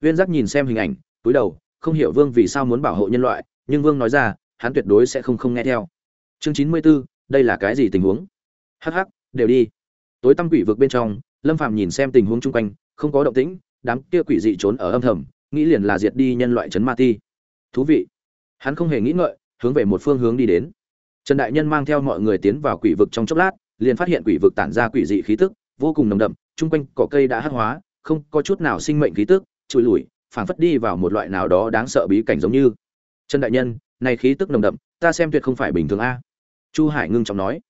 Viên giác nhìn xem hình ảnh túi đầu không hiểu vương vì sao muốn bảo hộ nhân loại nhưng vương nói ra hắn tuyệt đối sẽ không không nghe theo. Chương chín mươi 94, đây là cái gì tình huống? Hắc hắc đều đi. Tối tăm quỷ vực bên trong lâm phàm nhìn xem tình huống chung quanh không có động tĩnh đám kia quỷ dị trốn ở âm thầm nghĩ liền là diệt đi nhân loại chấn ma ti. Thú vị. Hắn không hề nghĩ ngợi hướng về một phương hướng đi đến. Trần đại nhân mang theo mọi người tiến vào quỷ vực trong chốc lát liền phát hiện quỷ vực tản ra quỷ dị khí tức vô cùng nồng đậm chung quanh cỏ cây đã hắc hóa không có chút nào sinh mệnh khí tức trùi lủi phảng phất đi vào một loại nào đó đáng sợ bí cảnh giống như. Trần đại nhân, này khí tức nồng đậm, ta xem tuyệt không phải bình thường a. Chu hải ngưng trọng nói.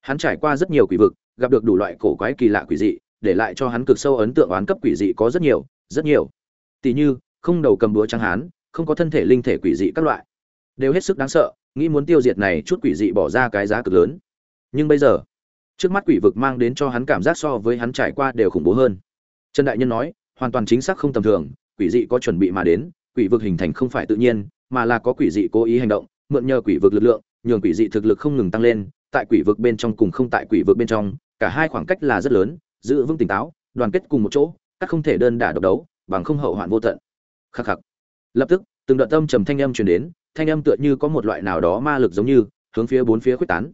Hắn trải qua rất nhiều quỷ vực, gặp được đủ loại cổ quái kỳ lạ quỷ dị, để lại cho hắn cực sâu ấn tượng oán cấp quỷ dị có rất nhiều rất nhiều. Tỷ như, không đầu cầm búa trắng hán, không có thân thể linh thể quỷ dị các loại. Đều hết sức đáng sợ, nghĩ muốn tiêu diệt này chút quỷ dị bỏ ra cái giá cực lớn. Nhưng bây giờ, trước mắt quỷ vực mang đến cho hắn cảm giác so với hắn trải qua đều khủng bố hơn. Trần đại nhân nói, hoàn toàn chính xác không tầm thường quỷ dị có chuẩn bị mà đến, quỷ vực hình thành không phải tự nhiên, mà là có quỷ dị cố ý hành động, mượn nhờ quỷ vực lực lượng, nhường quỷ dị thực lực không ngừng tăng lên, tại quỷ vực bên trong cùng không tại quỷ vực bên trong, cả hai khoảng cách là rất lớn, giữ vững tỉnh táo, đoàn kết cùng một chỗ, các không thể đơn đả độc đấu, bằng không hậu hoạn vô tận. Khắc khắc. Lập tức, từng đợt tâm trầm thanh âm truyền đến, thanh âm tựa như có một loại nào đó ma lực giống như, hướng phía bốn phía khuếch tán.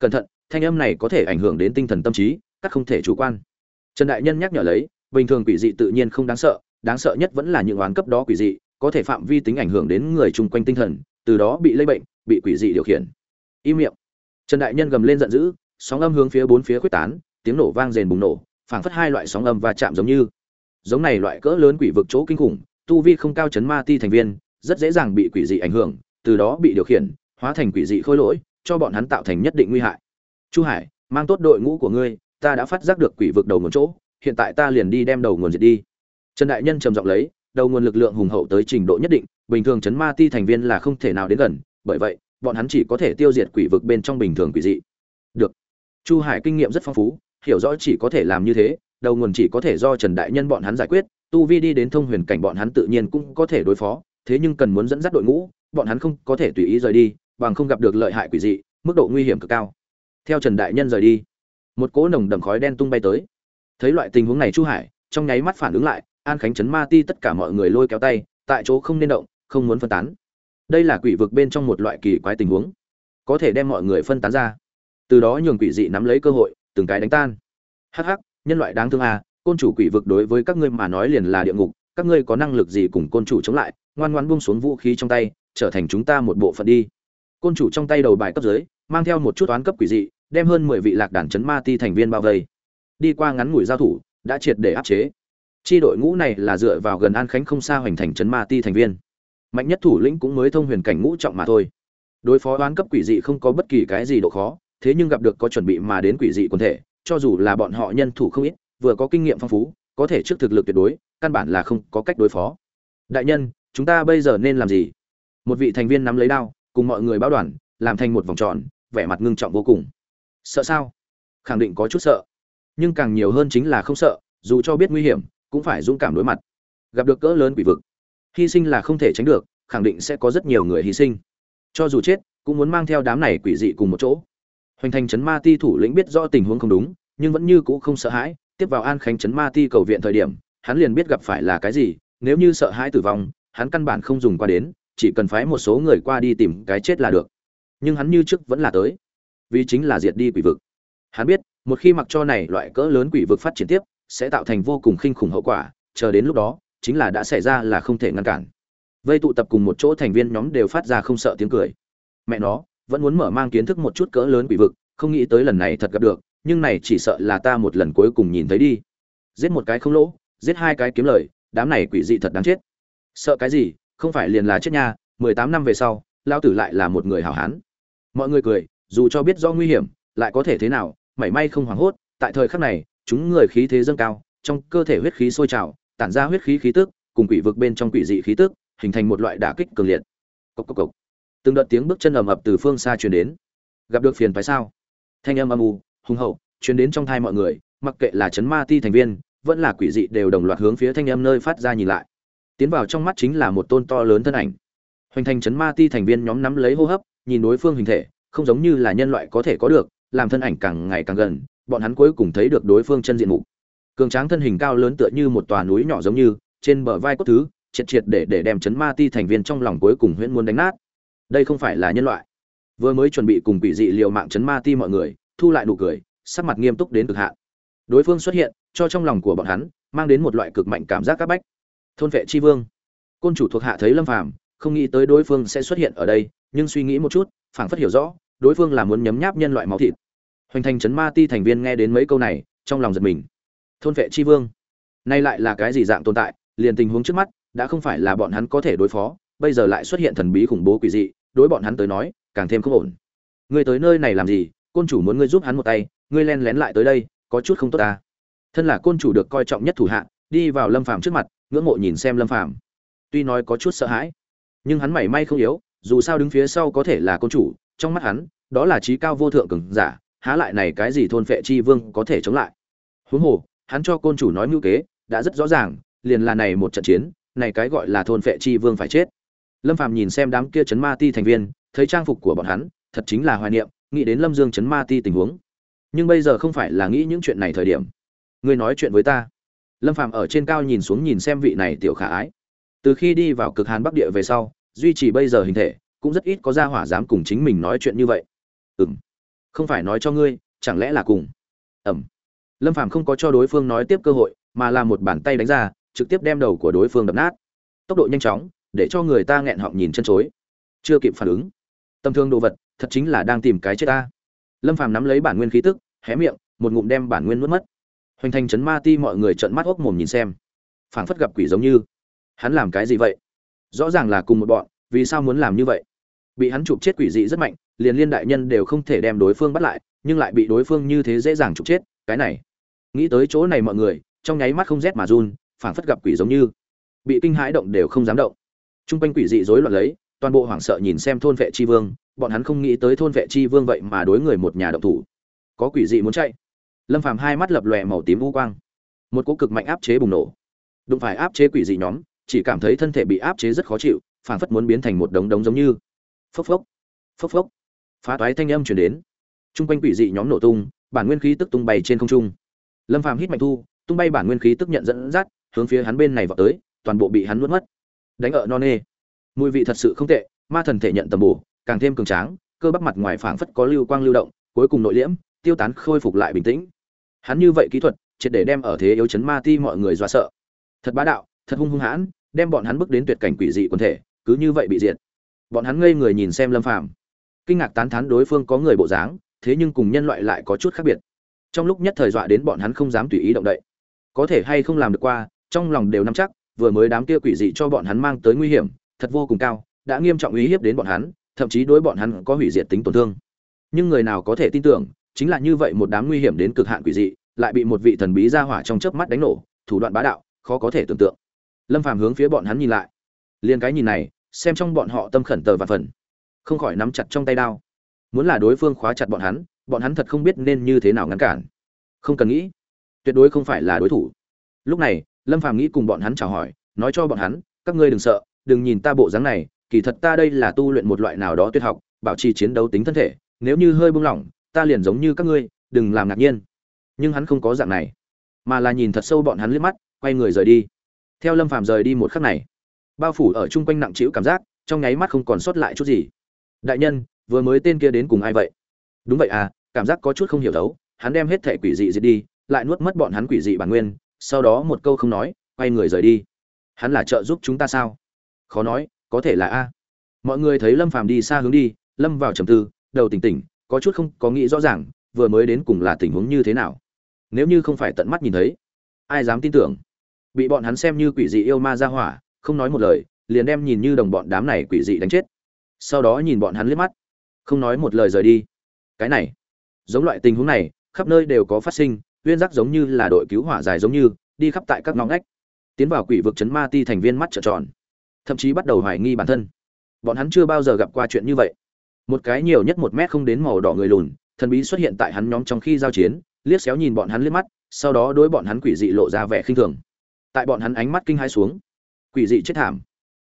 Cẩn thận, thanh âm này có thể ảnh hưởng đến tinh thần tâm trí, các không thể chủ quan. Trần đại nhân nhắc nhở lấy, bình thường quỷ dị tự nhiên không đáng sợ đáng sợ nhất vẫn là những oán cấp đó quỷ dị, có thể phạm vi tính ảnh hưởng đến người chung quanh tinh thần, từ đó bị lây bệnh, bị quỷ dị điều khiển. Im miệng. Trần đại nhân gầm lên giận dữ, sóng âm hướng phía bốn phía quyết tán, tiếng nổ vang rền bùng nổ, phảng phất hai loại sóng âm và chạm giống như. Giống này loại cỡ lớn quỷ vực chỗ kinh khủng, tu vi không cao chấn ma ti thành viên, rất dễ dàng bị quỷ dị ảnh hưởng, từ đó bị điều khiển, hóa thành quỷ dị khôi lỗi, cho bọn hắn tạo thành nhất định nguy hại. Chu hải, mang tốt đội ngũ của ngươi, ta đã phát giác được quỷ vực đầu nguồn chỗ, hiện tại ta liền đi đem đầu nguồn diệt đi trần đại nhân trầm giọng lấy, đầu nguồn lực lượng hùng hậu tới trình độ nhất định, bình thường chấn ma ti thành viên là không thể nào đến gần, bởi vậy, bọn hắn chỉ có thể tiêu diệt quỷ vực bên trong bình thường quỷ dị. Được. Chu hải kinh nghiệm rất phong phú, hiểu rõ chỉ có thể làm như thế, đầu nguồn chỉ có thể do trần đại nhân bọn hắn giải quyết, tu vi đi đến thông huyền cảnh bọn hắn tự nhiên cũng có thể đối phó, thế nhưng cần muốn dẫn dắt đội ngũ, bọn hắn không có thể tùy ý rời đi, bằng không gặp được lợi hại quỷ dị, mức độ nguy hiểm cực cao. Theo trần đại nhân rời đi, một cỗ nồng đậm khói đen tung bay tới. Thấy loại tình huống này chu hải, trong nháy mắt phản ứng lại an khánh chấn ma ti tất cả mọi người lôi kéo tay, tại chỗ không nên động, không muốn phân tán. Đây là quỷ vực bên trong một loại kỳ quái tình huống. Có thể đem mọi người phân tán ra. Từ đó nhường quỷ dị nắm lấy cơ hội, từng cái đánh tan. Hắc hắc, nhân loại đáng thương à côn chủ quỷ vực đối với các ngươi mà nói liền là địa ngục, các ngươi có năng lực gì cùng côn chủ chống lại, ngoan ngoan buông xuống vũ khí trong tay, trở thành chúng ta một bộ phận đi. Côn chủ trong tay đầu bài cấp dưới, mang theo một chút toán cấp quỷ dị, đem hơn mười vị lạc đàn chấn ma ti thành viên bao vây. Đi qua ngắn ngủi giao thủ, đã triệt để áp chế chi đội ngũ này là dựa vào gần an khánh không xa hoành thành Trấn ma ti thành viên. Mạnh nhất thủ lĩnh cũng mới thông huyền cảnh ngũ trọng mà thôi. Đối phó đoán cấp quỷ dị không có bất kỳ cái gì độ khó, thế nhưng gặp được có chuẩn bị mà đến quỷ dị quần thể, cho dù là bọn họ nhân thủ không ít, vừa có kinh nghiệm phong phú, có thể trước thực lực tuyệt đối, căn bản là không có cách đối phó. Đại nhân, chúng ta bây giờ nên làm gì? Một vị thành viên nắm lấy đao, cùng mọi người báo đoàn, làm thành một vòng tròn, vẻ mặt ngưng trọng vô cùng. Sợ sao? Khẳng định có chút sợ. Nhưng càng nhiều hơn chính là không sợ, dù cho biết nguy hiểm cũng phải dũng cảm đối mặt. Gặp được cỡ lớn quỷ vực, hy sinh là không thể tránh được, khẳng định sẽ có rất nhiều người hy sinh. Cho dù chết, cũng muốn mang theo đám này quỷ dị cùng một chỗ. Hoành thành trấn ma ti thủ lĩnh biết rõ tình huống không đúng, nhưng vẫn như cũ không sợ hãi, tiếp vào an khánh trấn ma ti cầu viện thời điểm, hắn liền biết gặp phải là cái gì, nếu như sợ hãi tử vong, hắn căn bản không dùng qua đến, chỉ cần phái một số người qua đi tìm cái chết là được. Nhưng hắn như trước vẫn là tới. Vì chính là diệt đi quỷ vực. Hắn biết, một khi mặc cho này loại cỡ lớn quỷ vực phát triển tiếp sẽ tạo thành vô cùng kinh khủng hậu quả, chờ đến lúc đó, chính là đã xảy ra là không thể ngăn cản. Vây tụ tập cùng một chỗ thành viên nhóm đều phát ra không sợ tiếng cười. Mẹ nó, vẫn muốn mở mang kiến thức một chút cỡ lớn quỷ vực, không nghĩ tới lần này thật gặp được, nhưng này chỉ sợ là ta một lần cuối cùng nhìn thấy đi. Giết một cái không lỗ, giết hai cái kiếm lời, đám này quỷ dị thật đáng chết. Sợ cái gì, không phải liền là chết nha, mười tám năm về sau lao tử lại là một người hảo hán. Mọi người cười, dù cho biết do nguy hiểm, lại có thể thế nào, mảy may không hoảng hốt, tại thời khắc này chúng người khí thế dâng cao, trong cơ thể huyết khí sôi trào, tản ra huyết khí khí tức, cùng quỷ vực bên trong quỷ dị khí tức, hình thành một loại đả kích cường liệt. Cốc cốc cốc. từng đợt tiếng bước chân ầm ập từ phương xa truyền đến. Gặp được phiền phải sao? Thanh âm âm u, hùng hậu, truyền đến trong thai mọi người, mặc kệ là chấn ma ti thành viên, vẫn là quỷ dị đều đồng loạt hướng phía thanh âm nơi phát ra nhìn lại. Tiến vào trong mắt chính là một tôn to lớn thân ảnh. Hoành thành chấn ma ti thành viên nhóm nắm lấy hô hấp, nhìn đối phương hình thể, không giống như là nhân loại có thể có được, làm thân ảnh càng ngày càng gần bọn hắn cuối cùng thấy được đối phương chân diện mục. Cường tráng thân hình cao lớn tựa như một tòa núi nhỏ giống như, trên bờ vai cốt thứ, triệt triệt để để đem chấn ma ti thành viên trong lòng cuối cùng huyễn muốn đánh nát. Đây không phải là nhân loại. Vừa mới chuẩn bị cùng quỷ dị liều mạng chấn ma ti mọi người, thu lại nụ cười, sắc mặt nghiêm túc đến cực hạn. Đối phương xuất hiện, cho trong lòng của bọn hắn, mang đến một loại cực mạnh cảm giác các bách. Thôn vệ tri vương. Côn chủ thuộc hạ thấy lâm phàm, không nghĩ tới đối phương sẽ xuất hiện ở đây, nhưng suy nghĩ một chút, phảng phất hiểu rõ, đối phương là muốn nhấm nháp nhân loại máu thịt hoành thành Trấn ma ti thành viên nghe đến mấy câu này, trong lòng giật mình. Thôn vệ chi vương. Nay lại là cái gì dạng tồn tại? Liền tình huống trước mắt, đã không phải là bọn hắn có thể đối phó, bây giờ lại xuất hiện thần bí khủng bố quỷ dị, đối bọn hắn tới nói, càng thêm không ổn. Ngươi tới nơi này làm gì? Côn chủ muốn ngươi giúp hắn một tay, ngươi len lén lại tới đây, có chút không tốt ta. Thân là côn chủ được coi trọng nhất thủ hạ, đi vào lâm phàm trước mặt, ngưỡng mộ nhìn xem lâm phàm. Tuy nói có chút sợ hãi, nhưng hắn mảy may không yếu, dù sao đứng phía sau có thể là côn chủ, trong mắt hắn, đó là trí cao vô thượng cường giả há lại này cái gì thôn phệ chi vương có thể chống lại? Huống hồ, hắn cho côn chủ nói mưu kế, đã rất rõ ràng, liền là này một trận chiến, này cái gọi là thôn phệ chi vương phải chết. Lâm phàm nhìn xem đám kia chấn ma ti thành viên, thấy trang phục của bọn hắn, thật chính là hoài niệm, nghĩ đến lâm dương chấn ma ti tình huống. Nhưng bây giờ không phải là nghĩ những chuyện này thời điểm. Ngươi nói chuyện với ta. Lâm phàm ở trên cao nhìn xuống nhìn xem vị này tiểu khả ái. Từ khi đi vào cực hàn bắc địa về sau, duy trì bây giờ hình thể, cũng rất ít có gia hỏa dám cùng chính mình nói chuyện như vậy. Ừm không phải nói cho ngươi, chẳng lẽ là cùng? Ẩm. Lâm phàm không có cho đối phương nói tiếp cơ hội, mà là một bàn tay đánh ra, trực tiếp đem đầu của đối phương đập nát. Tốc độ nhanh chóng, để cho người ta nghẹn họng nhìn chân chối. Chưa kịp phản ứng. Tâm thương đồ vật, thật chính là đang tìm cái chết ta. Lâm phàm nắm lấy bản nguyên khí tức, hé miệng, một ngụm đem bản nguyên nuốt mất. Hoành thành chấn ma ti mọi người trợn mắt hốc mồm nhìn xem. Phảng phất gặp quỷ giống như. Hắn làm cái gì vậy? Rõ ràng là cùng một bọn, vì sao muốn làm như vậy? Bị hắn chụp chết quỷ dị rất mạnh liền liên đại nhân đều không thể đem đối phương bắt lại nhưng lại bị đối phương như thế dễ dàng trục chết cái này nghĩ tới chỗ này mọi người trong nháy mắt không rét mà run phảng phất gặp quỷ giống như bị kinh hãi động đều không dám động Trung quanh quỷ dị rối loạn lấy, toàn bộ hoảng sợ nhìn xem thôn vệ chi vương, bọn hắn không nghĩ tới thôn vệ chi vương vậy mà đối người một nhà động thủ. Có quỷ dị muốn chạy. Lâm Phàm hai mắt lập lòe màu tím u quang. Một cú cực mạnh áp chế bùng nổ. Đụng phải áp chế quỷ dị nhóm, chỉ cảm thấy thân thể bị áp chế rất khó chịu, phảng phất muốn biến thành một đống đống giống như. Phốc phốc, phốc phốc. Phá toái thanh âm truyền đến. Trung quanh quỷ dị nhóm nổ tung, bản nguyên khí tức tung bay trên không trung. Lâm Phàm hít mạnh thu, tung bay bản nguyên khí tức nhận dẫn dắt, hướng phía hắn bên này vọt tới, toàn bộ bị hắn nuốt mất. Đánh ở non nê. Mùi vị thật sự không tệ ma thần thể nhận tầm bổ càng thêm cường tráng cơ bắp mặt ngoài phảng phất có lưu quang lưu động cuối cùng nội liễm tiêu tán khôi phục lại bình tĩnh. Hắn như vậy kỹ thuật triệt để đem ở thế yếu chấn ma ti mọi người dọa sợ. Thật bá đạo thật hung hung hãn đem bọn hắn bước đến tuyệt cảnh quỷ dị quần thể cứ như vậy bị diệt. Bọn hắn ngây người nhìn xem lâm phàm kinh ngạc tán thán đối phương có người bộ dáng thế nhưng cùng nhân loại lại có chút khác biệt trong lúc nhất thời dọa đến bọn hắn không dám tùy ý động đậy có thể hay không làm được qua trong lòng đều nắm chắc vừa mới đám kia quỷ dị cho bọn hắn mang tới nguy hiểm, thật vô cùng cao, đã nghiêm trọng uy hiếp đến bọn hắn, thậm chí đối bọn hắn có hủy diệt tính tổn thương. Nhưng người nào có thể tin tưởng, chính là như vậy một đám nguy hiểm đến cực hạn quỷ dị, lại bị một vị thần bí ra hỏa trong chớp mắt đánh nổ, thủ đoạn bá đạo, khó có thể tưởng tượng. Lâm Phàm hướng phía bọn hắn nhìn lại. Liên cái nhìn này, xem trong bọn họ tâm khẩn tờ và phần, không khỏi nắm chặt trong tay đao. Muốn là đối phương khóa chặt bọn hắn, bọn hắn thật không biết nên như thế nào ngăn cản. Không cần nghĩ, tuyệt đối không phải là đối thủ. Lúc này, lâm phàm nghĩ cùng bọn hắn chào hỏi nói cho bọn hắn các ngươi đừng sợ đừng nhìn ta bộ dáng này kỳ thật ta đây là tu luyện một loại nào đó tuyệt học bảo trì chiến đấu tính thân thể nếu như hơi buông lỏng ta liền giống như các ngươi đừng làm ngạc nhiên nhưng hắn không có dạng này mà là nhìn thật sâu bọn hắn liếc mắt quay người rời đi theo lâm phàm rời đi một khắc này bao phủ ở chung quanh nặng trĩu cảm giác trong nháy mắt không còn sót lại chút gì đại nhân, vừa mới tên kia đến cùng ai vậy? Đúng vậy à cảm giác có chút không hiểu đấu hắn đem hết thể quỷ dị diệt đi, lại nuốt mất bọn hắn quỷ dị bản nguyên, sau đó một câu không nói, quay người rời đi. Hắn là trợ giúp chúng ta sao? Khó nói, có thể là a. Mọi người thấy lâm phàm đi xa hướng đi, lâm vào trầm tư, đầu tỉnh tỉnh, có chút không có nghĩ rõ ràng, vừa mới đến cùng là tình huống như thế nào. Nếu như không phải tận mắt nhìn thấy, ai dám tin tưởng? Bị bọn hắn xem như quỷ dị yêu ma ra hỏa, không nói một lời, liền đem nhìn như đồng bọn đám này quỷ dị đánh chết sau đó nhìn bọn hắn liếc mắt. Không nói một lời rời đi. Cái này, giống loại tình huống này, khắp nơi đều có phát sinh uyên giác giống như là đội cứu hỏa dài giống như, đi khắp tại các ngõ ngách. Tiến vào quỷ vực chấn ma ti thành viên mắt trợn tròn, thậm chí bắt đầu hoài nghi bản thân. Bọn hắn chưa bao giờ gặp qua chuyện như vậy. Một cái nhiều nhất một mét không đến màu đỏ người lùn, thần bí xuất hiện tại hắn nhóm trong khi giao chiến, liếc xéo nhìn bọn hắn liếc mắt, sau đó đối bọn hắn quỷ dị lộ ra vẻ khinh thường. Tại bọn hắn ánh mắt kinh hai xuống, quỷ dị chết thảm.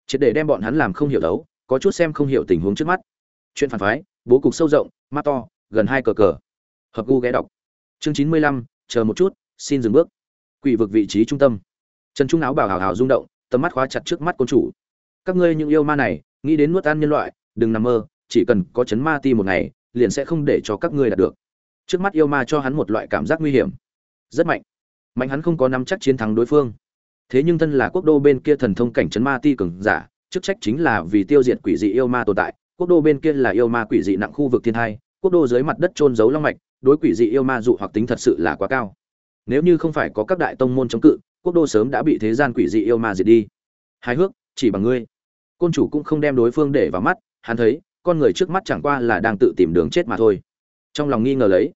Triệt để đem bọn hắn làm không hiểu đấu có chút xem không hiểu tình huống trước mắt. Chuyện phản phái, bố cục sâu rộng, mắt to, gần hai cờ cờ. Hợp gu ghé đọc. Chương chín mươi lăm, chờ một chút, xin dừng bước. Quỷ vực vị trí trung tâm. Trần trung áo bảo hào hào rung động, tầm mắt khóa chặt trước mắt côn chủ. Các ngươi những yêu ma này, nghĩ đến nuốt ăn nhân loại, đừng nằm mơ, chỉ cần có chấn ma ti một ngày, liền sẽ không để cho các ngươi đạt được. Trước mắt yêu ma cho hắn một loại cảm giác nguy hiểm. Rất mạnh. Mạnh hắn không có nắm chắc chiến thắng đối phương. Thế nhưng thân là quốc đô bên kia thần thông cảnh chấn ma ti cường giả chức trách chính là vì tiêu diệt quỷ dị yêu ma tồn tại, quốc đô bên kia là yêu ma quỷ dị nặng khu vực thiên hai, quốc đô dưới mặt đất trôn giấu long mạch, đối quỷ dị yêu ma dụ hoặc tính thật sự là quá cao. Nếu như không phải có các đại tông môn chống cự, quốc đô sớm đã bị thế gian quỷ dị yêu ma diệt đi. Hài hước, chỉ bằng ngươi. Côn chủ cũng không đem đối phương để vào mắt, hắn thấy, con người trước mắt chẳng qua là đang tự tìm đường chết mà thôi. Trong lòng nghi ngờ lấy,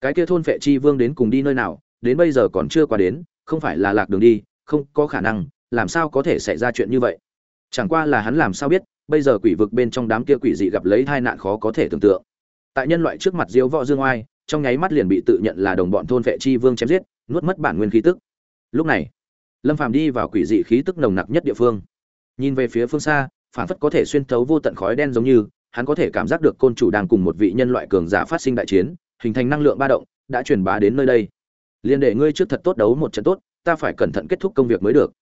cái kia thôn phệ chi vương đến cùng đi nơi nào, đến bây giờ còn chưa qua đến, không phải là lạc đường đi, không có khả năng, làm sao có thể xảy ra chuyện như vậy? Chẳng qua là hắn làm sao biết, bây giờ quỷ vực bên trong đám kia quỷ dị gặp lấy tai nạn khó có thể tưởng tượng. Tại nhân loại trước mặt diếu võ dương oai, trong nháy mắt liền bị tự nhận là đồng bọn thôn vệ chi vương chém giết, nuốt mất bản nguyên khí tức. Lúc này, lâm phàm đi vào quỷ dị khí tức nồng nặc nhất địa phương. Nhìn về phía phương xa, phản phất có thể xuyên thấu vô tận khói đen giống như, hắn có thể cảm giác được côn chủ đang cùng một vị nhân loại cường giả phát sinh đại chiến, hình thành năng lượng ba động, đã truyền bá đến nơi đây. Liền để ngươi trước thật tốt đấu một trận tốt, ta phải cẩn thận kết thúc công việc mới được.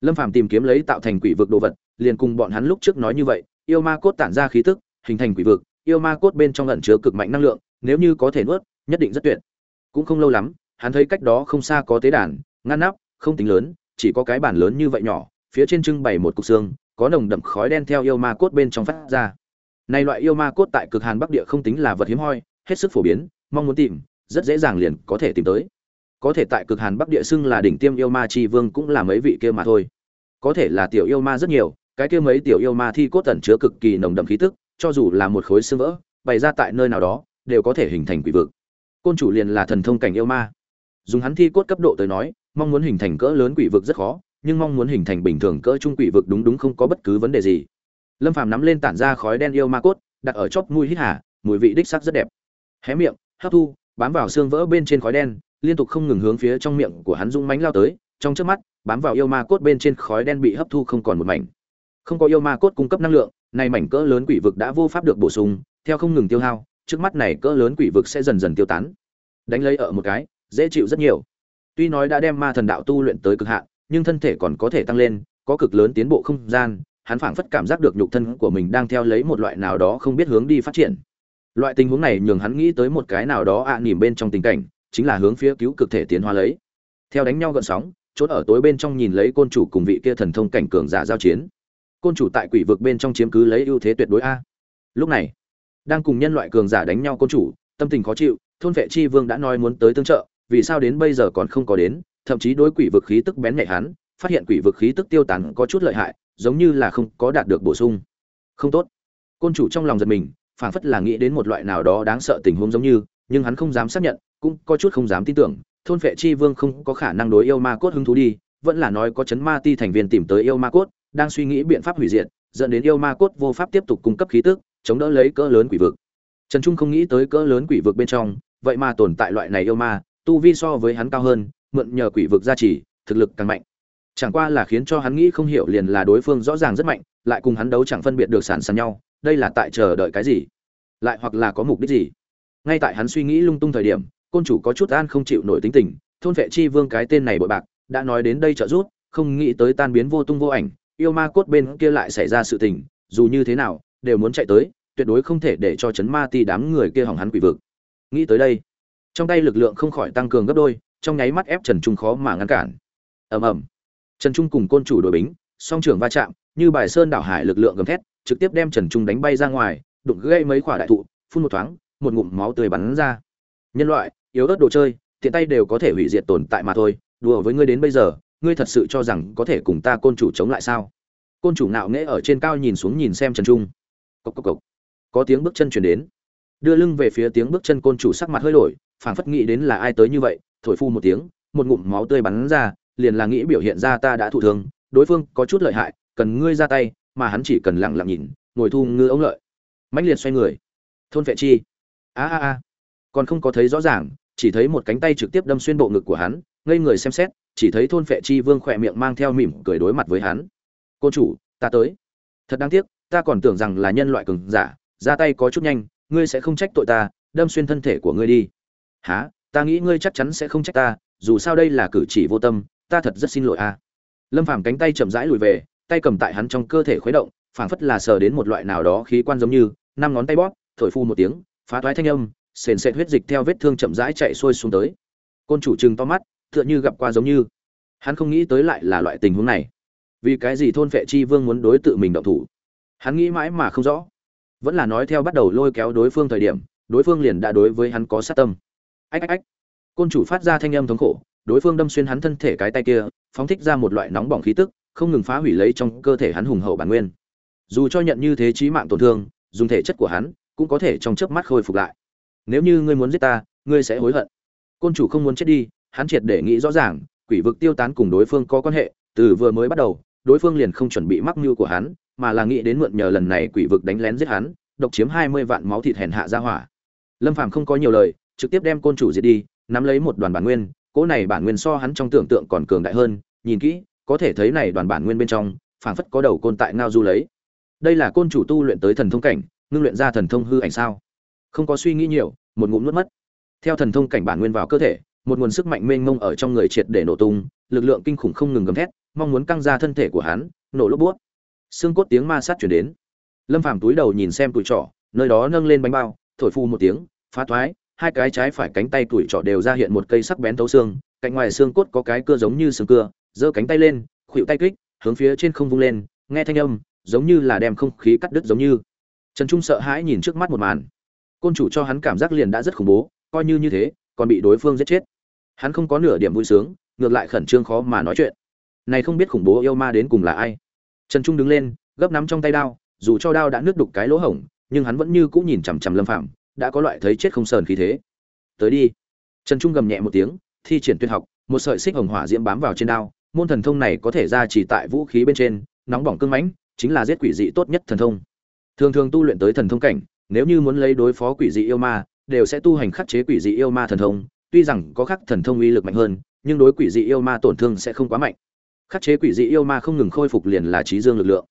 Lâm phàm tìm kiếm lấy tạo thành quỷ vực đồ vật liền cùng bọn hắn lúc trước nói như vậy, yêu ma cốt tản ra khí tức, hình thành quỷ vực, yêu ma cốt bên trong ẩn chứa cực mạnh năng lượng, nếu như có thể nuốt, nhất định rất tuyệt. Cũng không lâu lắm, hắn thấy cách đó không xa có tế đàn, ngăn nắp, không tính lớn, chỉ có cái bàn lớn như vậy nhỏ, phía trên trưng bày một cục xương, có nồng đậm khói đen theo yêu ma cốt bên trong phát ra. Này loại yêu ma cốt tại cực hàn bắc địa không tính là vật hiếm hoi, hết sức phổ biến, mong muốn tìm, rất dễ dàng liền có thể tìm tới. Có thể tại cực hàn bắc địa xưng là đỉnh tiêm yêu ma chi vương cũng là mấy vị kia mà thôi. Có thể là tiểu yêu ma rất nhiều cái kia mấy tiểu yêu ma thi cốt tẩn chứa cực kỳ nồng đậm khí tức, cho dù là một khối xương vỡ, bày ra tại nơi nào đó, đều có thể hình thành quỷ vực. Côn chủ liền là thần thông cảnh yêu ma. Dùng hắn thi cốt cấp độ tới nói, mong muốn hình thành cỡ lớn quỷ vực rất khó, nhưng mong muốn hình thành bình thường cỡ trung quỷ vực đúng đúng không có bất cứ vấn đề gì. Lâm phàm nắm lên tản ra khói đen yêu ma cốt, đặt ở chóp mũi hít hà, mùi vị đích sắc rất đẹp. Hé miệng, hấp thu, bám vào xương vỡ bên trên khói đen, liên tục không ngừng hướng phía trong miệng của hắn dũng mánh lao tới, trong trước mắt, bám vào yêu ma cốt bên trên khói đen bị hấp thu không còn một mảnh không có yêu ma cốt cung cấp năng lượng này mảnh cỡ lớn quỷ vực đã vô pháp được bổ sung, theo không ngừng tiêu hao, trước mắt này cỡ lớn quỷ vực sẽ dần dần tiêu tán. Đánh lấy ở một cái, dễ chịu rất nhiều. Tuy nói đã đem ma thần đạo tu luyện tới cực hạn, nhưng thân thể còn có thể tăng lên, có cực lớn tiến bộ không gian, hắn phảng phất cảm giác được nhục thân của mình đang theo lấy một loại nào đó không biết hướng đi phát triển. Loại tình huống này nhường hắn nghĩ tới một cái nào đó ạ à nỉm bên trong tình cảnh, chính là hướng phía cứu cực thể tiến hóa lấy. Theo đánh nhau gợn sóng, chốt ở tối bên trong nhìn lấy côn chủ cùng vị kia thần thông cảnh cường giả giao chiến côn chủ tại quỷ vực bên trong chiếm cứ lấy ưu thế tuyệt đối a. Lúc này, đang cùng nhân loại cường giả đánh nhau côn chủ, tâm tình khó chịu, thôn vệ chi vương đã nói muốn tới tương trợ, vì sao đến bây giờ còn không có đến, thậm chí đối quỷ vực khí tức bén nhạy hắn, phát hiện quỷ vực khí tức tiêu tán có chút lợi hại, giống như là không có đạt được bổ sung. Không tốt. Côn chủ trong lòng giật mình, phảng phất là nghĩ đến một loại nào đó đáng sợ tình huống giống như, nhưng hắn không dám xác nhận, cũng có chút không dám tin tưởng, thôn vệ chi vương không có khả năng đối yêu ma cốt hứng thú đi, vẫn là nói có chấn ma ti thành viên tìm tới yêu ma cốt đang suy nghĩ biện pháp hủy diệt, dẫn đến yêu ma cốt vô pháp tiếp tục cung cấp khí tức, chống đỡ lấy cỡ lớn quỷ vực. Trần trung không nghĩ tới cỡ lớn quỷ vực bên trong, vậy mà tồn tại loại này yêu ma, tu vi so với hắn cao hơn, mượn nhờ quỷ vực gia trì, thực lực càng mạnh. Chẳng qua là khiến cho hắn nghĩ không hiểu liền là đối phương rõ ràng rất mạnh, lại cùng hắn đấu chẳng phân biệt được sản sàn nhau, đây là tại chờ đợi cái gì? Lại hoặc là có mục đích gì? Ngay tại hắn suy nghĩ lung tung thời điểm, côn chủ có chút an không chịu nổi tính tình, thôn vệ chi vương cái tên này bội bạc, đã nói đến đây trợ giúp, không nghĩ tới tan biến vô tung vô ảnh yêu ma cốt bên kia lại xảy ra sự tình, dù như thế nào, đều muốn chạy tới, tuyệt đối không thể để cho chấn ma ti đám người kia hỏng hắn quỷ vực. Nghĩ tới đây, trong tay lực lượng không khỏi tăng cường gấp đôi, trong nháy mắt ép trần trung khó mà ngăn cản. Ầm ầm. Trần trung cùng côn chủ đội bính, song trưởng va chạm, như bài sơn đảo hải lực lượng gầm thét, trực tiếp đem trần trung đánh bay ra ngoài, đụng gây mấy quả đại thụ, phun một thoáng, một ngụm máu tươi bắn ra. Nhân loại, yếu ớt đồ chơi, tiện tay đều có thể hủy diệt tồn tại mà thôi, đùa với ngươi đến bây giờ ngươi thật sự cho rằng có thể cùng ta côn chủ chống lại sao? Côn chủ nạo nghễ ở trên cao nhìn xuống nhìn xem trần trung. Cốc cốc cốc. có tiếng bước chân chuyển đến. Đưa lưng về phía tiếng bước chân côn chủ sắc mặt hơi đổi, phảng phất nghĩ đến là ai tới như vậy, thổi phu một tiếng, một ngụm máu tươi bắn ra, liền là nghĩ biểu hiện ra ta đã thụ thương, đối phương có chút lợi hại, cần ngươi ra tay, mà hắn chỉ cần lặng lặng nhìn, ngồi thu ngư ống lợi. Mãnh liệt xoay người. Thôn vệ chi. A a a. Còn không có thấy rõ ràng, chỉ thấy một cánh tay trực tiếp đâm xuyên bộ ngực của hắn, ngây người xem xét chỉ thấy thôn vệ chi vương khỏe miệng mang theo mỉm cười đối mặt với hắn. Cô chủ, ta tới. Thật đáng tiếc, ta còn tưởng rằng là nhân loại cường giả, ra tay có chút nhanh, ngươi sẽ không trách tội ta, đâm xuyên thân thể của ngươi đi. Há ta nghĩ ngươi chắc chắn sẽ không trách ta, dù sao đây là cử chỉ vô tâm, ta thật rất xin lỗi a. Lâm phàm cánh tay chậm rãi lùi về, tay cầm tại hắn trong cơ thể khuấy động, phảng phất là sờ đến một loại nào đó khí quan giống như, năm ngón tay bóp, thổi phu một tiếng, phá toái thanh âm, sền sệt huyết dịch theo vết thương chậm rãi chạy xuôi xuống tới. Côn chủ trừng to mắt tựa như gặp qua giống như. Hắn không nghĩ tới lại là loại tình huống này. Vì cái gì thôn vệ chi vương muốn đối tự mình động thủ? Hắn nghĩ mãi mà không rõ. Vẫn là nói theo bắt đầu lôi kéo đối phương thời điểm, đối phương liền đã đối với hắn có sát tâm. Ách ách ách. Côn chủ phát ra thanh âm thống khổ, đối phương đâm xuyên hắn thân thể cái tay kia, phóng thích ra một loại nóng bỏng khí tức, không ngừng phá hủy lấy trong cơ thể hắn hùng hậu bản nguyên. Dù cho nhận như thế chí mạng tổn thương, dùng thể chất của hắn cũng có thể trong chớp mắt khôi phục lại. Nếu như ngươi muốn giết ta, ngươi sẽ hối hận. Côn chủ không muốn chết đi hắn triệt để nghĩ rõ ràng, quỷ vực tiêu tán cùng đối phương có quan hệ, từ vừa mới bắt đầu, đối phương liền không chuẩn bị mắc mưu của hắn, mà là nghĩ đến mượn nhờ lần này quỷ vực đánh lén giết hắn, độc chiếm hai mươi vạn máu thịt hèn hạ ra hỏa. Lâm phàm không có nhiều lời, trực tiếp đem côn chủ diệt đi, nắm lấy một đoàn bản nguyên, cỗ này bản nguyên so hắn trong tưởng tượng còn cường đại hơn, nhìn kỹ, có thể thấy này đoàn bản nguyên bên trong, phảng phất có đầu côn tại ngao du lấy. Đây là côn chủ tu luyện tới thần thông cảnh, ngưng luyện ra thần thông hư ảnh sao? Không có suy nghĩ nhiều, một ngụm nuốt mất. Theo thần thông cảnh bản nguyên vào cơ thể một nguồn sức mạnh mênh mông ở trong người triệt để nổ tung, lực lượng kinh khủng không ngừng gầm thét, mong muốn căng ra thân thể của hắn, nổ lốp buốt. Xương cốt tiếng ma sát chuyển đến. Lâm phàm túi đầu nhìn xem tuổi trọ nơi đó nâng lên bánh bao, thổi phu một tiếng, phá thoái, hai cái trái phải cánh tay tuổi trọ đều ra hiện một cây sắc bén thấu xương, cạnh ngoài xương cốt có cái cưa giống như xương cưa, giơ cánh tay lên, khuỵu tay kích, hướng phía trên không vung lên, nghe thanh âm, giống như là đem không khí cắt đứt giống như. Trần trung sợ hãi nhìn trước mắt một màn. Côn chủ cho hắn cảm giác liền đã rất khủng bố, coi như như thế, còn bị đối phương giết chết hắn không có nửa điểm vui sướng, ngược lại khẩn trương khó mà nói chuyện. Này không biết khủng bố yêu ma đến cùng là ai? Trần trung đứng lên, gấp nắm trong tay đao, dù cho đao đã nước đục cái lỗ hổng, nhưng hắn vẫn như cũng nhìn chằm chằm lâm phạm đã có loại thấy chết không sờn khí thế. Tới đi. Trần trung gầm nhẹ một tiếng, thi triển tuyệt học, một sợi xích hồng hỏa diễm bám vào trên đao, môn thần thông này có thể ra chỉ tại vũ khí bên trên, nóng bỏng cưng mãnh, chính là giết quỷ dị tốt nhất thần thông. Thường thường tu luyện tới thần thông cảnh, nếu như muốn lấy đối phó quỷ dị yêu ma, đều sẽ tu hành khắc chế quỷ dị yêu ma thần thông tuy rằng có khắc thần thông uy lực mạnh hơn, nhưng đối quỷ dị yêu ma tổn thương sẽ không quá mạnh. Khắc chế quỷ dị yêu ma không ngừng khôi phục liền là trí dương lực lượng.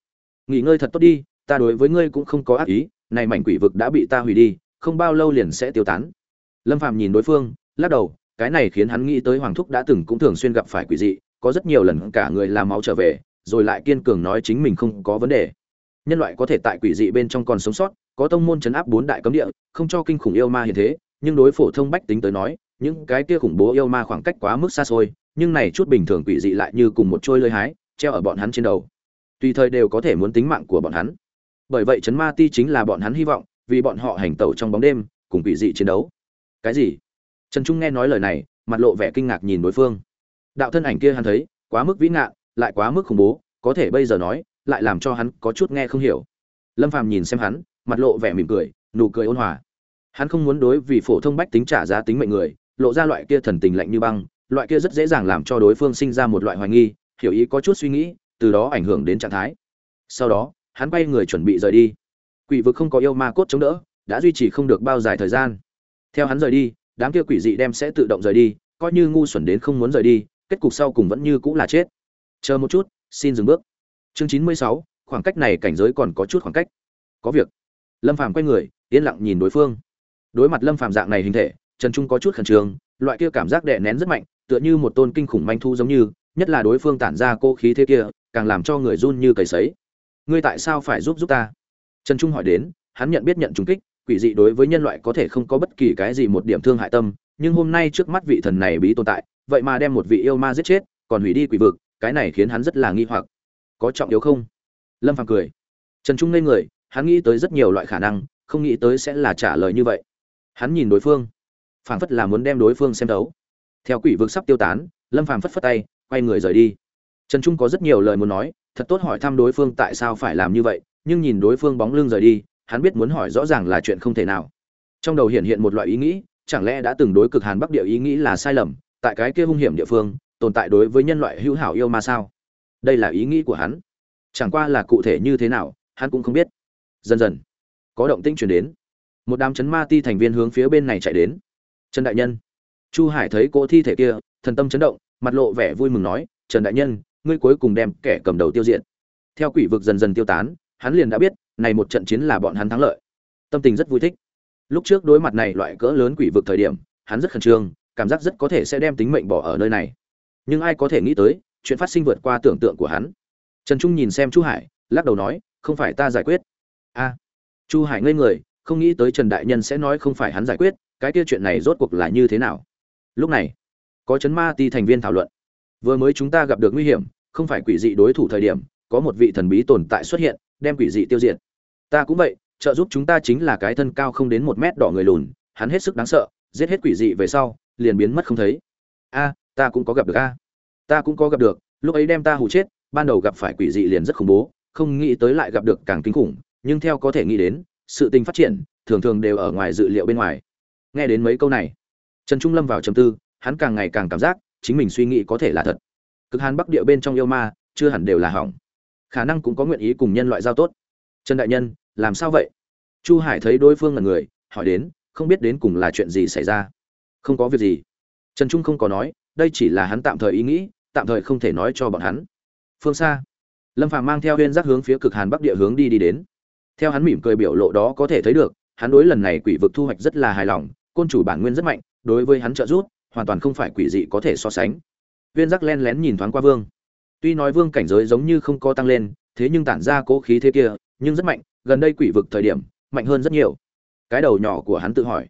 Nghỉ ngơi thật tốt đi, ta đối với ngươi cũng không có ác ý, này mảnh quỷ vực đã bị ta hủy đi, không bao lâu liền sẽ tiêu tán. Lâm phạm nhìn đối phương, lắc đầu, cái này khiến hắn nghĩ tới hoàng thúc đã từng cũng thường xuyên gặp phải quỷ dị, có rất nhiều lần cả người làm máu trở về, rồi lại kiên cường nói chính mình không có vấn đề. Nhân loại có thể tại quỷ dị bên trong còn sống sót, có tông môn chấn áp bốn đại cấm địa, không cho kinh khủng yêu ma hiện thế, nhưng đối phổ thông bách tính tới nói những cái kia khủng bố yêu ma khoảng cách quá mức xa xôi, nhưng này chút bình thường quỷ dị lại như cùng một trôi lơi hái, treo ở bọn hắn trên đầu. Tùy thời đều có thể muốn tính mạng của bọn hắn. Bởi vậy chấn ma ti chính là bọn hắn hy vọng, vì bọn họ hành tẩu trong bóng đêm, cùng quỷ dị chiến đấu. Cái gì? Trần trung nghe nói lời này, mặt lộ vẻ kinh ngạc nhìn đối phương. Đạo thân ảnh kia hắn thấy, quá mức vĩ ngạn lại quá mức khủng bố, có thể bây giờ nói, lại làm cho hắn có chút nghe không hiểu. Lâm phàm nhìn xem hắn, mặt lộ vẻ mỉm cười, nụ cười ôn hòa. Hắn không muốn đối vì phổ thông bách tính trả giá tính mệnh người lộ ra loại kia thần tình lạnh như băng, loại kia rất dễ dàng làm cho đối phương sinh ra một loại hoài nghi, hiểu ý có chút suy nghĩ, từ đó ảnh hưởng đến trạng thái. Sau đó, hắn quay người chuẩn bị rời đi. Quỷ vực không có yêu ma cốt chống đỡ, đã duy trì không được bao dài thời gian. Theo hắn rời đi, đám kia quỷ dị đem sẽ tự động rời đi, coi như ngu xuẩn đến không muốn rời đi, kết cục sau cùng vẫn như cũng là chết. Chờ một chút, xin dừng bước. Chương chín mươi sáu, khoảng cách này cảnh giới còn có chút khoảng cách. Có việc. Lâm phàm quay người, yên lặng nhìn đối phương. Đối mặt lâm phàm dạng này hình thể trần trung có chút khẩn trương, loại kia cảm giác đè nén rất mạnh, tựa như một tôn kinh khủng manh thu giống như, nhất là đối phương tản ra cô khí thế kia, càng làm cho người run như cầy sấy. Ngươi tại sao phải giúp giúp ta? Trần trung hỏi đến, hắn nhận biết nhận trùng kích, quỷ dị đối với nhân loại có thể không có bất kỳ cái gì một điểm thương hại tâm, nhưng hôm nay trước mắt vị thần này bí tồn tại, vậy mà đem một vị yêu ma giết chết, còn hủy đi quỷ vực, cái này khiến hắn rất là nghi hoặc. Có trọng yếu không? Lâm phàm cười. Trần trung ngây người, hắn nghĩ tới rất nhiều loại khả năng, không nghĩ tới sẽ là trả lời như vậy. Hắn nhìn đối phương phảng phất là muốn đem đối phương xem đấu theo quỷ vực sắp tiêu tán, lâm phàm phất phất tay, quay người rời đi. Trần trung có rất nhiều lời muốn nói, thật tốt hỏi thăm đối phương tại sao phải làm như vậy, nhưng nhìn đối phương bóng lưng rời đi, hắn biết muốn hỏi rõ ràng là chuyện không thể nào. Trong đầu hiện hiện một loại ý nghĩ, chẳng lẽ đã từng đối cực hàn bắc địa ý nghĩ là sai lầm, tại cái kia hung hiểm địa phương, tồn tại đối với nhân loại hữu hảo yêu ma sao? Đây là ý nghĩ của hắn. Chẳng qua là cụ thể như thế nào, hắn cũng không biết. Dần dần, có động tĩnh truyền đến. Một đám chấn ma ti thành viên hướng phía bên này chạy đến trần đại nhân. Chu hải thấy cỗ thi thể kia, thần tâm chấn động, mặt lộ vẻ vui mừng nói, trần đại nhân, ngươi cuối cùng đem kẻ cầm đầu tiêu diệt. Theo quỷ vực dần dần tiêu tán, hắn liền đã biết, này một trận chiến là bọn hắn thắng lợi. Tâm tình rất vui thích. Lúc trước đối mặt này loại cỡ lớn quỷ vực thời điểm, hắn rất khẩn trương, cảm giác rất có thể sẽ đem tính mệnh bỏ ở nơi này. Nhưng ai có thể nghĩ tới, chuyện phát sinh vượt qua tưởng tượng của hắn. Trần trung nhìn xem chu hải, lắc đầu nói, không phải ta giải quyết. A. Chu hải ngây người, không nghĩ tới trần đại nhân sẽ nói không phải hắn giải quyết cái kia chuyện này rốt cuộc là như thế nào? Lúc này, có chấn ma ti thành viên thảo luận. Vừa mới chúng ta gặp được nguy hiểm, không phải quỷ dị đối thủ thời điểm, có một vị thần bí tồn tại xuất hiện, đem quỷ dị tiêu diệt. Ta cũng vậy, trợ giúp chúng ta chính là cái thân cao không đến một mét đỏ người lùn, hắn hết sức đáng sợ, giết hết quỷ dị về sau, liền biến mất không thấy. A, ta cũng có gặp được a. Ta cũng có gặp được, lúc ấy đem ta hù chết, ban đầu gặp phải quỷ dị liền rất khủng bố, không nghĩ tới lại gặp được càng kinh khủng, nhưng theo có thể nghĩ đến, sự tình phát triển, thường thường đều ở ngoài dự liệu bên ngoài nghe đến mấy câu này, trần trung lâm vào trầm tư, hắn càng ngày càng cảm giác chính mình suy nghĩ có thể là thật. Cực hàn bắc địa bên trong yêu ma, chưa hẳn đều là hỏng. Khả năng cũng có nguyện ý cùng nhân loại giao tốt. Trần đại nhân, làm sao vậy? Chu hải thấy đối phương là người, hỏi đến, không biết đến cùng là chuyện gì xảy ra. Không có việc gì. Trần trung không có nói, đây chỉ là hắn tạm thời ý nghĩ, tạm thời không thể nói cho bọn hắn. Phương xa. Lâm phàm mang theo huyên giác hướng phía cực hàn bắc địa hướng đi đi đến. Theo hắn mỉm cười biểu lộ đó có thể thấy được, hắn đối lần này quỷ vực thu hoạch rất là hài lòng côn chủ bản nguyên rất mạnh, đối với hắn trợ giúp, hoàn toàn không phải quỷ dị có thể so sánh. Viên giác len lén nhìn thoáng qua vương. Tuy nói vương cảnh giới giống như không có tăng lên, thế nhưng tản ra cố khí thế kia, nhưng rất mạnh, gần đây quỷ vực thời điểm, mạnh hơn rất nhiều. Cái đầu nhỏ của hắn tự hỏi,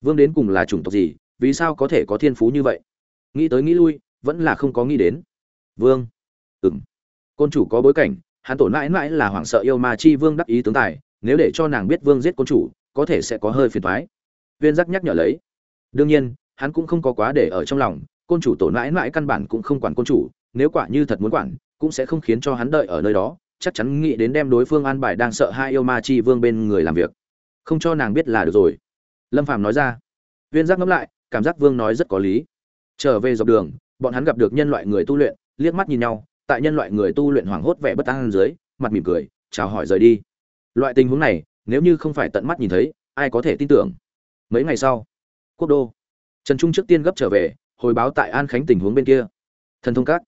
vương đến cùng là chủng tộc gì, vì sao có thể có thiên phú như vậy? Nghĩ tới nghĩ lui, vẫn là không có nghĩ đến. Vương. Ừng côn chủ có bối cảnh, hắn tổn mãi mãi là hoảng sợ yêu ma chi vương đắc ý tướng tài, nếu để cho nàng biết vương giết côn chủ, có thể sẽ có hơi phiền thoái viên giác nhắc nhở lấy. Đương nhiên, hắn cũng không có quá để ở trong lòng, côn chủ tổn mãi mãi căn bản cũng không quản côn chủ, nếu quả như thật muốn quản, cũng sẽ không khiến cho hắn đợi ở nơi đó, chắc chắn nghĩ đến đem đối phương an bài đang sợ hai yêu ma chi vương bên người làm việc. Không cho nàng biết là được rồi. Lâm phàm nói ra. Viên giác ngẫm lại, cảm giác vương nói rất có lý. Trở về dọc đường, bọn hắn gặp được nhân loại người tu luyện, liếc mắt nhìn nhau, tại nhân loại người tu luyện hoảng hốt vẻ bất an dưới, mặt mỉm cười, chào hỏi rời đi. Loại tình huống này, nếu như không phải tận mắt nhìn thấy, ai có thể tin tưởng? Mấy ngày sau, quốc đô, trần trung trước tiên gấp trở về, hồi báo tại an khánh tình huống bên kia. Thần thông các,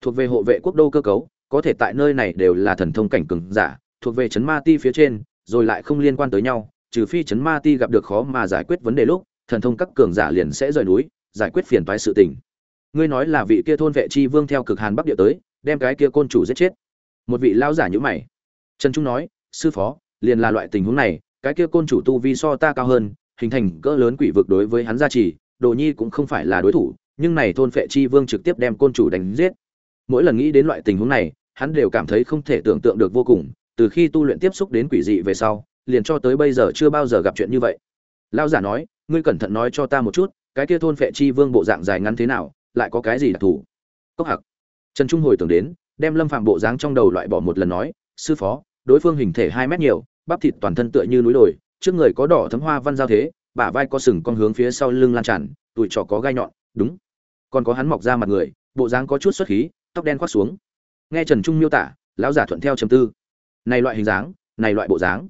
thuộc về hộ vệ quốc đô cơ cấu, có thể tại nơi này đều là thần thông cảnh cường giả, thuộc về chấn ma ti phía trên, rồi lại không liên quan tới nhau, trừ phi chấn ma ti gặp được khó mà giải quyết vấn đề lúc, thần thông các cường giả liền sẽ rời núi, giải quyết phiền toái sự tình. Ngươi nói là vị kia thôn vệ chi vương theo cực hàn bắc địa tới, đem cái kia côn chủ giết chết. Một vị lao giả nhữ mày. Trần trung nói, sư phó, liền là loại tình huống này, cái kia côn chủ tu vi so ta cao hơn hình thành cỡ lớn quỷ vực đối với hắn gia trì đồ nhi cũng không phải là đối thủ nhưng này thôn phệ chi vương trực tiếp đem côn chủ đánh giết. Mỗi lần nghĩ đến loại tình huống này hắn đều cảm thấy không thể tưởng tượng được vô cùng từ khi tu luyện tiếp xúc đến quỷ dị về sau liền cho tới bây giờ chưa bao giờ gặp chuyện như vậy. Lão giả nói ngươi cẩn thận nói cho ta một chút cái kia thôn phệ chi vương bộ dạng dài ngắn thế nào lại có cái gì đặc thù? Cốc hạc, trần trung hồi tưởng đến đem lâm phạm bộ dáng trong đầu loại bỏ một lần nói sư phó đối phương hình thể hai mét nhiều bắp thịt toàn thân tựa như núi đồi trước người có đỏ thấm hoa văn giao thế, bả vai có sừng con hướng phía sau lưng lan tràn, tụi trò có gai nhọn, đúng. Còn có hắn mọc ra mặt người, bộ dáng có chút xuất khí, tóc đen khoác xuống. Nghe trần trung miêu tả, lão giả thuận theo chầm tư. Này loại hình dáng, này loại bộ dáng.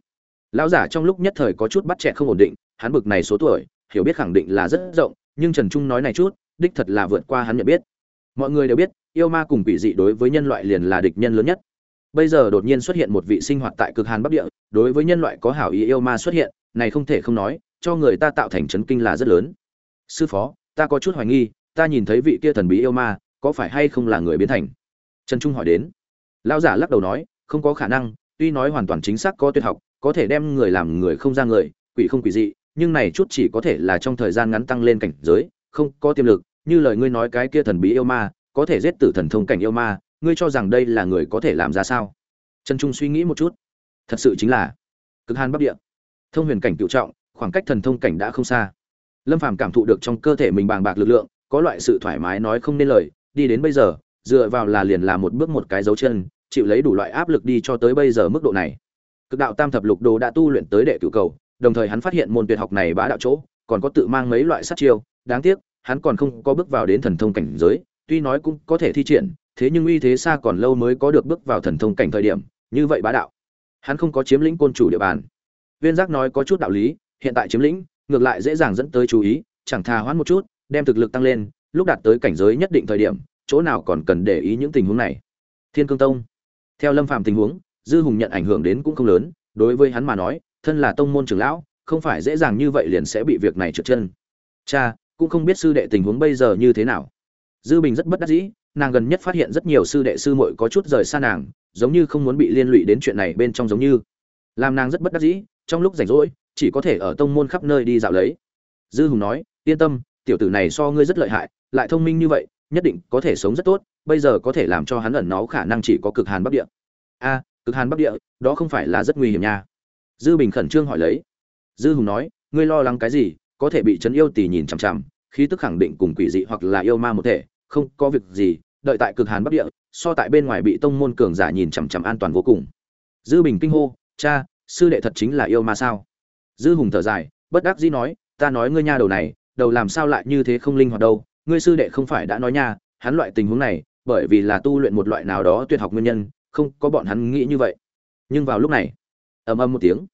Lão giả trong lúc nhất thời có chút bắt trẻ không ổn định, hắn bực này số tuổi, hiểu biết khẳng định là rất rộng, nhưng trần trung nói này chút, đích thật là vượt qua hắn nhận biết. Mọi người đều biết, yêu ma cùng quỷ dị đối với nhân loại liền là địch nhân lớn nhất bây giờ đột nhiên xuất hiện một vị sinh hoạt tại cực hàn bắc địa, đối với nhân loại có hảo ý yêu ma xuất hiện, này không thể không nói, cho người ta tạo thành chấn kinh là rất lớn. Sư phó, ta có chút hoài nghi, ta nhìn thấy vị kia thần bí yêu ma, có phải hay không là người biến thành? Trần trung hỏi đến. Lão giả lắc đầu nói, không có khả năng, tuy nói hoàn toàn chính xác có tuyệt học, có thể đem người làm người không ra người, quỷ không quỷ dị, nhưng này chút chỉ có thể là trong thời gian ngắn tăng lên cảnh giới, không có tiềm lực, như lời ngươi nói cái kia thần bí yêu ma, có thể giết tử thần thông cảnh yêu ma ngươi cho rằng đây là người có thể làm ra sao? Trần trung suy nghĩ một chút. Thật sự chính là cực hàn bắc địa. Thông huyền cảnh cựu trọng, khoảng cách thần thông cảnh đã không xa. Lâm phàm cảm thụ được trong cơ thể mình bàng bạc lực lượng, có loại sự thoải mái nói không nên lời, đi đến bây giờ, dựa vào là liền là một bước một cái dấu chân, chịu lấy đủ loại áp lực đi cho tới bây giờ mức độ này. Cực đạo tam thập lục đồ đã tu luyện tới đệ cửu cầu, đồng thời hắn phát hiện môn tuyệt học này bá đạo chỗ, còn có tự mang mấy loại sát chiêu, đáng tiếc, hắn còn không có bước vào đến thần thông cảnh giới tuy nói cũng có thể thi triển, thế nhưng uy thế xa còn lâu mới có được bước vào thần thông cảnh thời điểm, như vậy bá đạo. Hắn không có chiếm lĩnh côn chủ địa bàn. Viên giác nói có chút đạo lý, hiện tại chiếm lĩnh, ngược lại dễ dàng dẫn tới chú ý, chẳng thà hoãn một chút, đem thực lực tăng lên, lúc đạt tới cảnh giới nhất định thời điểm, chỗ nào còn cần để ý những tình huống này. Thiên cương tông, theo lâm phạm tình huống, dư hùng nhận ảnh hưởng đến cũng không lớn, đối với hắn mà nói, thân là tông môn trưởng lão, không phải dễ dàng như vậy liền sẽ bị việc này trượt chân. Cha, cũng không biết sư đệ tình huống bây giờ như thế nào dư bình rất bất đắc dĩ, nàng gần nhất phát hiện rất nhiều sư đệ sư muội có chút rời xa nàng, giống như không muốn bị liên lụy đến chuyện này bên trong giống như. Làm nàng rất bất đắc dĩ, trong lúc rảnh rỗi, chỉ có thể ở tông môn khắp nơi đi dạo lấy. Dư hùng nói, yên tâm, tiểu tử này so ngươi rất lợi hại, lại thông minh như vậy, nhất định có thể sống rất tốt, bây giờ có thể làm cho hắn ẩn náu khả năng chỉ có cực hàn bắc địa. A, cực hàn bắc địa, đó không phải là rất nguy hiểm nha. Dư bình khẩn trương hỏi lấy. Dư hùng nói, ngươi lo lắng cái gì, có thể bị trấn yêu tỷ nhìn chằm chằm, khí tức khẳng định cùng quỷ dị hoặc là yêu ma một thể không có việc gì, đợi tại cực hàn bắc địa, so tại bên ngoài bị tông môn cường giả nhìn chằm chằm an toàn vô cùng. Dư bình kinh hô, cha, sư đệ thật chính là yêu ma sao? Dư hùng thở dài, bất đắc dĩ nói, ta nói ngươi nha đầu này, đầu làm sao lại như thế không linh hoạt đâu, ngươi sư đệ không phải đã nói nha, hắn loại tình huống này, bởi vì là tu luyện một loại nào đó tuyệt học nguyên nhân, không có bọn hắn nghĩ như vậy. Nhưng vào lúc này, ầm ầm một tiếng,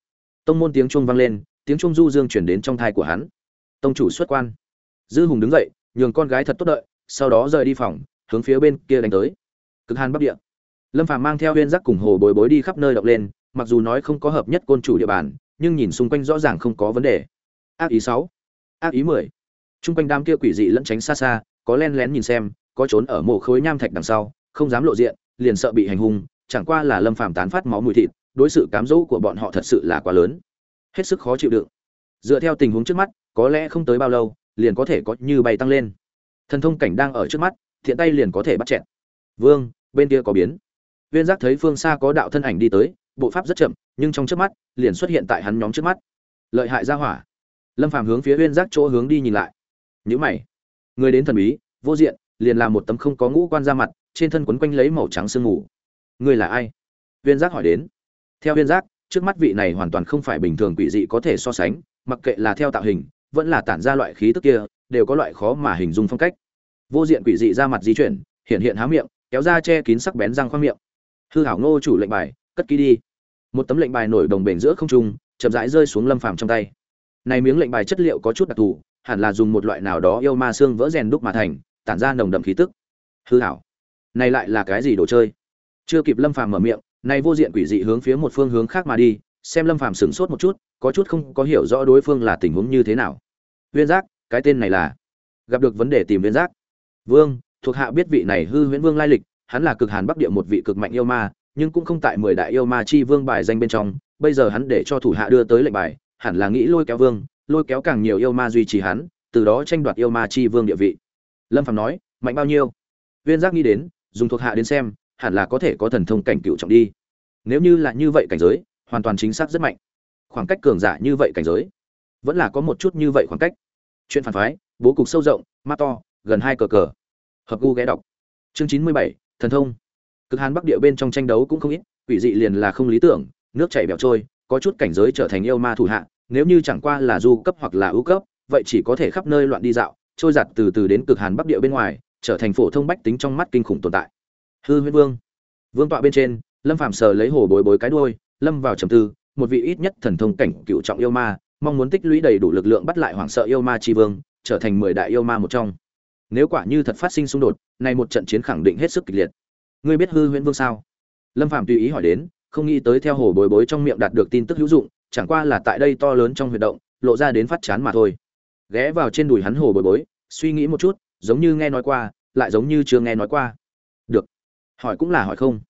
tông môn tiếng chuông vang lên, tiếng chuông du dương chuyển đến trong thai của hắn. Tông chủ xuất quan. Dư hùng đứng dậy, nhường con gái thật tốt đợi sau đó rời đi phòng, hướng phía bên kia đánh tới. Cực hàn bắc địa. Lâm phàm mang theo huyên giác cùng hồ bồi bối đi khắp nơi động lên, mặc dù nói không có hợp nhất côn chủ địa bàn, nhưng nhìn xung quanh rõ ràng không có vấn đề. Ác ý sáu, ác ý mười. Chung quanh đám kia quỷ dị lẫn tránh xa xa, có len lén nhìn xem, có trốn ở mộ khối nham thạch đằng sau, không dám lộ diện, liền sợ bị hành hung, chẳng qua là lâm phàm tán phát máu mùi thịt, đối sự cám dỗ của bọn họ thật sự là quá lớn. Hết sức khó chịu đựng. Dựa theo tình huống trước mắt, có lẽ không tới bao lâu, liền có thể có như bay tăng lên thần thông cảnh đang ở trước mắt, thiện tay liền có thể bắt chẹn vương, bên kia có biến. Viên giác thấy phương xa có đạo thân ảnh đi tới, bộ pháp rất chậm, nhưng trong trước mắt, liền xuất hiện tại hắn nhóm trước mắt. Lợi hại ra hỏa. Lâm phàm hướng phía viên giác chỗ hướng đi nhìn lại. Nhữ mày. Người đến thần bí, vô diện, liền làm một tấm không có ngũ quan ra mặt, trên thân quấn quanh lấy màu trắng sương mù. Người là ai? Viên giác hỏi đến. Theo viên giác, trước mắt vị này hoàn toàn không phải bình thường quỷ dị có thể so sánh, mặc kệ là theo tạo hình, vẫn là tản ra loại khí tức kia đều có loại khó mà hình dung phong cách. Vô diện quỷ dị ra mặt di chuyển, hiện hiện há miệng, kéo ra che kín sắc bén răng khoang miệng. Hư hảo ngô chủ lệnh bài, cất ký đi. Một tấm lệnh bài nổi đồng bền giữa không trung, chậm rãi rơi xuống lâm phàm trong tay. Này miếng lệnh bài chất liệu có chút đặc thù, hẳn là dùng một loại nào đó yêu ma xương vỡ rèn đúc mà thành, tản ra nồng đậm khí tức. Hư hảo. Này lại là cái gì đồ chơi? Chưa kịp lâm phàm mở miệng, này vô diện quỷ dị hướng phía một phương hướng khác mà đi, xem lâm phàm sửng sốt một chút, có chút không có hiểu rõ đối phương là tình huống như thế nào. Huyên giác cái tên này là, gặp được vấn đề tìm viên giác. Vương, thuộc hạ biết vị này hư huyễn vương lai lịch, hắn là cực hàn bắc địa một vị cực mạnh yêu ma, nhưng cũng không tại mười đại yêu ma chi vương bài danh bên trong, bây giờ hắn để cho thủ hạ đưa tới lệnh bài, hẳn là nghĩ lôi kéo vương, lôi kéo càng nhiều yêu ma duy trì hắn, từ đó tranh đoạt yêu ma chi vương địa vị. Lâm phạm nói, mạnh bao nhiêu? Viên giác nghĩ đến, dùng thuộc hạ đến xem, hẳn là có thể có thần thông cảnh cựu trọng đi. Nếu như là như vậy cảnh giới, hoàn toàn chính xác rất mạnh. Khoảng cách cường giả như vậy cảnh giới, vẫn là có một chút như vậy khoảng cách chuyện phản phái, bố cục sâu rộng, mắt to, gần hai cờ cờ. Hợp gu ghé đọc. Chương chín mươi bảy, thần thông. Cực hàn bắc địa bên trong tranh đấu cũng không ít, quỷ dị liền là không lý tưởng, nước chảy bẹo trôi, có chút cảnh giới trở thành yêu ma thủ hạ, nếu như chẳng qua là du cấp hoặc là ưu cấp, vậy chỉ có thể khắp nơi loạn đi dạo, trôi giặt từ từ đến cực hàn bắc địa bên ngoài, trở thành phổ thông bách tính trong mắt kinh khủng tồn tại. Hư huyết vương. Vương tọa bên trên, lâm phạm sờ lấy hồ bối bối cái đuôi, lâm vào trầm tư, một vị ít nhất thần thông cảnh cựu trọng yêu ma mong muốn tích lũy đầy đủ lực lượng bắt lại hoảng sợ yêu ma tri vương, trở thành mười đại yêu ma một trong. Nếu quả như thật phát sinh xung đột này một trận chiến khẳng định hết sức kịch liệt. Ngươi biết hư huyễn vương sao? Lâm phạm tùy ý hỏi đến, không nghĩ tới theo hồ bối bối trong miệng đạt được tin tức hữu dụng, chẳng qua là tại đây to lớn trong huy động, lộ ra đến phát chán mà thôi. Ghé vào trên đùi hắn hồ bối bối, suy nghĩ một chút, giống như nghe nói qua, lại giống như chưa nghe nói qua. Được. Hỏi cũng là hỏi không.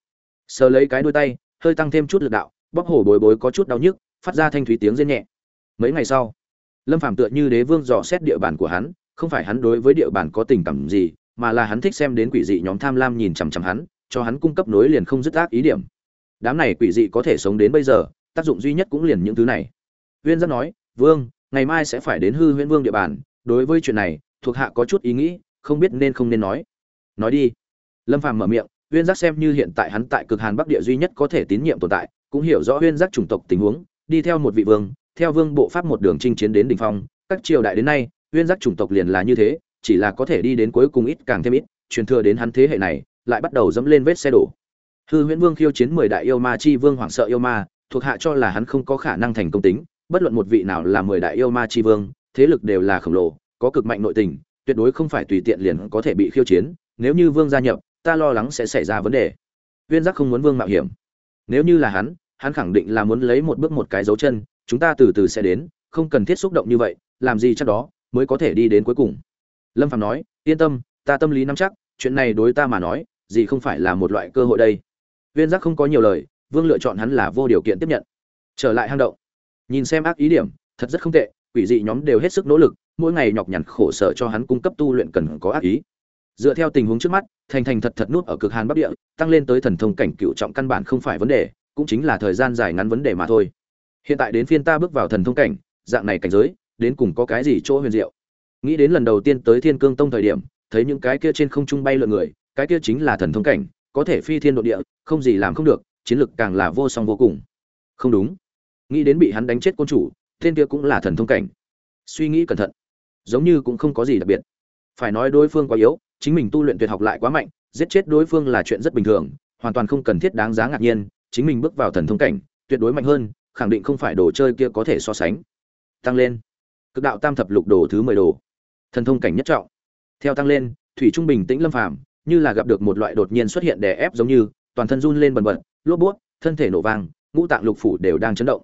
Sờ lấy cái đuôi tay, hơi tăng thêm chút lực đạo bóc hồ bối bối có chút đau nhức, phát ra thanh thúy tiếng rên nhẹ mấy ngày sau, lâm phàm tựa như đế vương dò xét địa bàn của hắn, không phải hắn đối với địa bàn có tình cảm gì, mà là hắn thích xem đến quỷ dị nhóm tham lam nhìn chằm chằm hắn, cho hắn cung cấp nối liền không dứt ác ý điểm. Đám này quỷ dị có thể sống đến bây giờ, tác dụng duy nhất cũng liền những thứ này. Viên giác nói, vương, ngày mai sẽ phải đến hư huyễn vương địa bàn, đối với chuyện này, thuộc hạ có chút ý nghĩ, không biết nên không nên nói. Nói đi. Lâm phàm mở miệng huyên giác xem như hiện tại hắn tại cực hàn bắc địa duy nhất có thể tín nhiệm tồn tại, cũng hiểu rõ huyên giác chủng tộc tình huống, đi theo một vị vương theo vương bộ pháp một đường chinh chiến đến đỉnh phong, các triều đại đến nay, uyên giác chủng tộc liền là như thế, chỉ là có thể đi đến cuối cùng ít càng thêm ít, truyền thừa đến hắn thế hệ này, lại bắt đầu dẫm lên vết xe đổ. Hư huyễn vương khiêu chiến mười đại yêu ma chi vương hoảng sợ yêu ma, thuộc hạ cho là hắn không có khả năng thành công tính, bất luận một vị nào là mười đại yêu ma chi vương, thế lực đều là khổng lồ, có cực mạnh nội tình, tuyệt đối không phải tùy tiện liền có thể bị khiêu chiến, nếu như vương gia nhập, ta lo lắng sẽ xảy ra vấn đề. Viên giác không muốn vương mạo hiểm. Nếu như là hắn hắn khẳng định là muốn lấy một bước một cái dấu chân chúng ta từ từ sẽ đến, không cần thiết xúc động như vậy, làm gì chắc đó, mới có thể đi đến cuối cùng. Lâm phạm nói, yên tâm, ta tâm lý nắm chắc, chuyện này đối ta mà nói, gì không phải là một loại cơ hội đây. Viên giác không có nhiều lời, vương lựa chọn hắn là vô điều kiện tiếp nhận. Trở lại hang động. Nhìn xem ác ý điểm, thật rất không tệ, quỷ dị nhóm đều hết sức nỗ lực, mỗi ngày nhọc nhằn khổ sở cho hắn cung cấp tu luyện cần có ác ý. Dựa theo tình huống trước mắt, thành thành thật thật nút ở cực hàn bắc địa, tăng lên tới thần thông cảnh cựu trọng căn bản không phải vấn đề, cũng chính là thời gian dài ngắn vấn đề mà thôi hiện tại đến phiên ta bước vào thần thông cảnh, dạng này cảnh giới, đến cùng có cái gì chỗ huyền diệu? Nghĩ đến lần đầu tiên tới thiên cương tông thời điểm, thấy những cái kia trên không trung bay lượn người, cái kia chính là thần thông cảnh, có thể phi thiên độ địa, không gì làm không được, chiến lực càng là vô song vô cùng. Không đúng. Nghĩ đến bị hắn đánh chết côn chủ, tên kia cũng là thần thông cảnh. Suy nghĩ cẩn thận. Giống như cũng không có gì đặc biệt. Phải nói đối phương quá yếu, chính mình tu luyện tuyệt học lại quá mạnh, giết chết đối phương là chuyện rất bình thường, hoàn toàn không cần thiết đáng giá ngạc nhiên, chính mình bước vào thần thông cảnh, tuyệt đối mạnh hơn khẳng định không phải đồ chơi kia có thể so sánh. Tăng lên. Cực đạo tam thập lục đồ thứ mười đồ. Thần thông cảnh nhất trọng. Theo tăng lên, thủy trung bình tĩnh lâm phàm, như là gặp được một loại đột nhiên xuất hiện đè ép giống như, toàn thân run lên bần bật, lốp buốt thân thể nổ vang, ngũ tạng lục phủ đều đang chấn động.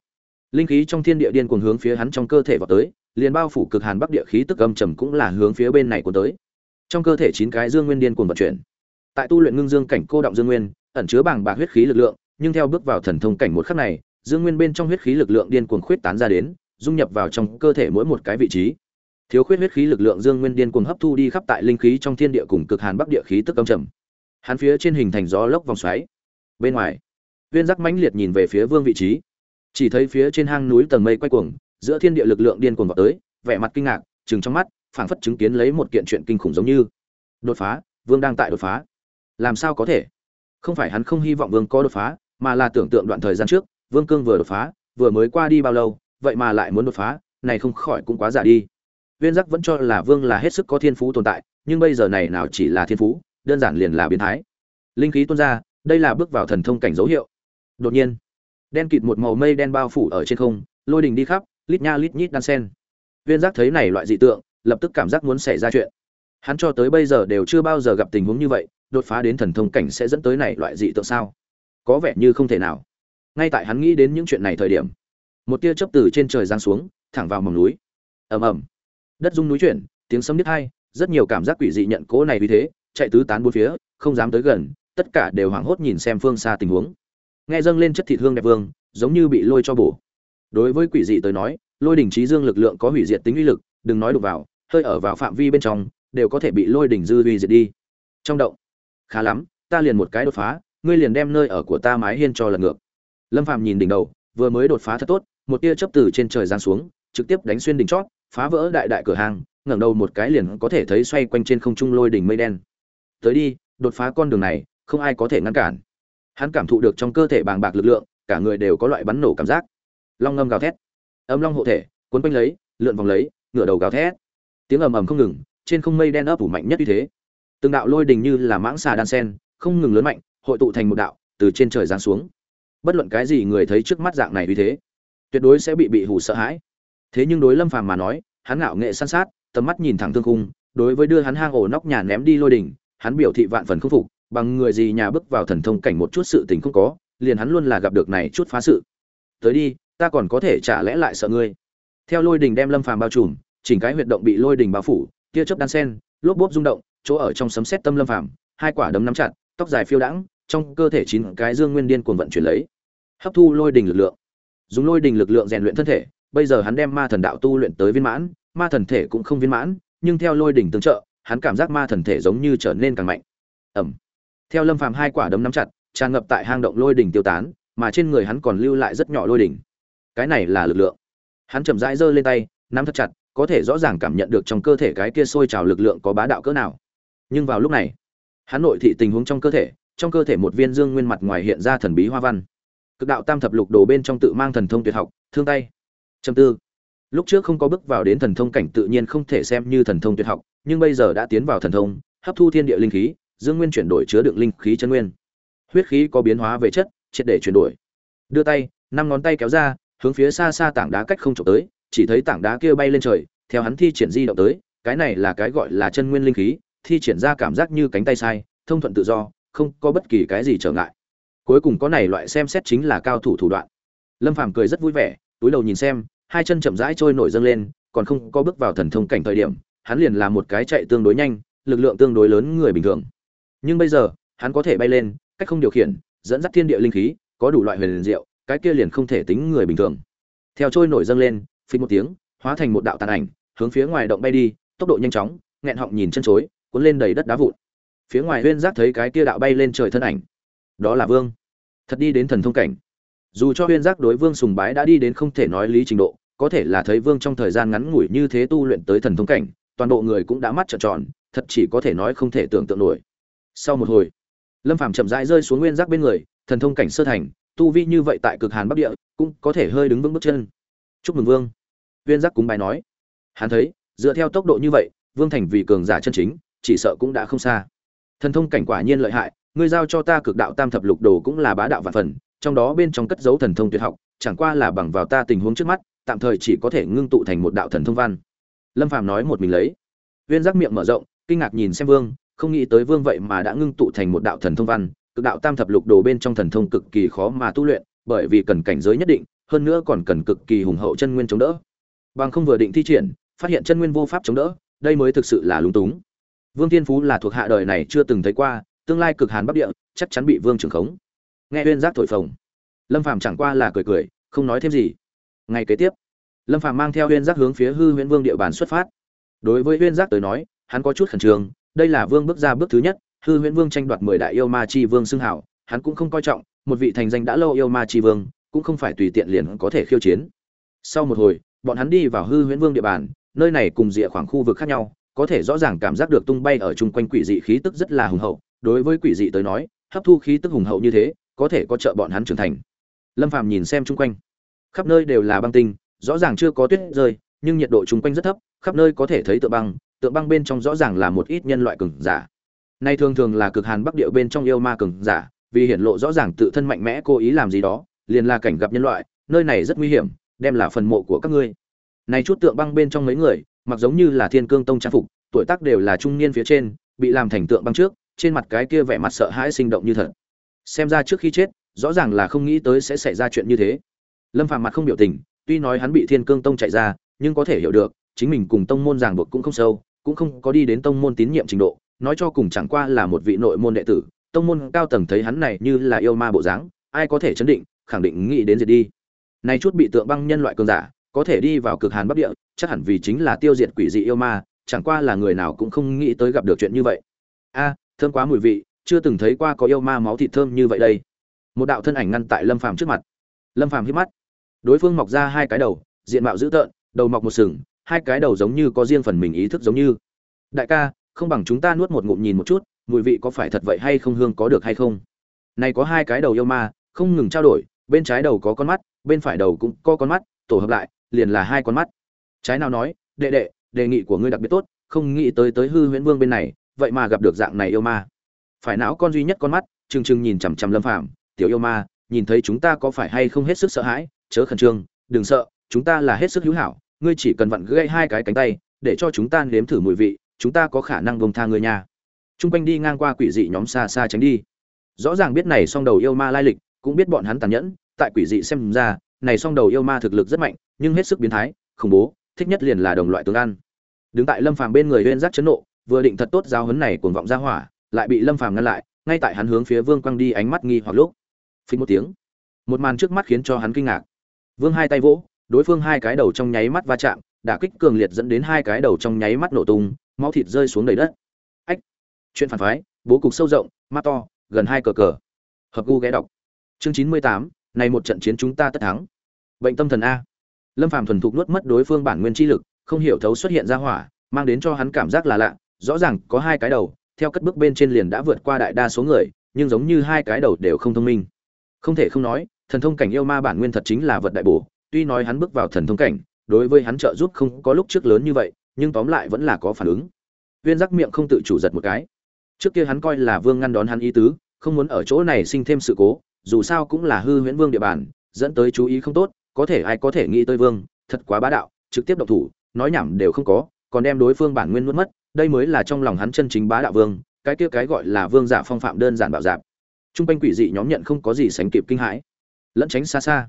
Linh khí trong thiên địa điên cuồng hướng phía hắn trong cơ thể vào tới, liền bao phủ cực hàn bắc địa khí tức âm trầm cũng là hướng phía bên này của tới. Trong cơ thể chín cái dương nguyên điên cuồng vận chuyển. Tại tu luyện ngưng dương cảnh cô động dương nguyên, ẩn chứa bảng bạc huyết khí lực lượng, nhưng theo bước vào thần thông cảnh một khắc này dương nguyên bên trong huyết khí lực lượng điên cuồng khuyết tán ra đến, dung nhập vào trong cơ thể mỗi một cái vị trí. Thiếu khuyết huyết khí lực lượng dương nguyên điên cuồng hấp thu đi khắp tại linh khí trong thiên địa cùng cực hàn bắc địa khí tức âm trầm. Hắn phía trên hình thành gió lốc vòng xoáy. Bên ngoài, viên giác mãnh liệt nhìn về phía vương vị trí. Chỉ thấy phía trên hang núi tầng mây quay cuồng, giữa thiên địa lực lượng điên cuồng vào tới, vẻ mặt kinh ngạc chừng trong mắt, phảng phất chứng kiến lấy một kiện chuyện kinh khủng giống như. Đột phá, vương đang tại đột phá. Làm sao có thể? Không phải hắn không hy vọng vương có đột phá, mà là tưởng tượng đoạn thời gian trước vương cương vừa đột phá, vừa mới qua đi bao lâu, vậy mà lại muốn đột phá, này không khỏi cũng quá giả đi. Viên giác vẫn cho là vương là hết sức có thiên phú tồn tại, nhưng bây giờ này nào chỉ là thiên phú, đơn giản liền là biến thái. Linh khí tuôn ra, đây là bước vào thần thông cảnh dấu hiệu. Đột nhiên, đen kịt một màu mây đen bao phủ ở trên không, lôi đình đi khắp, lít nha lít nhít đan sen. Viên giác thấy này loại dị tượng, lập tức cảm giác muốn xảy ra chuyện. Hắn cho tới bây giờ đều chưa bao giờ gặp tình huống như vậy, đột phá đến thần thông cảnh sẽ dẫn tới này loại dị tượng sao? Có vẻ như không thể nào ngay tại hắn nghĩ đến những chuyện này thời điểm, một tia chớp từ trên trời giáng xuống, thẳng vào mỏm núi. Ầm ầm. Đất rung núi chuyển, tiếng sấm đứt hai, rất nhiều cảm giác quỷ dị nhận cố này vì thế, chạy tứ tán bốn phía, không dám tới gần, tất cả đều hoảng hốt nhìn xem phương xa tình huống. Nghe dâng lên chất thịt hương đẹp vương, giống như bị lôi cho bổ. Đối với quỷ dị tới nói, lôi đỉnh trí dương lực lượng có hủy diệt tính uy lực, đừng nói đụng vào, hơi ở vào phạm vi bên trong, đều có thể bị lôi đỉnh dư uy diệt đi. Trong động. Khá lắm, ta liền một cái đột phá, ngươi liền đem nơi ở của ta mái hiên cho lần ngược lâm phạm nhìn đỉnh đầu, vừa mới đột phá thật tốt, một tia chớp từ trên trời giáng xuống, trực tiếp đánh xuyên đỉnh chót, phá vỡ đại đại cửa hàng, ngẩng đầu một cái liền có thể thấy xoay quanh trên không trung lôi đỉnh mây đen. Tới đi, đột phá con đường này, không ai có thể ngăn cản. Hắn cảm thụ được trong cơ thể bàng bạc lực lượng, cả người đều có loại bắn nổ cảm giác. Long ngâm gào thét. Âm long hộ thể, cuốn quanh lấy, lượn vòng lấy, ngửa đầu gào thét. Tiếng ầm ầm không ngừng, trên không mây đen ấp ủ mạnh nhất như thế. Từng đạo lôi đình như là mãng xà đan sen, không ngừng lớn mạnh, hội tụ thành một đạo, từ trên trời giáng xuống bất luận cái gì người thấy trước mắt dạng này như thế, tuyệt đối sẽ bị bị hù sợ hãi. Thế nhưng đối lâm phàm mà nói, hắn ngạo nghệ san sát, tầm mắt nhìn thẳng thương khung, đối với đưa hắn hang ổ nóc nhà ném đi lôi đỉnh, hắn biểu thị vạn phần không phục, bằng người gì nhà bước vào thần thông cảnh một chút sự tình không có, liền hắn luôn là gặp được này chút phá sự. Tới đi, ta còn có thể trả lẽ lại sợ ngươi. Theo lôi đình đem lâm phàm bao trùm, chỉnh cái huyệt động bị lôi đình bao phủ, tia chớp đan sen, lốp bốp rung động, chỗ ở trong sấm sét tâm lâm phàm, hai quả đấm nắm chặt, tóc dài phiêu đãng trong cơ thể chín cái dương nguyên điên cuồng vận chuyển lấy, hấp thu lôi đình lực lượng. Dùng lôi đình lực lượng rèn luyện thân thể, bây giờ hắn đem ma thần đạo tu luyện tới viên mãn, ma thần thể cũng không viên mãn, nhưng theo lôi đình tương trợ, hắn cảm giác ma thần thể giống như trở nên càng mạnh. Ẩm. Theo lâm phàm hai quả đấm nắm chặt, tràn ngập tại hang động lôi đỉnh tiêu tán, mà trên người hắn còn lưu lại rất nhỏ lôi đỉnh cái này là lực lượng. Hắn chậm rãi giơ lên tay, nắm thật chặt, có thể rõ ràng cảm nhận được trong cơ thể cái kia sôi trào lực lượng có bá đạo cỡ nào. Nhưng vào lúc này, hắn nội thị tình huống trong cơ thể trong cơ thể một viên dương nguyên mặt ngoài hiện ra thần bí hoa văn. Cực đạo tam thập lục đồ bên trong tự mang thần thông tuyệt học, thương tay. Châm tư. Lúc trước không có bước vào đến thần thông cảnh tự nhiên không thể xem như thần thông tuyệt học, nhưng bây giờ đã tiến vào thần thông, hấp thu thiên địa linh khí, dương nguyên chuyển đổi chứa đựng linh khí chân nguyên. Huyết khí có biến hóa về chất, triệt để chuyển đổi. Đưa tay, năm ngón tay kéo ra, hướng phía xa xa tảng đá cách không trộm tới, chỉ thấy tảng đá kia bay lên trời, theo hắn thi triển di động tới, cái này là cái gọi là chân nguyên linh khí, thi triển ra cảm giác như cánh tay sai, thông thuận tự do không có bất kỳ cái gì trở ngại. Cuối cùng có này loại xem xét chính là cao thủ thủ đoạn. Lâm phàm cười rất vui vẻ, túi đầu nhìn xem, hai chân chậm rãi trôi nổi dâng lên, còn không có bước vào thần thông cảnh thời điểm, hắn liền là một cái chạy tương đối nhanh, lực lượng tương đối lớn người bình thường. Nhưng bây giờ, hắn có thể bay lên, cách không điều khiển, dẫn dắt thiên địa linh khí, có đủ loại huyền liền diệu, cái kia liền không thể tính người bình thường. Theo trôi nổi dâng lên phí một tiếng, hóa thành một đạo tàn ảnh, hướng phía ngoài động bay đi, tốc độ nhanh chóng, nghẹn họng nhìn chân chối, cuốn lên đầy đất đá vụn phía ngoài huyên giác thấy cái kia đạo bay lên trời thân ảnh. Đó là vương. Thật đi đến thần thông cảnh. Dù cho huyên giác đối vương sùng bái đã đi đến không thể nói lý trình độ, có thể là thấy vương trong thời gian ngắn ngủi như thế tu luyện tới thần thông cảnh, toàn bộ người cũng đã mắt trợn tròn, thật chỉ có thể nói không thể tưởng tượng nổi. Sau một hồi, lâm phàm chậm rãi rơi xuống nguyên giác bên người, thần thông cảnh sơ thành, tu vi như vậy tại cực hàn bắc địa, cũng có thể hơi đứng vững bước chân. Chúc mừng vương. Nguyên giác cúng bài nói. Hắn thấy, dựa theo tốc độ như vậy, vương thành vì cường giả chân chính, chỉ sợ cũng đã không xa thần thông cảnh quả nhiên lợi hại, ngươi giao cho ta cực đạo tam thập lục đồ cũng là bá đạo vạn phần, trong đó bên trong cất dấu thần thông tuyệt học, chẳng qua là bằng vào ta tình huống trước mắt, tạm thời chỉ có thể ngưng tụ thành một đạo thần thông văn. Lâm phàm nói một mình lấy. Viên giác miệng mở rộng, kinh ngạc nhìn xem vương, không nghĩ tới vương vậy mà đã ngưng tụ thành một đạo thần thông văn, cực đạo tam thập lục đồ bên trong thần thông cực kỳ khó mà tu luyện, bởi vì cần cảnh giới nhất định, hơn nữa còn cần cực kỳ hùng hậu chân nguyên chống đỡ. Bằng không vừa định thi triển, phát hiện chân nguyên vô pháp chống đỡ, đây mới thực sự là lúng túng vương thiên phú là thuộc hạ đời này chưa từng thấy qua, tương lai cực hàn bắc địa, chắc chắn bị vương trưởng khống. Nghe uyên giác thổi phồng. Lâm phàm chẳng qua là cười cười, không nói thêm gì. Ngày kế tiếp, lâm phàm mang theo uyên giác hướng phía hư huyễn vương địa bàn xuất phát. Đối với uyên giác tới nói, hắn có chút khẩn trương, đây là vương bước ra bước thứ nhất, hư huyễn vương tranh đoạt mười đại yêu ma chi vương xưng hảo, hắn cũng không coi trọng, một vị thành danh đã lâu yêu ma chi vương, cũng không phải tùy tiện liền có thể khiêu chiến. Sau một hồi, bọn hắn đi vào hư huyễn vương địa bàn, nơi này cùng địa khoảng khu vực khác nhau có thể rõ ràng cảm giác được tung bay ở chung quanh quỷ dị khí tức rất là hùng hậu. Đối với quỷ dị tới nói, hấp thu khí tức hùng hậu như thế, có thể có trợ bọn hắn trưởng thành. Lâm phàm nhìn xem chung quanh. Khắp nơi đều là băng tinh, rõ ràng chưa có tuyết rơi, nhưng nhiệt độ chung quanh rất thấp, khắp nơi có thể thấy tượng băng tượng băng bên trong rõ ràng là một ít nhân loại cường giả. Nay thường thường là cực hàn bắc địa bên trong yêu ma cường giả, vì hiển lộ rõ ràng tự thân mạnh mẽ cố ý làm gì đó, liền là cảnh gặp nhân loại, nơi này rất nguy hiểm, đem là phần mộ của các ngươi. Này chút tượng băng bên trong mấy người mặc giống như là thiên cương tông trang phục, tuổi tác đều là trung niên phía trên, bị làm thành tượng băng trước, trên mặt cái kia vẻ mặt sợ hãi sinh động như thật. Xem ra trước khi chết, rõ ràng là không nghĩ tới sẽ xảy ra chuyện như thế. Lâm phàm mặt không biểu tình, tuy nói hắn bị thiên cương tông chạy ra, nhưng có thể hiểu được, chính mình cùng tông môn ràng buộc cũng không sâu, cũng không có đi đến tông môn tín nhiệm trình độ, nói cho cùng chẳng qua là một vị nội môn đệ tử, tông môn cao tầng thấy hắn này như là yêu ma bộ dáng, ai có thể chấn định, khẳng định nghĩ đến diệt đi. Này chút bị tượng băng nhân loại cường giả có thể đi vào cực hàn bắc địa, chắc hẳn vì chính là tiêu diệt quỷ dị yêu ma, chẳng qua là người nào cũng không nghĩ tới gặp được chuyện như vậy. A, thơm quá mùi vị, chưa từng thấy qua có yêu ma máu thịt thơm như vậy đây. Một đạo thân ảnh ngăn tại lâm phàm trước mặt. Lâm phàm hít mắt. Đối phương mọc ra hai cái đầu, diện mạo dữ tợn, đầu mọc một sừng, hai cái đầu giống như có riêng phần mình ý thức giống như. Đại ca, không bằng chúng ta nuốt một ngụm nhìn một chút, mùi vị có phải thật vậy hay không, hương có được hay không? Này có hai cái đầu yêu ma, không ngừng trao đổi, bên trái đầu có con mắt, bên phải đầu cũng có con mắt, tổ hợp lại liền là hai con mắt. Trái nào nói, đệ đệ, đề nghị của ngươi đặc biệt tốt, không nghĩ tới tới hư huyễn vương bên này, vậy mà gặp được dạng này yêu ma. Phải não con duy nhất con mắt, trừng trừng nhìn chằm chằm lâm phàm, tiểu yêu ma, nhìn thấy chúng ta có phải hay không hết sức sợ hãi, chớ khẩn trương, đừng sợ, chúng ta là hết sức hữu hảo, ngươi chỉ cần vặn gãy hai cái cánh tay, để cho chúng ta nếm thử mùi vị, chúng ta có khả năng bông tha ngươi nha. Trung quanh đi ngang qua quỷ dị nhóm xa xa tránh đi. Rõ ràng biết này song đầu yêu ma lai lịch, cũng biết bọn hắn tàn nhẫn, tại quỷ dị xem ra, này song đầu yêu ma thực lực rất mạnh nhưng hết sức biến thái, khủng bố, thích nhất liền là đồng loại tương ăn. Đứng tại lâm phàm bên người huyên giác chấn nộ, vừa định thật tốt giao hấn này cuồng vọng ra hỏa, lại bị lâm phàm ngăn lại, ngay tại hắn hướng phía vương quang đi ánh mắt nghi hoặc lúc. Phí một tiếng. Một màn trước mắt khiến cho hắn kinh ngạc. Vương hai tay vỗ, đối phương hai cái đầu trong nháy mắt va chạm, đả kích cường liệt dẫn đến hai cái đầu trong nháy mắt nổ tung, máu thịt rơi xuống đầy đất. Ách. Chuyện phản phái, bố cục sâu rộng mắt to, gần hai cờ cờ. Hợp gu ghé đọc. Chương chín mươi tám, này một trận chiến chúng ta tất thắng. Bệnh tâm thần a lâm phàm thuần thục nuốt mất đối phương bản nguyên chi lực, không hiểu thấu xuất hiện ra hỏa, mang đến cho hắn cảm giác là lạ, rõ ràng có hai cái đầu, theo cất bước bên trên liền đã vượt qua đại đa số người, nhưng giống như hai cái đầu đều không thông minh. Không thể không nói, thần thông cảnh yêu ma bản nguyên thật chính là vật đại bổ, tuy nói hắn bước vào thần thông cảnh, đối với hắn trợ giúp không có lúc trước lớn như vậy, nhưng tóm lại vẫn là có phản ứng. Viên giác miệng không tự chủ giật một cái. Trước kia hắn coi là vương ngăn đón hắn ý tứ, không muốn ở chỗ này sinh thêm sự cố, dù sao cũng là hư huyễn vương địa bàn, dẫn tới chú ý không tốt có thể ai có thể nghĩ tới vương, thật quá bá đạo, trực tiếp động thủ, nói nhảm đều không có, còn đem đối phương bản nguyên nuốt mất, đây mới là trong lòng hắn chân chính bá đạo vương, cái kia cái gọi là vương giả phong phạm đơn giản bảo dạp trung quanh quỷ dị nhóm nhận không có gì sánh kịp kinh hãi. Lẫn tránh xa xa.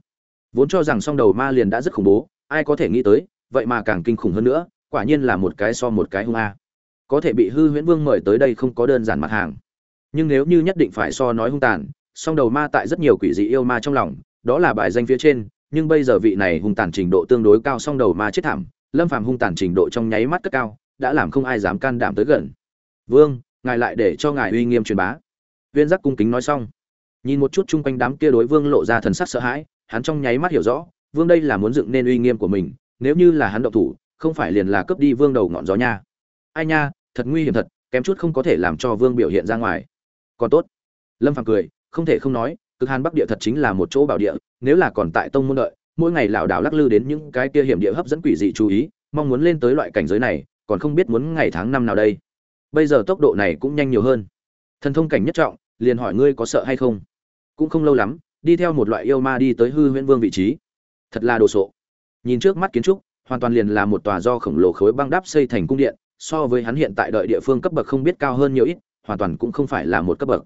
Vốn cho rằng song đầu ma liền đã rất khủng bố, ai có thể nghĩ tới, vậy mà càng kinh khủng hơn nữa, quả nhiên là một cái so một cái hung a. Có thể bị hư huyễn vương mời tới đây không có đơn giản mặt hàng. Nhưng nếu như nhất định phải so nói hung tàn, song đầu ma tại rất nhiều quỷ dị yêu ma trong lòng, đó là bài danh phía trên nhưng bây giờ vị này hung tàn trình độ tương đối cao song đầu ma chết thảm, lâm phàm hung tàn trình độ trong nháy mắt cất cao, đã làm không ai dám can đảm tới gần. Vương, ngài lại để cho ngài uy nghiêm truyền bá. Viên giác cung kính nói xong. Nhìn một chút chung quanh đám kia đối vương lộ ra thần sắc sợ hãi, hắn trong nháy mắt hiểu rõ, vương đây là muốn dựng nên uy nghiêm của mình, nếu như là hắn động thủ, không phải liền là cướp đi vương đầu ngọn gió nha. Ai nha, thật nguy hiểm thật, kém chút không có thể làm cho vương biểu hiện ra ngoài. Còn tốt. Lâm phàm cười, không thể không nói cực hàn bắc địa thật chính là một chỗ bảo địa, nếu là còn tại tông môn đợi, mỗi ngày lảo đảo lắc lư đến những cái kia hiểm địa hấp dẫn quỷ dị chú ý, mong muốn lên tới loại cảnh giới này, còn không biết muốn ngày tháng năm nào đây. Bây giờ tốc độ này cũng nhanh nhiều hơn. Thần thông cảnh nhất trọng, liền hỏi ngươi có sợ hay không? Cũng không lâu lắm, đi theo một loại yêu ma đi tới hư huyễn vương vị trí. Thật là đồ sộ. Nhìn trước mắt kiến trúc, hoàn toàn liền là một tòa do khổng lồ khối băng đắp xây thành cung điện, so với hắn hiện tại đợi địa phương cấp bậc không biết cao hơn nhiều ít, hoàn toàn cũng không phải là một cấp bậc.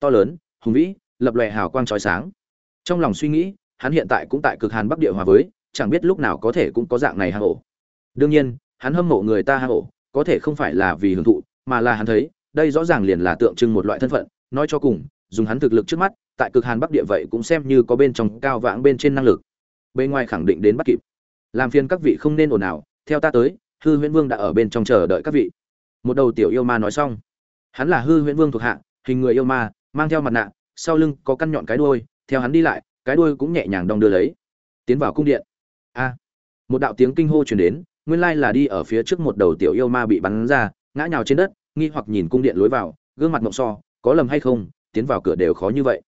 To lớn, hùng vĩ lập lòe hào quang chói sáng. Trong lòng suy nghĩ, hắn hiện tại cũng tại cực hàn bắc địa hòa với, chẳng biết lúc nào có thể cũng có dạng này hang ổ. Đương nhiên, hắn hâm mộ người ta hang ổ, có thể không phải là vì hưởng thụ, mà là hắn thấy, đây rõ ràng liền là tượng trưng một loại thân phận, nói cho cùng, dùng hắn thực lực trước mắt, tại cực hàn bắc địa vậy cũng xem như có bên trong cao vãng bên trên năng lực. Bên ngoài khẳng định đến bắt kịp. Làm phiền các vị không nên ồn ào, theo ta tới, hư huyễn vương đã ở bên trong chờ đợi các vị. Một đầu tiểu yêu ma nói xong. Hắn là hư huyễn vương thuộc hạ, hình người yêu ma, mang theo mặt nạ sau lưng có căn nhọn cái đuôi, theo hắn đi lại, cái đuôi cũng nhẹ nhàng đong đưa lấy. Tiến vào cung điện. A. Một đạo tiếng kinh hô truyền đến, nguyên lai là đi ở phía trước một đầu tiểu yêu ma bị bắn ra, ngã nhào trên đất, nghi hoặc nhìn cung điện lối vào, gương mặt mộng so, có lầm hay không, tiến vào cửa đều khó như vậy.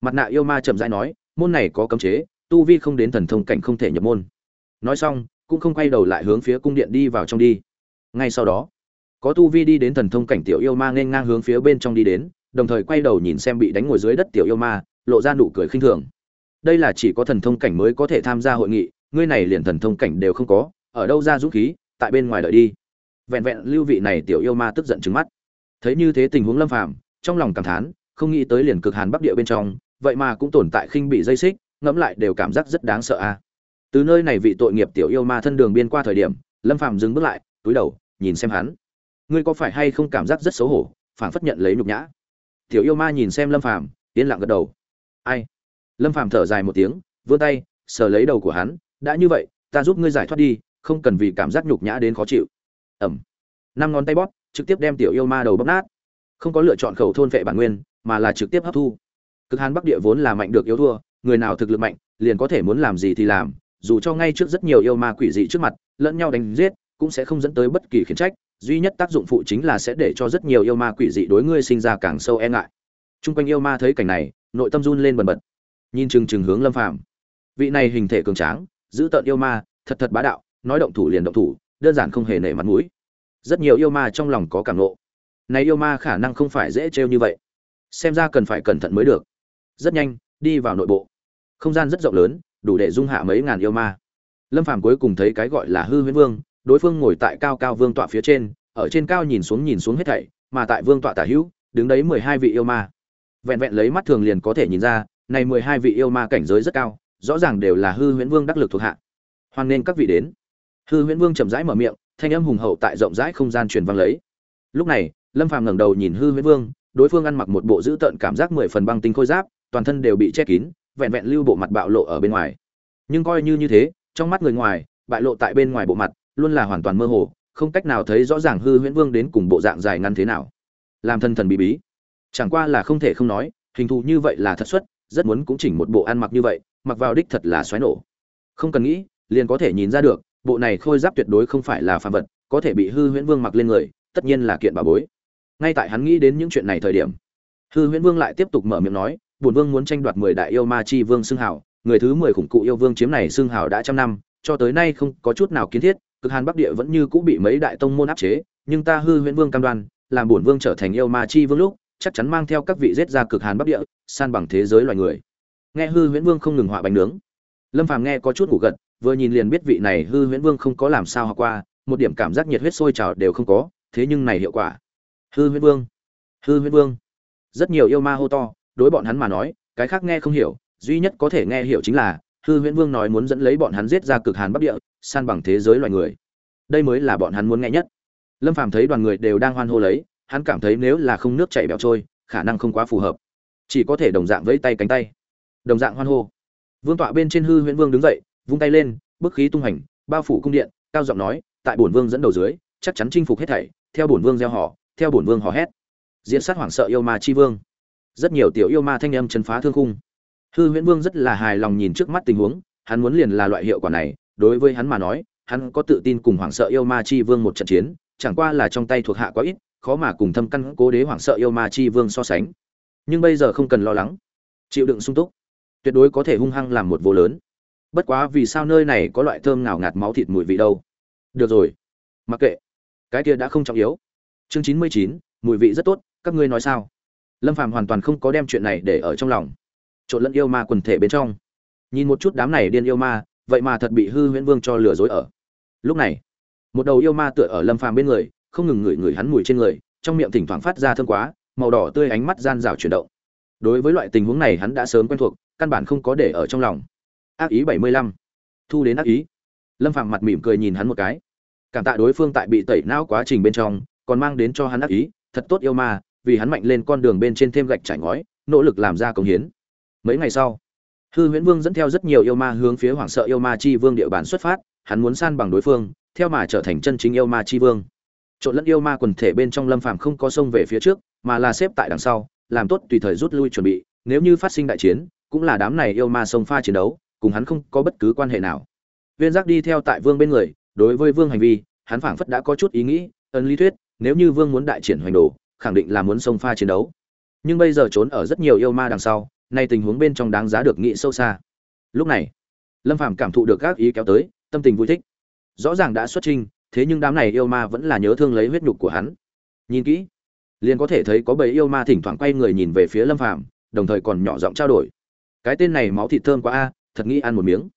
Mặt nạ yêu ma chậm rãi nói, môn này có cấm chế, tu vi không đến thần thông cảnh không thể nhập môn. Nói xong, cũng không quay đầu lại hướng phía cung điện đi vào trong đi. Ngay sau đó, có tu vi đi đến thần thông cảnh tiểu yêu ma nên ngang hướng phía bên trong đi đến đồng thời quay đầu nhìn xem bị đánh ngồi dưới đất tiểu yêu ma, lộ ra nụ cười khinh thường. Đây là chỉ có thần thông cảnh mới có thể tham gia hội nghị, ngươi này liền thần thông cảnh đều không có, ở đâu ra dũng khí, tại bên ngoài đợi đi. Vẹn vẹn lưu vị này tiểu yêu ma tức giận trứng mắt. Thấy như thế tình huống lâm phàm, trong lòng cảm thán, không nghĩ tới liền cực hàn bắc địa bên trong, vậy mà cũng tồn tại khinh bị dây xích, ngẫm lại đều cảm giác rất đáng sợ a. Từ nơi này vị tội nghiệp tiểu yêu ma thân đường biên qua thời điểm, lâm phàm dừng bước lại, túi đầu, nhìn xem hắn. Ngươi có phải hay không cảm giác rất xấu hổ, phảng phất nhận lấy nhục nhã tiểu yêu ma nhìn xem lâm phàm, yên lặng gật đầu. Ai? Lâm phàm thở dài một tiếng, vươn tay, sờ lấy đầu của hắn, đã như vậy, ta giúp ngươi giải thoát đi, không cần vì cảm giác nhục nhã đến khó chịu. Ẩm năm ngón tay bóp, trực tiếp đem tiểu yêu ma đầu bóp nát. Không có lựa chọn khẩu thôn vệ bản nguyên, mà là trực tiếp hấp thu. Cực hàn bắc địa vốn là mạnh được yếu thua, người nào thực lực mạnh, liền có thể muốn làm gì thì làm, dù cho ngay trước rất nhiều yêu ma quỷ dị trước mặt, lẫn nhau đánh giết, cũng sẽ không dẫn tới bất kỳ khiển trách duy nhất tác dụng phụ chính là sẽ để cho rất nhiều yêu ma quỷ dị đối ngươi sinh ra càng sâu e ngại. Trung quanh yêu ma thấy cảnh này, nội tâm run lên bần bật. Nhìn chừng chừng hướng lâm phàm. Vị này hình thể cường tráng giữ tợn yêu ma, thật thật bá đạo, nói động thủ liền động thủ, đơn giản không hề nể mặt mũi. Rất nhiều yêu ma trong lòng có cảm ngộ. Này yêu ma khả năng không phải dễ trêu như vậy. Xem ra cần phải cẩn thận mới được. Rất nhanh, đi vào nội bộ. Không gian rất rộng lớn, đủ để dung hạ mấy ngàn yêu ma. Lâm phàm cuối cùng thấy cái gọi là hư huyễn vương đối phương ngồi tại cao cao vương tọa phía trên, ở trên cao nhìn xuống nhìn xuống hết thảy, mà tại vương tọa tả hữu, đứng đấy mười hai vị yêu ma. Vẹn vẹn lấy mắt thường liền có thể nhìn ra, này mười hai vị yêu ma cảnh giới rất cao, rõ ràng đều là hư huyễn vương đắc lực thuộc hạ. Hoan nên các vị đến. Hư huyễn vương chậm rãi mở miệng, thanh âm hùng hậu tại rộng rãi không gian truyền vang lấy. Lúc này, lâm phàm ngẩng đầu nhìn hư huyễn vương, đối phương ăn mặc một bộ dữ tợn cảm giác mười phần băng tinh khôi giáp, toàn thân đều bị che kín, vẹn vẹn lưu bộ mặt bạo lộ ở bên ngoài. Nhưng coi như như thế, trong mắt người ngoài, bại lộ tại bên ngoài bộ mặt luôn là hoàn toàn mơ hồ, không cách nào thấy rõ ràng hư huyễn vương đến cùng bộ dạng dài ngắn thế nào. Làm thân thần bí bí. Chẳng qua là không thể không nói, hình thù như vậy là thật xuất, rất muốn cũng chỉnh một bộ ăn mặc như vậy, mặc vào đích thật là xoáy nổ. Không cần nghĩ, liền có thể nhìn ra được, bộ này khôi giáp tuyệt đối không phải là phàm vật, có thể bị hư huyễn vương mặc lên người, tất nhiên là kiện bà bối. Ngay tại hắn nghĩ đến những chuyện này thời điểm, hư huyễn vương lại tiếp tục mở miệng nói, bổn vương muốn tranh đoạt mười đại yêu ma chi vương xưng hào, người thứ mười khủng cụ yêu vương chiếm này xưng hào đã trăm năm, cho tới nay không có chút nào kiến thiết cực hàn bắc địa vẫn như cũ bị mấy đại tông môn áp chế, nhưng ta hư huyễn vương cam đoan, làm bổn vương trở thành yêu ma chi vương lúc, chắc chắn mang theo các vị giết ra cực hàn bắc địa, san bằng thế giới loài người. Nghe hư huyễn vương không ngừng họa bánh nướng. Lâm phàm nghe có chút ngủ gật, vừa nhìn liền biết vị này hư huyễn vương không có làm sao học qua, một điểm cảm giác nhiệt huyết sôi trào đều không có, thế nhưng này hiệu quả. Hư huyễn vương, hư huyễn vương. Rất nhiều yêu ma hô to, đối bọn hắn mà nói, cái khác nghe không hiểu, duy nhất có thể nghe hiểu chính là hư huyễn vương nói muốn dẫn lấy bọn hắn giết ra cực hàn bắc địa, san bằng thế giới loài người. Đây mới là bọn hắn muốn nghe nhất. Lâm phàm thấy đoàn người đều đang hoan hô lấy, hắn cảm thấy nếu là không nước chảy bẹo trôi, khả năng không quá phù hợp. Chỉ có thể đồng dạng vẫy tay cánh tay. Đồng dạng hoan hô. Vương tọa bên trên hư huyễn vương đứng dậy, vung tay lên, bức khí tung hành bao phủ cung điện, cao giọng nói, tại bổn vương dẫn đầu dưới, chắc chắn chinh phục hết thảy, theo bổn vương gieo họ, theo bổn vương hò hét. Diễn sát hoảng sợ yêu ma chi vương. Rất nhiều tiểu yêu ma thanh âm chấn phá thương khung hư huyễn vương rất là hài lòng nhìn trước mắt tình huống, hắn muốn liền là loại hiệu quả này, đối với hắn mà nói, hắn có tự tin cùng hoảng sợ yêu ma chi vương một trận chiến, chẳng qua là trong tay thuộc hạ quá ít, khó mà cùng thâm căn cố đế hoảng sợ yêu ma chi vương so sánh. Nhưng bây giờ không cần lo lắng. Chịu đựng sung túc, tuyệt đối có thể hung hăng làm một vô lớn. Bất quá vì sao nơi này có loại thơm ngào ngạt máu thịt mùi vị đâu? Được rồi. Mặc kệ. Cái kia đã không trọng yếu. Chương chín mươi chín, mùi vị rất tốt, các ngươi nói sao? Lâm phàm hoàn toàn không có đem chuyện này để ở trong lòng trộn lẫn yêu ma quần thể bên trong. Nhìn một chút đám này điên yêu ma, vậy mà thật bị hư huyễn vương cho lừa dối ở. Lúc này, một đầu yêu ma tựa ở lâm phàm bên người, không ngừng ngửi ngửi hắn mùi trên người, trong miệng thỉnh thoảng phát ra thơm quá, màu đỏ tươi ánh mắt gian rào chuyển động. Đối với loại tình huống này hắn đã sớm quen thuộc, căn bản không có để ở trong lòng. Ác ý bảy mươi lăm. Thu đến ác ý. Lâm phàm mặt mỉm cười nhìn hắn một cái. Cảm tạ đối phương tại bị tẩy não quá trình bên trong, còn mang đến cho hắn ác ý, thật tốt yêu ma, vì hắn mạnh lên con đường bên trên thêm gạch trải ngói, nỗ lực làm ra công hiến mấy ngày sau, hư huyễn vương dẫn theo rất nhiều yêu ma hướng phía hoảng sợ yêu ma chi vương địa bàn xuất phát, hắn muốn san bằng đối phương, theo mà trở thành chân chính yêu ma chi vương. Trộn lẫn yêu ma quần thể bên trong lâm phàm không có sông về phía trước, mà là xếp tại đằng sau, làm tốt tùy thời rút lui chuẩn bị, nếu như phát sinh đại chiến, cũng là đám này yêu ma sông pha chiến đấu, cùng hắn không có bất cứ quan hệ nào. Viên giác đi theo tại vương bên người, đối với vương hành vi, hắn phảng phất đã có chút ý nghĩ ấn lý thuyết, nếu như vương muốn đại triển hoành đồ, khẳng định là muốn sông pha chiến đấu. Nhưng bây giờ trốn ở rất nhiều yêu ma đằng sau nay tình huống bên trong đáng giá được nghĩ sâu xa. Lúc này, lâm phàm cảm thụ được các ý kéo tới, tâm tình vui thích. Rõ ràng đã xuất trình, thế nhưng đám này yêu ma vẫn là nhớ thương lấy huyết nhục của hắn. Nhìn kỹ, liền có thể thấy có bầy yêu ma thỉnh thoảng quay người nhìn về phía lâm phàm, đồng thời còn nhỏ giọng trao đổi. Cái tên này máu thịt thơm quá a, thật nghĩ ăn một miếng.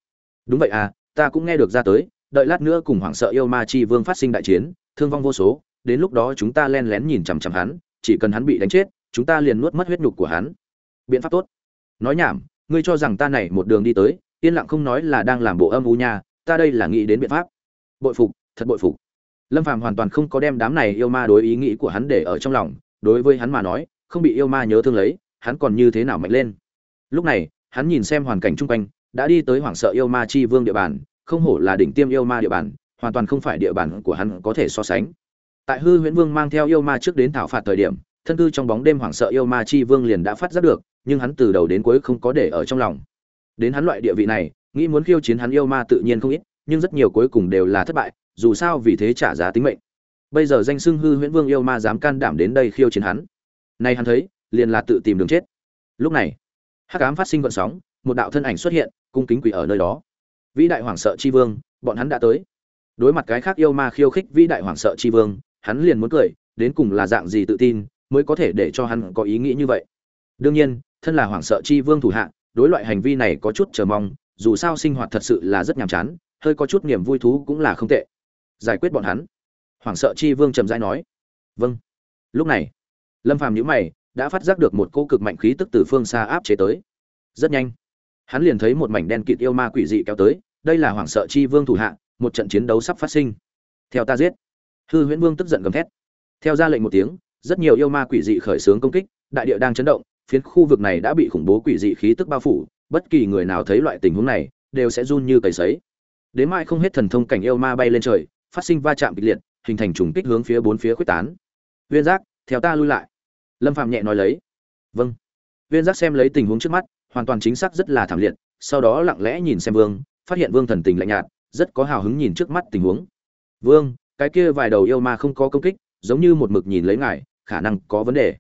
Đúng vậy à ta cũng nghe được ra tới, đợi lát nữa cùng hoảng sợ yêu ma chi vương phát sinh đại chiến, thương vong vô số, đến lúc đó chúng ta len lén nhìn chằm chằm hắn, chỉ cần hắn bị đánh chết, chúng ta liền nuốt mất huyết nhục của hắn. Biện pháp tốt nói nhảm, ngươi cho rằng ta này một đường đi tới, yên lặng không nói là đang làm bộ âm u nha, ta đây là nghĩ đến biện pháp. Bội phục, thật bội phục. Lâm phàm hoàn toàn không có đem đám này yêu ma đối ý nghĩ của hắn để ở trong lòng, đối với hắn mà nói, không bị yêu ma nhớ thương lấy, hắn còn như thế nào mạnh lên. Lúc này, hắn nhìn xem hoàn cảnh chung quanh, đã đi tới hoảng sợ yêu ma chi vương địa bàn, không hổ là đỉnh tiêm yêu ma địa bàn, hoàn toàn không phải địa bàn của hắn có thể so sánh. Tại hư huyễn vương mang theo yêu ma trước đến thảo phạt thời điểm, thân cư trong bóng đêm hoảng sợ yêu ma chi vương liền đã phát giác được nhưng hắn từ đầu đến cuối không có để ở trong lòng. Đến hắn loại địa vị này, nghĩ muốn khiêu chiến hắn yêu ma tự nhiên không ít, nhưng rất nhiều cuối cùng đều là thất bại, dù sao vì thế trả giá tính mệnh. Bây giờ danh xưng hư huyễn vương yêu ma dám can đảm đến đây khiêu chiến hắn. Nay hắn thấy, liền là tự tìm đường chết. Lúc này, hắc ám phát sinh vận sóng, một đạo thân ảnh xuất hiện, cung kính quỷ ở nơi đó. Vĩ đại hoàng sợ chi vương, bọn hắn đã tới. Đối mặt cái khác yêu ma khiêu khích vĩ đại hoàng sợ chi vương, hắn liền muốn cười, đến cùng là dạng gì tự tin, mới có thể để cho hắn có ý nghĩ như vậy. Đương nhiên thân là hoàng sợ chi vương thủ hạ, đối loại hành vi này có chút chờ mong, dù sao sinh hoạt thật sự là rất nhàm chán, hơi có chút niềm vui thú cũng là không tệ. Giải quyết bọn hắn. Hoàng sợ chi vương trầm rãi nói. Vâng. Lúc này, lâm phàm nhíu mày, đã phát giác được một cô cực mạnh khí tức từ phương xa áp chế tới. Rất nhanh, hắn liền thấy một mảnh đen kịt yêu ma quỷ dị kéo tới, đây là hoàng sợ chi vương thủ hạ, một trận chiến đấu sắp phát sinh. Theo ta giết. Hư huyễn vương tức giận gầm thét. Theo ra lệnh một tiếng, rất nhiều yêu ma quỷ dị khởi xướng công kích, đại địa đang chấn động phiến khu vực này đã bị khủng bố quỷ dị khí tức bao phủ, bất kỳ người nào thấy loại tình huống này, đều sẽ run như cầy sấy. Đến mai không hết thần thông cảnh yêu ma bay lên trời, phát sinh va chạm kịch liệt, hình thành trùng kích hướng phía bốn phía quyết tán. Viên giác, theo ta lui lại. Lâm phạm nhẹ nói lấy. Vâng. Viên giác xem lấy tình huống trước mắt, hoàn toàn chính xác rất là thảm liệt, sau đó lặng lẽ nhìn xem vương, phát hiện vương thần tình lạnh nhạt, rất có hào hứng nhìn trước mắt tình huống. Vương, cái kia vài đầu yêu ma không có công kích, giống như một mực nhìn lấy ngài, khả năng có vấn đề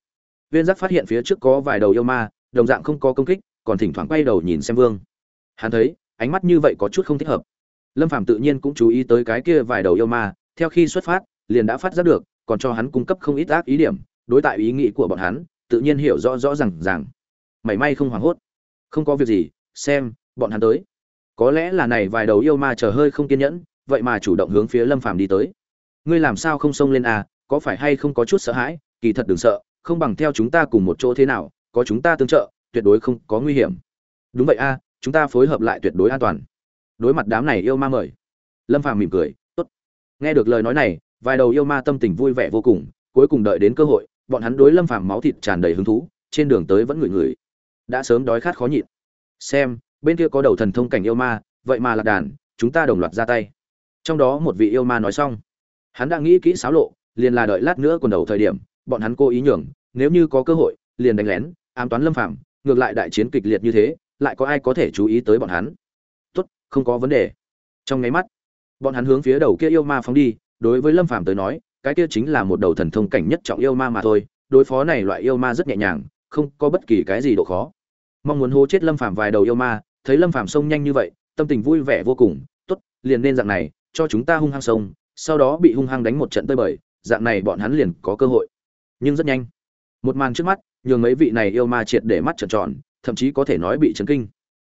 viên giác phát hiện phía trước có vài đầu yêu ma, đồng dạng không có công kích, còn thỉnh thoảng quay đầu nhìn xem vương. Hắn thấy, ánh mắt như vậy có chút không thích hợp. Lâm phàm tự nhiên cũng chú ý tới cái kia vài đầu yêu ma, theo khi xuất phát, liền đã phát giác được, còn cho hắn cung cấp không ít ác ý điểm, đối tại ý nghĩ của bọn hắn, tự nhiên hiểu rõ rõ rằng rằng Mày may không hoảng hốt. Không có việc gì, xem, bọn hắn tới. Có lẽ là này vài đầu yêu ma chờ hơi không kiên nhẫn, vậy mà chủ động hướng phía lâm phàm đi tới. Ngươi làm sao không xông lên à có phải hay không có chút sợ hãi, kỳ thật đừng sợ không bằng theo chúng ta cùng một chỗ thế nào, có chúng ta tương trợ, tuyệt đối không có nguy hiểm. Đúng vậy a, chúng ta phối hợp lại tuyệt đối an toàn. Đối mặt đám này yêu ma mời. Lâm phàm mỉm cười, tốt. Nghe được lời nói này, vài đầu yêu ma tâm tình vui vẻ vô cùng, cuối cùng đợi đến cơ hội, bọn hắn đối lâm phàm máu thịt tràn đầy hứng thú, trên đường tới vẫn ngửi ngửi. Đã sớm đói khát khó nhịn. Xem, bên kia có đầu thần thông cảnh yêu ma, vậy mà lạc đàn, chúng ta đồng loạt ra tay. Trong đó một vị yêu ma nói xong, hắn đã nghĩ kỹ xáo lộ, liền là đợi lát nữa còn đầu thời điểm bọn hắn cố ý nhường nếu như có cơ hội liền đánh lén ám toán lâm phàm ngược lại đại chiến kịch liệt như thế lại có ai có thể chú ý tới bọn hắn? Tốt không có vấn đề. Trong nháy mắt bọn hắn hướng phía đầu kia yêu ma phóng đi đối với lâm phàm tới nói cái kia chính là một đầu thần thông cảnh nhất trọng yêu ma mà thôi đối phó này loại yêu ma rất nhẹ nhàng không có bất kỳ cái gì độ khó. Mong muốn hô chết lâm phàm vài đầu yêu ma thấy lâm phàm xông nhanh như vậy tâm tình vui vẻ vô cùng tốt liền nên dạng này cho chúng ta hung hăng xông, sau đó bị hung hăng đánh một trận tơi bời dạng này bọn hắn liền có cơ hội nhưng rất nhanh. Một màn trước mắt, nhường mấy vị này yêu ma triệt để mắt trợn tròn, thậm chí có thể nói bị chấn kinh.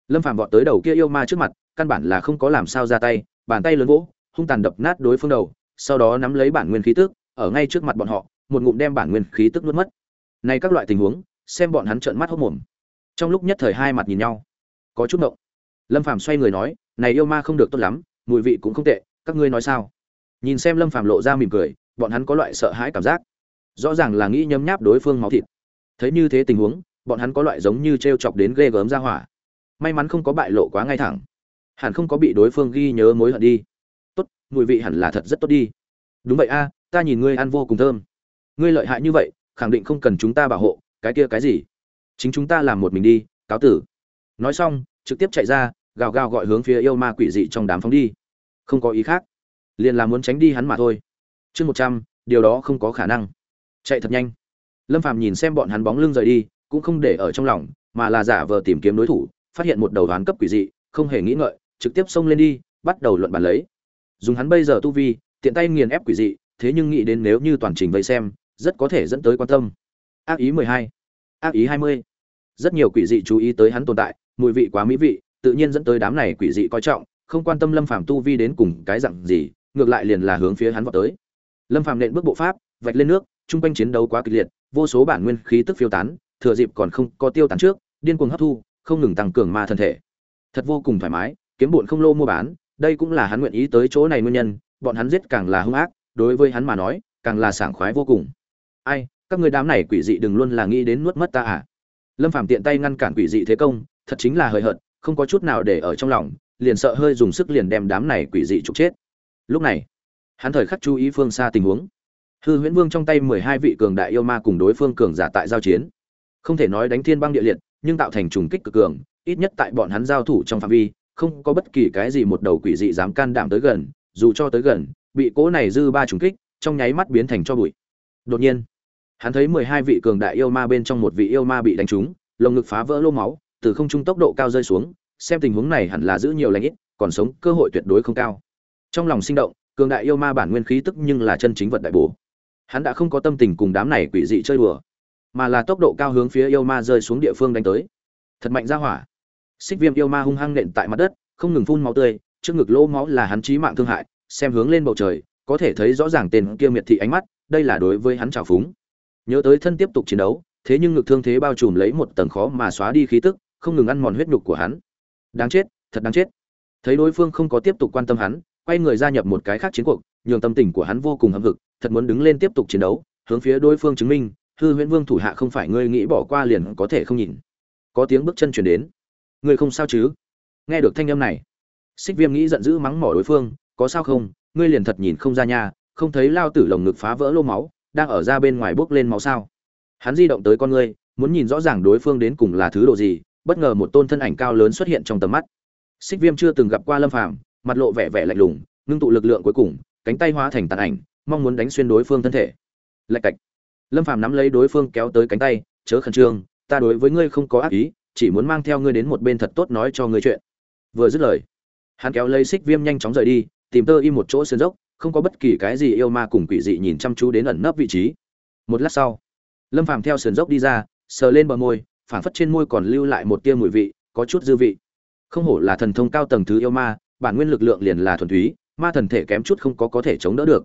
Lâm phàm vọt tới đầu kia yêu ma trước mặt, căn bản là không có làm sao ra tay, bàn tay lớn vỗ, hung tàn đập nát đối phương đầu, sau đó nắm lấy bản nguyên khí tức, ở ngay trước mặt bọn họ, một ngụm đem bản nguyên khí tức nuốt mất. Này các loại tình huống, xem bọn hắn trợn mắt hốt mồm. Trong lúc nhất thời hai mặt nhìn nhau, có chút động lâm phàm xoay người nói, này yêu ma không được tốt lắm, mùi vị cũng không tệ, các ngươi nói sao? Nhìn xem lâm phàm lộ ra mỉm cười, bọn hắn có loại sợ hãi cảm giác rõ ràng là nghĩ nhấm nháp đối phương máu thịt. Thấy như thế tình huống, bọn hắn có loại giống như t r e o chọc đến ghê gớm ra hỏa. May mắn không có bại lộ quá ngay thẳng. Hẳn không có bị đối phương ghi nhớ mối hận đi. Tốt, mùi vị hẳn là thật rất tốt đi. Đúng vậy a, ta nhìn ngươi ăn vô cùng thơm. Ngươi lợi hại như vậy, khẳng định không cần chúng ta bảo hộ, cái kia cái gì? Chính chúng ta làm một mình đi, cáo tử. Nói xong, trực tiếp chạy ra, gào gào gọi hướng phía yêu ma quỷ dị trong đám phóng đi. Không có ý khác. Liền là muốn tránh đi hắn mà thôi. Chương một trăm, điều đó không có khả năng chạy thật nhanh. Lâm phàm nhìn xem bọn hắn bóng lưng rời đi, cũng không để ở trong lòng, mà là giả vờ tìm kiếm đối thủ, phát hiện một đầu đoán cấp quỷ dị, không hề nghĩ ngợi, trực tiếp xông lên đi, bắt đầu luận bàn lấy. Dùng hắn bây giờ tu vi, tiện tay nghiền ép quỷ dị, thế nhưng nghĩ đến nếu như toàn trình vây xem, rất có thể dẫn tới quan tâm. Ác ý mười hai, ác ý hai mươi. Rất nhiều quỷ dị chú ý tới hắn tồn tại, mùi vị quá mỹ vị, tự nhiên dẫn tới đám này quỷ dị coi trọng, không quan tâm lâm phàm tu vi đến cùng cái dạng gì, ngược lại liền là hướng phía hắn vào tới. Lâm phàm nện bước bộ pháp, vạch lên nước trung quanh chiến đấu quá kịch liệt, vô số bản nguyên khí tức phiêu tán, thừa dịp còn không có tiêu tán trước, điên cuồng hấp thu, không ngừng tăng cường ma thân thể. Thật vô cùng thoải mái, kiếm bụn không lô mua bán, đây cũng là hắn nguyện ý tới chỗ này nguyên nhân, bọn hắn giết càng là hung ác, đối với hắn mà nói, càng là sảng khoái vô cùng. Ai, các người đám này quỷ dị đừng luôn là nghĩ đến nuốt mất ta à? Lâm phàm tiện tay ngăn cản quỷ dị thế công, thật chính là hời hợt, không có chút nào để ở trong lòng, liền sợ hơi dùng sức liền đem đám này quỷ dị trục chết. Lúc này, hắn thời khắc chú ý phương xa tình huống hư huyễn vương trong tay mười hai vị cường đại yêu ma cùng đối phương cường giả tại giao chiến. Không thể nói đánh thiên băng địa liệt, nhưng tạo thành trùng kích cực cường, ít nhất tại bọn hắn giao thủ trong phạm vi, không có bất kỳ cái gì một đầu quỷ dị dám can đảm tới gần, dù cho tới gần, bị cỗ này dư ba trùng kích, trong nháy mắt biến thành cho bụi. Đột nhiên, hắn thấy mười hai vị cường đại yêu ma bên trong một vị yêu ma bị đánh trúng, lồng ngực phá vỡ lô máu, từ không trung tốc độ cao rơi xuống, xem tình huống này hẳn là giữ nhiều lãnh ít, còn sống cơ hội tuyệt đối không cao. Trong lòng sinh động, cường đại yêu ma bản nguyên khí tức nhưng là chân chính vật đại bổ hắn đã không có tâm tình cùng đám này quỷ dị chơi đùa, mà là tốc độ cao hướng phía yêu ma rơi xuống địa phương đánh tới. Thật mạnh ra hỏa. Xích viêm yêu ma hung hăng nện tại mặt đất, không ngừng phun máu tươi, trước ngực lỗ máu là hắn chí mạng thương hại, xem hướng lên bầu trời, có thể thấy rõ ràng tên kia miệt thị ánh mắt, đây là đối với hắn trào phúng. Nhớ tới thân tiếp tục chiến đấu, thế nhưng ngực thương thế bao trùm lấy một tầng khó mà xóa đi khí tức, không ngừng ăn mòn huyết nhục của hắn. Đáng chết, thật đáng chết. Thấy đối phương không có tiếp tục quan tâm hắn, quay người gia nhập một cái khác chiến cuộc, nhường tâm tình của hắn vô cùng hâm hực thật muốn đứng lên tiếp tục chiến đấu, hướng phía đối phương chứng minh, hư huyễn vương thủ hạ không phải ngươi nghĩ bỏ qua liền có thể không nhìn. Có tiếng bước chân chuyển đến. Ngươi không sao chứ? Nghe được thanh âm này, xích viêm nghĩ giận dữ mắng mỏ đối phương, có sao không? Ngươi liền thật nhìn không ra nha, không thấy lao tử lồng ngực phá vỡ lô máu, đang ở ra bên ngoài bốc lên máu sao? Hắn di động tới con ngươi, muốn nhìn rõ ràng đối phương đến cùng là thứ độ gì, bất ngờ một tôn thân ảnh cao lớn xuất hiện trong tầm mắt. Xích viêm chưa từng gặp qua lâm phàm, mặt lộ vẻ vẻ lạnh lùng, ngưng tụ lực lượng cuối cùng, cánh tay hóa thành tàn ảnh mong muốn đánh xuyên đối phương thân thể. Lạch cạch. Lâm phàm nắm lấy đối phương kéo tới cánh tay, chớ khẩn trương, ta đối với ngươi không có ác ý, chỉ muốn mang theo ngươi đến một bên thật tốt nói cho ngươi chuyện. Vừa dứt lời, hắn kéo lấy xích viêm nhanh chóng rời đi, tìm tơ im một chỗ sườn dốc, không có bất kỳ cái gì yêu ma cùng quỷ dị nhìn chăm chú đến ẩn nấp vị trí. Một lát sau, lâm phàm theo sườn dốc đi ra, sờ lên bờ môi, phảng phất trên môi còn lưu lại một tia mùi vị, có chút dư vị. Không hổ là thần thông cao tầng thứ yêu ma, bản nguyên lực lượng liền là thuần túy, ma thần thể kém chút không có có thể chống đỡ được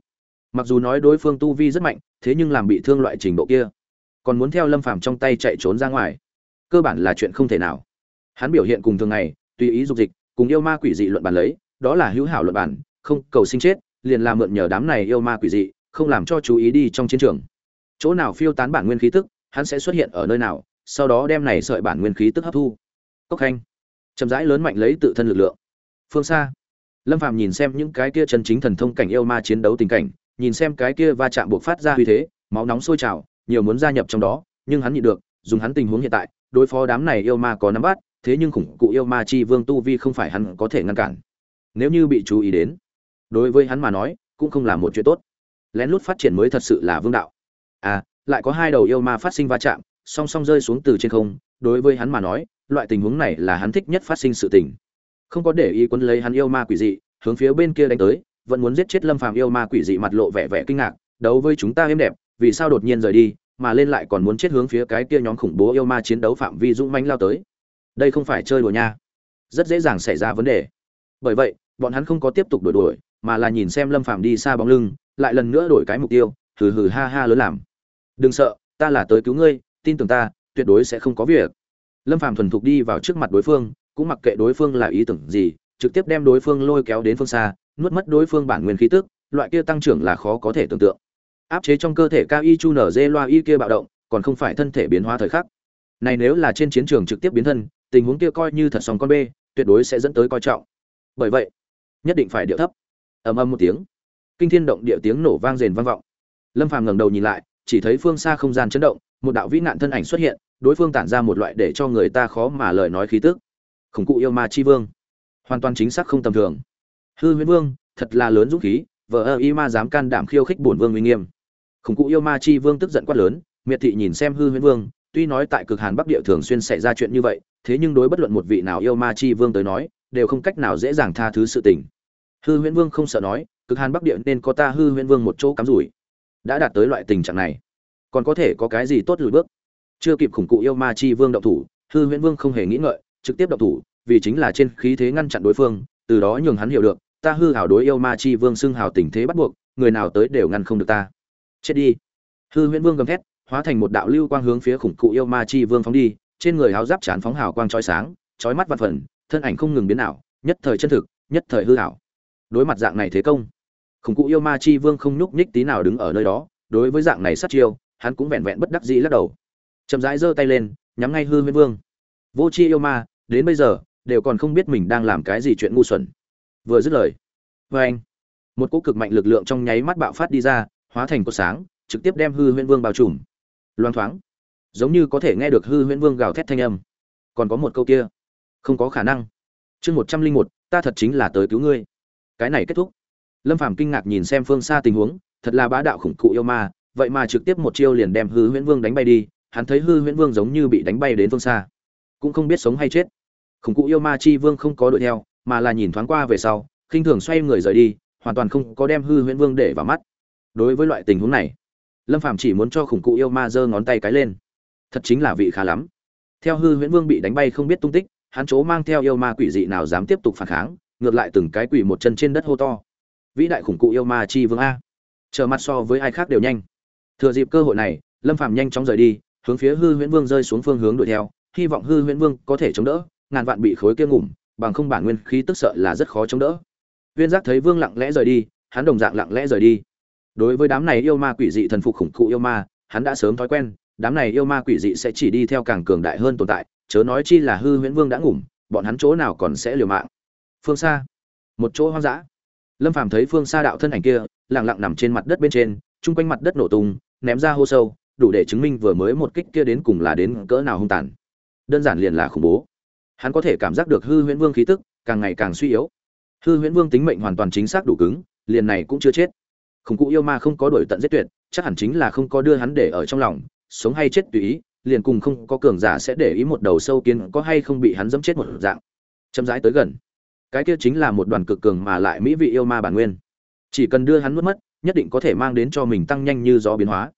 mặc dù nói đối phương tu vi rất mạnh, thế nhưng làm bị thương loại trình độ kia, còn muốn theo lâm phàm trong tay chạy trốn ra ngoài, cơ bản là chuyện không thể nào. Hắn biểu hiện cùng thường ngày, tùy ý dục dịch, cùng yêu ma quỷ dị luận bàn lấy, đó là hữu hảo luận bàn, không cầu sinh chết, liền làm mượn nhờ đám này yêu ma quỷ dị, không làm cho chú ý đi trong chiến trường. Chỗ nào phiêu tán bản nguyên khí tức, hắn sẽ xuất hiện ở nơi nào, sau đó đem này sợi bản nguyên khí tức hấp thu. Cốc khanh, chậm rãi lớn mạnh lấy tự thân lực lượng. Phương xa, lâm phàm nhìn xem những cái kia chân chính thần thông cảnh yêu ma chiến đấu tình cảnh nhìn xem cái kia va chạm buộc phát ra uy thế, máu nóng sôi trào, nhiều muốn gia nhập trong đó, nhưng hắn nhịn được, dùng hắn tình huống hiện tại, đối phó đám này yêu ma có nắm bắt, thế nhưng khủng cụ yêu ma chi vương tu vi không phải hắn có thể ngăn cản. Nếu như bị chú ý đến, đối với hắn mà nói, cũng không là một chuyện tốt. Lén lút phát triển mới thật sự là vương đạo. À lại có hai đầu yêu ma phát sinh va chạm, song song rơi xuống từ trên không, đối với hắn mà nói, loại tình huống này là hắn thích nhất phát sinh sự tình. Không có để ý quấn lấy hắn yêu ma quỷ dị, hướng phía bên kia đánh tới vẫn muốn giết chết lâm phàm yêu ma quỷ dị mặt lộ vẻ vẻ kinh ngạc, đấu với chúng ta êm đẹp, vì sao đột nhiên rời đi, mà lên lại còn muốn chết hướng phía cái kia nhóm khủng bố yêu ma chiến đấu phạm vi dũng mãnh lao tới? Đây không phải chơi đùa nha. Rất dễ dàng xảy ra vấn đề. Bởi vậy, bọn hắn không có tiếp tục đuổi đuổi, mà là nhìn xem lâm phàm đi xa bóng lưng, lại lần nữa đổi cái mục tiêu, hừ hừ ha ha lớn làm. Đừng sợ, ta là tới cứu ngươi, tin tưởng ta, tuyệt đối sẽ không có việc. Lâm phàm thuần thục đi vào trước mặt đối phương, cũng mặc kệ đối phương là ý tưởng gì, trực tiếp đem đối phương lôi kéo đến phương xa nuốt mất đối phương bản nguyên khí tức, loại kia tăng trưởng là khó có thể tưởng tượng. Áp chế trong cơ thể cao y chu nở dê loa y kia bạo động, còn không phải thân thể biến hóa thời khắc. Này nếu là trên chiến trường trực tiếp biến thân, tình huống kia coi như thật sòng con bê, tuyệt đối sẽ dẫn tới coi trọng. Bởi vậy, nhất định phải điệu thấp. Ầm ầm một tiếng, kinh thiên động địa tiếng nổ vang rền vang vọng. Lâm phàm ngẩng đầu nhìn lại, chỉ thấy phương xa không gian chấn động, một đạo vĩ nạn thân ảnh xuất hiện, đối phương tản ra một loại để cho người ta khó mà lời nói khí tức. Khủng cụ yêu ma chi vương. Hoàn toàn chính xác không tầm thường hư huyễn vương, thật là lớn dũng khí vợ ơ y ma dám can đảm khiêu khích bổn vương uy nghiêm. Khủng cụ yêu ma chi vương tức giận quát lớn, miệt thị nhìn xem hư huyễn vương, tuy nói tại cực hàn bắc địa thường xuyên xảy ra chuyện như vậy, thế nhưng đối bất luận một vị nào yêu ma chi vương tới nói, đều không cách nào dễ dàng tha thứ sự tình. Hư huyễn vương không sợ nói, cực hàn bắc địa nên có ta hư huyễn vương một chỗ cắm rủi. Đã đạt tới loại tình trạng này, còn có thể có cái gì tốt lùi bước? Chưa kịp khủng cụ yêu ma chi vương động thủ, hư huyễn vương không hề nghĩ ngợi, trực tiếp động thủ, vì chính là trên khí thế ngăn chặn đối phương từ đó nhường hắn hiểu được, ta hư hảo đối yêu ma chi vương xưng hào tình thế bắt buộc, người nào tới đều ngăn không được ta. Chết đi. Hư huyễn vương gầm thét, hóa thành một đạo lưu quang hướng phía khủng cụ yêu ma chi vương phóng đi, trên người áo giáp chán phóng hào quang chói sáng, chói mắt vạn phần, thân ảnh không ngừng biến ảo, nhất thời chân thực, nhất thời hư hảo. Đối mặt dạng này thế công, khủng cụ yêu ma chi vương không nhúc nhích tí nào đứng ở nơi đó, đối với dạng này sát chiêu, hắn cũng vẹn vẹn bất đắc dĩ lắc đầu. Chậm rãi giơ tay lên, nhắm ngay hư huyễn vương. Vô chi yêu ma, đến bây giờ đều còn không biết mình đang làm cái gì chuyện ngu xuẩn. Vừa dứt lời vê anh, một cỗ cực mạnh lực lượng trong nháy mắt bạo phát đi ra, hóa thành cột sáng, trực tiếp đem hư huyễn vương bao trùm. Loang thoáng, giống như có thể nghe được hư huyễn vương gào thét thanh âm. Còn có một câu kia, không có khả năng. Chương một trăm linh một, ta thật chính là tới cứu ngươi. Cái này kết thúc. Lâm phàm kinh ngạc nhìn xem phương xa tình huống, thật là bá đạo khủng cụ yêu ma, vậy mà trực tiếp một chiêu liền đem hư huyễn vương đánh bay đi, hắn thấy hư huyễn vương giống như bị đánh bay đến phương xa, cũng không biết sống hay chết khủng cụ yêu ma chi vương không có đuổi theo, mà là nhìn thoáng qua về sau, khinh thường xoay người rời đi, hoàn toàn không có đem hư huyễn vương để vào mắt. Đối với loại tình huống này, lâm phàm chỉ muốn cho khủng cụ yêu ma giơ ngón tay cái lên. Thật chính là vị khá lắm. Theo hư huyễn vương bị đánh bay không biết tung tích, hắn chỗ mang theo yêu ma quỷ dị nào dám tiếp tục phản kháng, ngược lại từng cái quỷ một chân trên đất hô to. Vĩ đại khủng cụ yêu ma chi vương a. Trở mặt so với ai khác đều nhanh. Thừa dịp cơ hội này, lâm phàm nhanh chóng rời đi, hướng phía hư huyễn vương rơi xuống phương hướng đuổi theo, hy vọng hư huyễn vương có thể chống đỡ ngàn vạn bị khối kia ngủm, bằng không bản nguyên khí tức sợ là rất khó chống đỡ. Viên giác thấy vương lặng lẽ rời đi, hắn đồng dạng lặng lẽ rời đi. Đối với đám này yêu ma quỷ dị thần phục khủng cụ yêu ma, hắn đã sớm thói quen, đám này yêu ma quỷ dị sẽ chỉ đi theo càng cường đại hơn tồn tại, chớ nói chi là hư huyễn vương đã ngủm, bọn hắn chỗ nào còn sẽ liều mạng. Phương xa một chỗ hoang dã. Lâm phàm thấy phương xa đạo thân ảnh kia, lặng lặng nằm trên mặt đất bên trên, chung quanh mặt đất nổ tung, ném ra hô sâu, đủ để chứng minh vừa mới một kích kia đến cùng là đến cỡ nào hung tàn. Đơn giản liền là khủng bố hắn có thể cảm giác được hư huyễn vương khí tức, càng ngày càng suy yếu. Hư huyễn vương tính mệnh hoàn toàn chính xác đủ cứng, liền này cũng chưa chết. Khủng cụ yêu ma không có đổi tận giết tuyệt, chắc hẳn chính là không có đưa hắn để ở trong lòng, sống hay chết tùy ý, liền cùng không có cường giả sẽ để ý một đầu sâu kiến có hay không bị hắn dẫm chết một dạng. Chậm rãi tới gần. Cái kia chính là một đoàn cực cường mà lại mỹ vị yêu ma bản nguyên. Chỉ cần đưa hắn mất mất, nhất định có thể mang đến cho mình tăng nhanh như gió biến hóa.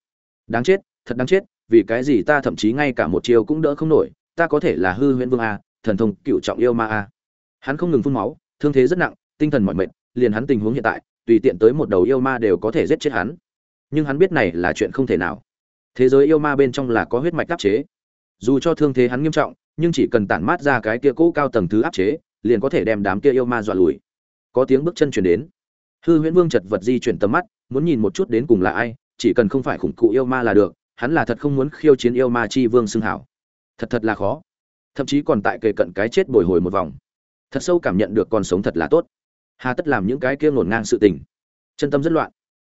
Đáng chết, thật đáng chết, vì cái gì ta thậm chí ngay cả một chiều cũng đỡ không nổi, ta có thể là hư huyễn vương a thần thông cựu trọng yêu ma a. Hắn không ngừng phun máu, thương thế rất nặng, tinh thần mọi mệt, liền hắn tình huống hiện tại, tùy tiện tới một đầu yêu ma đều có thể giết chết hắn. Nhưng hắn biết này là chuyện không thể nào. Thế giới yêu ma bên trong là có huyết mạch áp chế. Dù cho thương thế hắn nghiêm trọng, nhưng chỉ cần tản mát ra cái kia cũ cao tầng thứ áp chế, liền có thể đem đám kia yêu ma dọa lùi. Có tiếng bước chân chuyển đến. Hư huyễn vương chật vật di chuyển tầm mắt, muốn nhìn một chút đến cùng là ai, chỉ cần không phải khủng cụ yêu ma là được, hắn là thật không muốn khiêu chiến yêu ma chi vương xưng hảo. Thật thật là khó thậm chí còn tại kề cận cái chết bồi hồi một vòng. Thật sâu cảm nhận được còn sống thật là tốt. Hà tất làm những cái kia ngổn ngang sự tình. Chân tâm rất loạn.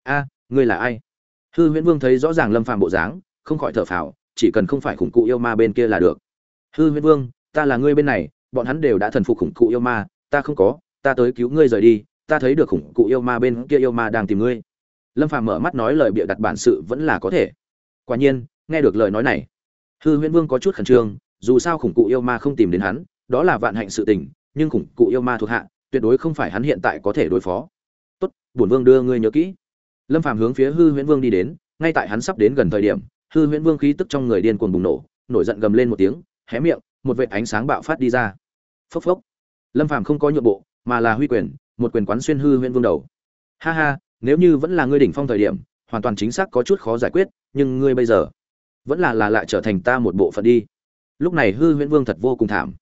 A, ngươi là ai? Hư huyễn vương thấy rõ ràng lâm phàm bộ dáng, không khỏi thở phào, chỉ cần không phải khủng cụ yêu ma bên kia là được. Hư huyễn vương, ta là ngươi bên này, bọn hắn đều đã thần phục khủng cụ yêu ma, ta không có, ta tới cứu ngươi rời đi, ta thấy được khủng cụ yêu ma bên kia yêu ma đang tìm ngươi. Lâm phàm mở mắt nói lời bịa đặt bản sự vẫn là có thể. Quả nhiên, nghe được lời nói này, hư huyễn vương có chút khẩn trương dù sao khủng cụ yêu ma không tìm đến hắn, đó là vạn hạnh sự tình, nhưng khủng cụ yêu ma thuộc hạ, tuyệt đối không phải hắn hiện tại có thể đối phó. Tốt, bổn vương đưa ngươi nhớ kỹ. Lâm phàm hướng phía hư huyễn vương đi đến, ngay tại hắn sắp đến gần thời điểm, hư huyễn vương khí tức trong người điên cuồng bùng nổ, nổi giận gầm lên một tiếng, hé miệng, một vệt ánh sáng bạo phát đi ra. Phốc phốc. Lâm phàm không có nhượng bộ, mà là huy quyền, một quyền quán xuyên hư huyễn vương đầu. Ha ha, nếu như vẫn là ngươi đỉnh phong thời điểm, hoàn toàn chính xác có chút khó giải quyết, nhưng ngươi bây giờ vẫn là là lại trở thành ta một bộ phận đi lúc này hư huyễn vương thật vô cùng thảm.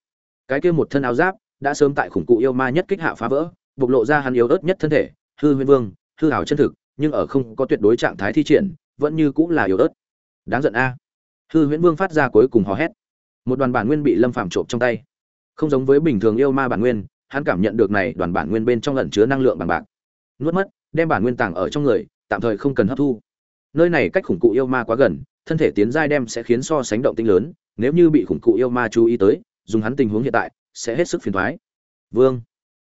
Cái kia một thân áo giáp, đã sớm tại khủng cụ yêu ma nhất kích hạ phá vỡ, bộc lộ ra hắn yếu ớt nhất thân thể. Hư huyễn vương, hư hảo chân thực, nhưng ở không có tuyệt đối trạng thái thi triển, vẫn như cũng là yếu ớt. Đáng giận a. Hư huyễn vương phát ra cuối cùng hò hét. Một đoàn bản nguyên bị lâm phàm trộm trong tay. Không giống với bình thường yêu ma bản nguyên, hắn cảm nhận được này đoàn bản nguyên bên trong lẩn chứa năng lượng bằng bạc. Nuốt mất, đem bản nguyên tàng ở trong người, tạm thời không cần hấp thu. Nơi này cách khủng cụ yêu ma quá gần, thân thể tiến giai đem sẽ khiến so sánh động tinh lớn nếu như bị khủng cụ yêu ma chú ý tới, dùng hắn tình huống hiện tại, sẽ hết sức phiền thoái vương.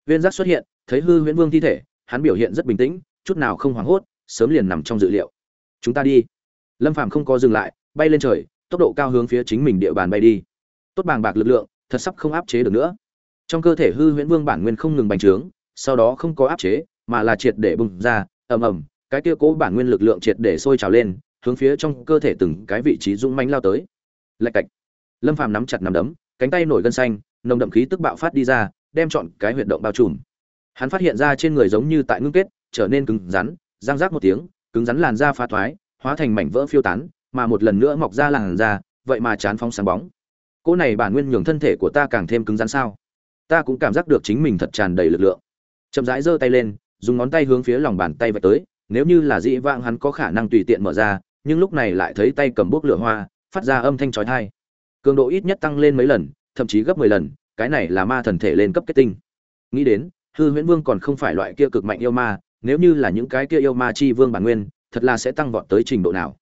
Viên giác xuất hiện, thấy hư huyễn vương thi thể, hắn biểu hiện rất bình tĩnh, chút nào không hoảng hốt, sớm liền nằm trong dự liệu. Chúng ta đi. Lâm phàm không có dừng lại, bay lên trời, tốc độ cao hướng phía chính mình địa bàn bay đi. Tốt bàng bạc lực lượng, thật sắp không áp chế được nữa. Trong cơ thể hư huyễn vương bản nguyên không ngừng bành trướng, sau đó không có áp chế, mà là triệt để bùng ra, ầm ầm, cái kia cố bản nguyên lực lượng triệt để sôi trào lên, hướng phía trong cơ thể từng cái vị trí dũng mãnh lao tới lạch cạch. Lâm phàm nắm chặt nắm đấm, cánh tay nổi gân xanh, nồng đậm khí tức bạo phát đi ra, đem chọn cái huyệt động bao trùm. Hắn phát hiện ra trên người giống như tại ngưng kết, trở nên cứng rắn, răng rác một tiếng, cứng rắn làn da phá thoái, hóa thành mảnh vỡ phiêu tán, mà một lần nữa mọc ra làn da, vậy mà chán phóng sáng bóng. Cỗ này bản nguyên nhường thân thể của ta càng thêm cứng rắn sao? Ta cũng cảm giác được chính mình thật tràn đầy lực lượng. Chậm rãi giơ tay lên, dùng ngón tay hướng phía lòng bàn tay vạch tới, nếu như là dĩ vãng hắn có khả năng tùy tiện mở ra, nhưng lúc này lại thấy tay cầm bốc lửa hoa phát ra âm thanh chói tai cường độ ít nhất tăng lên mấy lần, thậm chí gấp mười lần, cái này là ma thần thể lên cấp kết tinh. Nghĩ đến, hư huyễn vương còn không phải loại kia cực mạnh yêu ma, nếu như là những cái kia yêu ma chi vương bản nguyên, thật là sẽ tăng vọt tới trình độ nào?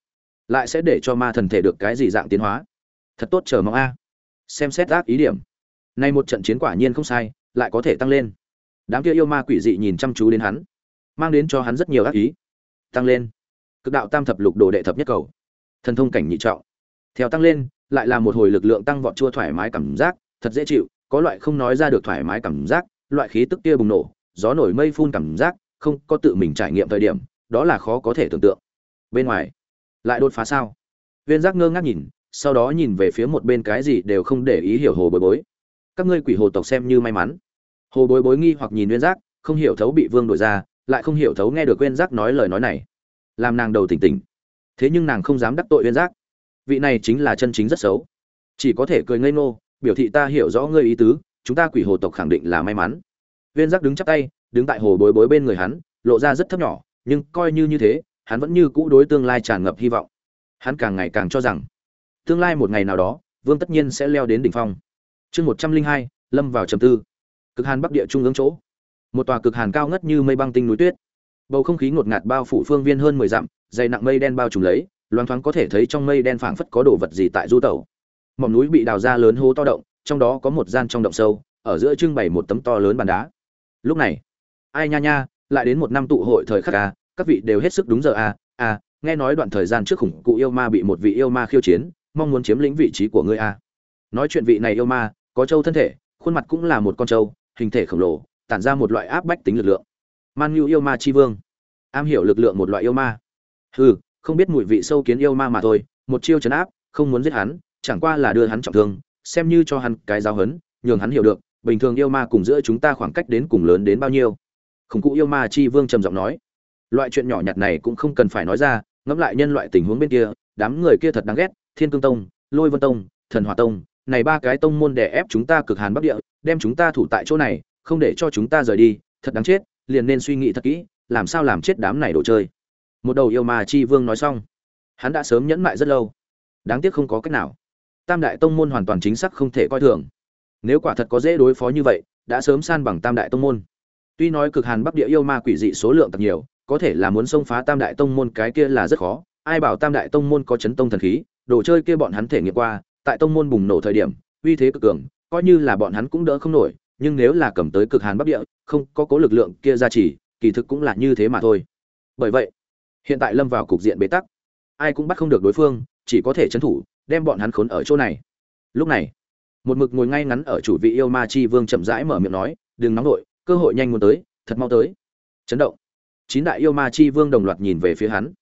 Lại sẽ để cho ma thần thể được cái gì dạng tiến hóa? Thật tốt chờ mong a. Xem xét ác ý điểm. Nay một trận chiến quả nhiên không sai, lại có thể tăng lên. Đám kia yêu ma quỷ dị nhìn chăm chú đến hắn, mang đến cho hắn rất nhiều ác ý. Tăng lên. Cực đạo tam thập lục đồ đệ thập nhất cầu. Thần thông cảnh nhị trọng theo tăng lên, lại là một hồi lực lượng tăng vọt chua thoải mái cảm giác, thật dễ chịu, có loại không nói ra được thoải mái cảm giác, loại khí tức kia bùng nổ, gió nổi mây phun cảm giác, không có tự mình trải nghiệm thời điểm, đó là khó có thể tưởng tượng. Bên ngoài, lại đột phá sao? Viên giác ngơ ngác nhìn, sau đó nhìn về phía một bên cái gì đều không để ý hiểu hồ bối bối. Các ngươi quỷ hồ tộc xem như may mắn. Hồ bối bối nghi hoặc nhìn viên giác, không hiểu thấu bị vương đổi ra, lại không hiểu thấu nghe được viên giác nói lời nói này. Làm nàng đầu tỉnh tỉnh. Thế nhưng nàng không dám đắc tội viên giác vị này chính là chân chính rất xấu. Chỉ có thể cười ngây ngô, biểu thị ta hiểu rõ ngươi ý tứ, chúng ta quỷ hồ tộc khẳng định là may mắn. Viên giác đứng chắp tay, đứng tại hồ bối bối bên người hắn, lộ ra rất thấp nhỏ, nhưng coi như như thế, hắn vẫn như cũ đối tương lai tràn ngập hy vọng. Hắn càng ngày càng cho rằng, tương lai một ngày nào đó, vương tất nhiên sẽ leo đến đỉnh phong. Chương một trăm linh hai, lâm vào trầm tư. Cực hàn bắc địa trung ương chỗ. Một tòa cực hàn cao ngất như mây băng tinh núi tuyết. Bầu không khí ngột ngạt bao phủ phương viên hơn mười dặm, dày nặng mây đen bao trùm lấy loáng thoáng có thể thấy trong mây đen phảng phất có đồ vật gì tại du tẩu. mỏm núi bị đào ra lớn hố to động, trong đó có một gian trong động sâu, ở giữa trưng bày một tấm to lớn bàn đá. Lúc này, ai nha nha, lại đến một năm tụ hội thời khắc a, các vị đều hết sức đúng giờ a a, nghe nói đoạn thời gian trước khủng cụ yêu ma bị một vị yêu ma khiêu chiến, mong muốn chiếm lĩnh vị trí của ngươi a. Nói chuyện vị này yêu ma, có trâu thân thể, khuôn mặt cũng là một con trâu, hình thể khổng lồ, tản ra một loại áp bách tính lực lượng. Man nhu yêu ma chi vương. Am hiểu lực lượng một loại yêu ma. Hừ không biết mùi vị sâu kiến yêu ma mà thôi, một chiêu chấn áp, không muốn giết hắn, chẳng qua là đưa hắn trọng thương, xem như cho hắn cái giáo hấn nhường hắn hiểu được, bình thường yêu ma cùng giữa chúng ta khoảng cách đến cùng lớn đến bao nhiêu. Khủng cụ yêu ma chi vương trầm giọng nói. Loại chuyện nhỏ nhặt này cũng không cần phải nói ra, ngẫm lại nhân loại tình huống bên kia, đám người kia thật đáng ghét, thiên cương tông, lôi vân tông, thần hòa tông, này ba cái tông môn đè ép chúng ta cực hàn bắc địa, đem chúng ta thủ tại chỗ này, không để cho chúng ta rời đi, thật đáng chết, liền nên suy nghĩ thật kỹ, làm sao làm chết đám này đồ chơi một đầu yêu ma chi vương nói xong, hắn đã sớm nhẫn mại rất lâu. Đáng tiếc không có cách nào. Tam đại tông môn hoàn toàn chính xác không thể coi thường. Nếu quả thật có dễ đối phó như vậy, đã sớm san bằng tam đại tông môn. Tuy nói cực hàn bắc địa yêu ma quỷ dị số lượng thật nhiều, có thể là muốn xông phá tam đại tông môn cái kia là rất khó. Ai bảo tam đại tông môn có chấn tông thần khí, đồ chơi kia bọn hắn thể nghiệm qua, tại tông môn bùng nổ thời điểm, uy thế cực cường, coi như là bọn hắn cũng đỡ không nổi, nhưng nếu là cầm tới cực hàn bắc địa, không có cố lực lượng kia ra chỉ, kỳ thực cũng là như thế mà thôi. Bởi vậy hiện tại lâm vào cục diện bế tắc. Ai cũng bắt không được đối phương, chỉ có thể trấn thủ, đem bọn hắn khốn ở chỗ này. Lúc này, một mực ngồi ngay ngắn ở chủ vị yêu ma chi vương chậm rãi mở miệng nói, đừng nóng vội, cơ hội nhanh muốn tới, thật mau tới. Chấn động. Chín đại yêu ma chi vương đồng loạt nhìn về phía hắn.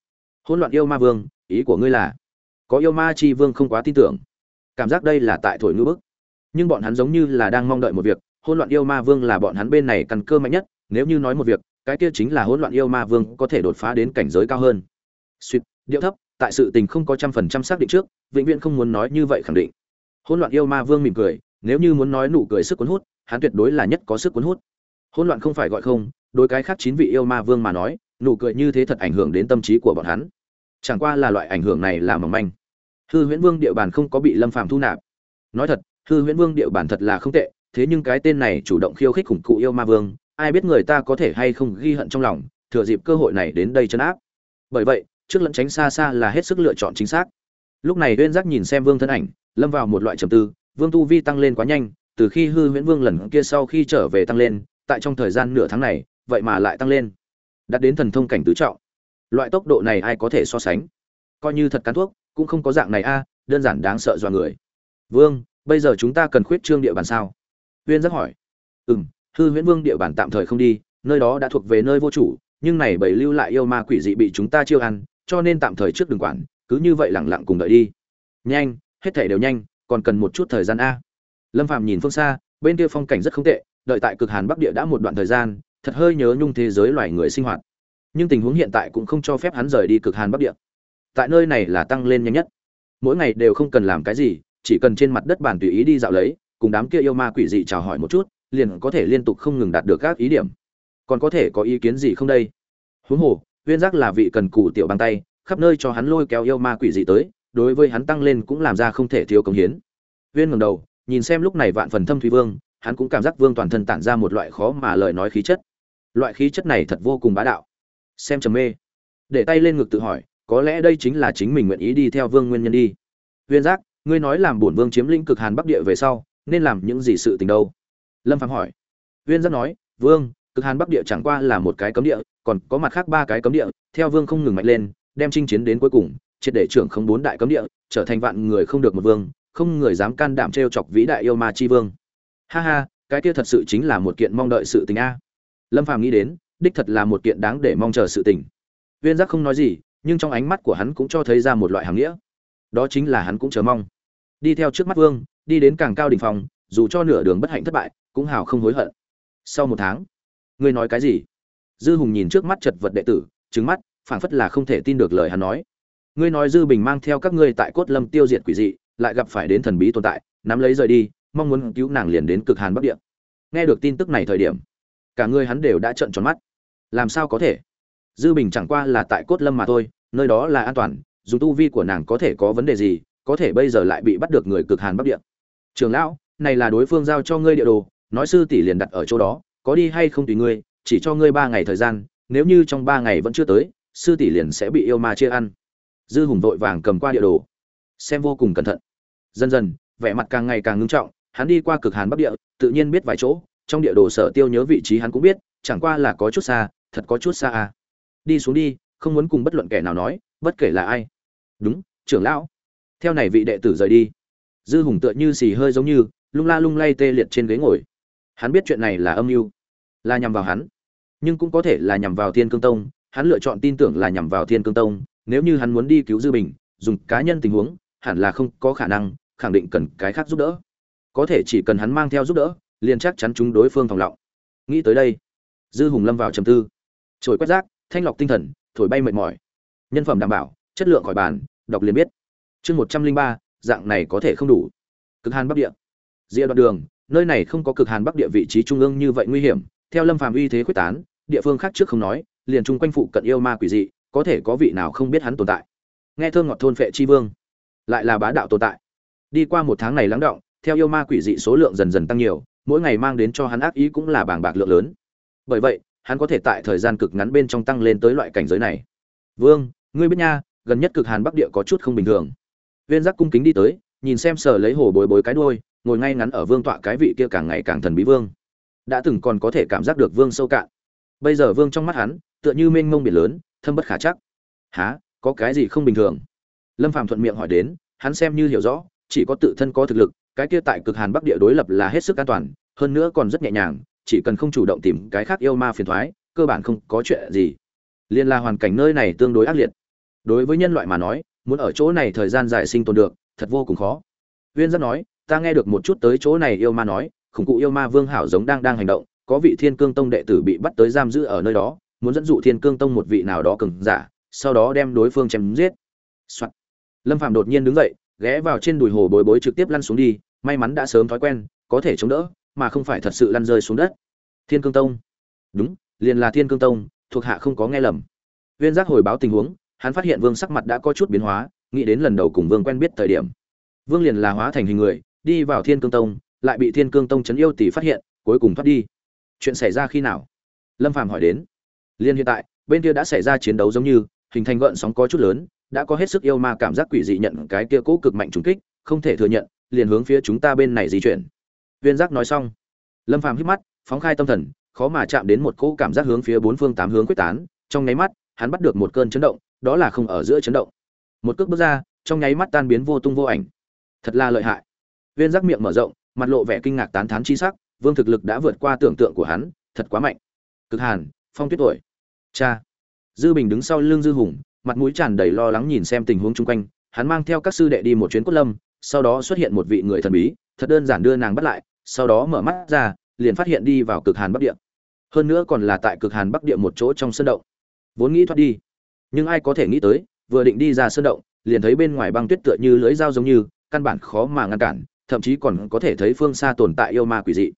Hỗn loạn yêu ma vương, ý của ngươi là, có yêu ma chi vương không quá tin tưởng. Cảm giác đây là tại thổi ngữ bức. Nhưng bọn hắn giống như là đang mong đợi một việc, hỗn loạn yêu ma vương là bọn hắn bên này căn cơ mạnh nhất, nếu như nói một việc cái kia chính là hỗn loạn yêu ma vương có thể đột phá đến cảnh giới cao hơn. Suýt, điệu thấp, tại sự tình không có trăm phần trăm xác định trước, vĩnh viễn không muốn nói như vậy khẳng định. Hỗn loạn yêu ma vương mỉm cười, nếu như muốn nói nụ cười sức cuốn hút, hắn tuyệt đối là nhất có sức cuốn hút. Hỗn loạn không phải gọi không, đối cái khác chín vị yêu ma vương mà nói, nụ cười như thế thật ảnh hưởng đến tâm trí của bọn hắn. Chẳng qua là loại ảnh hưởng này là mỏng manh. Hư huyễn vương địa bàn không có bị lâm phàm thu nạp. Nói thật, hư huyễn vương địa bàn thật là không tệ, thế nhưng cái tên này chủ động khiêu khích khủng cụ yêu ma vương ai biết người ta có thể hay không ghi hận trong lòng, thừa dịp cơ hội này đến đây chấn áp. Bởi vậy, trước lẫn tránh xa xa là hết sức lựa chọn chính xác. Lúc này uyên giác nhìn xem vương thân ảnh, lâm vào một loại trầm tư, vương tu vi tăng lên quá nhanh, từ khi hư huyễn vương lần kia sau khi trở về tăng lên, tại trong thời gian nửa tháng này, vậy mà lại tăng lên. Đạt đến thần thông cảnh tứ trọng. Loại tốc độ này ai có thể so sánh? Coi như thật cắn thuốc, cũng không có dạng này a à, đơn giản đáng sợ dọa người. Vương, bây giờ chúng ta cần khuyết trương địa bàn sao? Uyên giác hỏi. Ừ m hư huyễn vương địa bàn tạm thời không đi, nơi đó đã thuộc về nơi vô chủ, nhưng này bảy lưu lại yêu ma quỷ dị bị chúng ta chiêu ăn, cho nên tạm thời trước đừng quản, cứ như vậy lẳng lặng cùng đợi đi. Nhanh, hết thể đều nhanh, còn cần một chút thời gian a. Lâm phạm nhìn phương xa, bên kia phong cảnh rất không tệ, đợi tại cực hàn bắc địa đã một đoạn thời gian, thật hơi nhớ nhung thế giới loài người sinh hoạt. Nhưng tình huống hiện tại cũng không cho phép hắn rời đi cực hàn bắc địa. Tại nơi này là tăng lên nhanh nhất. Mỗi ngày đều không cần làm cái gì, chỉ cần trên mặt đất bàn tùy ý đi dạo lấy, cùng đám kia yêu ma quỷ dị chào hỏi một chút liền có thể liên tục không ngừng đạt được các ý điểm. Còn có thể có ý kiến gì không đây? Huống hồ huyên giác là vị cần cù tiểu bằng tay, khắp nơi cho hắn lôi kéo yêu ma quỷ dị tới, đối với hắn tăng lên cũng làm ra không thể thiếu công hiến. Huyên ngẩng đầu, nhìn xem lúc này vạn phần thâm thủy vương, hắn cũng cảm giác vương toàn thân tản ra một loại khó mà lời nói khí chất. Loại khí chất này thật vô cùng bá đạo. Xem trầm mê. Để tay lên ngực tự hỏi, có lẽ đây chính là chính mình nguyện ý đi theo vương nguyên nhân đi. Huyên giác, ngươi nói làm bổn vương chiếm lĩnh cực hàn bắc địa về sau, nên làm những gì sự tình đâu? Lâm phạm hỏi. Viên giác nói, vương, cực hàn bắc địa chẳng qua là một cái cấm địa, còn có mặt khác ba cái cấm địa, theo vương không ngừng mạnh lên, đem chinh chiến đến cuối cùng, triệt để trưởng không bốn đại cấm địa, trở thành vạn người không được một vương, không người dám can đảm trêu chọc vĩ đại yêu ma chi vương. Ha ha, cái kia thật sự chính là một kiện mong đợi sự tình a. Lâm phàm nghĩ đến, đích thật là một kiện đáng để mong chờ sự tình. Viên giác không nói gì, nhưng trong ánh mắt của hắn cũng cho thấy ra một loại hàng nghĩa. Đó chính là hắn cũng chờ mong. Đi theo trước mắt vương, đi đến càng cao đỉnh phòng, dù cho nửa đường bất hạnh thất bại cũng hào không hối hận. Sau một tháng, ngươi nói cái gì? Dư hùng nhìn trước mắt chật vật đệ tử trứng mắt, phảng phất là không thể tin được lời hắn nói. Ngươi nói dư bình mang theo các ngươi tại cốt lâm tiêu diệt quỷ dị, lại gặp phải đến thần bí tồn tại, nắm lấy rời đi, mong muốn cứu nàng liền đến cực hàn bắc địa. Nghe được tin tức này thời điểm, cả ngươi hắn đều đã trợn tròn mắt. Làm sao có thể? Dư bình chẳng qua là tại cốt lâm mà thôi, nơi đó là an toàn dù tu vi của nàng có thể có vấn đề gì, có thể bây giờ lại bị bắt được người cực hàn bắc địa. Trường lão, này là đối phương giao cho ngươi địa đồ nói sư tỷ liền đặt ở chỗ đó, có đi hay không tùy ngươi, chỉ cho ngươi ba ngày thời gian, nếu như trong ba ngày vẫn chưa tới, sư tỷ liền sẽ bị yêu ma chia ăn. Dư hùng vội vàng cầm qua địa đồ, xem vô cùng cẩn thận. Dần dần, vẻ mặt càng ngày càng ngưng trọng, hắn đi qua cực hàn bắc địa, tự nhiên biết vài chỗ, trong địa đồ sở tiêu nhớ vị trí hắn cũng biết, chẳng qua là có chút xa, thật có chút xa à. Đi xuống đi, không muốn cùng bất luận kẻ nào nói, bất kể là ai. Đúng, trưởng lão. Theo này vị đệ tử rời đi, dư hùng tựa như xì hơi giống như, lung la lung lay tê liệt trên ghế ngồi hắn biết chuyện này là âm mưu, là nhằm vào hắn, nhưng cũng có thể là nhằm vào thiên cương tông. Hắn lựa chọn tin tưởng là nhằm vào thiên cương tông, nếu như hắn muốn đi cứu dư bình, dùng cá nhân tình huống, hẳn là không có khả năng, khẳng định cần cái khác giúp đỡ. Có thể chỉ cần hắn mang theo giúp đỡ, liền chắc chắn chúng đối phương phòng lọng. Nghĩ tới đây, dư hùng lâm vào trầm tư. Trồi quét rác, thanh lọc tinh thần, thổi bay mệt mỏi. Nhân phẩm đảm bảo, chất lượng khỏi bàn, đọc liền biết. Chương một trăm linh ba, dạng này có thể không đủ. Cực hàn bắc địa. Rìa đoạn đường nơi này không có cực hàn bắc địa vị trí trung ương như vậy nguy hiểm, theo lâm phàm uy thế quyết tán, địa phương khác trước không nói, liền chung quanh phụ cận yêu ma quỷ dị, có thể có vị nào không biết hắn tồn tại. Nghe thơ ngọt thôn phệ chi vương, lại là bá đạo tồn tại. Đi qua một tháng này lắng động, theo yêu ma quỷ dị số lượng dần dần tăng nhiều, mỗi ngày mang đến cho hắn ác ý cũng là bảng bạc lượng lớn. Bởi vậy, hắn có thể tại thời gian cực ngắn bên trong tăng lên tới loại cảnh giới này. Vương, ngươi biết nha, gần nhất cực hàn bắc địa có chút không bình thường. Viên giác cung kính đi tới, nhìn xem sở lấy hồ bối bối cái đuôi ngồi ngay ngắn ở vương tọa cái vị kia càng ngày càng thần bí vương. Đã từng còn có thể cảm giác được vương sâu cạn. Bây giờ vương trong mắt hắn, tựa như mênh mông biển lớn, thâm bất khả chắc. Há có cái gì không bình thường? Lâm phàm thuận miệng hỏi đến, hắn xem như hiểu rõ, chỉ có tự thân có thực lực, cái kia tại cực hàn bắc địa đối lập là hết sức an toàn, hơn nữa còn rất nhẹ nhàng, chỉ cần không chủ động tìm cái khác yêu ma phiền thoái, cơ bản không có chuyện gì. Liên là hoàn cảnh nơi này tương đối ác liệt. Đối với nhân loại mà nói, muốn ở chỗ này thời gian dài sinh tồn được, thật vô cùng khó. Viên giác nói ta nghe được một chút tới chỗ này yêu ma nói, khủng cụ yêu ma vương hảo giống đang đang hành động, có vị thiên cương tông đệ tử bị bắt tới giam giữ ở nơi đó, muốn dẫn dụ thiên cương tông một vị nào đó cừng giả, sau đó đem đối phương chém giết、Soạn. lâm phạm đột nhiên đứng dậy, ghé vào trên đùi hồ bối bối trực tiếp lăn xuống đi, may mắn đã sớm thói quen, có thể chống đỡ, mà không phải thật sự lăn rơi xuống đất. Thiên cương tông. Đúng, liền là thiên cương tông, thuộc hạ không có nghe lầm. Viên giác hồi báo tình huống, hắn phát hiện vương sắc mặt đã có chút biến hóa, nghĩ đến lần đầu cùng vương quen biết thời điểm. Vương liền là hóa thành hình người đi vào thiên cương tông, lại bị thiên cương tông chấn yêu tỷ phát hiện, cuối cùng thoát đi. Chuyện xảy ra khi nào? Lâm phàm hỏi đến. Liên hiện tại, bên kia đã xảy ra chiến đấu giống như, hình thành gợn sóng có chút lớn, đã có hết sức yêu ma cảm giác quỷ dị nhận cái kia cố cực mạnh trùng kích, không thể thừa nhận, liền hướng phía chúng ta bên này di chuyển. Viên giác nói xong. Lâm phàm hít mắt, phóng khai tâm thần, khó mà chạm đến một cỗ cảm giác hướng phía bốn phương tám hướng quyết tán. Trong nháy mắt, hắn bắt được một cơn chấn động, đó là không ở giữa chấn động. Một cước bước ra, trong nháy mắt tan biến vô tung vô ảnh. Thật là lợi hại viên giác miệng mở rộng, mặt lộ vẻ kinh ngạc tán thán chi sắc, vương thực lực đã vượt qua tưởng tượng của hắn, thật quá mạnh. Cực hàn, phong tuyết tuổi. Cha. Dư bình đứng sau lưng dư hùng, mặt mũi tràn đầy lo lắng nhìn xem tình huống chung quanh. Hắn mang theo các sư đệ đi một chuyến cốt lâm, sau đó xuất hiện một vị người thần bí, thật đơn giản đưa nàng bắt lại, sau đó mở mắt ra, liền phát hiện đi vào cực hàn bắc địa. Hơn nữa còn là tại cực hàn bắc địa một chỗ trong sân động. Vốn nghĩ thoát đi, nhưng ai có thể nghĩ tới, vừa định đi ra sân động, liền thấy bên ngoài băng tuyết tựa như lưới dao giống như, căn bản khó mà ngăn cản thậm chí còn có thể thấy phương xa tồn tại yêu ma quỷ dị.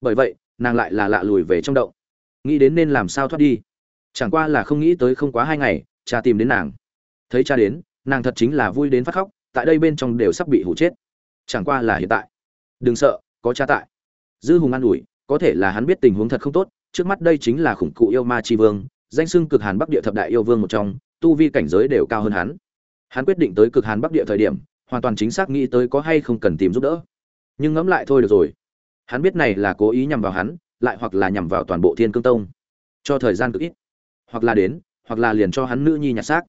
Bởi vậy, nàng lại là lạ lùi về trong động. Nghĩ đến nên làm sao thoát đi. Chẳng qua là không nghĩ tới không quá hai ngày, cha tìm đến nàng. Thấy cha đến, nàng thật chính là vui đến phát khóc, tại đây bên trong đều sắp bị hủ chết. Chẳng qua là hiện tại. Đừng sợ, có cha tại. Dư hùng an ủi, có thể là hắn biết tình huống thật không tốt, trước mắt đây chính là khủng cụ yêu ma tri vương, danh sưng cực hàn bắc địa thập đại yêu vương một trong, tu vi cảnh giới đều cao hơn hắn. Hắn quyết định tới cực hàn bắc địa thời điểm hoàn toàn chính xác nghĩ tới có hay không cần tìm giúp đỡ. Nhưng ngẫm lại thôi được rồi. Hắn biết này là cố ý nhằm vào hắn, lại hoặc là nhằm vào toàn bộ thiên cương tông. Cho thời gian cực ít. Hoặc là đến, hoặc là liền cho hắn nữ nhi nhặt xác.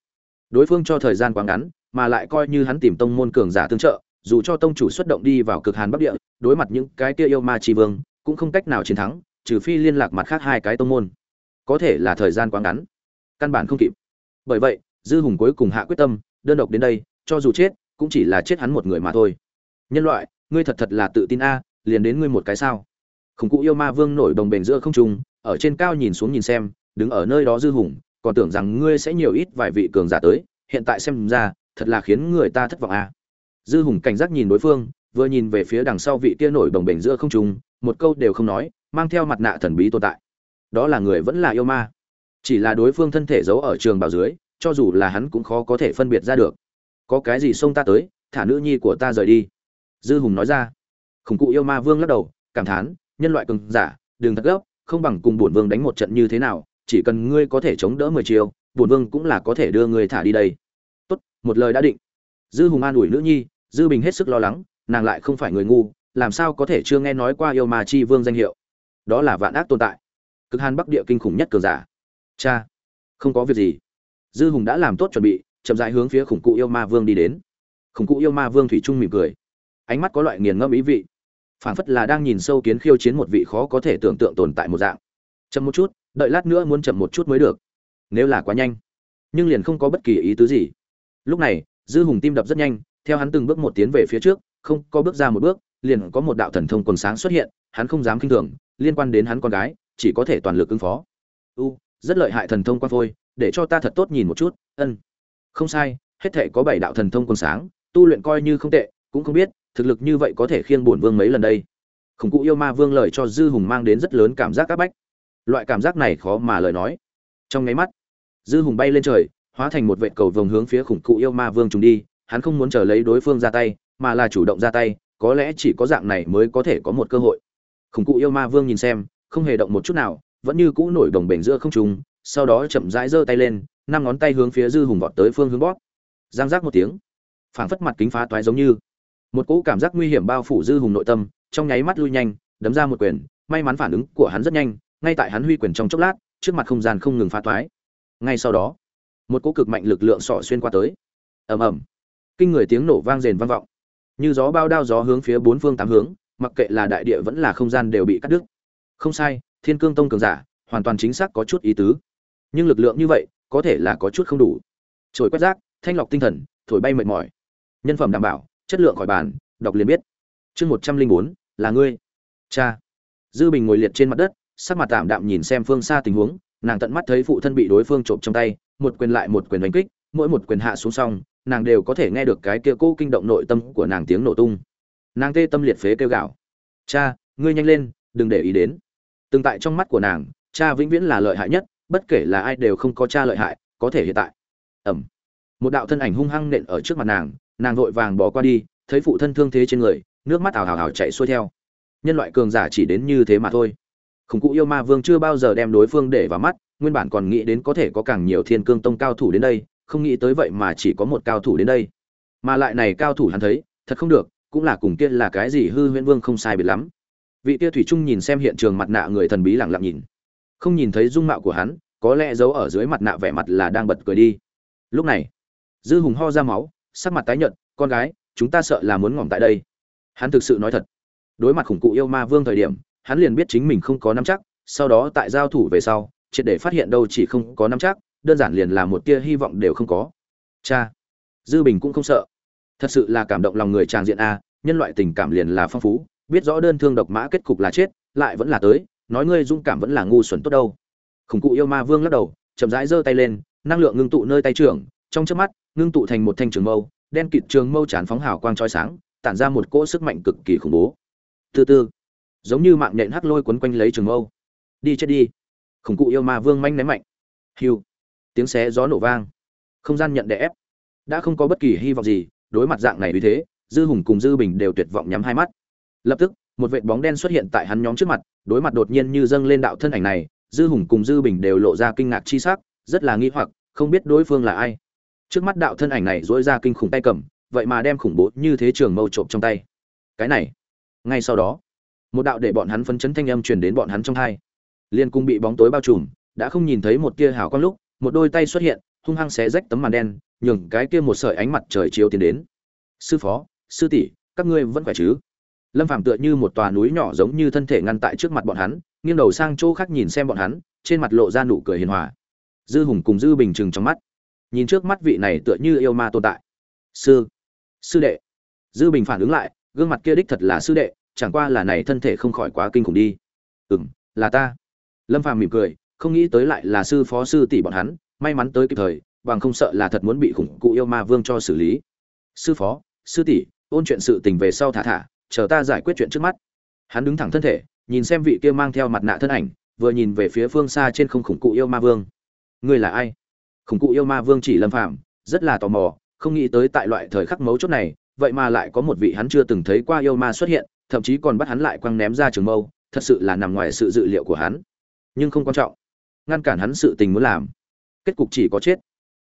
Đối phương cho thời gian quá ngắn, mà lại coi như hắn tìm tông môn cường giả tương trợ, dù cho tông chủ xuất động đi vào cực hàn bắc địa, đối mặt những cái kia yêu ma tri vương, cũng không cách nào chiến thắng, trừ phi liên lạc mặt khác hai cái tông môn. Có thể là thời gian quá ngắn. Căn bản không kịp. Bởi vậy, dư hùng cuối cùng hạ quyết tâm, đơn độc đến đây, cho dù chết cũng chỉ là chết hắn một người mà thôi. Nhân loại, ngươi thật thật là tự tin a, liền đến ngươi một cái sao? Khủng cụ yêu ma vương nổi đồng bền giữa không trung, ở trên cao nhìn xuống nhìn xem, đứng ở nơi đó dư hùng, còn tưởng rằng ngươi sẽ nhiều ít vài vị cường giả tới, hiện tại xem ra, thật là khiến người ta thất vọng a. Dư hùng cảnh giác nhìn đối phương, vừa nhìn về phía đằng sau vị kia nổi đồng bền giữa không trung, một câu đều không nói, mang theo mặt nạ thần bí tồn tại. Đó là người vẫn là yêu ma. Chỉ là đối phương thân thể giấu ở trường bảo dưới, cho dù là hắn cũng khó có thể phân biệt ra được có cái gì xông ta tới, thả nữ nhi của ta rời đi. Dư hùng nói ra. Khủng cụ yêu ma vương lắc đầu, cảm thán, nhân loại cường giả, đừng thật gấp, không bằng cùng bổn vương đánh một trận như thế nào, chỉ cần ngươi có thể chống đỡ mười chiều bổn vương cũng là có thể đưa ngươi thả đi đây. Tốt, một lời đã định. Dư hùng an ủi nữ nhi, dư bình hết sức lo lắng, nàng lại không phải người ngu, làm sao có thể chưa nghe nói qua yêu ma chi vương danh hiệu. Đó là vạn ác tồn tại. Cực hàn bắc địa kinh khủng nhất cường giả. Cha, không có việc gì. Dư hùng đã làm tốt chuẩn bị chậm rãi hướng phía khủng cụ yêu ma vương đi đến. Khủng cụ yêu ma vương thủy trung mỉm cười. Ánh mắt có loại nghiền ngẫm ý vị. Phảng phất là đang nhìn sâu kiến khiêu chiến một vị khó có thể tưởng tượng tồn tại một dạng. Chậm một chút, đợi lát nữa muốn chậm một chút mới được. Nếu là quá nhanh, nhưng liền không có bất kỳ ý tứ gì. Lúc này, dư hùng tim đập rất nhanh, theo hắn từng bước một tiến về phía trước, không có bước ra một bước, liền có một đạo thần thông còn sáng xuất hiện, hắn không dám kinh thường, liên quan đến hắn con gái, chỉ có thể toàn lực ứng phó. U, rất lợi hại thần thông quan phôi, để cho ta thật tốt nhìn một chút, ân không sai, hết thể có bảy đạo thần thông còn sáng, tu luyện coi như không tệ, cũng không biết, thực lực như vậy có thể khiêng bổn vương mấy lần đây. Khủng cụ yêu ma vương lời cho dư hùng mang đến rất lớn cảm giác áp bách. Loại cảm giác này khó mà lời nói. Trong nháy mắt, dư hùng bay lên trời, hóa thành một vệ cầu vồng hướng phía khủng cụ yêu ma vương trùng đi, hắn không muốn chờ lấy đối phương ra tay, mà là chủ động ra tay, có lẽ chỉ có dạng này mới có thể có một cơ hội. Khủng cụ yêu ma vương nhìn xem, không hề động một chút nào, vẫn như cũ nổi đồng bể giữa không trùng sau đó chậm rãi giơ tay lên năm ngón tay hướng phía dư hùng vọt tới phương hướng bóp. Giang giác một tiếng. Phảng phất mặt kính phá toái giống như. Một cỗ cảm giác nguy hiểm bao phủ dư hùng nội tâm, trong nháy mắt lui nhanh, đấm ra một quyền. May mắn phản ứng của hắn rất nhanh, ngay tại hắn huy quyền trong chốc lát, trước mặt không gian không ngừng phá toái. Ngay sau đó, một cỗ cực mạnh lực lượng sọ xuyên qua tới. Ầm ầm. Kinh người tiếng nổ vang rền vang vọng. Như gió bao đao gió hướng phía bốn phương tám hướng, mặc kệ là đại địa vẫn là không gian đều bị cắt đứt. Không sai, thiên cương tông cường giả, hoàn toàn chính xác có chút ý tứ. Nhưng lực lượng như vậy có thể là có chút không đủ. Trồi quét rác, thanh lọc tinh thần, thổi bay mệt mỏi. Nhân phẩm đảm bảo, chất lượng khỏi bàn, đọc liền biết. Chương một trăm linh bốn, là ngươi. Cha. Dư bình ngồi liệt trên mặt đất, sắc mặt tạm đạm nhìn xem phương xa tình huống, nàng tận mắt thấy phụ thân bị đối phương trộm trong tay, một quyền lại một quyền đánh kích, mỗi một quyền hạ xuống xong, nàng đều có thể nghe được cái kia cô kinh động nội tâm của nàng tiếng nổ tung. Nàng tê tâm liệt phế kêu gào. Cha, ngươi nhanh lên, đừng để ý đến. Từng tại trong mắt của nàng, cha vĩnh viễn là lợi hại nhất bất kể là ai đều không có cha lợi hại, có thể hiện tại. Ẩm. Một đạo thân ảnh hung hăng nện ở trước mặt nàng nàng vội vàng bỏ qua đi, thấy phụ thân thương thế trên người, nước mắt ảo hào hào chạy xuôi theo. Nhân loại cường giả chỉ đến như thế mà thôi. Khủng cụ yêu ma vương chưa bao giờ đem đối phương để vào mắt, nguyên bản còn nghĩ đến có thể có càng nhiều thiên cương tông cao thủ đến đây, không nghĩ tới vậy mà chỉ có một cao thủ đến đây. Mà lại này cao thủ hắn thấy, thật không được, cũng là cùng kia là cái gì hư huyễn vương không sai biệt lắm. Vị kia thủy trung nhìn xem hiện trường mặt nạ người thần bí lặng lặng nhìn không nhìn thấy dung mạo của hắn, có lẽ giấu ở dưới mặt nạ vẻ mặt là đang bật cười đi. Lúc này, dư hùng ho ra máu, sắc mặt tái nhợt, con gái, chúng ta sợ là muốn ngỏm tại đây. Hắn thực sự nói thật. Đối mặt khủng cụ yêu ma vương thời điểm, hắn liền biết chính mình không có nắm chắc, sau đó tại giao thủ về sau, triệt để phát hiện đâu chỉ không có nắm chắc, đơn giản liền là một tia hy vọng đều không có. Cha, dư bình cũng không sợ. Thật sự là cảm động lòng người tràng diện a, nhân loại tình cảm liền là phong phú, biết rõ đơn thương độc mã kết cục là chết, lại vẫn là tới nói ngươi dũng cảm vẫn là ngu xuẩn tốt đâu. Khủng cụ yêu ma vương lắc đầu, chậm rãi giơ tay lên, năng lượng ngưng tụ nơi tay trưởng, trong chớp mắt, ngưng tụ thành một thanh trường mâu, đen kịt trường mâu chán phóng hào quang chói sáng, tản ra một cỗ sức mạnh cực kỳ khủng bố. Từ từ, giống như mạng nhện hắc lôi quấn quanh lấy trường mâu. Đi chết đi. Khủng cụ yêu ma vương manh ném mạnh. Hiu, tiếng xé gió nổ vang. Không gian nhận đè ép. Đã không có bất kỳ hy vọng gì, đối mặt dạng này vì thế, dư hùng cùng dư bình đều tuyệt vọng nhắm hai mắt. Lập tức một vệt bóng đen xuất hiện tại hắn nhóm trước mặt, đối mặt đột nhiên như dâng lên đạo thân ảnh này, dư hùng cùng dư bình đều lộ ra kinh ngạc chi sắc, rất là nghi hoặc, không biết đối phương là ai. Trước mắt đạo thân ảnh này dỗi ra kinh khủng tay cầm, vậy mà đem khủng bố như thế trường mâu trộm trong tay. Cái này, ngay sau đó, một đạo để bọn hắn phấn chấn thanh âm truyền đến bọn hắn trong thai liên cung bị bóng tối bao trùm, đã không nhìn thấy một tia hào quang lúc, một đôi tay xuất hiện, hung hăng xé rách tấm màn đen, nhường cái kia một sợi ánh mặt trời chiếu tiến đến. Sư phó, sư tỷ, các ngươi vẫn khỏe chứ? Lâm phàm tựa như một tòa núi nhỏ giống như thân thể ngăn tại trước mặt bọn hắn, nghiêng đầu sang chỗ khác nhìn xem bọn hắn, trên mặt lộ ra nụ cười hiền hòa. Dư hùng cùng dư bình chừng trong mắt. Nhìn trước mắt vị này tựa như yêu ma tồn tại. Sư sư đệ. Dư bình phản ứng lại, gương mặt kia đích thật là sư đệ, chẳng qua là này thân thể không khỏi quá kinh khủng đi. Ừm, là ta. Lâm phàm mỉm cười, không nghĩ tới lại là sư phó sư tỷ bọn hắn, may mắn tới kịp thời, bằng không sợ là thật muốn bị khủng cụ yêu ma vương cho xử lý. Sư phó, sư tỷ, ôn chuyện sự tình về sau thả thả chờ ta giải quyết chuyện trước mắt. Hắn đứng thẳng thân thể, nhìn xem vị kia mang theo mặt nạ thân ảnh, vừa nhìn về phía phương xa trên không khủng cụ yêu ma vương. Ngươi là ai? Khủng cụ yêu ma vương chỉ lâm phạm rất là tò mò, không nghĩ tới tại loại thời khắc mấu chốt này, vậy mà lại có một vị hắn chưa từng thấy qua yêu ma xuất hiện, thậm chí còn bắt hắn lại quăng ném ra trường mâu, thật sự là nằm ngoài sự dự liệu của hắn. Nhưng không quan trọng, ngăn cản hắn sự tình muốn làm. Kết cục chỉ có chết.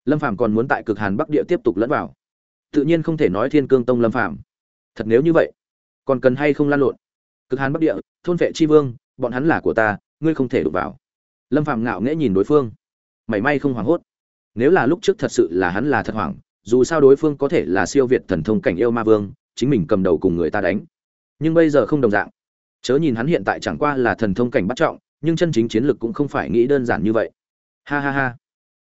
Lâm phạm còn muốn tại cực hàn bắc địa tiếp tục lẫn vào. Tự nhiên không thể nói thiên cương tông lâm phạm thật nếu như vậy còn cần hay không lan lộn? Cực hàn bắc địa, thôn vệ chi vương, bọn hắn là của ta, ngươi không thể đụng vào. Lâm phạm ngạo nghễ nhìn đối phương. Mảy may không hoảng hốt. Nếu là lúc trước thật sự là hắn là thật hoảng, dù sao đối phương có thể là siêu việt thần thông cảnh yêu ma vương, chính mình cầm đầu cùng người ta đánh. Nhưng bây giờ không đồng dạng. Chớ nhìn hắn hiện tại chẳng qua là thần thông cảnh bắt trọng, nhưng chân chính chiến lực cũng không phải nghĩ đơn giản như vậy. Ha ha ha.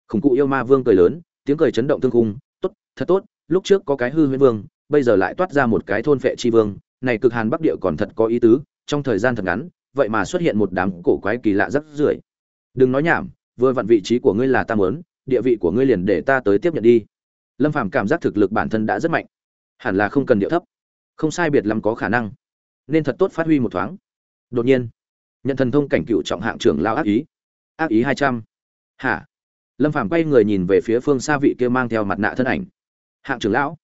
Khủng cụ yêu ma vương cười lớn, tiếng cười chấn động thương cung tốt, thật tốt, lúc trước có cái hư huyễn vương, bây giờ lại toát ra một cái thôn vệ chi vương này cực hàn bắc địa còn thật có ý tứ, trong thời gian thật ngắn, vậy mà xuất hiện một đám cổ quái kỳ lạ rất rưởi. Đừng nói nhảm, vừa vặn vị trí của ngươi là ta muốn, địa vị của ngươi liền để ta tới tiếp nhận đi. Lâm phàm cảm giác thực lực bản thân đã rất mạnh. Hẳn là không cần điệu thấp. Không sai biệt lắm có khả năng. Nên thật tốt phát huy một thoáng. Đột nhiên, nhận thần thông cảnh cựu trọng hạng trưởng lao ác ý. Ác ý hai trăm. Hả? Lâm phàm quay người nhìn về phía phương xa vị kia mang theo mặt nạ thân ảnh. Hạng trưởng lão.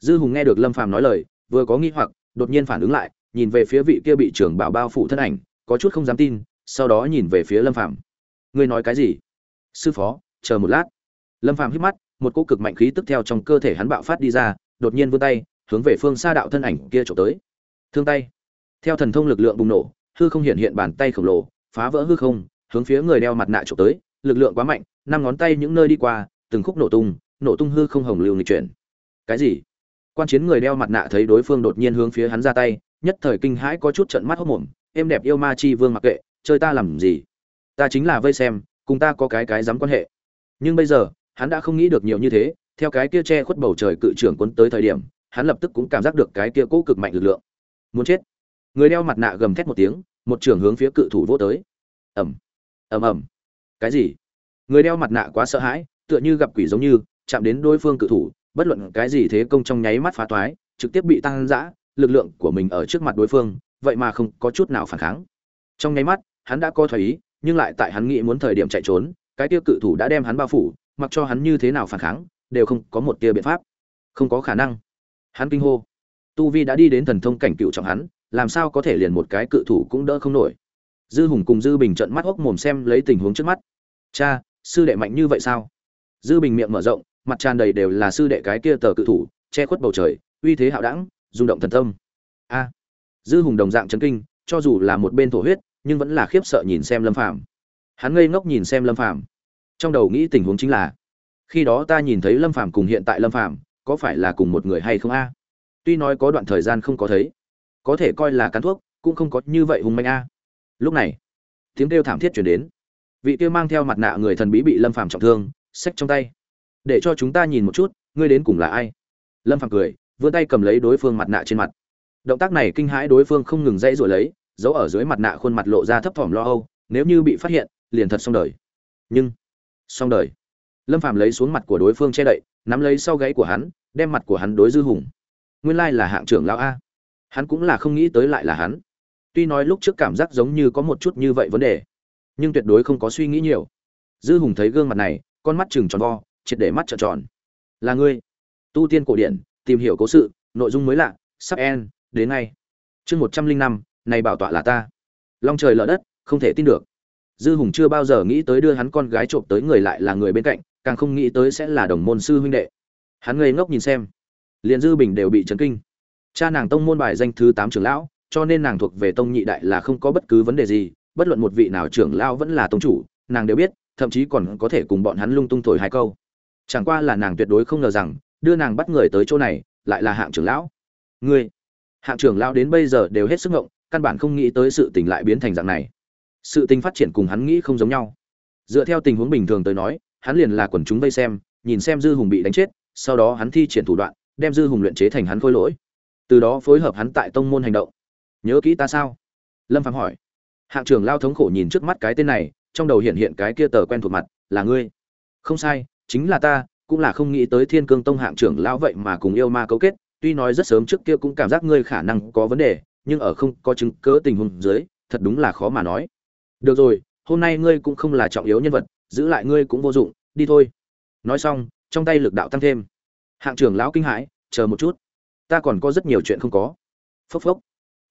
Dư hùng nghe được lâm phàm nói lời, vừa có nghi hoặc đột nhiên phản ứng lại, nhìn về phía vị kia bị trưởng bảo bao phủ thân ảnh, có chút không dám tin, sau đó nhìn về phía lâm phàm. Ngươi nói cái gì? Sư phó, chờ một lát. Lâm phàm hít mắt, một cỗ cực mạnh khí tức theo trong cơ thể hắn bạo phát đi ra, đột nhiên vươn tay, hướng về phương xa đạo thân ảnh kia chụp tới. Thương tay. Theo thần thông lực lượng bùng nổ, hư không hiện hiện bàn tay khổng lồ, phá vỡ hư không, hướng phía người đeo mặt nạ chụp tới, lực lượng quá mạnh, năm ngón tay những nơi đi qua, từng khúc nổ tung nổ tung hư không hồng lưu nghịch chuyển. Cái gì? Quan chiến người đeo mặt nạ thấy đối phương đột nhiên hướng phía hắn ra tay, nhất thời kinh hãi có chút trận mắt hốc mồm êm đẹp yêu ma chi vương mặc kệ, chơi ta làm gì? Ta chính là vây xem, cùng ta có cái cái dám quan hệ. Nhưng bây giờ, hắn đã không nghĩ được nhiều như thế, theo cái kia che khuất bầu trời cự trưởng quấn tới thời điểm, hắn lập tức cũng cảm giác được cái kia cố cực mạnh lực lượng. Muốn chết? Người đeo mặt nạ gầm thét một tiếng, một trưởng hướng phía cự thủ vô tới. Ẩm ẩm ẩm cái gì? Người đeo mặt nạ quá sợ hãi, tựa như gặp quỷ giống như, chạm đến đối phương cự thủ bất luận cái gì thế công trong nháy mắt phá toái, trực tiếp bị tăng dã, lực lượng của mình ở trước mặt đối phương, vậy mà không có chút nào phản kháng. Trong nháy mắt, hắn đã co thoái ý, nhưng lại tại hắn nghĩ muốn thời điểm chạy trốn, cái tiêu cự thủ đã đem hắn bao phủ, mặc cho hắn như thế nào phản kháng, đều không có một tia biện pháp. Không có khả năng. Hắn kinh hô. Tu vi đã đi đến thần thông cảnh cựu trọng hắn, làm sao có thể liền một cái cự thủ cũng đỡ không nổi. Dư hùng cùng dư bình trợn mắt hốc mồm xem lấy tình huống trước mắt. Cha, sư đệ mạnh như vậy sao? Dư bình miệng mở rộng mặt tràn đầy đều là sư đệ cái kia tờ cự thủ, che khuất bầu trời, uy thế hạo đẳng, rung động thần tâm. A. Dư hùng đồng dạng chấn kinh, cho dù là một bên thổ huyết, nhưng vẫn là khiếp sợ nhìn xem lâm phàm. Hắn ngây ngốc nhìn xem lâm phàm. Trong đầu nghĩ tình huống chính là, khi đó ta nhìn thấy lâm phàm cùng hiện tại lâm phàm, có phải là cùng một người hay không a? Tuy nói có đoạn thời gian không có thấy, có thể coi là cắn thuốc, cũng không có như vậy hùng manh a. Lúc này, tiếng kêu thảm thiết chuyển đến. Vị kia mang theo mặt nạ người thần bí bị lâm phàm trọng thương, xách trong tay để cho chúng ta nhìn một chút, ngươi đến cùng là ai? Lâm phàm cười, vươn tay cầm lấy đối phương mặt nạ trên mặt. Động tác này kinh hãi đối phương không ngừng dãy rồi lấy, giấu ở dưới mặt nạ khuôn mặt lộ ra thấp thỏm lo âu, nếu như bị phát hiện, liền thật xong đời. Nhưng, xong đời. Lâm phàm lấy xuống mặt của đối phương che đậy, nắm lấy sau gáy của hắn, đem mặt của hắn đối dư hùng. Nguyên lai là hạng trưởng lão a. Hắn cũng là không nghĩ tới lại là hắn. Tuy nói lúc trước cảm giác giống như có một chút như vậy vấn đề, nhưng tuyệt đối không có suy nghĩ nhiều. Dư hùng thấy gương mặt này, con mắt chừng tròn vo triệt để mắt trợn tròn. Là ngươi. Tu tiên cổ điển, tìm hiểu cố sự, nội dung mới lạ, sắp en, đến ngay. Chương một trăm linh năm, này bảo tọa là ta. Long trời lở đất, không thể tin được. Dư hùng chưa bao giờ nghĩ tới đưa hắn con gái trộm tới người lại là người bên cạnh, càng không nghĩ tới sẽ là đồng môn sư huynh đệ. Hắn ngây ngốc nhìn xem. Liền dư bình đều bị chấn kinh. Cha nàng tông môn bài danh thứ tám trưởng lão, cho nên nàng thuộc về tông nhị đại là không có bất cứ vấn đề gì, bất luận một vị nào trưởng lão vẫn là tông chủ, nàng đều biết, thậm chí còn có thể cùng bọn hắn lung tung thổi hai câu chẳng qua là nàng tuyệt đối không ngờ rằng, đưa nàng bắt người tới chỗ này, lại là hạng trưởng lão. Ngươi, hạng trưởng lão đến bây giờ đều hết sức ngộng, căn bản không nghĩ tới sự tình lại biến thành dạng này. Sự tình phát triển cùng hắn nghĩ không giống nhau. Dựa theo tình huống bình thường tới nói, hắn liền là quần chúng vây xem, nhìn xem dư hùng bị đánh chết, sau đó hắn thi triển thủ đoạn, đem dư hùng luyện chế thành hắn khôi lỗi. Từ đó phối hợp hắn tại tông môn hành động. Nhớ kỹ ta sao? Lâm phạm hỏi. Hạng trưởng lao thống khổ nhìn trước mắt cái tên này, trong đầu hiện hiện cái kia tờ quen thuộc mặt, là ngươi. Không sai chính là ta, cũng là không nghĩ tới thiên cương tông hạng trưởng lão vậy mà cùng yêu ma cấu kết, tuy nói rất sớm trước kia cũng cảm giác ngươi khả năng có vấn đề, nhưng ở không có chứng cớ tình huống dưới, thật đúng là khó mà nói. Được rồi, hôm nay ngươi cũng không là trọng yếu nhân vật, giữ lại ngươi cũng vô dụng, đi thôi. Nói xong, trong tay lực đạo tăng thêm. Hạng trưởng lão kinh hãi, chờ một chút. Ta còn có rất nhiều chuyện không có. Phốc phốc.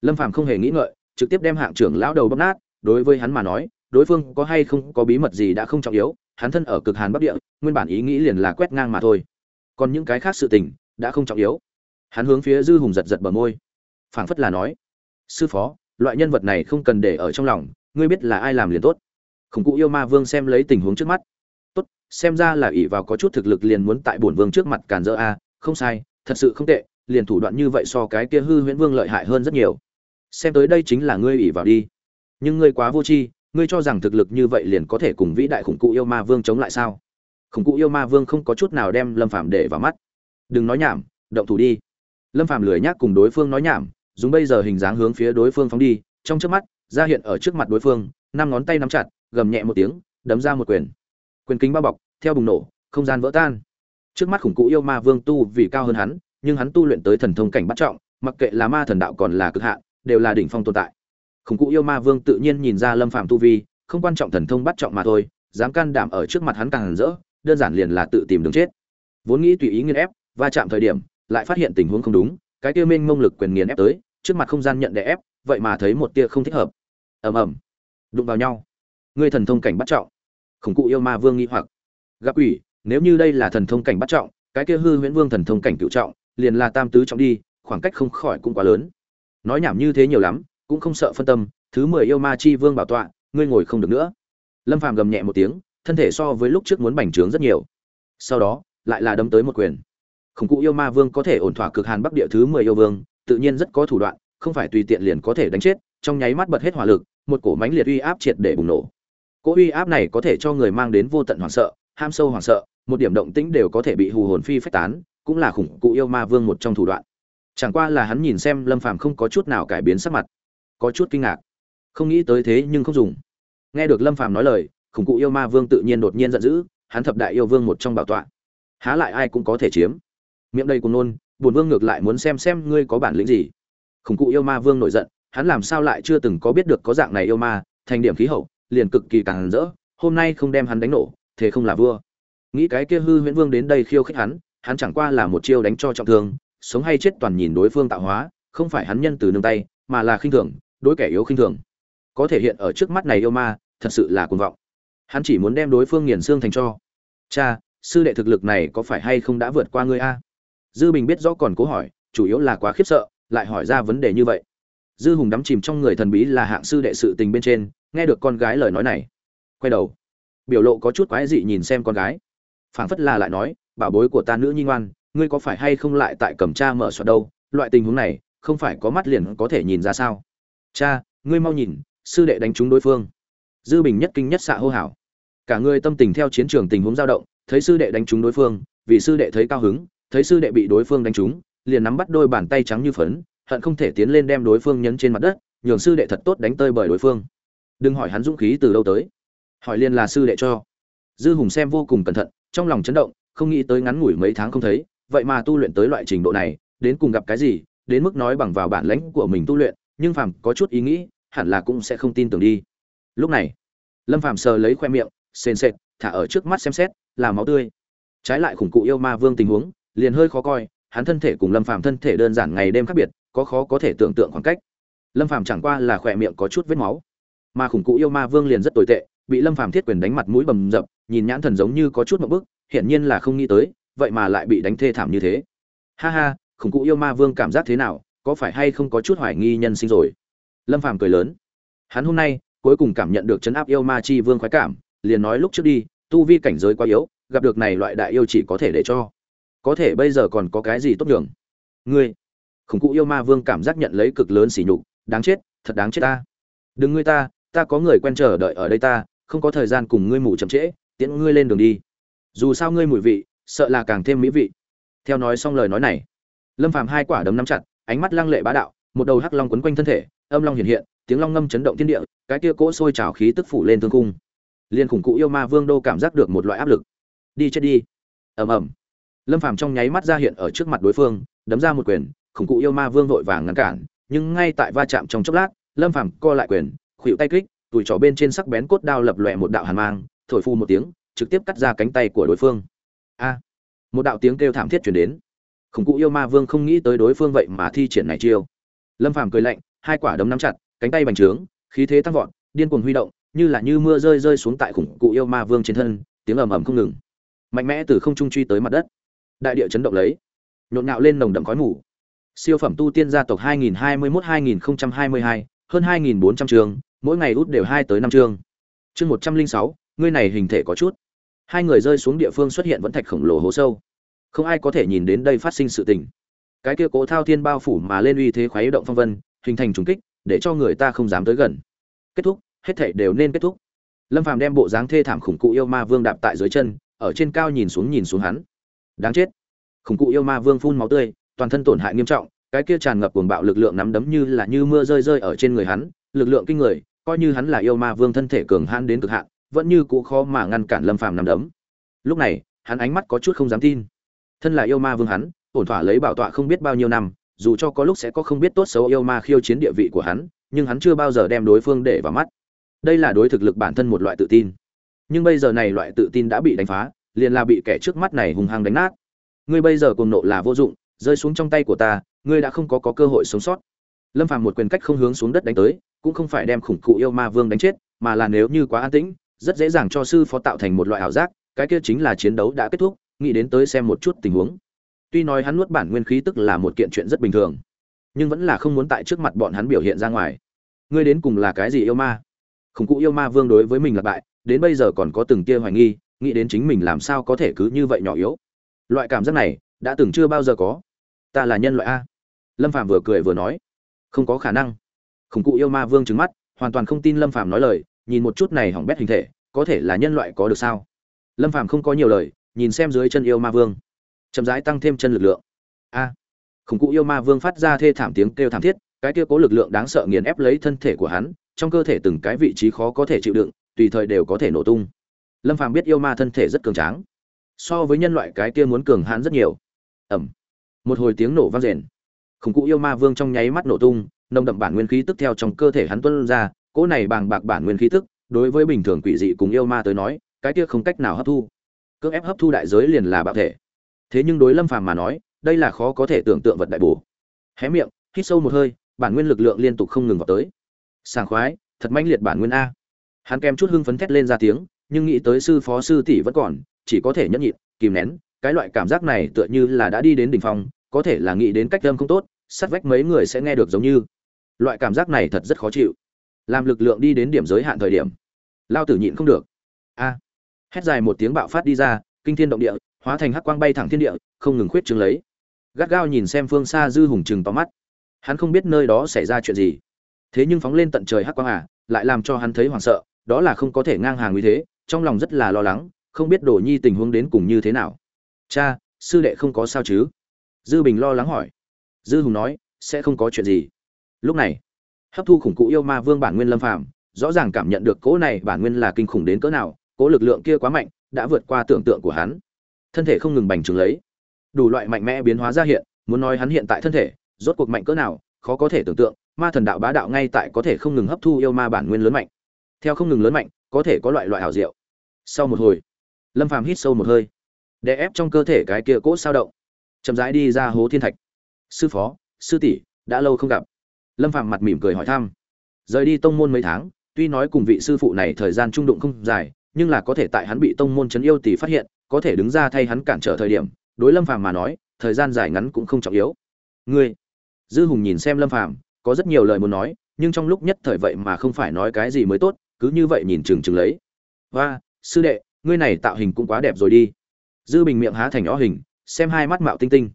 Lâm phàm không hề nghĩ ngợi, trực tiếp đem hạng trưởng lão đầu bóp nát, đối với hắn mà nói đối phương có hay không có bí mật gì đã không trọng yếu, hắn thân ở cực hàn bắc địa, nguyên bản ý nghĩ liền là quét ngang mà thôi. Còn những cái khác sự tình đã không trọng yếu. Hắn hướng phía dư hùng giật giật bờ môi. Phảng phất là nói, sư phó, loại nhân vật này không cần để ở trong lòng, ngươi biết là ai làm liền tốt. Khủng cụ yêu ma vương xem lấy tình huống trước mắt. Tốt, xem ra là ỷ vào có chút thực lực liền muốn tại bổn vương trước mặt càn dỡ a, không sai, thật sự không tệ, liền thủ đoạn như vậy so cái kia hư huyễn vương lợi hại hơn rất nhiều. Xem tới đây chính là ngươi ỷ vào đi. Nhưng ngươi quá vô tri ngươi cho rằng thực lực như vậy liền có thể cùng vĩ đại khủng cụ yêu ma vương chống lại sao? Khủng cụ yêu ma vương không có chút nào đem lâm phàm để vào mắt. Đừng nói nhảm, động thủ đi. Lâm phàm lười nhác cùng đối phương nói nhảm, dùng bây giờ hình dáng hướng phía đối phương phóng đi. Trong trước mắt, ra hiện ở trước mặt đối phương, năm ngón tay nắm chặt, gầm nhẹ một tiếng, đấm ra một quyền. Quyền kính bao bọc, theo bùng nổ, không gian vỡ tan. Trước mắt khủng cụ yêu ma vương tu vì cao hơn hắn, nhưng hắn tu luyện tới thần thông cảnh bắt trọng, mặc kệ là ma thần đạo còn là cực hạn, đều là đỉnh phong tồn tại khủng cụ yêu ma vương tự nhiên nhìn ra lâm phạm tu vi, không quan trọng thần thông bắt trọng mà thôi, dám can đảm ở trước mặt hắn càng rỡ, đơn giản liền là tự tìm đường chết. Vốn nghĩ tùy ý nghiền ép, va chạm thời điểm, lại phát hiện tình huống không đúng, cái kia minh mông lực quyền nghiền ép tới, trước mặt không gian nhận đè ép, vậy mà thấy một tia không thích hợp. Ầm ầm. Đụng vào nhau. Ngươi thần thông cảnh bắt trọng. Khủng cụ yêu ma vương nghi hoặc. Gặp ủy nếu như đây là thần thông cảnh bắt trọng, cái kia hư huyễn vương thần thông cảnh cựu trọng, liền là tam tứ trọng đi, khoảng cách không khỏi cũng quá lớn. Nói nhảm như thế nhiều lắm cũng không sợ phân tâm, thứ mười yêu ma chi vương bảo tọa, ngươi ngồi không được nữa. Lâm phàm gầm nhẹ một tiếng, thân thể so với lúc trước muốn bành trướng rất nhiều. Sau đó, lại là đấm tới một quyền. Khủng cụ yêu ma vương có thể ổn thỏa cực hàn bắc địa thứ mười yêu vương, tự nhiên rất có thủ đoạn, không phải tùy tiện liền có thể đánh chết, trong nháy mắt bật hết hỏa lực, một cổ mánh liệt uy áp triệt để bùng nổ. Cỗ uy áp này có thể cho người mang đến vô tận hoảng sợ, ham sâu hoảng sợ, một điểm động tĩnh đều có thể bị hù hồn phi phách tán, cũng là khủng cụ yêu ma vương một trong thủ đoạn. Chẳng qua là hắn nhìn xem lâm phàm không có chút nào cải biến sắc mặt có chút kinh ngạc. Không nghĩ tới thế nhưng không dùng. Nghe được lâm phàm nói lời, khủng cụ yêu ma vương tự nhiên đột nhiên giận dữ, hắn thập đại yêu vương một trong bảo tọa. Há lại ai cũng có thể chiếm. Miệng đây cùng nôn, bổn vương ngược lại muốn xem xem ngươi có bản lĩnh gì. Khủng cụ yêu ma vương nổi giận, hắn làm sao lại chưa từng có biết được có dạng này yêu ma, thành điểm khí hậu, liền cực kỳ càng rỡ, hôm nay không đem hắn đánh nổ, thế không là vua. Nghĩ cái kia hư huyễn vương đến đây khiêu khích hắn hắn chẳng qua là một chiêu đánh cho trọng thương, sống hay chết toàn nhìn đối phương tạo hóa, không phải hắn nhân từ nương tay, mà là khinh thường đối kẻ yếu khinh thường. Có thể hiện ở trước mắt này yêu ma, thật sự là cuồng vọng. Hắn chỉ muốn đem đối phương nghiền xương thành cho. Cha, sư đệ thực lực này có phải hay không đã vượt qua ngươi a? Dư bình biết rõ còn cố hỏi, chủ yếu là quá khiếp sợ, lại hỏi ra vấn đề như vậy. Dư hùng đắm chìm trong người thần bí là hạng sư đệ sự tình bên trên, nghe được con gái lời nói này, quay đầu. Biểu lộ có chút quái dị nhìn xem con gái. Phảng phất là lại nói, bảo bối của ta nữ nhi ngoan, ngươi có phải hay không lại tại cầm cha mở soạt đâu? Loại tình huống này, không phải có mắt liền có thể nhìn ra sao? Cha, ngươi mau nhìn, sư đệ đánh trúng đối phương. Dư bình nhất kinh nhất xạ hô hào. Cả người tâm tình theo chiến trường tình huống dao động, thấy sư đệ đánh trúng đối phương, vì sư đệ thấy cao hứng, thấy sư đệ bị đối phương đánh trúng, liền nắm bắt đôi bàn tay trắng như phấn, hận không thể tiến lên đem đối phương nhấn trên mặt đất, nhường sư đệ thật tốt đánh tơi bởi đối phương. Đừng hỏi hắn dũng khí từ đâu tới. Hỏi liền là sư đệ cho. Dư hùng xem vô cùng cẩn thận, trong lòng chấn động, không nghĩ tới ngắn ngủi mấy tháng không thấy, vậy mà tu luyện tới loại trình độ này, đến cùng gặp cái gì, đến mức nói bằng vào bản lãnh của mình tu luyện nhưng phàm có chút ý nghĩ, hẳn là cũng sẽ không tin tưởng đi. Lúc này, lâm phàm sờ lấy khoe miệng, sền sệt, thả ở trước mắt xem xét, là máu tươi. Trái lại khủng cụ yêu ma vương tình huống, liền hơi khó coi, hắn thân thể cùng lâm phàm thân thể đơn giản ngày đêm khác biệt, có khó có thể tưởng tượng khoảng cách. Lâm phàm chẳng qua là khỏe miệng có chút vết máu. Mà khủng cụ yêu ma vương liền rất tồi tệ, bị lâm phàm thiết quyền đánh mặt mũi bầm dập, nhìn nhãn thần giống như có chút một bức, hiển nhiên là không nghĩ tới, vậy mà lại bị đánh thê thảm như thế. Ha ha, khủng cụ yêu ma vương cảm giác thế nào? Có phải hay không có chút hoài nghi nhân sinh rồi? Lâm phàm cười lớn. Hắn hôm nay, cuối cùng cảm nhận được chấn áp yêu ma chi vương khoái cảm, liền nói lúc trước đi, tu vi cảnh giới quá yếu, gặp được này loại đại yêu chỉ có thể để cho. Có thể bây giờ còn có cái gì tốt đường ngươi, khủng cụ yêu ma vương cảm giác nhận lấy cực lớn sỉ nhục, đáng chết, thật đáng chết ta. Đừng ngươi ta ta có người quen chờ đợi ở đây ta, không có thời gian cùng ngươi mù chậm trễ, tiễn ngươi lên đường đi. Dù sao ngươi mùi vị, sợ là càng thêm mỹ vị. Theo nói xong lời nói này, lâm phàm hai quả đấm nắm chặt ánh mắt lăng lệ bá đạo, một đầu hắc long quấn quanh thân thể, âm long hiện hiện, tiếng long ngâm chấn động thiên địa, cái kia cỗ sôi trào khí tức phủ lên thương cung liên khủng cụ yêu ma vương đô cảm giác được một loại áp lực. Đi chết đi. Ầm ầm. Lâm phàm trong nháy mắt ra hiện ở trước mặt đối phương, đấm ra một quyền, khủng cụ yêu ma vương vội vàng ngăn cản, nhưng ngay tại va chạm trong chốc lát, lâm phàm co lại quyền khuỵu tay kích tuổi trỏ bên trên sắc bén cốt đao lập lòe một đạo hàn mang, thổi phu một tiếng, trực tiếp cắt ra cánh tay của đối phương. A. Một đạo tiếng kêu thảm thiết chuyển đến khủng cụ yêu ma vương không nghĩ tới đối phương vậy mà thi triển này chiêu. Lâm phàm cười lạnh hai quả đấm nắm chặt cánh tay bành trướng khí thế tăng vọt điên cuồng huy động như là như mưa rơi rơi xuống tại khủng cụ yêu ma vương trên thân tiếng ầm ầm không ngừng. Mạnh mẽ từ không trung truy tới mặt đất. Đại địa chấn động lấy. Nhộn nhạo lên nồng đậm khói mù. Siêu phẩm tu tiên gia tộc 2021-2022, hơn 2.400 trường mỗi ngày út đều hai tới năm chương chương 106, ngươi này hình thể có chút. Hai người rơi xuống địa phương xuất hiện vẫn thạch khổng lồ hố sâu không ai có thể nhìn đến đây phát sinh sự tình. Cái kia cố thao thiên bao phủ mà lên uy thế khoái động phong vân, hình thành trùng kích, để cho người ta không dám tới gần. Kết thúc, hết thảy đều nên kết thúc. Lâm phàm đem bộ dáng thê thảm khủng cụ yêu ma vương đạp tại dưới chân, ở trên cao nhìn xuống nhìn xuống hắn. Đáng chết. Khủng cụ yêu ma vương phun máu tươi, toàn thân tổn hại nghiêm trọng, cái kia tràn ngập cuồng bạo lực lượng nắm đấm như là như mưa rơi rơi ở trên người hắn, lực lượng kinh người, coi như hắn là yêu ma vương thân thể cường hãn đến cực hạn, vẫn như cũ khó mà ngăn cản lâm phàm nắm đấm. Lúc này, hắn ánh mắt có chút không dám tin thân là yêu ma vương hắn ổn thỏa lấy bảo tọa không biết bao nhiêu năm dù cho có lúc sẽ có không biết tốt xấu yêu ma khiêu chiến địa vị của hắn nhưng hắn chưa bao giờ đem đối phương để vào mắt. Đây là đối thực lực bản thân một loại tự tin. Nhưng bây giờ này loại tự tin đã bị đánh phá liền là bị kẻ trước mắt này hung hăng đánh nát. Ngươi bây giờ cùng nộ là vô dụng rơi xuống trong tay của ta ngươi đã không có, có cơ hội sống sót. Lâm phàm một quyền cách không hướng xuống đất đánh tới cũng không phải đem khủng cụ yêu ma vương đánh chết mà là nếu như quá an tĩnh rất dễ dàng cho sư phó tạo thành một loại ảo giác cái kia chính là chiến đấu đã kết thúc nghĩ đến tới xem một chút tình huống. Tuy nói hắn nuốt bản nguyên khí tức là một kiện chuyện rất bình thường, nhưng vẫn là không muốn tại trước mặt bọn hắn biểu hiện ra ngoài. Ngươi đến cùng là cái gì yêu ma? Khủng cụ yêu ma vương đối với mình là bại, đến bây giờ còn có từng tia hoài nghi, nghĩ đến chính mình làm sao có thể cứ như vậy nhỏ yếu. Loại cảm giác này, đã từng chưa bao giờ có. Ta là nhân loại a. Lâm phạm vừa cười vừa nói. Không có khả năng. Khủng cụ yêu ma vương trứng mắt, hoàn toàn không tin lâm phạm nói lời, nhìn một chút này hỏng bét hình thể, có thể là nhân loại có được sao? Lâm phạm không có nhiều lời nhìn xem dưới chân yêu ma vương. Chậm rãi tăng thêm chân lực lượng. A. Khủng cụ yêu ma vương phát ra thê thảm tiếng kêu thảm thiết, cái kia cố lực lượng đáng sợ nghiền ép lấy thân thể của hắn, trong cơ thể từng cái vị trí khó có thể chịu đựng, tùy thời đều có thể nổ tung. Lâm phàm biết yêu ma thân thể rất cường tráng. So với nhân loại cái kia muốn cường hãn rất nhiều. Ẩm. Một hồi tiếng nổ vang rền. Khủng cụ yêu ma vương trong nháy mắt nổ tung, nồng đậm bản nguyên khí tức theo trong cơ thể hắn tuôn ra, cỗ này bàng bạc bản nguyên khí tức, đối với bình thường quỷ dị cùng yêu ma tới nói, cái kia không cách nào hấp thu cưỡng ép hấp thu đại giới liền là bạo thể. Thế nhưng đối lâm phàm mà nói, đây là khó có thể tưởng tượng vật đại bổ. Hé miệng, hít sâu một hơi, bản nguyên lực lượng liên tục không ngừng vào tới. Sảng khoái, thật mãnh liệt bản nguyên a. Hắn kèm chút hưng phấn thét lên ra tiếng, nhưng nghĩ tới sư phó sư tỷ vẫn còn, chỉ có thể nhẫn nhịn, kìm nén. Cái loại cảm giác này tựa như là đã đi đến đỉnh phong, có thể là nghĩ đến cách âm không tốt, sát vách mấy người sẽ nghe được giống như. Loại cảm giác này thật rất khó chịu. Làm lực lượng đi đến điểm giới hạn thời điểm, lao tử nhịn không được. A hét dài một tiếng bạo phát đi ra, kinh thiên động địa, hóa thành hắc quang bay thẳng thiên địa, không ngừng khuyết trương lấy. Gắt gao nhìn xem phương xa dư hùng chừng to mắt. Hắn không biết nơi đó xảy ra chuyện gì. Thế nhưng phóng lên tận trời hắc quang à lại làm cho hắn thấy hoảng sợ, đó là không có thể ngang hàng như thế, trong lòng rất là lo lắng, không biết đồ nhi tình huống đến cùng như thế nào. Cha, sư đệ không có sao chứ? Dư bình lo lắng hỏi. Dư hùng nói, sẽ không có chuyện gì. Lúc này, hấp thu khủng cụ yêu ma vương bản nguyên lâm phàm, rõ ràng cảm nhận được cỗ này bản nguyên là kinh khủng đến cỡ nào cỗ lực lượng kia quá mạnh, đã vượt qua tưởng tượng của hắn. Thân thể không ngừng bành trướng lấy. Đủ loại mạnh mẽ biến hóa ra hiện, muốn nói hắn hiện tại thân thể, rốt cuộc mạnh cỡ nào, khó có thể tưởng tượng, ma thần đạo bá đạo ngay tại có thể không ngừng hấp thu yêu ma bản nguyên lớn mạnh. Theo không ngừng lớn mạnh, có thể có loại loại hảo diệu. Sau một hồi, lâm phàm hít sâu một hơi, đè ép trong cơ thể cái kia cỗ sao động. Chậm rãi đi ra hố thiên thạch. Sư phó, sư tỷ, đã lâu không gặp. Lâm phàm mặt mỉm cười hỏi thăm. Rời đi tông môn mấy tháng, tuy nói cùng vị sư phụ này thời gian trung đụng không dài nhưng là có thể tại hắn bị tông môn chấn yêu tỷ phát hiện, có thể đứng ra thay hắn cản trở thời điểm, đối lâm phàm mà nói, thời gian dài ngắn cũng không trọng yếu. Ngươi, dư hùng nhìn xem lâm phàm, có rất nhiều lời muốn nói, nhưng trong lúc nhất thời vậy mà không phải nói cái gì mới tốt, cứ như vậy nhìn chừng chừng lấy. Và sư đệ, ngươi này tạo hình cũng quá đẹp rồi đi. Dư bình miệng há thành ó hình, xem hai mắt mạo tinh tinh.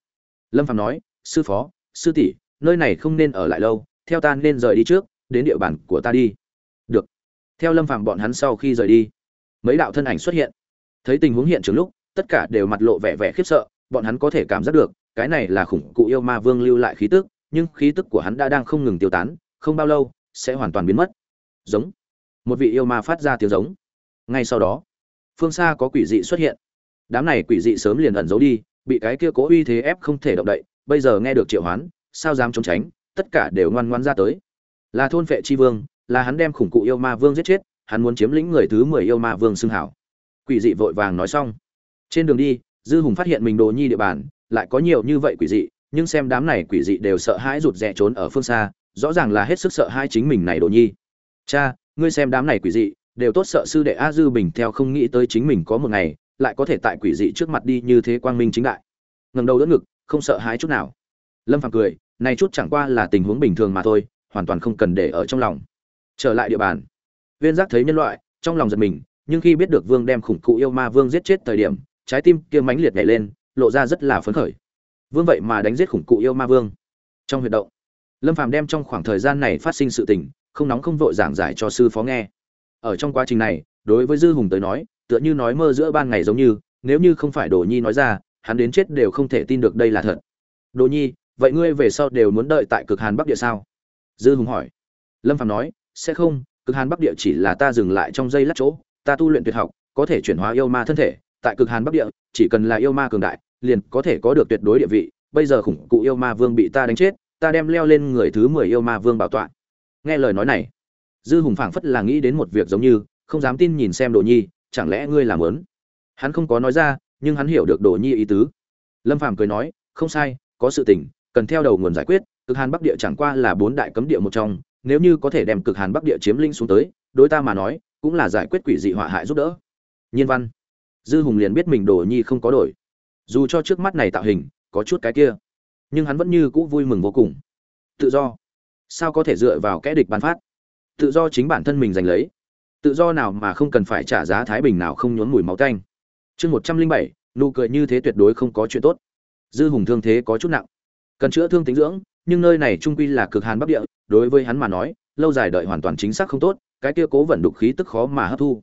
Lâm phàm nói, sư phó, sư tỷ, nơi này không nên ở lại lâu, theo ta nên rời đi trước, đến địa bàn của ta đi. Được. Theo lâm phàm bọn hắn sau khi rời đi mấy đạo thân ảnh xuất hiện. Thấy tình huống hiện trường lúc, tất cả đều mặt lộ vẻ vẻ khiếp sợ, bọn hắn có thể cảm giác được, cái này là khủng cụ yêu ma vương lưu lại khí tức, nhưng khí tức của hắn đã đang không ngừng tiêu tán, không bao lâu, sẽ hoàn toàn biến mất. Giống. Một vị yêu ma phát ra tiếng giống. Ngay sau đó, phương xa có quỷ dị xuất hiện. Đám này quỷ dị sớm liền ẩn giấu đi, bị cái kia cố uy thế ép không thể động đậy, bây giờ nghe được triệu hoán, sao dám trốn tránh, tất cả đều ngoan ngoan ra tới. Là thôn vệ chi vương, là hắn đem khủng cụ yêu ma vương giết chết hắn muốn chiếm lĩnh người thứ mười yêu ma vương xưng hảo. Quỷ dị vội vàng nói xong. Trên đường đi, dư hùng phát hiện mình đồ nhi địa bàn, lại có nhiều như vậy quỷ dị, nhưng xem đám này quỷ dị đều sợ hãi rụt rè trốn ở phương xa, rõ ràng là hết sức sợ hai chính mình này đồ nhi. Cha, ngươi xem đám này quỷ dị, đều tốt sợ sư đệ a dư bình theo không nghĩ tới chính mình có một ngày, lại có thể tại quỷ dị trước mặt đi như thế quang minh chính đại. Ngầm đầu đỡ ngực, không sợ hãi chút nào. Lâm phàm cười, này chút chẳng qua là tình huống bình thường mà thôi, hoàn toàn không cần để ở trong lòng. Trở lại địa bàn viên giác thấy nhân loại, trong lòng giật mình, nhưng khi biết được vương đem khủng cụ yêu ma vương giết chết thời điểm, trái tim kia mãnh liệt nhảy lên, lộ ra rất là phấn khởi. Vương vậy mà đánh giết khủng cụ yêu ma vương. Trong huyệt động, lâm phàm đem trong khoảng thời gian này phát sinh sự tình, không nóng không vội giảng giải cho sư phó nghe. Ở trong quá trình này, đối với dư hùng tới nói, tựa như nói mơ giữa ban ngày giống như, nếu như không phải đồ nhi nói ra, hắn đến chết đều không thể tin được đây là thật. Đồ nhi, vậy ngươi về sau đều muốn đợi tại cực hàn bắc địa sao? Dư hùng hỏi. Lâm phàm nói, sẽ không cực hàn bắc địa chỉ là ta dừng lại trong dây lát chỗ, ta tu luyện tuyệt học, có thể chuyển hóa yêu ma thân thể. Tại cực hàn bắc địa, chỉ cần là yêu ma cường đại, liền có thể có được tuyệt đối địa vị. Bây giờ khủng cụ yêu ma vương bị ta đánh chết, ta đem leo lên người thứ mười yêu ma vương bảo tọa. Nghe lời nói này, dư hùng phảng phất là nghĩ đến một việc giống như, không dám tin nhìn xem đồ nhi, chẳng lẽ ngươi làm lớn hắn không có nói ra, nhưng hắn hiểu được đồ nhi ý tứ. Lâm phàm cười nói, không sai, có sự tình, cần theo đầu nguồn giải quyết. Cực hàn bắc địa chẳng qua là bốn đại cấm địa một trong nếu như có thể đem cực hàn bắc địa chiếm lĩnh xuống tới, đối ta mà nói, cũng là giải quyết quỷ dị họa hại giúp đỡ. Nhiên văn. Dư hùng liền biết mình đồ nhi không có đổi. Dù cho trước mắt này tạo hình, có chút cái kia, nhưng hắn vẫn như cũ vui mừng vô cùng. Tự do. Sao có thể dựa vào kẽ địch bán phát? Tự do chính bản thân mình giành lấy. Tự do nào mà không cần phải trả giá thái bình nào không nhốn mùi máu tanh chương một trăm linh bảy, nụ cười như thế tuyệt đối không có chuyện tốt. Dư hùng thương thế có chút nặng. Cần chữa thương tính dưỡng, nhưng nơi này trung quy là cực hàn bắc địa đối với hắn mà nói, lâu dài đợi hoàn toàn chính xác không tốt, cái kia cố vận đục khí tức khó mà hấp thu.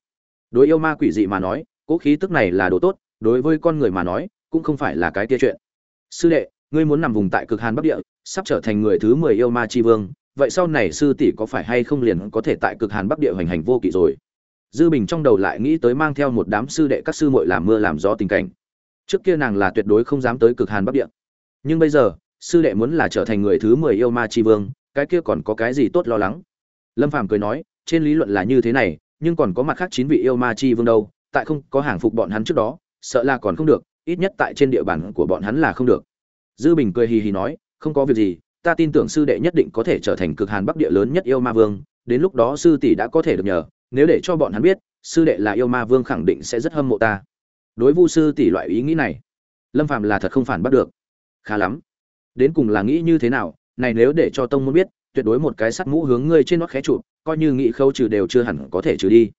Đối yêu ma quỷ dị mà nói, cố khí tức này là đồ tốt, đối với con người mà nói, cũng không phải là cái kia chuyện. Sư đệ, ngươi muốn nằm vùng tại cực hàn bắc địa, sắp trở thành người thứ mười yêu ma tri vương, vậy sau này sư tỷ có phải hay không liền có thể tại cực hàn bắc địa hoành hành vô kỵ rồi? Dư bình trong đầu lại nghĩ tới mang theo một đám sư đệ các sư muội làm mưa làm gió tình cảnh. Trước kia nàng là tuyệt đối không dám tới cực hàn bắc địa. Nhưng bây giờ, sư đệ muốn là trở thành người thứ mười yêu ma tri vương cái kia còn có cái gì tốt lo lắng? Lâm phàm cười nói, trên lý luận là như thế này, nhưng còn có mặt khác chín vị yêu ma chi vương đâu, tại không có hàng phục bọn hắn trước đó, sợ là còn không được, ít nhất tại trên địa bàn của bọn hắn là không được. Dư bình cười hì hì nói, không có việc gì, ta tin tưởng sư đệ nhất định có thể trở thành cực hàn bắc địa lớn nhất yêu ma vương, đến lúc đó sư tỷ đã có thể được nhờ, nếu để cho bọn hắn biết, sư đệ là yêu ma vương khẳng định sẽ rất hâm mộ ta. Đối vu sư tỷ loại ý nghĩ này, lâm phàm là thật không phản bắt được. Khá lắm. Đến cùng là nghĩ như thế nào này nếu để cho tông môn biết, tuyệt đối một cái sắt mũ hướng ngươi trên nót khé chụp, coi như nghị khâu trừ đều chưa hẳn có thể trừ đi.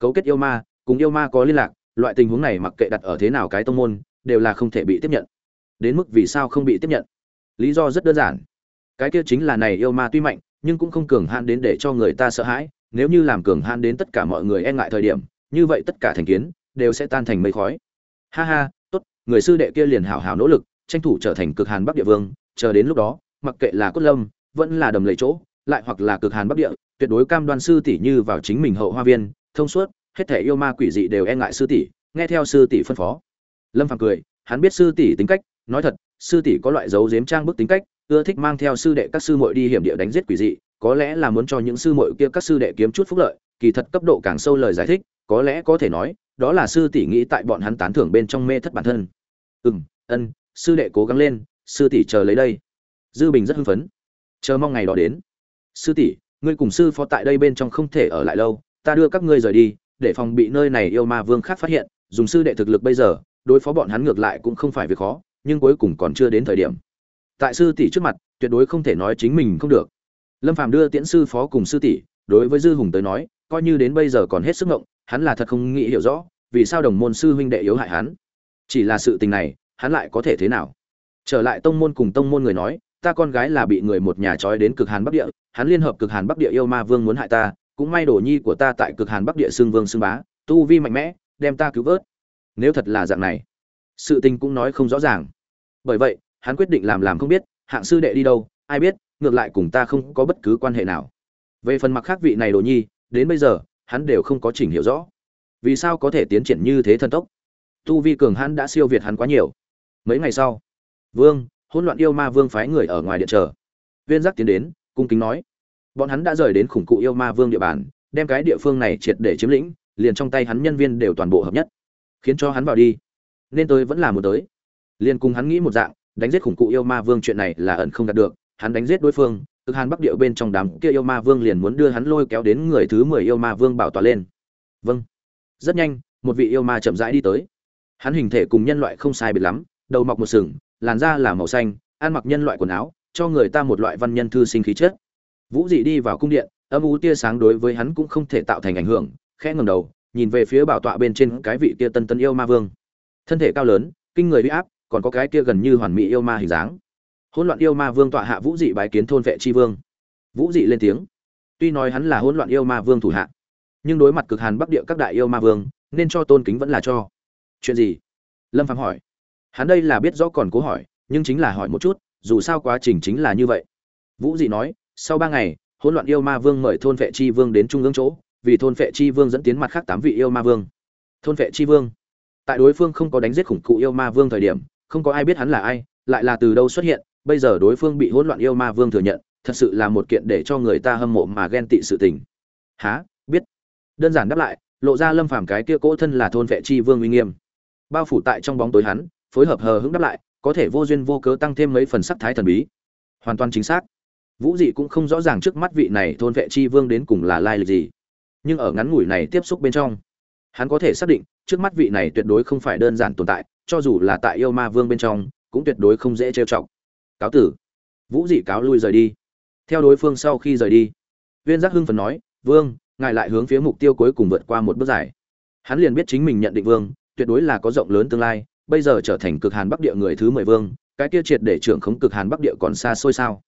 Cấu kết yêu ma, cùng yêu ma có liên lạc, loại tình huống này mặc kệ đặt ở thế nào cái tông môn, đều là không thể bị tiếp nhận. Đến mức vì sao không bị tiếp nhận? Lý do rất đơn giản. Cái kia chính là này yêu ma tuy mạnh, nhưng cũng không cường hạn đến để cho người ta sợ hãi, nếu như làm cường hạn đến tất cả mọi người e ngại thời điểm, như vậy tất cả thành kiến đều sẽ tan thành mây khói. Ha ha, tốt, người sư đệ kia liền hảo hảo nỗ lực, tranh thủ trở thành cực hàn bắc địa vương, chờ đến lúc đó mặc kệ là cốt lâm, vẫn là đầm lầy chỗ, lại hoặc là cực hàn bắc địa, tuyệt đối cam đoan sư tỷ như vào chính mình hậu hoa viên, thông suốt, hết thể yêu ma quỷ dị đều e ngại sư tỷ, nghe theo sư tỷ phân phó. Lâm phàm cười, hắn biết sư tỷ tính cách, nói thật, sư tỷ có loại dấu giếm trang bức tính cách, ưa thích mang theo sư đệ các sư muội đi hiểm địa đánh giết quỷ dị, có lẽ là muốn cho những sư muội kia các sư đệ kiếm chút phúc lợi, kỳ thật cấp độ càng sâu lời giải thích, có lẽ có thể nói, đó là sư tỷ nghĩ tại bọn hắn tán thưởng bên trong mê thất bản thân. Ừm, ân, sư đệ cố gắng lên, sư tỷ chờ lấy đây dư bình rất hưng phấn. Chờ mong ngày đó đến. Sư tỷ, ngươi cùng sư phó tại đây bên trong không thể ở lại lâu, ta đưa các ngươi rời đi, để phòng bị nơi này yêu ma vương khác phát hiện, dùng sư đệ thực lực bây giờ, đối phó bọn hắn ngược lại cũng không phải việc khó, nhưng cuối cùng còn chưa đến thời điểm. Tại sư tỷ trước mặt, tuyệt đối không thể nói chính mình không được. Lâm phàm đưa tiễn sư phó cùng sư tỷ, đối với dư hùng tới nói, coi như đến bây giờ còn hết sức ngộng, hắn là thật không nghĩ hiểu rõ, vì sao đồng môn sư huynh đệ yếu hại hắn. Chỉ là sự tình này, hắn lại có thể thế nào? Trở lại tông môn cùng tông môn người nói ta con gái là bị người một nhà trói đến cực hàn bắc địa, hắn liên hợp cực hàn bắc địa yêu ma vương muốn hại ta, cũng may đồ nhi của ta tại cực hàn bắc địa xương vương xương bá, tu vi mạnh mẽ, đem ta cứu vớt. Nếu thật là dạng này, sự tình cũng nói không rõ ràng. Bởi vậy, hắn quyết định làm làm không biết, hạng sư đệ đi đâu, ai biết, ngược lại cùng ta không có bất cứ quan hệ nào. Về phần mặc khác vị này đồ nhi, đến bây giờ, hắn đều không có chỉnh hiểu rõ. Vì sao có thể tiến triển như thế thần tốc? Tu vi cường hắn đã siêu việt hắn quá nhiều. Mấy ngày sau, vương hỗn loạn yêu ma vương phái người ở ngoài điện chờ. Viên giác tiến đến, cung kính nói, bọn hắn đã rời đến khủng cụ yêu ma vương địa bàn, đem cái địa phương này triệt để chiếm lĩnh, liền trong tay hắn nhân viên đều toàn bộ hợp nhất, khiến cho hắn vào đi. Nên tôi vẫn là một tới. Liền cùng hắn nghĩ một dạng, đánh giết khủng cụ yêu ma vương chuyện này là ẩn không đạt được, hắn đánh giết đối phương, cực hàn bắc địa bên trong đám kia yêu ma vương liền muốn đưa hắn lôi kéo đến người thứ mười yêu ma vương bảo tọa lên. Vâng. Rất nhanh, một vị yêu ma chậm rãi đi tới. Hắn hình thể cùng nhân loại không sai biệt lắm, đầu mọc một sừng làn da là màu xanh, ăn mặc nhân loại quần áo, cho người ta một loại văn nhân thư sinh khí chất. Vũ dị đi vào cung điện, âm u tia sáng đối với hắn cũng không thể tạo thành ảnh hưởng, khẽ ngẩng đầu, nhìn về phía bảo tọa bên trên cái vị kia tân tân yêu ma vương. Thân thể cao lớn, kinh người uy áp, còn có cái kia gần như hoàn mỹ yêu ma hình dáng. Hỗn loạn yêu ma vương tọa hạ vũ dị bái kiến thôn vệ chi vương. Vũ dị lên tiếng. Tuy nói hắn là hỗn loạn yêu ma vương thủ hạ, nhưng đối mặt cực hàn bắc địa các đại yêu ma vương, nên cho tôn kính vẫn là cho. Chuyện gì? Lâm phạm hỏi hắn đây là biết rõ còn cố hỏi, nhưng chính là hỏi một chút, dù sao quá trình chính là như vậy. Vũ dị nói, sau ba ngày, hỗn loạn yêu ma vương mời thôn vệ chi vương đến trung ương chỗ, vì thôn vệ chi vương dẫn tiến mặt khác tám vị yêu ma vương. Thôn vệ chi vương. Tại đối phương không có đánh giết khủng cụ yêu ma vương thời điểm, không có ai biết hắn là ai, lại là từ đâu xuất hiện, bây giờ đối phương bị hỗn loạn yêu ma vương thừa nhận, thật sự là một kiện để cho người ta hâm mộ mà ghen tị sự tình. Há biết. Đơn giản đáp lại, lộ ra lâm phàm cái kia cỗ thân là thôn vệ chi vương uy nghiêm. Bao phủ tại trong bóng tối hắn phối hợp hờ hững đáp lại, có thể vô duyên vô cớ tăng thêm mấy phần sắc thái thần bí. Hoàn toàn chính xác. Vũ dị cũng không rõ ràng trước mắt vị này thôn vệ chi vương đến cùng là lai lịch gì. Nhưng ở ngắn ngủi này tiếp xúc bên trong, hắn có thể xác định, trước mắt vị này tuyệt đối không phải đơn giản tồn tại, cho dù là tại yêu ma vương bên trong, cũng tuyệt đối không dễ trêu chọc. Cáo tử. Vũ dị cáo lui rời đi. Theo đối phương sau khi rời đi, viên giác hưng phần nói, vương, ngài lại hướng phía mục tiêu cuối cùng vượt qua một bước dài. Hắn liền biết chính mình nhận định vương, tuyệt đối là có rộng lớn tương lai bây giờ trở thành cực hàn bắc địa người thứ mười vương, cái kia triệt để trưởng khống cực hàn bắc địa còn xa xôi sao?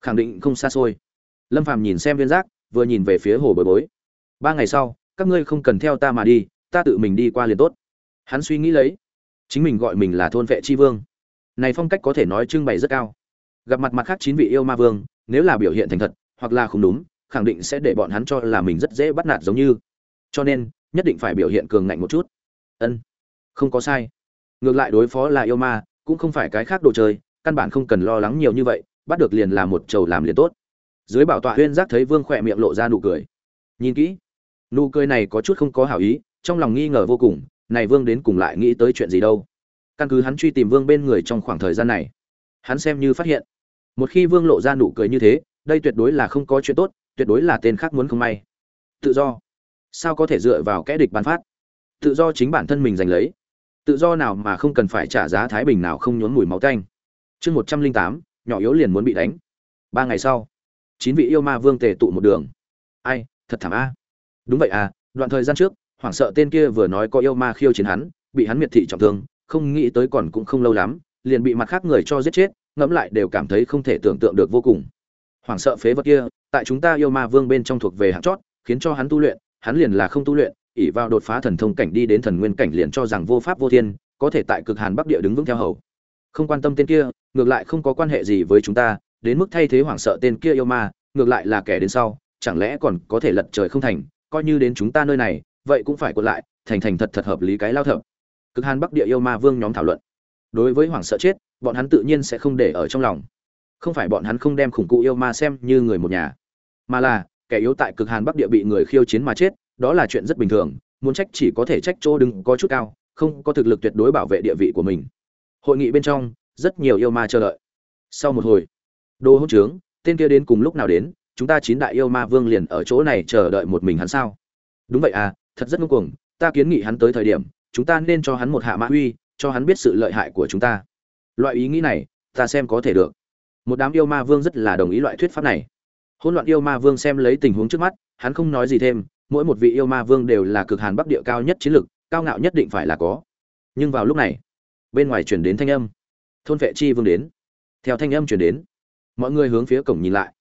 Khẳng định không xa xôi. Lâm phàm nhìn xem viên giác vừa nhìn về phía hồ bồi bối. Ba ngày sau, các ngươi không cần theo ta mà đi, ta tự mình đi qua liền tốt. Hắn suy nghĩ lấy. Chính mình gọi mình là thôn vệ chi vương. Này phong cách có thể nói trưng bày rất cao. Gặp mặt mặt khác chín vị yêu ma vương, nếu là biểu hiện thành thật, hoặc là không đúng, khẳng định sẽ để bọn hắn cho là mình rất dễ bắt nạt giống như. Cho nên, nhất định phải biểu hiện cường ngạnh một chút. Ân. Không có sai ngược lại đối phó là yêu ma, cũng không phải cái khác đồ chơi, căn bản không cần lo lắng nhiều như vậy, bắt được liền là một trầu làm liền tốt. Dưới bảo tọa huyên giác thấy vương khỏe miệng lộ ra nụ cười. Nhìn kỹ, nụ cười này có chút không có hảo ý, trong lòng nghi ngờ vô cùng, này vương đến cùng lại nghĩ tới chuyện gì đâu. Căn cứ hắn truy tìm vương bên người trong khoảng thời gian này, hắn xem như phát hiện. Một khi vương lộ ra nụ cười như thế, đây tuyệt đối là không có chuyện tốt, tuyệt đối là tên khác muốn không may. Tự do. Sao có thể dựa vào kẽ địch bán phát? Tự do chính bản thân mình giành lấy tự do nào mà không cần phải trả giá thái bình nào không nhốn mùi máu tanh. Chương một trăm linh tám, nhỏ yếu liền muốn bị đánh. Ba ngày sau, chín vị yêu ma vương tề tụ một đường. Ai, thật thảm a. Đúng vậy à đoạn thời gian trước, hoảng sợ tên kia vừa nói có yêu ma khiêu chiến hắn, bị hắn miệt thị trọng thương, không nghĩ tới còn cũng không lâu lắm, liền bị mặt khác người cho giết chết, ngẫm lại đều cảm thấy không thể tưởng tượng được vô cùng. Hoảng sợ phế vật kia, tại chúng ta yêu ma vương bên trong thuộc về hạng chót, khiến cho hắn tu luyện, hắn liền là không tu luyện ỉ vào đột phá thần thông cảnh đi đến thần nguyên cảnh liền cho rằng vô pháp vô thiên, có thể tại cực hàn bắc địa đứng vững theo hầu. Không quan tâm tên kia, ngược lại không có quan hệ gì với chúng ta, đến mức thay thế hoảng sợ tên kia yêu ma, ngược lại là kẻ đến sau, chẳng lẽ còn có thể lật trời không thành, coi như đến chúng ta nơi này, vậy cũng phải quật lại, thành thành thật thật hợp lý cái lao thập. Cực hàn bắc địa yêu ma vương nhóm thảo luận. Đối với hoảng sợ chết, bọn hắn tự nhiên sẽ không để ở trong lòng. Không phải bọn hắn không đem khủng cụ yêu ma xem như người một nhà, mà là kẻ yếu tại cực hàn bắc địa bị người khiêu chiến mà chết đó là chuyện rất bình thường, muốn trách chỉ có thể trách chỗ đứng có chút cao, không có thực lực tuyệt đối bảo vệ địa vị của mình. Hội nghị bên trong, rất nhiều yêu ma chờ đợi. Sau một hồi đô hỗn trướng, tên kia đến cùng lúc nào đến, chúng ta chín đại yêu ma vương liền ở chỗ này chờ đợi một mình hắn sao? Đúng vậy à thật rất ngông cuồng, ta kiến nghị hắn tới thời điểm, chúng ta nên cho hắn một hạ mã uy, cho hắn biết sự lợi hại của chúng ta. Loại ý nghĩ này, ta xem có thể được. Một đám yêu ma vương rất là đồng ý loại thuyết pháp này. Hỗn loạn yêu ma vương xem lấy tình huống trước mắt, hắn không nói gì thêm mỗi một vị yêu ma vương đều là cực hàn bắc địa cao nhất chiến lực cao ngạo nhất định phải là có. Nhưng vào lúc này, bên ngoài chuyển đến thanh âm. Thôn vệ chi vương đến. Theo thanh âm chuyển đến, mọi người hướng phía cổng nhìn lại.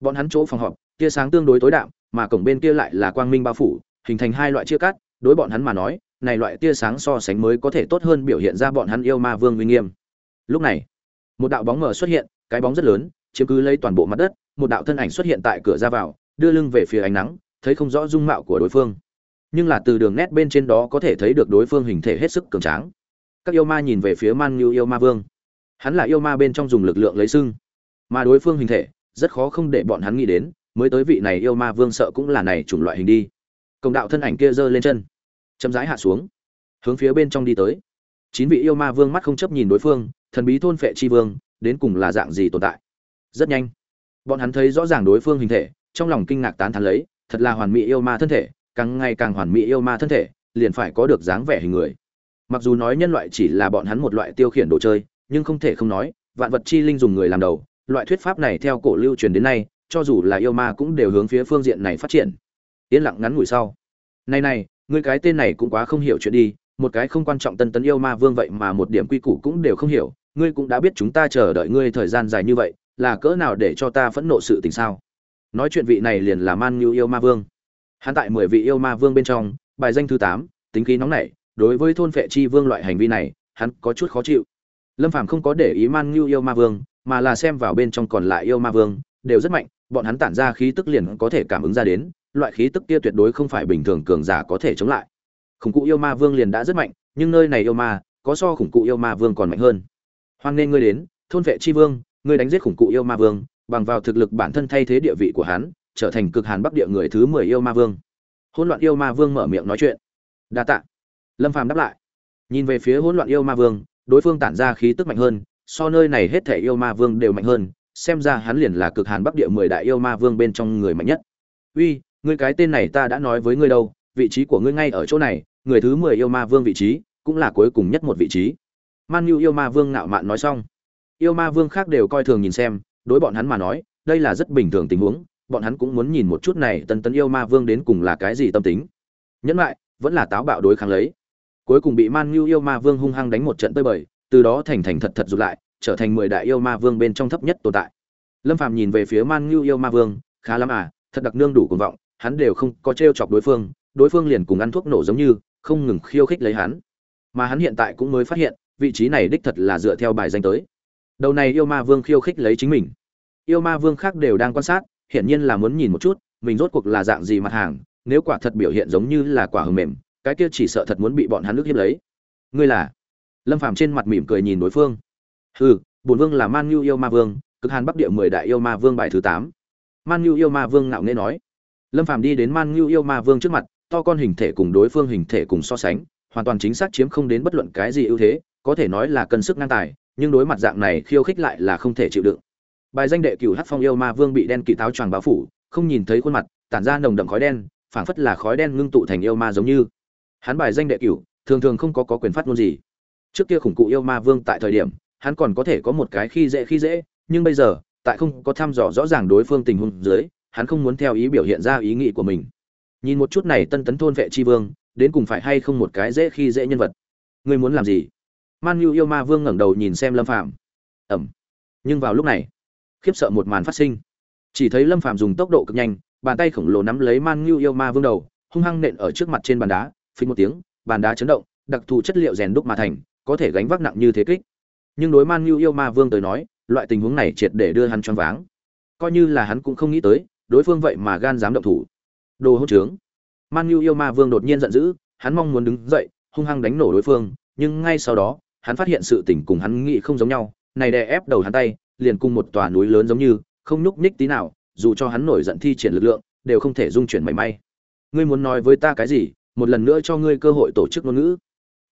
Bọn hắn chỗ phòng họp, tia sáng tương đối tối đạm, mà cổng bên kia lại là quang minh bao phủ, hình thành hai loại chia cắt. Đối bọn hắn mà nói, này loại tia sáng so sánh mới có thể tốt hơn biểu hiện ra bọn hắn yêu ma vương uy nghiêm. Lúc này, một đạo bóng mờ xuất hiện, cái bóng rất lớn, chiếm cứ lấy toàn bộ mặt đất. Một đạo thân ảnh xuất hiện tại cửa ra vào, đưa lưng về phía ánh nắng thấy không rõ dung mạo của đối phương. Nhưng là từ đường nét bên trên đó có thể thấy được đối phương hình thể hết sức cường tráng. Các yêu ma nhìn về phía man như yêu ma vương. Hắn là yêu ma bên trong dùng lực lượng lấy sưng mà đối phương hình thể, rất khó không để bọn hắn nghĩ đến, mới tới vị này yêu ma vương sợ cũng là này chủng loại hình đi. Công đạo thân ảnh kia giơ lên chân, chậm rãi hạ xuống, hướng phía bên trong đi tới. Chín vị yêu ma vương mắt không chấp nhìn đối phương, thần bí thôn phệ chi vương, đến cùng là dạng gì tồn tại? Rất nhanh, bọn hắn thấy rõ ràng đối phương hình thể, trong lòng kinh ngạc tán thán lấy thật là hoàn mỹ yêu ma thân thể, càng ngày càng hoàn mỹ yêu ma thân thể, liền phải có được dáng vẻ hình người. Mặc dù nói nhân loại chỉ là bọn hắn một loại tiêu khiển đồ chơi, nhưng không thể không nói, vạn vật chi linh dùng người làm đầu, loại thuyết pháp này theo cổ lưu truyền đến nay, cho dù là yêu ma cũng đều hướng phía phương diện này phát triển. Yên lặng ngắn ngủi sau. Này này người cái tên này cũng quá không hiểu chuyện đi, một cái không quan trọng tân tấn yêu ma vương vậy mà một điểm quy củ cũng đều không hiểu, ngươi cũng đã biết chúng ta chờ đợi ngươi thời gian dài như vậy, là cỡ nào để cho ta phẫn nộ sự tình sao? Nói chuyện vị này liền là man như yêu ma vương. Hắn tại mười vị yêu ma vương bên trong, bài danh thứ tám, tính khí nóng nảy, đối với thôn phệ chi vương loại hành vi này, hắn có chút khó chịu. Lâm phàm không có để ý man như yêu ma vương, mà là xem vào bên trong còn lại yêu ma vương, đều rất mạnh, bọn hắn tản ra khí tức liền có thể cảm ứng ra đến, loại khí tức kia tuyệt đối không phải bình thường cường giả có thể chống lại. Khủng cụ yêu ma vương liền đã rất mạnh, nhưng nơi này yêu ma, có so khủng cụ yêu ma vương còn mạnh hơn. Hoan nên ngươi đến, thôn vệ chi vương, ngươi đánh giết khủng cụ yêu ma vương bằng vào thực lực bản thân thay thế địa vị của hắn, trở thành cực hàn bắc địa người thứ mười yêu ma vương. Hỗn loạn yêu ma vương mở miệng nói chuyện. Đa tạ. Lâm phàm đáp lại. Nhìn về phía hỗn loạn yêu ma vương, đối phương tản ra khí tức mạnh hơn, so nơi này hết thể yêu ma vương đều mạnh hơn, xem ra hắn liền là cực hàn bắc địa mười đại yêu ma vương bên trong người mạnh nhất. Uy, ngươi cái tên này ta đã nói với ngươi đâu, vị trí của ngươi ngay ở chỗ này, người thứ mười yêu ma vương vị trí, cũng là cuối cùng nhất một vị trí. Man nhu yêu ma vương ngạo mạn nói xong. Yêu ma vương khác đều coi thường nhìn xem đối bọn hắn mà nói, đây là rất bình thường tình huống, bọn hắn cũng muốn nhìn một chút này tân tấn yêu ma vương đến cùng là cái gì tâm tính. Nhẫn lại, vẫn là táo bạo đối kháng lấy. Cuối cùng bị man nhu yêu ma vương hung hăng đánh một trận tơi bời, từ đó thành thành thật thật rụt lại, trở thành mười đại yêu ma vương bên trong thấp nhất tồn tại. Lâm phàm nhìn về phía man nhu yêu ma vương, khá lắm à thật đặc nương đủ cuồng vọng, hắn đều không có trêu chọc đối phương đối phương liền cùng ăn thuốc nổ giống như, không ngừng khiêu khích lấy hắn. Mà hắn hiện tại cũng mới phát hiện, vị trí này đích thật là dựa theo bài danh tới. Đầu này yêu ma vương khiêu khích lấy chính mình yêu ma vương khác đều đang quan sát, hiển nhiên là muốn nhìn một chút, mình rốt cuộc là dạng gì mặt hàng, nếu quả thật biểu hiện giống như là quả hầm mềm, cái kia chỉ sợ thật muốn bị bọn hắn nước hiếp lấy. Ngươi là? Lâm phàm trên mặt mỉm cười nhìn đối phương. Hừ, bổn vương là man nhu yêu ma vương, cực hàn bắc địa mười đại yêu ma vương bài thứ tám. Man nhu yêu ma vương ngạo nghễ nói. Lâm phàm đi đến man nhu yêu ma vương trước mặt, to con hình thể cùng đối phương hình thể cùng so sánh, hoàn toàn chính xác chiếm không đến bất luận cái gì ưu thế, có thể nói là cân sức ngang tài, nhưng đối mặt dạng này khiêu khích lại là không thể chịu đựng bài danh đệ cửu hát phong yêu ma vương bị đen kỵ táo choàng bao phủ không nhìn thấy khuôn mặt tản ra nồng đậm khói đen phảng phất là khói đen ngưng tụ thành yêu ma giống như. Hắn bài danh đệ cửu thường thường không có, có quyền phát ngôn gì. Trước kia khủng cụ yêu ma vương tại thời điểm hắn còn có thể có một cái khi dễ khi dễ nhưng bây giờ tại không có thăm dò rõ ràng đối phương tình huống dưới hắn không muốn theo ý biểu hiện ra ý nghĩ của mình. Nhìn một chút này tân tấn thôn vệ tri vương đến cùng phải hay không một cái dễ khi dễ nhân vật? Ngươi muốn làm gì? Man nhu yêu ma vương ngẩng đầu nhìn xem lâm phạm ẩm. Nhưng vào lúc này khiếp sợ một màn phát sinh. Chỉ thấy lâm phạm dùng tốc độ cực nhanh, bàn tay khổng lồ nắm lấy man ngưu yêu ma vương đầu, hung hăng nện ở trước mặt trên bàn đá, phình một tiếng, bàn đá chấn động, đặc thù chất liệu rèn đúc mà thành, có thể gánh vác nặng như thế kích. Nhưng đối man ngưu yêu ma vương tới nói, loại tình huống này triệt để đưa hắn choáng váng. Coi như là hắn cũng không nghĩ tới, đối phương vậy mà gan dám động thủ. Đồ hỗn trướng. Man ngưu yêu ma vương đột nhiên giận dữ, hắn mong muốn đứng dậy, hung hăng đánh nổ đối phương, nhưng ngay sau đó, hắn phát hiện sự tình cùng hắn nghĩ không giống nhau, này đè ép đầu hắn tay liền cùng một tòa núi lớn giống như, không nhúc nhích tí nào, dù cho hắn nổi giận thi triển lực lượng, đều không thể dung chuyển mảy may. Ngươi muốn nói với ta cái gì, một lần nữa cho ngươi cơ hội tổ chức ngôn ngữ.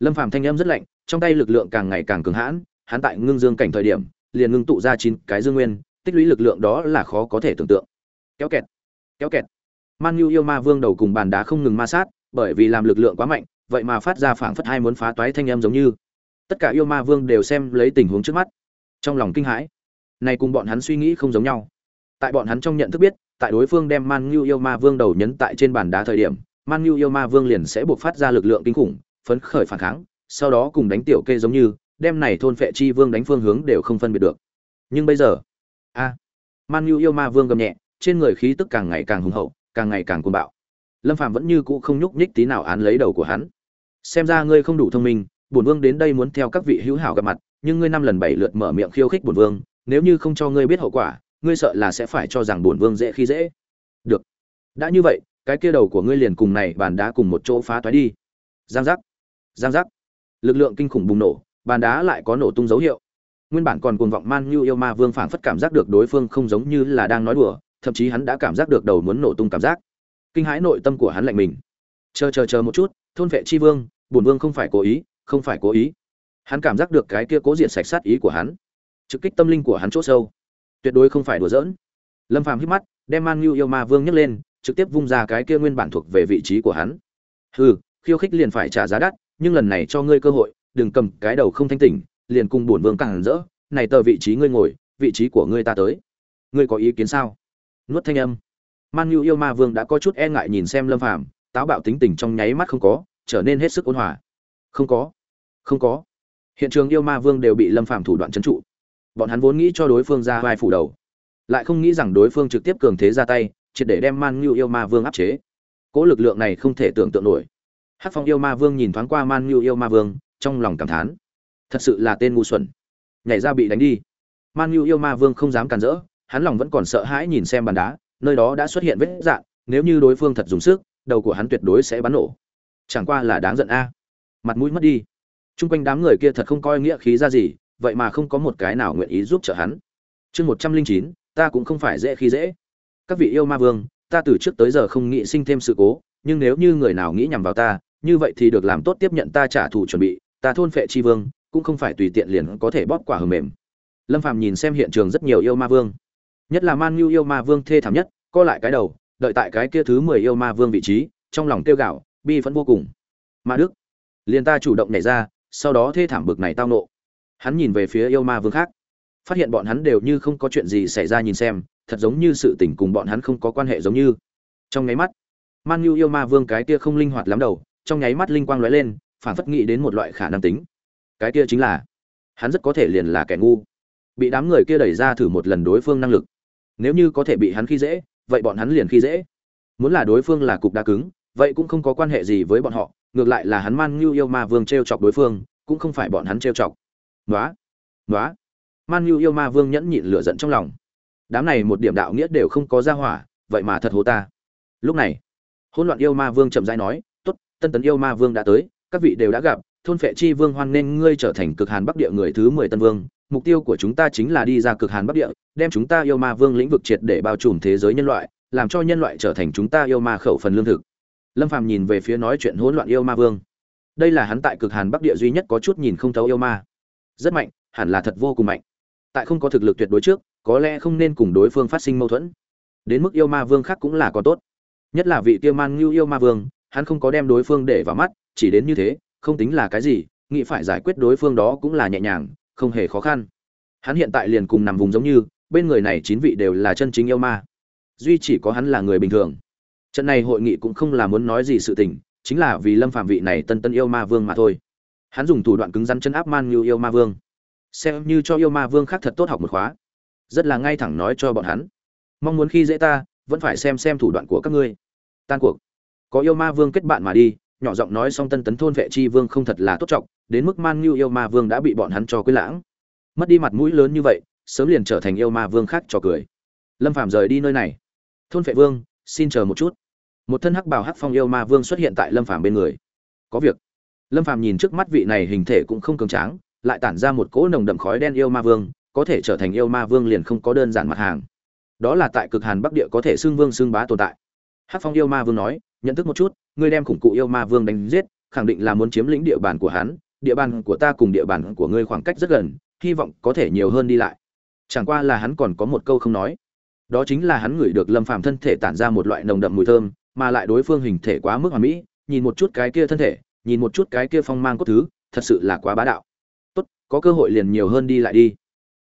Lâm phàm thanh âm rất lạnh, trong tay lực lượng càng ngày càng cường hãn, hắn tại ngưng dương cảnh thời điểm, liền ngưng tụ ra chín cái dương nguyên, tích lũy lực lượng đó là khó có thể tưởng tượng. Kéo kẹt kéo kẹt. Man nhu yêu ma vương đầu cùng bàn đá không ngừng ma sát, bởi vì làm lực lượng quá mạnh, vậy mà phát ra phảng phất hai muốn phá toái thanh âm giống như. Tất cả yêu ma vương đều xem lấy tình huống trước mắt. Trong lòng kinh hãi này cùng bọn hắn suy nghĩ không giống nhau. Tại bọn hắn trong nhận thức biết, tại đối phương đem man nhu yêu ma vương đầu nhấn tại trên bàn đá thời điểm, man nhu yêu ma vương liền sẽ buộc phát ra lực lượng kinh khủng, phấn khởi phản kháng, sau đó cùng đánh tiểu kê giống như, đem này thôn phệ chi vương đánh phương hướng đều không phân biệt được. Nhưng bây giờ, a, man nhu yêu ma vương gầm nhẹ, trên người khí tức càng ngày càng hùng hậu, càng ngày càng cuồng bạo. Lâm phàm vẫn như cũ không nhúc nhích tí nào án lấy đầu của hắn. Xem ra ngươi không đủ thông minh, bổn vương đến đây muốn theo các vị hữu hảo gặp mặt, nhưng ngươi năm lần bảy lượt mở miệng khiêu khích bổn vương nếu như không cho ngươi biết hậu quả, ngươi sợ là sẽ phải cho rằng bổn vương dễ khi dễ. Được. Đã như vậy, cái kia đầu của ngươi liền cùng này bàn đá cùng một chỗ phá toái đi. Giang giác. Giang giác. Lực lượng kinh khủng bùng nổ, bàn đá lại có nổ tung dấu hiệu. Nguyên bản còn cuồng vọng man như yêu ma vương phảng phất cảm giác được đối phương không giống như là đang nói đùa, thậm chí hắn đã cảm giác được đầu muốn nổ tung cảm giác. Kinh hãi nội tâm của hắn lạnh mình. Chờ chờ chờ một chút, thôn vệ chi vương, bổn vương không phải cố ý, không phải cố ý. Hắn cảm giác được cái kia cố diện sạch sát ý của hắn trực kích tâm linh của hắn chỗ sâu. Tuyệt đối không phải đùa giỡn. Lâm phàm hít mắt, đem man như yêu ma vương nhấc lên, trực tiếp vung ra cái kia nguyên bản thuộc về vị trí của hắn. Hừ, khiêu khích liền phải trả giá đắt, nhưng lần này cho ngươi cơ hội, đừng cầm cái đầu không thanh tỉnh, liền cùng bổn vương càng rỡ. Này tờ vị trí ngươi ngồi, vị trí của ngươi ta tới. Ngươi có ý kiến sao? Nuốt thanh âm. Man nhu yêu ma vương đã có chút e ngại nhìn xem lâm phàm, táo bạo tính tình trong nháy mắt không có, trở nên hết sức ôn hòa. Không có. Không có. Hiện trường yêu ma vương đều bị lâm phàm thủ đoạn trấn trụ bọn hắn vốn nghĩ cho đối phương ra vai phủ đầu, lại không nghĩ rằng đối phương trực tiếp cường thế ra tay, triệt để đem man ngưu yêu ma vương áp chế. Cỗ lực lượng này không thể tưởng tượng nổi. Hát phong yêu ma vương nhìn thoáng qua man ngưu yêu ma vương, trong lòng cảm thán. Thật sự là tên ngu xuẩn. Nhảy ra bị đánh đi. Man ngưu yêu ma vương không dám cản rỡ, hắn lòng vẫn còn sợ hãi nhìn xem bàn đá, nơi đó đã xuất hiện vết dạn nếu như đối phương thật dùng sức, đầu của hắn tuyệt đối sẽ bắn nổ. Chẳng qua là đáng giận a. Mặt mũi mất đi. Chung quanh đám người kia thật không coi nghĩa khí ra gì vậy mà không có một cái nào nguyện ý giúp trợ hắn. Chương một trăm linh chín, ta cũng không phải dễ khi dễ. Các vị yêu ma vương, ta từ trước tới giờ không nghĩ sinh thêm sự cố, nhưng nếu như người nào nghĩ nhằm vào ta, như vậy thì được làm tốt tiếp nhận ta trả thù chuẩn bị, ta thôn phệ chi vương, cũng không phải tùy tiện liền có thể bóp quả hờ mềm. Lâm phàm nhìn xem hiện trường rất nhiều yêu ma vương. Nhất là man nhu yêu ma vương thê thảm nhất, co lại cái đầu, đợi tại cái kia thứ mười yêu ma vương vị trí, trong lòng tiêu gạo bi phẫn vô cùng. Ma đức, liền ta chủ động nhảy ra, sau đó thê thảm bực này tao nộ hắn nhìn về phía yêu ma vương khác. Phát hiện bọn hắn đều như không có chuyện gì xảy ra nhìn xem, thật giống như sự tình cùng bọn hắn không có quan hệ giống như. Trong nháy mắt, man nhu yêu ma vương cái kia không linh hoạt lắm đầu, trong nháy mắt linh quang lóe lên, phản phất nghĩ đến một loại khả năng tính. Cái kia chính là, hắn rất có thể liền là kẻ ngu. Bị đám người kia đẩy ra thử một lần đối phương năng lực. Nếu như có thể bị hắn khi dễ, vậy bọn hắn liền khi dễ. Muốn là đối phương là cục đá cứng, vậy cũng không có quan hệ gì với bọn họ, ngược lại là hắn man nhu yêu ma vương t r e o chọc đối phương, cũng không phải bọn hắn t r e o chọc. "Nóa, nóa." man nhu yêu ma vương nhẫn nhịn lửa giận trong lòng. Đám này một điểm đạo nghĩa đều không có ra hỏa vậy mà thật hố ta. Lúc này hỗn loạn yêu ma vương chậm rãi nói tốt, tân tấn yêu ma vương đã tới các vị đều đã gặp thôn phệ chi vương hoan nên ngươi trở thành cực hàn bắc địa người thứ mười tân vương. Mục tiêu của chúng ta chính là đi ra cực hàn bắc địa đem chúng ta yêu ma vương lĩnh vực triệt để bao trùm thế giới nhân loại làm cho nhân loại trở thành chúng ta yêu ma khẩu phần lương thực. Lâm phàm nhìn về phía nói chuyện hỗn loạn yêu ma vương. Đây là hắn tại cực hàn bắc địa duy nhất có chút nhìn không thấu yêu ma rất mạnh, hẳn là thật vô cùng mạnh. Tại không có thực lực tuyệt đối trước, có lẽ không nên cùng đối phương phát sinh mâu thuẫn. Đến mức yêu ma vương khác cũng là có tốt. Nhất là vị tiêu man ngưu yêu ma vương, hắn không có đem đối phương để vào mắt, chỉ đến như thế, không tính là cái gì, nghĩ phải giải quyết đối phương đó cũng là nhẹ nhàng, không hề khó khăn. Hắn hiện tại liền cùng nằm vùng giống như, bên người này chín vị đều là chân chính yêu ma. Duy chỉ có hắn là người bình thường. Trận này hội nghị cũng không là muốn nói gì sự tình, chính là vì lâm phạm vị này tân tân yêu ma vương mà thôi hắn dùng thủ đoạn cứng rắn chân áp man như yêu ma vương. Xem như cho yêu ma vương khác thật tốt học một khóa. Rất là ngay thẳng nói cho bọn hắn. Mong muốn khi dễ ta, vẫn phải xem xem thủ đoạn của các ngươi. Tan cuộc. Có yêu ma vương kết bạn mà đi, nhỏ giọng nói xong tân tấn thôn vệ chi vương không thật là tốt trọng, đến mức man như yêu ma vương đã bị bọn hắn cho quấy lãng. Mất đi mặt mũi lớn như vậy, sớm liền trở thành yêu ma vương khác trò cười. Lâm phạm rời đi nơi này. Thôn vệ vương, xin chờ một chút. Một thân hắc bào hắc phong yêu ma vương xuất hiện tại lâm phàm bên người. Có việc lâm phàm nhìn trước mắt vị này hình thể cũng không cường tráng, lại tản ra một cỗ nồng đậm khói đen yêu ma vương, có thể trở thành yêu ma vương liền không có đơn giản mặt hàng. Đó là tại cực hàn bắc địa có thể xưng vương xưng bá tồn tại. Hắc phong yêu ma vương nói, nhận thức một chút, ngươi đem khủng cụ yêu ma vương đánh giết, khẳng định là muốn chiếm lĩnh địa bàn của hắn, địa bàn của ta cùng địa bàn của ngươi khoảng cách rất gần, hy vọng có thể nhiều hơn đi lại. Chẳng qua là hắn còn có một câu không nói. Đó chính là hắn ngửi được lâm phàm thân thể tản ra một loại nồng đậm mùi thơm, mà lại đối phương hình thể quá mức hoàn mỹ, nhìn một chút cái kia thân thể nhìn một chút cái kia phong mang cốt thứ, thật sự là quá bá đạo. Tốt, có cơ hội liền nhiều hơn đi lại đi.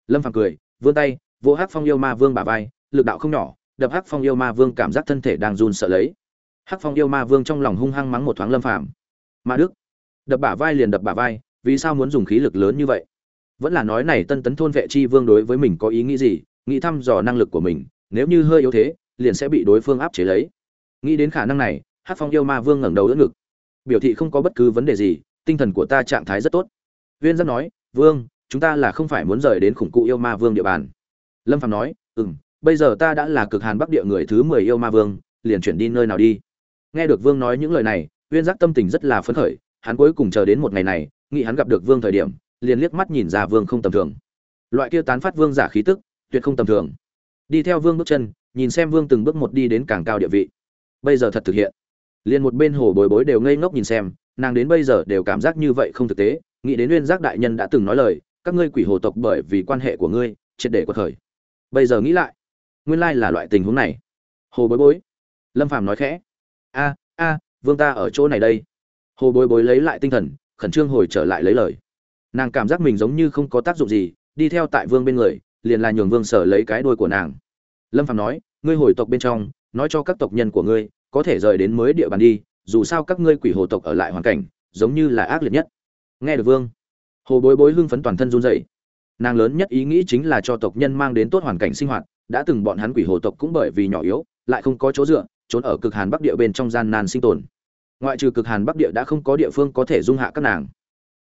Lâm phàm cười, vươn tay, vô hắc phong yêu ma vương bả vai, lực đạo không nhỏ, đập hắc phong yêu ma vương cảm giác thân thể đang run sợ lấy. Hắc phong yêu ma vương trong lòng hung hăng mắng một thoáng lâm phàm. Ma đức, đập bả vai liền đập bả vai, vì sao muốn dùng khí lực lớn như vậy? Vẫn là nói này tân tấn thôn vệ chi vương đối với mình có ý nghĩ gì, nghĩ thăm dò năng lực của mình, nếu như hơi yếu thế, liền sẽ bị đối phương áp chế lấy. Nghĩ đến khả năng này hát phong yêu ma vương ngẩng đầu đỡ ngực biểu thị không có bất cứ vấn đề gì, tinh thần của ta trạng thái rất tốt. Viên giác nói, vương, chúng ta là không phải muốn rời đến khủng cụ yêu ma vương địa bàn. Lâm phạm nói ừ m bây giờ ta đã là cực hàn bắc địa người thứ mười yêu ma vương, liền chuyển đi nơi nào đi? Nghe được vương nói những lời này, viên giác tâm tình rất là phấn khởi, hắn cuối cùng chờ đến một ngày này, nghĩ hắn gặp được vương thời điểm, liền liếc mắt nhìn ra vương không tầm thường. Loại kia tán phát vương giả khí tức, tuyệt không tầm thường. Đi theo vương bước chân, nhìn xem vương từng bước một đi đến càng cao địa vị. Bây giờ thật thực hiện liền một bên hồ bối bối đều ngây ngốc nhìn xem, nàng đến bây giờ đều cảm giác như vậy không thực tế, nghĩ đến nguyên giác đại nhân đã từng nói lời, các ngươi quỷ hồ tộc bởi vì quan hệ của ngươi, triệt để quật khởi. Bây giờ nghĩ lại, nguyên lai là loại tình huống này. Hồ bối bối, lâm phàm nói khẽ, a a, vương ta ở chỗ này đây. Hồ bối bối lấy lại tinh thần, khẩn trương hồi trở lại lấy lời. Nàng cảm giác mình giống như không có tác dụng gì, đi theo tại vương bên người, liền là nhường vương sở lấy cái đuôi của nàng. Lâm phàm nói, ngươi hồi tộc bên trong, nói cho các tộc nhân của ngươi có thể rời đến mới địa bàn đi, dù sao các ngươi quỷ hồ tộc ở lại hoàn cảnh, giống như là ác liệt nhất. Nghe được vương, hồ bối bối hưng phấn toàn thân run rẩy. Nàng lớn nhất ý nghĩ chính là cho tộc nhân mang đến tốt hoàn cảnh sinh hoạt, đã từng bọn hắn quỷ hồ tộc cũng bởi vì nhỏ yếu, lại không có chỗ dựa, trốn ở cực hàn bắc địa bên trong gian nan sinh tồn. Ngoại trừ cực hàn bắc địa đã không có địa phương có thể dung hạ các nàng.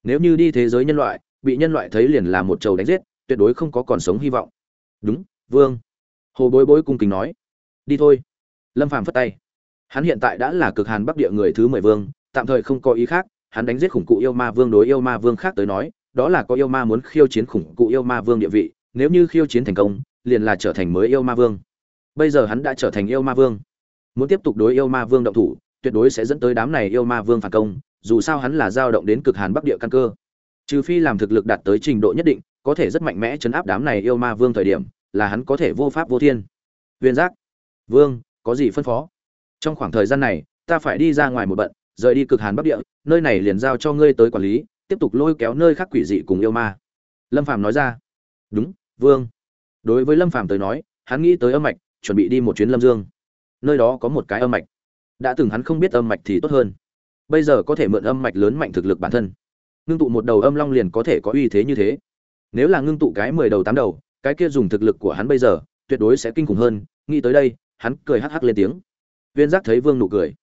Nếu như đi thế giới nhân loại, bị nhân loại thấy liền là một trầu đánh giết, tuyệt đối không có còn sống hy vọng. Đúng, vương. Hồ bối bối cung kính nói. Đi thôi. Lâm phàm phất tay hắn hiện tại đã là cực hàn bắc địa người thứ mười vương, tạm thời không có ý khác, hắn đánh giết khủng cụ yêu ma vương đối yêu ma vương khác tới nói, đó là có yêu ma muốn khiêu chiến khủng cụ yêu ma vương địa vị, nếu như khiêu chiến thành công, liền là trở thành mới yêu ma vương. Bây giờ hắn đã trở thành yêu ma vương. Muốn tiếp tục đối yêu ma vương động thủ, tuyệt đối sẽ dẫn tới đám này yêu ma vương phản công, dù sao hắn là dao động đến cực hàn bắc địa căn cơ. Trừ phi làm thực lực đạt tới trình độ nhất định, có thể rất mạnh mẽ chấn áp đám này yêu ma vương thời điểm, là hắn có thể vô pháp vô thiên. Viên giác, vương, có gì phân phó? Trong khoảng thời gian này, ta phải đi ra ngoài một bận, rời đi cực hàn bắc địa, nơi này liền giao cho ngươi tới quản lý, tiếp tục lôi kéo nơi khác quỷ dị cùng yêu ma. Lâm phàm nói ra. Đúng, vương. Đối với lâm phàm tới nói, hắn nghĩ tới âm mạch, chuẩn bị đi một chuyến lâm dương. Nơi đó có một cái âm mạch. Đã từng hắn không biết âm mạch thì tốt hơn. Bây giờ có thể mượn âm mạch lớn mạnh thực lực bản thân. Ngưng tụ một đầu âm long liền có thể có uy thế như thế. Nếu là ngưng tụ cái mười đầu tám đầu, cái kia dùng thực lực của hắn bây giờ, tuyệt đối sẽ kinh khủng hơn. Nghĩ tới đây, hắn cười hắc hắc lên tiếng viên giác thấy vương nụ cười.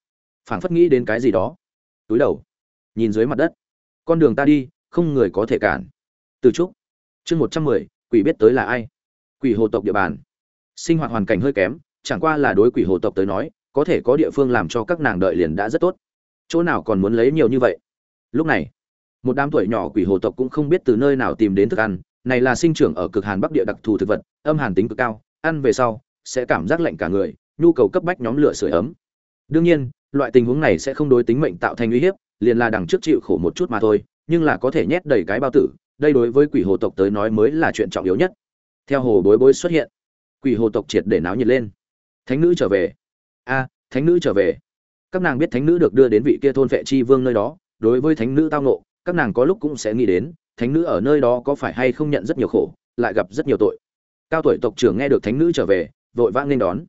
Phảng phất nghĩ đến cái gì đó. Túi đầu, nhìn dưới mặt đất. Con đường ta đi, không người có thể cản. Từ trúc, chương một trăm mười, quỷ biết tới là ai? Quỷ hồ tộc địa bàn. Sinh hoạt hoàn cảnh hơi kém, chẳng qua là đối quỷ hồ tộc tới nói, có thể có địa phương làm cho các nàng đợi liền đã rất tốt. Chỗ nào còn muốn lấy nhiều như vậy? Lúc này, một đám tuổi nhỏ quỷ hồ tộc cũng không biết từ nơi nào tìm đến thức ăn. Này là sinh trưởng ở cực hàn bắc địa đặc thù thực vật, âm hàn tính cực cao, ăn về sau, sẽ cảm giác lạnh cả người nhu cầu cấp bách nhóm lửa sưởi ấm. Đương nhiên, loại tình huống này sẽ không đối tính mệnh tạo thành uy hiếp, liền là đằng trước chịu khổ một chút mà thôi, nhưng là có thể nhét đầy cái bao tử, đây đối với quỷ hồ tộc tới nói mới là chuyện trọng yếu nhất. Theo hồ bối bối xuất hiện, quỷ hồ tộc triệt để náo nhiệt lên. Thánh nữ trở về. A, thánh nữ trở về. Các nàng biết thánh nữ được đưa đến vị kia thôn vệ chi vương nơi đó, đối với thánh nữ tao nộ các nàng có lúc cũng sẽ nghĩ đến, thánh nữ ở nơi đó có phải hay không nhận rất nhiều khổ, lại gặp rất nhiều tội. Cao tuổi tộc trưởng nghe được thánh nữ trở về, vội vã nên đón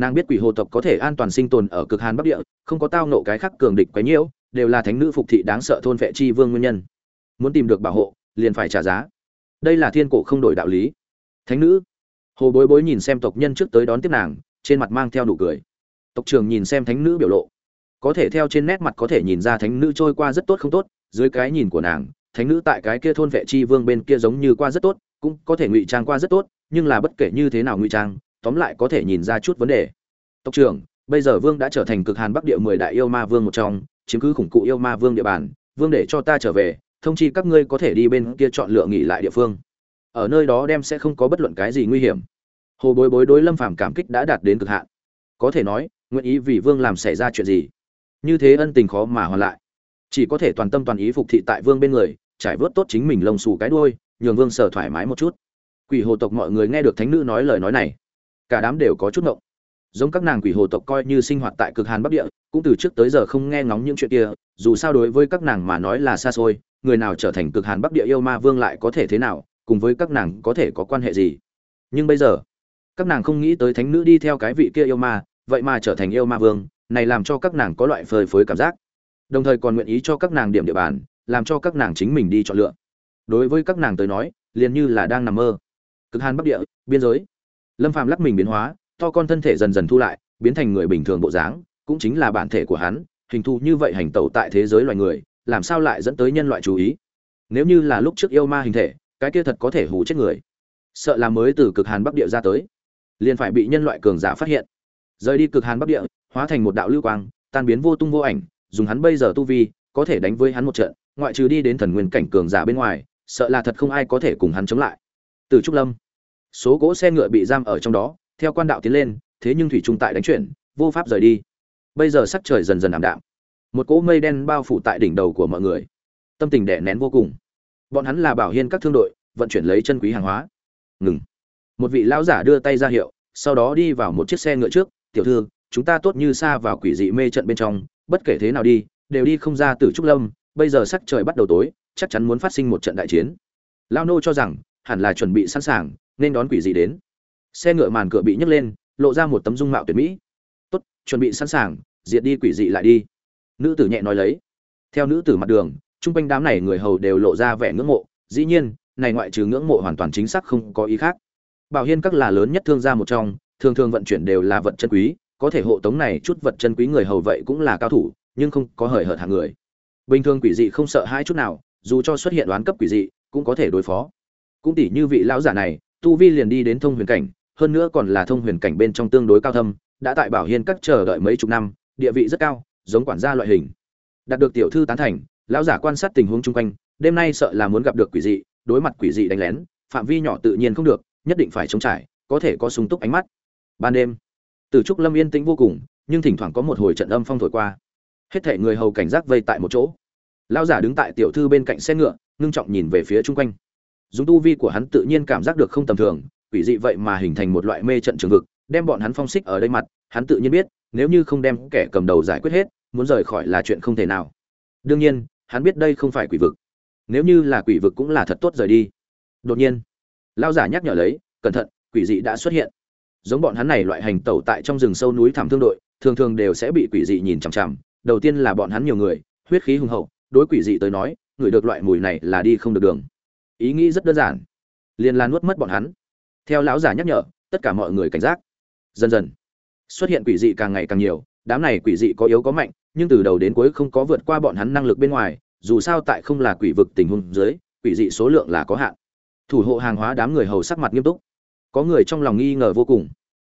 nàng biết quỷ hồ tộc có thể an toàn sinh tồn ở cực hàn bắc địa, không có tao nộ cái khắc cường địch quấy nhiễu, đều là thánh nữ phục thị đáng sợ thôn vệ chi vương nguyên nhân. Muốn tìm được bảo hộ, liền phải trả giá. Đây là thiên cổ không đổi đạo lý. Thánh nữ. Hồ bối bối nhìn xem tộc nhân trước tới đón tiếp nàng, trên mặt mang theo nụ cười. Tộc trưởng nhìn xem thánh nữ biểu lộ. Có thể theo trên nét mặt có thể nhìn ra thánh nữ trôi qua rất tốt không tốt, dưới cái nhìn của nàng, thánh nữ tại cái kia thôn vệ chi vương bên kia giống như qua rất tốt, cũng có thể ngụy trang qua rất tốt, nhưng là bất kể như thế nào ngụy trang tóm lại có thể nhìn ra chút vấn đề. Tộc trưởng, bây giờ vương đã trở thành cực hàn bắc địa mười đại yêu ma vương một trong, chiếm cứ khủng cụ yêu ma vương địa bàn, vương để cho ta trở về, thông chi các ngươi có thể đi bên kia chọn lựa nghỉ lại địa phương. Ở nơi đó đem sẽ không có bất luận cái gì nguy hiểm. Hồ bối bối đối lâm phàm cảm kích đã đạt đến cực hạn. Có thể nói, nguyện ý vì vương làm xảy ra chuyện gì? Như thế ân tình khó mà hoàn lại. Chỉ có thể toàn tâm toàn ý phục thị tại vương bên người, trải vớt tốt chính mình lông xù cái đuôi, nhường vương sở thoải mái một chút. Quỷ hồ tộc mọi người nghe được thánh nữ nói lời nói này cả đám đều có chút ngộng. Giống các nàng quỷ hồ tộc coi như sinh hoạt tại cực hàn bắc địa, cũng từ trước tới giờ không nghe ngóng những chuyện kia, dù sao đối với các nàng mà nói là xa xôi, người nào trở thành cực hàn bắc địa yêu ma vương lại có thể thế nào, cùng với các nàng có thể có quan hệ gì. Nhưng bây giờ, các nàng không nghĩ tới thánh nữ đi theo cái vị kia yêu ma, vậy mà trở thành yêu ma vương, này làm cho các nàng có loại phơi phới cảm giác. Đồng thời còn nguyện ý cho các nàng điểm địa bàn, làm cho các nàng chính mình đi chọn lựa. Đối với các nàng tới nói, liền như là đang nằm mơ. Cực hàn bắc địa, biên giới lâm phàm lắc mình biến hóa, to con thân thể dần dần thu lại, biến thành người bình thường bộ dáng, cũng chính là bản thể của hắn, hình thù như vậy hành tẩu tại thế giới loài người, làm sao lại dẫn tới nhân loại chú ý? Nếu như là lúc trước yêu ma hình thể, cái kia thật có thể hù chết người. Sợ là mới từ cực hàn bắc địa ra tới. Liền phải bị nhân loại cường giả phát hiện. Rời đi cực hàn bắc địa, hóa thành một đạo lưu quang, tan biến vô tung vô ảnh, dùng hắn bây giờ tu vi, có thể đánh với hắn một trận, ngoại trừ đi đến thần nguyên cảnh cường giả bên ngoài, sợ là thật không ai có thể cùng hắn chống lại. Từ trúc lâm số gỗ xe ngựa bị giam ở trong đó, theo quan đạo tiến lên, thế nhưng thủy trung tại đánh chuyển, vô pháp rời đi. Bây giờ sắc trời dần dần ảm đạm. Một cỗ mây đen bao phủ tại đỉnh đầu của mọi người. Tâm tình đẻ nén vô cùng. Bọn hắn là bảo hiên các thương đội, vận chuyển lấy chân quý hàng hóa. Ngừng. Một vị lão giả đưa tay ra hiệu, sau đó đi vào một chiếc xe ngựa trước, tiểu thư, chúng ta tốt như xa vào quỷ dị mê trận bên trong, bất kể thế nào đi, đều đi không ra từ trúc lâm, bây giờ sắc trời bắt đầu tối, chắc chắn muốn phát sinh một trận đại chiến. Lao nô cho rằng, hẳn là chuẩn bị sẵn sàng nên đón quỷ dị đến. Xe ngựa màn cửa bị nhấc lên, lộ ra một tấm dung mạo tuyệt mỹ. Tốt, chuẩn bị sẵn sàng, diệt đi quỷ dị lại đi. Nữ tử nhẹ nói lấy. Theo nữ tử mặt đường, chung quanh đám này người hầu đều lộ ra vẻ ngưỡng mộ. Dĩ nhiên, này ngoại trừ ngưỡng mộ hoàn toàn chính xác không có ý khác. Bảo hiên các là lớn nhất thương gia một trong, thường thường vận chuyển đều là vật chân quý, có thể hộ tống này chút vật chân quý người hầu vậy cũng là cao thủ, nhưng không có hời hợt hàng người. Bình thường quỷ dị không sợ hai chút nào, dù cho xuất hiện đoán cấp quỷ dị, cũng có thể đối phó. Cũng tỷ như vị lão giả này tu vi liền đi đến thông huyền cảnh, hơn nữa còn là thông huyền cảnh bên trong tương đối cao thâm, đã tại bảo hiên các chờ đợi mấy chục năm, địa vị rất cao, giống quản gia loại hình. Đạt được tiểu thư tán thành, lão giả quan sát tình huống chung quanh, đêm nay sợ là muốn gặp được quỷ dị, đối mặt quỷ dị đánh lén, phạm vi nhỏ tự nhiên không được, nhất định phải chống trải, có thể có súng túc ánh mắt. Ban đêm, từ trúc lâm yên tĩnh vô cùng, nhưng thỉnh thoảng có một hồi trận âm phong thổi qua. Hết thể người hầu cảnh giác vây tại một chỗ. Lão giả đứng tại tiểu thư bên cạnh xe ngựa, ngưng trọng nhìn về phía chung quanh dùng tu vi của hắn tự nhiên cảm giác được không tầm thường, quỷ dị vậy mà hình thành một loại mê trận trường vực, đem bọn hắn phong xích ở đây mặt, hắn tự nhiên biết, nếu như không đem kẻ cầm đầu giải quyết hết, muốn rời khỏi là chuyện không thể nào. Đương nhiên, hắn biết đây không phải quỷ vực. Nếu như là quỷ vực cũng là thật tốt rời đi. Đột nhiên lao giả nhắc nhở lấy, cẩn thận, quỷ dị đã xuất hiện. Giống bọn hắn này loại hành tẩu tại trong rừng sâu núi thảm thương đội, thường thường đều sẽ bị quỷ dị nhìn chằm chằm, đầu tiên là bọn hắn nhiều người, huyết khí hùng hậu, đối quỷ dị tới nói, người được loại mùi này là đi không được đường ý nghĩ rất đơn giản. Liền là nuốt mất bọn hắn. Theo lão giả nhắc nhở, tất cả mọi người cảnh giác. Dần dần, xuất hiện quỷ dị càng ngày càng nhiều, đám này quỷ dị có yếu có mạnh, nhưng từ đầu đến cuối không có vượt qua bọn hắn năng lực bên ngoài, dù sao tại không là quỷ vực tình huống dưới, quỷ dị số lượng là có hạn. Thủ hộ hàng hóa đám người hầu sắc mặt nghiêm túc. Có người trong lòng nghi ngờ vô cùng.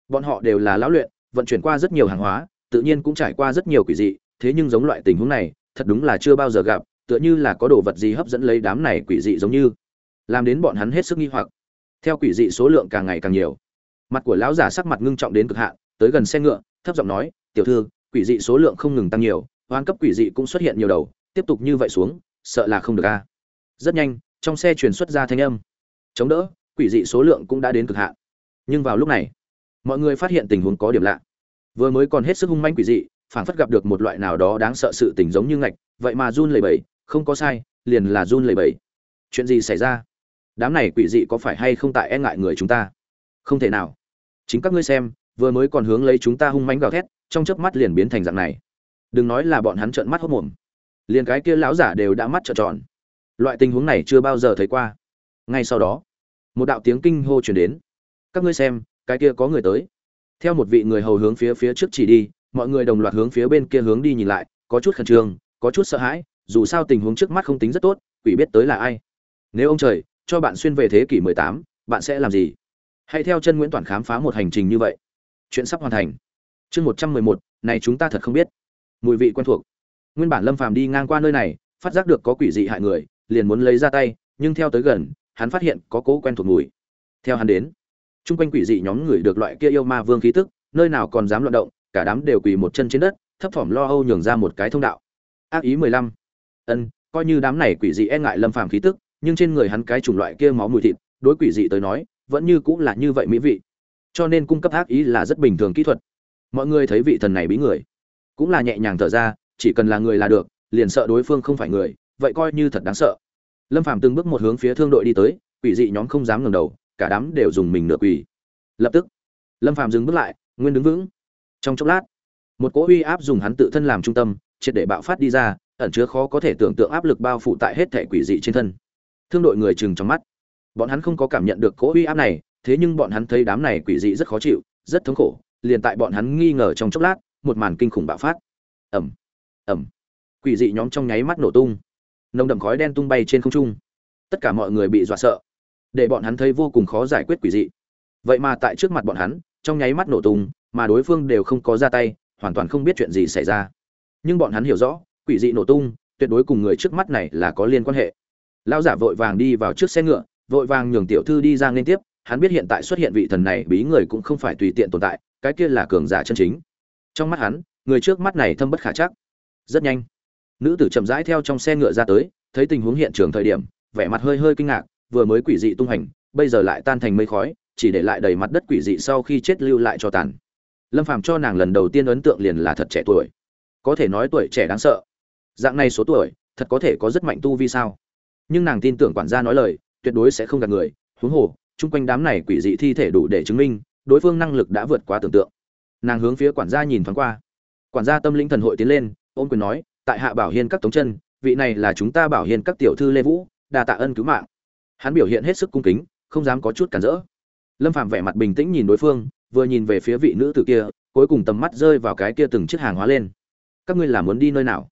Bọn họ đều là lão luyện, vận chuyển qua rất nhiều hàng hóa, tự nhiên cũng trải qua rất nhiều quỷ dị, thế nhưng giống loại tình huống này, thật đúng là chưa bao giờ gặp, tựa như là có đồ vật gì hấp dẫn lấy đám này quỷ dị giống như làm đến bọn hắn hết sức nghi hoặc. Theo quỷ dị số lượng càng ngày càng nhiều, mặt của lão giả sắc mặt ngưng trọng đến cực hạn, tới gần xe ngựa, thấp giọng nói, tiểu thư, quỷ dị số lượng không ngừng tăng nhiều, hoan cấp quỷ dị cũng xuất hiện nhiều đầu, tiếp tục như vậy xuống, sợ là không được a. Rất nhanh, trong xe truyền xuất ra thanh âm. Chống đỡ, quỷ dị số lượng cũng đã đến cực hạn. Nhưng vào lúc này, mọi người phát hiện tình huống có điểm lạ. Vừa mới còn hết sức hung manh quỷ dị, phảng phất gặp được một loại nào đó đáng sợ sự tình giống như ngạch, vậy mà run lẩy bẩy, không có sai, liền là run lẩy bẩy. Chuyện gì xảy ra? Đám này quỷ dị có phải hay không tại e ngại người chúng ta? Không thể nào. Chính các ngươi xem, vừa mới còn hướng lấy chúng ta hung mánh gào thét, trong chớp mắt liền biến thành dạng này. Đừng nói là bọn hắn trợn mắt hốt mồm. Liền cái kia lão giả đều đã mắt trợn tròn. Loại tình huống này chưa bao giờ thấy qua. Ngay sau đó, một đạo tiếng kinh hô truyền đến. Các ngươi xem, cái kia có người tới. Theo một vị người hầu hướng phía phía trước chỉ đi, mọi người đồng loạt hướng phía bên kia hướng đi nhìn lại, có chút khẩn trương, có chút sợ hãi, dù sao tình huống trước mắt không tính rất tốt, quỷ biết tới là ai. Nếu ông trời cho bạn xuyên về thế kỷ 18, bạn sẽ làm gì? Hãy theo chân nguyễn toàn khám phá một hành trình như vậy. Chuyện sắp hoàn thành. Chương 111, này chúng ta thật không biết. Mùi vị quen thuộc. Nguyên bản lâm phàm đi ngang qua nơi này phát giác được có quỷ dị hại người liền muốn lấy ra tay nhưng theo tới gần hắn phát hiện có cố quen thuộc mùi. Theo hắn đến chung quanh quỷ dị nhóm người được loại kia yêu ma vương khí tức nơi nào còn dám loạn động cả đám đều quỳ một chân trên đất thấp thỏm lo âu nhường ra một cái thông đạo. Ác ý mười lăm. Ân coi như đám này quỷ dị e ngại lâm phàm khí tức nhưng trên người hắn cái chủng loại kia máu mùi thịt, đối quỷ dị tới nói, vẫn như cũng là như vậy mỹ vị. Cho nên cung cấp ác ý là rất bình thường kỹ thuật. Mọi người thấy vị thần này bí người, cũng là nhẹ nhàng thở ra, chỉ cần là người là được, liền sợ đối phương không phải người, vậy coi như thật đáng sợ. Lâm phàm từng bước một hướng phía thương đội đi tới, quỷ dị nhóm không dám ngẩng đầu, cả đám đều dùng mình nửa quỷ. Lập tức, lâm phàm dừng bước lại, nguyên đứng vững. Trong chốc lát, một cỗ uy áp dùng hắn tự thân làm trung tâm, triệt để bạo phát đi ra, ẩn chứa khó có thể tưởng tượng áp lực bao phủ tại hết thể quỷ dị trên thân thương đội người chừng trong mắt. Bọn hắn không có cảm nhận được cỗ uy áp này, thế nhưng bọn hắn thấy đám này quỷ dị rất khó chịu, rất thống khổ, liền tại bọn hắn nghi ngờ trong chốc lát, một màn kinh khủng bạo phát. Ẩm ẩm quỷ dị nhóm trong nháy mắt nổ tung. Nồng đậm khói đen tung bay trên không trung. Tất cả mọi người bị dọa sợ. Để bọn hắn thấy vô cùng khó giải quyết quỷ dị. Vậy mà tại trước mặt bọn hắn, trong nháy mắt nổ tung, mà đối phương đều không có ra tay, hoàn toàn không biết chuyện gì xảy ra. Nhưng bọn hắn hiểu rõ, quỷ dị nổ tung, tuyệt đối cùng người trước mắt này là có liên quan hệ lão giả vội vàng đi vào trước xe ngựa, vội vàng nhường tiểu thư đi ra liên tiếp. Hắn biết hiện tại xuất hiện vị thần này, bí người cũng không phải tùy tiện tồn tại, cái kia là cường giả chân chính. Trong mắt hắn, người trước mắt này thâm bất khả chắc. Rất nhanh, nữ tử chậm rãi theo trong xe ngựa ra tới, thấy tình huống hiện trường thời điểm, vẻ mặt hơi hơi kinh ngạc, vừa mới quỷ dị tung hành, bây giờ lại tan thành mây khói, chỉ để lại đầy mặt đất quỷ dị sau khi chết lưu lại cho tàn. Lâm phàm cho nàng lần đầu tiên ấn tượng liền là thật trẻ tuổi. Có thể nói tuổi trẻ đáng sợ. Dạng này số tuổi, thật có thể có rất mạnh tu vi sao? Nhưng nàng tin tưởng quản gia nói lời, tuyệt đối sẽ không gạt người. Huống hồ, chung quanh đám này quỷ dị thi thể đủ để chứng minh, đối phương năng lực đã vượt quá tưởng tượng. Nàng hướng phía quản gia nhìn thoáng qua. Quản gia tâm linh thần hội tiến lên, ôm quyền nói, tại hạ bảo hiên các tống chân, vị này là chúng ta bảo hiên các tiểu thư lê vũ, đa tạ ân cứu mạng. Hắn biểu hiện hết sức cung kính, không dám có chút cản rỡ. Lâm phạm vẻ mặt bình tĩnh nhìn đối phương, vừa nhìn về phía vị nữ tử kia, cuối cùng tầm mắt rơi vào cái kia từng chiếc hàng hóa lên. Các ngươi là muốn đi nơi nào?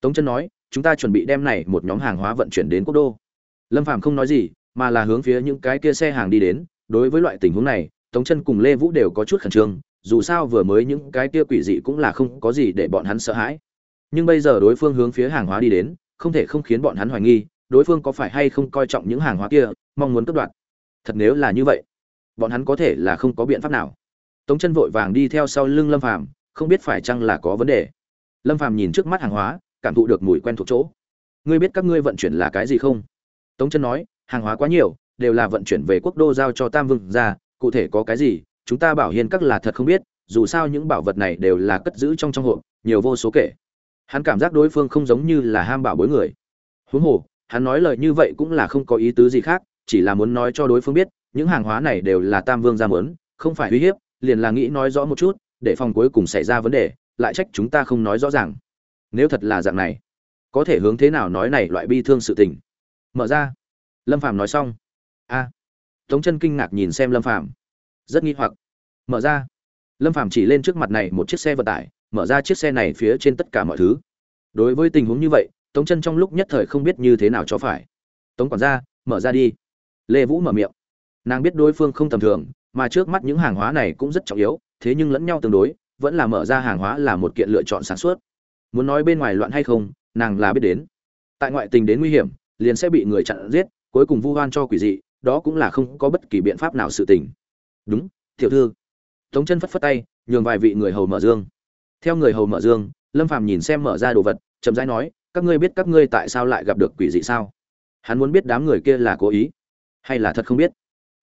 Tống chân nói chúng ta chuẩn bị đem này một nhóm hàng hóa vận chuyển đến quốc đô. Lâm phạm không nói gì, mà là hướng phía những cái kia xe hàng đi đến. Đối với loại tình huống này, tống chân cùng lê vũ đều có chút khẩn trương, dù sao vừa mới những cái kia quỷ dị cũng là không có gì để bọn hắn sợ hãi. Nhưng bây giờ đối phương hướng phía hàng hóa đi đến, không thể không khiến bọn hắn hoài nghi, đối phương có phải hay không coi trọng những hàng hóa kia, mong muốn cướp đoạt. Thật nếu là như vậy, bọn hắn có thể là không có biện pháp nào. Tống chân vội vàng đi theo sau lưng lâm phàm, không biết phải chăng là có vấn đề. Lâm phàm nhìn trước mắt hàng hóa cảm thụ được mùi quen thuộc chỗ. Ngươi biết các ngươi vận chuyển là cái gì không? Tống chân nói, hàng hóa quá nhiều, đều là vận chuyển về quốc đô giao cho tam vương ra, cụ thể có cái gì, chúng ta bảo hiên các là thật không biết, dù sao những bảo vật này đều là cất giữ trong trong hộp, nhiều vô số kể. Hắn cảm giác đối phương không giống như là ham bảo bối người. Huống hồ, hắn nói lời như vậy cũng là không có ý tứ gì khác, chỉ là muốn nói cho đối phương biết, những hàng hóa này đều là tam vương ra mớn không phải uy hiếp, liền là nghĩ nói rõ một chút, để phòng cuối cùng xảy ra vấn đề, lại trách chúng ta không nói rõ ràng nếu thật là dạng này, có thể hướng thế nào nói này loại bi thương sự tình? Mở ra. Lâm phàm nói xong. A. Tống chân kinh ngạc nhìn xem lâm phàm. Rất nghi hoặc. Mở ra. Lâm phàm chỉ lên trước mặt này một chiếc xe vận tải, mở ra chiếc xe này phía trên tất cả mọi thứ. Đối với tình huống như vậy, tống chân trong lúc nhất thời không biết như thế nào cho phải. Tống quản gia, mở ra đi. Lê vũ mở miệng. Nàng biết đối phương không tầm thường, mà trước mắt những hàng hóa này cũng rất trọng yếu, thế nhưng lẫn nhau tương đối, vẫn là mở ra hàng hóa là một kiện lựa chọn sáng suốt muốn nói bên ngoài loạn hay không, nàng là biết đến. Tại ngoại tình đến nguy hiểm, liền sẽ bị người chặn giết, cuối cùng vu oan cho quỷ dị, đó cũng là không có bất kỳ biện pháp nào sự tình. Đúng, tiểu thư. Tống chân phất phất tay, nhường vài vị người hầu mở dương. Theo người hầu mở dương, lâm phàm nhìn xem mở ra đồ vật, chậm rãi nói, các ngươi biết các ngươi tại sao lại gặp được quỷ dị sao? Hắn muốn biết đám người kia là cố ý, hay là thật không biết?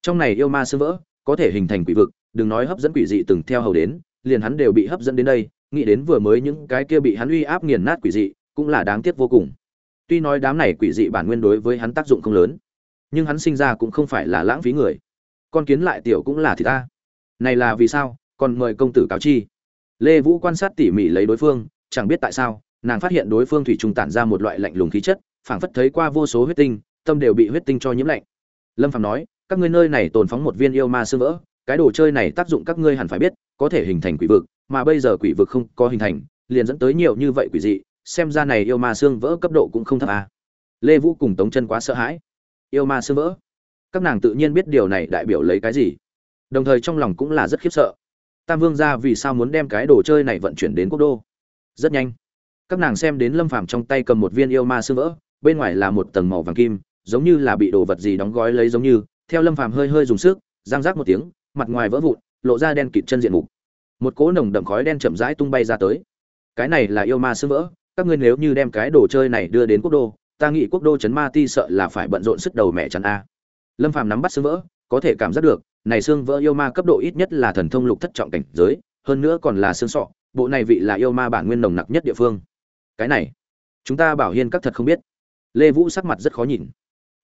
Trong này yêu ma sơ vỡ, có thể hình thành quỷ vực, đừng nói hấp dẫn quỷ dị từng theo hầu đến, liền hắn đều bị hấp dẫn đến đây nghĩ đến vừa mới những cái kia bị hắn uy áp nghiền nát quỷ dị, cũng là đáng tiếc vô cùng. Tuy nói đám này quỷ dị bản nguyên đối với hắn tác dụng không lớn, nhưng hắn sinh ra cũng không phải là lãng phí người. Con kiến lại tiểu cũng là thì ta. Này là vì sao? Còn mời công tử cáo chi. Lê vũ quan sát tỉ mỉ lấy đối phương, chẳng biết tại sao, nàng phát hiện đối phương thủy trùng tản ra một loại lạnh lùng khí chất, phảng phất thấy qua vô số huyết tinh, tâm đều bị huyết tinh cho nhiễm lạnh. Lâm Phàm nói, các ngươi nơi này tồn phóng một viên yêu ma sư vỡ, cái đồ chơi này tác dụng các ngươi hẳn phải biết, có thể hình thành quỷ vực mà bây giờ quỷ vực không có hình thành, liền dẫn tới nhiều như vậy quỷ dị, xem ra này yêu ma xương vỡ cấp độ cũng không thấp à. lê vũ cùng tống chân quá sợ hãi. Yêu ma xương vỡ? Các nàng tự nhiên biết điều này đại biểu lấy cái gì. Đồng thời trong lòng cũng là rất khiếp sợ. Tam vương gia vì sao muốn đem cái đồ chơi này vận chuyển đến quốc đô? Rất nhanh. Các nàng xem đến lâm phàm trong tay cầm một viên yêu ma xương vỡ, bên ngoài là một tầng màu vàng kim, giống như là bị đồ vật gì đóng gói lấy giống như, theo lâm phàm hơi hơi dùng sức giang rác một tiếng, mặt ngoài vỡ vụn, lộ ra đen kịt chân diện mục một cỗ nồng đậm khói đen chậm rãi tung bay ra tới. Cái này là yêu ma xương vỡ, các ngươi nếu như đem cái đồ chơi này đưa đến quốc đô, ta nghĩ quốc đô chấn ma ti sợ là phải bận rộn sức đầu mẹ chắn a. Lâm phàm nắm bắt xương vỡ, có thể cảm giác được, này xương vỡ yêu ma cấp độ ít nhất là thần thông lục thất trọng cảnh giới, hơn nữa còn là xương sọ, bộ này vị là yêu ma bản nguyên nồng nặc nhất địa phương. Cái này, chúng ta bảo hiên các thật không biết. Lê vũ sắc mặt rất khó nhìn.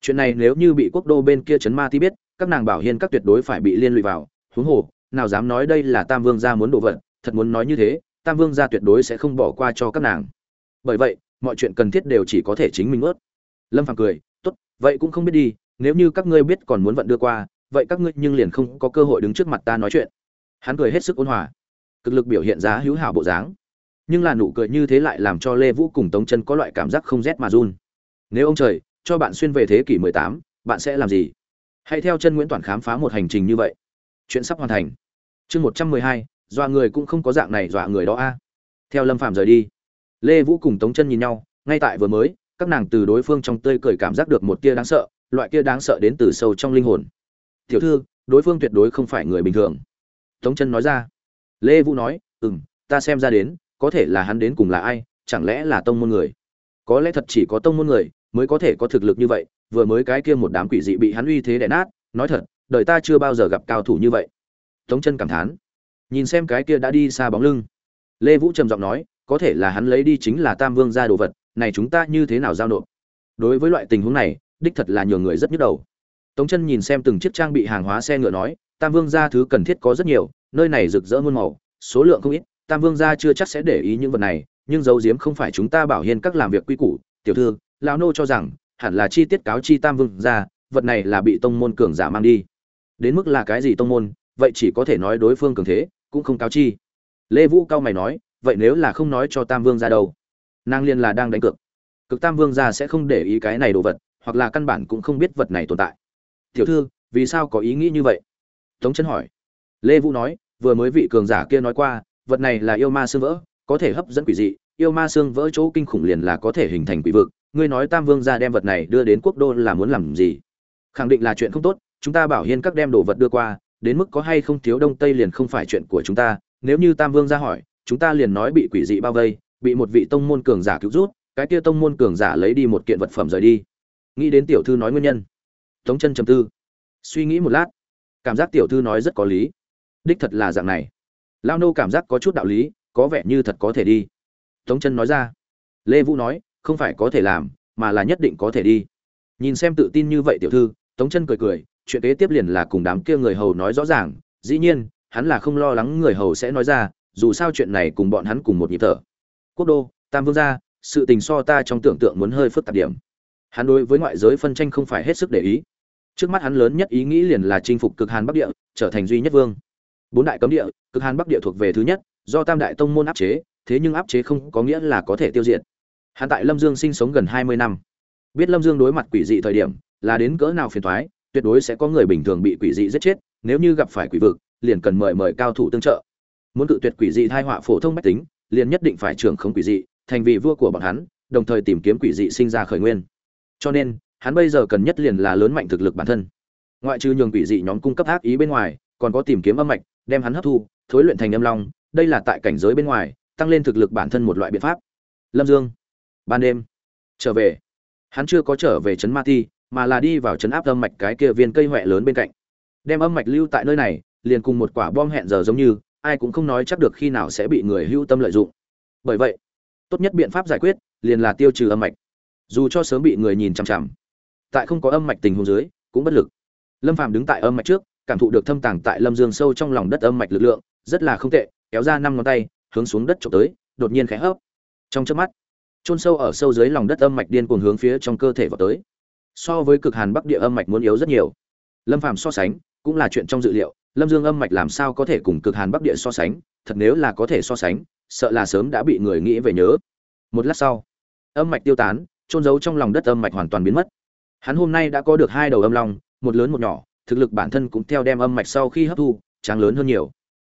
Chuyện này nếu như bị quốc đô bên kia chấn ma ti biết, các nàng bảo hiên các tuyệt đối phải bị liên lụy vào, huống hồ nào dám nói đây là tam vương gia muốn đổ vật thật muốn nói như thế tam vương gia tuyệt đối sẽ không bỏ qua cho các nàng. Bởi vậy mọi chuyện cần thiết đều chỉ có thể chính mình ướt lâm phàm cười tốt vậy cũng không biết đi nếu như các ngươi biết còn muốn vận đưa qua vậy các ngươi nhưng liền không có cơ hội đứng trước mặt ta nói chuyện. Hắn cười hết sức ôn hòa cực lực biểu hiện giá hữu hảo bộ dáng. Nhưng là nụ cười như thế lại làm cho lê vũ cùng tống chân có loại cảm giác không rét mà run. Nếu ông trời cho bạn xuyên về thế kỷ 18, bạn sẽ làm gì? Hãy theo chân nguyễn toàn khám phá một hành trình như vậy chuyện sắp hoàn thành. Chương 112, dọa người cũng không có dạng này dọa người đó a. Theo lâm phạm rời đi lê vũ cùng tống chân nhìn nhau ngay tại vừa mới các nàng từ đối phương trong tươi cười cảm giác được một tia đáng sợ loại kia đáng sợ đến từ sâu trong linh hồn. Tiểu thư đối phương tuyệt đối không phải người bình thường. Tống chân nói ra. Lê vũ nói ừ m ta xem ra đến có thể là hắn đến cùng là ai chẳng lẽ là tông môn người? Có lẽ thật chỉ có tông môn người mới có thể có thực lực như vậy vừa mới cái kia một đám quỷ dị bị hắn uy thế đè nát nói thật đời ta chưa bao giờ gặp cao thủ như vậy. Tống chân cảm thán. Nhìn xem cái kia đã đi xa bóng lưng. Lê vũ trầm giọng nói, có thể là hắn lấy đi chính là tam vương gia đồ vật, này chúng ta như thế nào giao nộp? Đối với loại tình huống này, đích thật là nhiều người rất nhức đầu. Tống chân nhìn xem từng chiếc trang bị hàng hóa xe ngựa nói, tam vương gia thứ cần thiết có rất nhiều, nơi này rực rỡ muôn màu, số lượng không ít, tam vương gia chưa chắc sẽ để ý những vật này, nhưng dấu diếm không phải chúng ta bảo hiên các làm việc quy củ. Tiểu thư, lão nô cho rằng, hẳn là chi tiết cáo chi tam vương gia, vật này là bị tông môn cường giả mang đi đến mức là cái gì tông môn, vậy chỉ có thể nói đối phương cường thế, cũng không cáo chi. Lê vũ cao mày nói, vậy nếu là không nói cho tam vương ra đâu? Nàng liên là đang đánh cược. Cực tam vương ra sẽ không để ý cái này đồ vật, hoặc là căn bản cũng không biết vật này tồn tại. Tiểu thư, vì sao có ý nghĩ như vậy? Tống chân hỏi. Lê vũ nói, vừa mới vị cường giả kia nói qua, vật này là yêu ma xương vỡ, có thể hấp dẫn quỷ dị, yêu ma xương vỡ chỗ kinh khủng liền là có thể hình thành quỷ vực. Ngươi nói tam vương ra đem vật này đưa đến quốc đô là muốn làm gì? Khẳng định là chuyện không tốt chúng ta bảo hiên các đem đồ vật đưa qua, đến mức có hay không thiếu đông tây liền không phải chuyện của chúng ta. Nếu như tam vương ra hỏi, chúng ta liền nói bị quỷ dị bao vây, bị một vị tông môn cường giả cứu rút, cái kia tông môn cường giả lấy đi một kiện vật phẩm rời đi. Nghĩ đến tiểu thư nói nguyên nhân. Tống chân trầm tư. Suy nghĩ một lát. Cảm giác tiểu thư nói rất có lý. Đích thật là dạng này. Lao nô cảm giác có chút đạo lý, có vẻ như thật có thể đi. Tống chân nói ra. Lê vũ nói, không phải có thể làm, mà là nhất định có thể đi. Nhìn xem tự tin như vậy tiểu thư, tống chân cười cười chuyện kế tiếp liền là cùng đám kia người hầu nói rõ ràng, dĩ nhiên, hắn là không lo lắng người hầu sẽ nói ra, dù sao chuyện này cùng bọn hắn cùng một nhịp thở. Quốc đô, tam vương gia, sự tình so ta trong tưởng tượng muốn hơi phức tạp điểm. Hắn đối với ngoại giới phân tranh không phải hết sức để ý. Trước mắt hắn lớn nhất ý nghĩ liền là chinh phục cực hàn bắc địa, trở thành duy nhất vương. Bốn đại cấm địa, cực hàn bắc địa thuộc về thứ nhất, do tam đại tông môn áp chế, thế nhưng áp chế không có nghĩa là có thể tiêu diệt. Hắn tại lâm dương sinh sống gần hai mươi năm. Biết lâm dương đối mặt quỷ dị thời điểm, là đến cỡ nào phiền thoái tuyệt đối sẽ có người bình thường bị quỷ dị giết chết, nếu như gặp phải quỷ vực, liền cần mời mời cao thủ tương trợ. Muốn cự tuyệt quỷ dị thai họa phổ thông bách tính, liền nhất định phải trưởng khống quỷ dị, thành vị vua của bọn hắn, đồng thời tìm kiếm quỷ dị sinh ra khởi nguyên. Cho nên, hắn bây giờ cần nhất liền là lớn mạnh thực lực bản thân. Ngoại trừ nhường quỷ dị nhóm cung cấp ác ý bên ngoài, còn có tìm kiếm âm mạch, đem hắn hấp thu, thối luyện thành âm long, đây là tại cảnh giới bên ngoài, tăng lên thực lực bản thân một loại biện pháp. Lâm dương, ban đêm, trở về. Hắn chưa có trở về trấn ma ti mà là đi vào chấn áp âm mạch cái kia viên cây huệ lớn bên cạnh. Đem âm mạch lưu tại nơi này, liền cùng một quả bom hẹn giờ giống như, ai cũng không nói chắc được khi nào sẽ bị người hưu tâm lợi dụng. Bởi vậy, tốt nhất biện pháp giải quyết, liền là tiêu trừ âm mạch. Dù cho sớm bị người nhìn chằm chằm, tại không có âm mạch tình huống dưới, cũng bất lực. Lâm phàm đứng tại âm mạch trước, cảm thụ được thâm tàng tại lâm dương sâu trong lòng đất âm mạch lực lượng, rất là không tệ, kéo ra năm ngón tay, hướng xuống đất trộm tới, đột nhiên khẽ hấp. Trong chớp mắt, chôn sâu ở sâu dưới lòng đất âm mạch điên cuồng hướng phía trong cơ thể vào tới so với cực hàn bắc địa âm mạch muốn yếu rất nhiều. Lâm phàm so sánh, cũng là chuyện trong dự liệu, lâm dương âm mạch làm sao có thể cùng cực hàn bắc địa so sánh, thật nếu là có thể so sánh, sợ là sớm đã bị người nghĩ về nhớ. Một lát sau, âm mạch tiêu tán trôn giấu trong lòng đất âm mạch hoàn toàn biến mất. Hắn hôm nay đã có được hai đầu âm long, một lớn một nhỏ, thực lực bản thân cũng theo đem âm mạch sau khi hấp thu, tráng lớn hơn nhiều.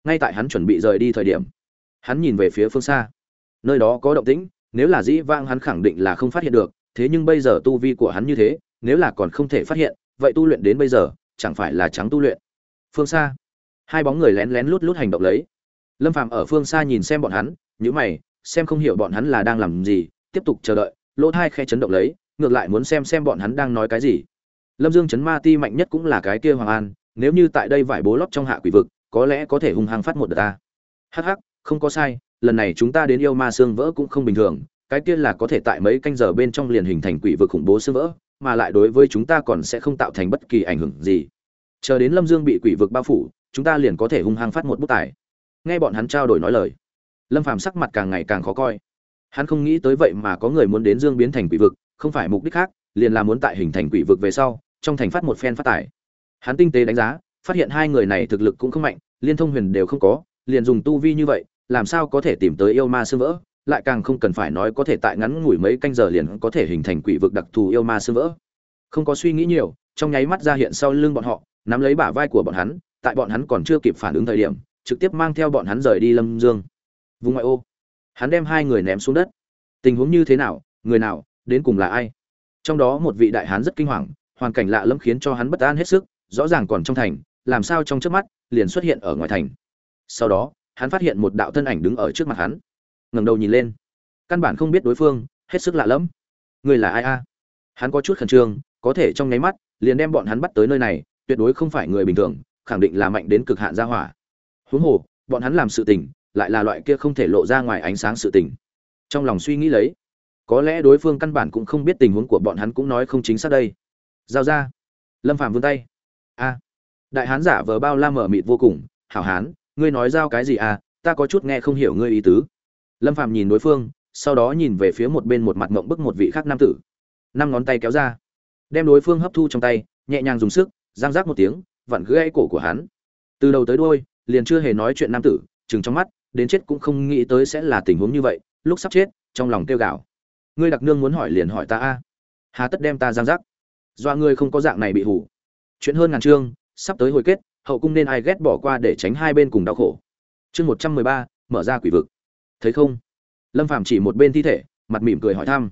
Ngay tại hắn chuẩn bị rời đi thời điểm, hắn nhìn về phía phương xa. Nơi đó có động tĩnh, nếu là dĩ vang hắn khẳng định là không phát hiện được, thế nhưng bây giờ tu vi của hắn như thế nếu là còn không thể phát hiện, vậy tu luyện đến bây giờ, chẳng phải là trắng tu luyện. Phương xa hai bóng người lén lén lút lút hành động lấy. Lâm phàm ở phương xa nhìn xem bọn hắn nhữ mày, xem không hiểu bọn hắn là đang làm gì, tiếp tục chờ đợi, lỗ thai khe chấn động lấy, ngược lại muốn xem xem bọn hắn đang nói cái gì. Lâm dương chấn ma ti mạnh nhất cũng là cái kia hoàng an, nếu như tại đây vải bố lót trong hạ quỷ vực, có lẽ có thể hung hăng phát một đợt ta. Hắc hắc, không có sai, lần này chúng ta đến yêu ma xương vỡ cũng không bình thường, cái kia là có thể tại mấy canh giờ bên trong liền hình thành quỷ vực khủng bố xương vỡ mà lại đối với chúng ta còn sẽ không tạo thành bất kỳ ảnh hưởng gì. Chờ đến lâm dương bị quỷ vực bao phủ, chúng ta liền có thể hung hăng phát một bút tài. Nghe bọn hắn trao đổi nói lời, lâm phàm sắc mặt càng ngày càng khó coi. Hắn không nghĩ tới vậy mà có người muốn đến dương biến thành quỷ vực, không phải mục đích khác, liền là muốn tại hình thành quỷ vực về sau, trong thành phát một phen phát tài. Hắn tinh tế đánh giá, phát hiện hai người này thực lực cũng không mạnh, liên thông huyền đều không có, liền dùng tu vi như vậy, làm sao có thể tìm tới yêu ma sư vỡ? Lại càng không cần phải nói có thể tại ngắn ngủi mấy canh giờ liền có thể hình thành quỷ vực đặc thù yêu ma sương vỡ. Không có suy nghĩ nhiều, trong nháy mắt ra hiện sau lưng bọn họ, nắm lấy bả vai của bọn hắn, tại bọn hắn còn chưa kịp phản ứng thời điểm, trực tiếp mang theo bọn hắn rời đi lâm dương. Vùng ngoại ô, hắn đem hai người ném xuống đất. Tình huống như thế nào, người nào, đến cùng là ai? Trong đó một vị đại hán rất kinh hoàng, hoàn cảnh lạ lẫm khiến cho hắn bất an hết sức, rõ ràng còn trong thành, làm sao trong chớp mắt, liền xuất hiện ở ngoài thành. Sau đó, hắn phát hiện một đạo thân ảnh đứng ở trước mặt hắn ngẩng đầu nhìn lên. Căn bản không biết đối phương, hết sức lạ lẫm. Người là ai a? Hắn có chút khẩn trương, có thể trong nháy mắt, liền đem bọn hắn bắt tới nơi này, tuyệt đối không phải người bình thường, khẳng định là mạnh đến cực hạn gia hỏa. Huống hồ, bọn hắn làm sự tình, lại là loại kia không thể lộ ra ngoài ánh sáng sự tình. Trong lòng suy nghĩ lấy, có lẽ đối phương căn bản cũng không biết tình huống của bọn hắn cũng nói không chính xác đây. Giao ra. Lâm phàm vươn tay. A. Đại hán giả vờ bao la mở mịt vô cùng, hảo hán, ngươi nói giao cái gì à? Ta có chút nghe không hiểu ngươi ý tứ lâm Phạm nhìn đối phương, sau đó nhìn về phía một bên một mặt ngộng bức một vị khác nam tử. Năm ngón tay kéo ra. Đem đối phương hấp thu trong tay, nhẹ nhàng dùng sức, giang rác một tiếng, vặn gãy cổ của hắn. Từ đầu tới đuôi, liền chưa hề nói chuyện nam tử, chừng trong mắt, đến chết cũng không nghĩ tới sẽ là tình huống như vậy, lúc sắp chết, trong lòng kêu gào. Ngươi đặc nương muốn hỏi liền hỏi ta a. Hà tất đem ta giang rác do ngươi không có dạng này bị hủ chuyện hơn ngàn chương, sắp tới hồi kết, hậu cung nên ai ghét bỏ qua để tránh hai bên cùng đau khổ. Chương một trăm mười ba, mở ra quỷ vực thấy không? Lâm phàm chỉ một bên thi thể, mặt mỉm cười hỏi thăm.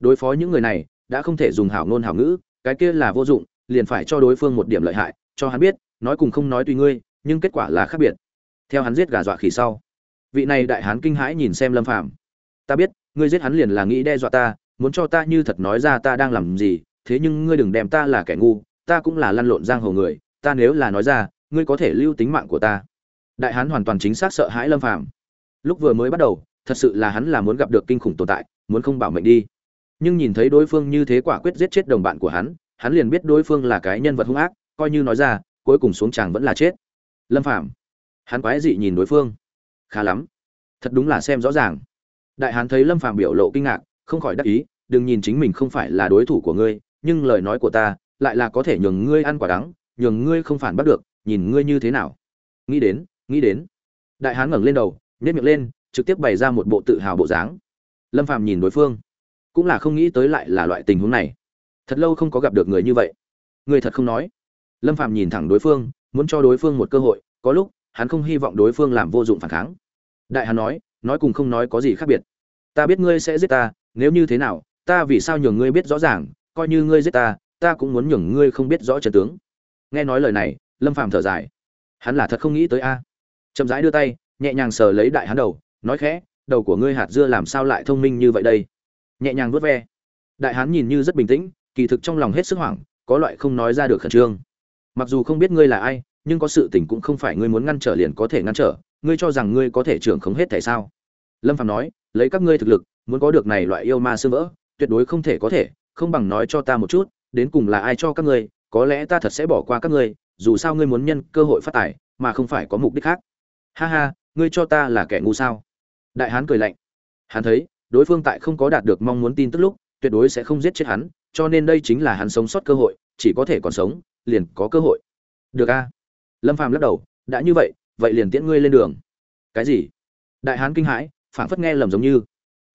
Đối phó những người này, đã không thể dùng hảo ngôn hảo ngữ, cái kia là vô dụng, liền phải cho đối phương một điểm lợi hại, cho hắn biết, nói cùng không nói tùy ngươi, nhưng kết quả là khác biệt. Theo hắn giết gà dọa khỉ sau, vị này đại hán kinh hãi nhìn xem lâm phàm. Ta biết, ngươi giết hắn liền là nghĩ đe dọa ta, muốn cho ta như thật nói ra ta đang làm gì, thế nhưng ngươi đừng đem ta là kẻ ngu, ta cũng là lăn lộn giang hồ người, ta nếu là nói ra, ngươi có thể lưu tính mạng của ta. Đại hán hoàn toàn chính xác sợ hãi lâm phàm lúc vừa mới bắt đầu thật sự là hắn là muốn gặp được kinh khủng tồn tại muốn không bảo mệnh đi. Nhưng nhìn thấy đối phương như thế quả quyết giết chết đồng bạn của hắn hắn liền biết đối phương là cái nhân vật hung ác coi như nói ra cuối cùng xuống chàng vẫn là chết. Lâm Phạm, hắn quái dị nhìn đối phương. Khá lắm. Thật đúng là xem rõ ràng. Đại hán thấy lâm Phạm biểu lộ kinh ngạc không khỏi đắc ý đừng nhìn chính mình không phải là đối thủ của ngươi nhưng lời nói của ta lại là có thể nhường ngươi ăn quả đắng nhường ngươi không phản bắt được nhìn ngươi như thế nào. Nghĩ đến nghĩ đến. Đại hán ngẩng lên đầu nhét miệng lên, trực tiếp bày ra một bộ tự hào bộ dáng. Lâm phàm nhìn đối phương, cũng là không nghĩ tới lại là loại tình huống này. Thật lâu không có gặp được người như vậy. Người thật không nói. Lâm phàm nhìn thẳng đối phương, muốn cho đối phương một cơ hội, có lúc, hắn không hy vọng đối phương làm vô dụng phản kháng. Đại hắn nói nói cùng không nói có gì khác biệt. Ta biết ngươi sẽ giết ta, nếu như thế nào, ta vì sao nhường ngươi biết rõ ràng, coi như ngươi giết ta ta cũng muốn nhường ngươi không biết rõ trận tướng. Nghe nói lời này, lâm phàm thở dài. Hắn là thật không nghĩ tới a. Chậm rãi đưa tay nhẹ nhàng sờ lấy đại hắn đầu, nói khẽ, đầu của ngươi hạt dưa làm sao lại thông minh như vậy đây? Nhẹ nhàng vớt ve. Đại hán nhìn như rất bình tĩnh, kỳ thực trong lòng hết sức hoảng, có loại không nói ra được khẩn trương. Mặc dù không biết ngươi là ai, nhưng có sự tình cũng không phải ngươi muốn ngăn trở liền có thể ngăn trở, ngươi cho rằng ngươi có thể trưởng khống hết thể sao? Lâm phạm nói, lấy các ngươi thực lực, muốn có được này loại yêu ma sư vỡ, tuyệt đối không thể có thể, không bằng nói cho ta một chút, đến cùng là ai cho các ngươi, có lẽ ta thật sẽ bỏ qua các ngươi, dù sao ngươi muốn nhân cơ hội phát tài, mà không phải có mục đích khác. Ha ha ngươi cho ta là kẻ ngu sao? Đại hán cười lạnh. Hắn thấy, đối phương tại không có đạt được mong muốn tin tức lúc, tuyệt đối sẽ không giết chết hắn, cho nên đây chính là hắn sống sót cơ hội, chỉ có thể còn sống, liền có cơ hội. Được a. Lâm phàm lắc đầu, đã như vậy vậy liền tiễn ngươi lên đường. Cái gì? Đại hán kinh hãi, phảng phất nghe lầm giống như.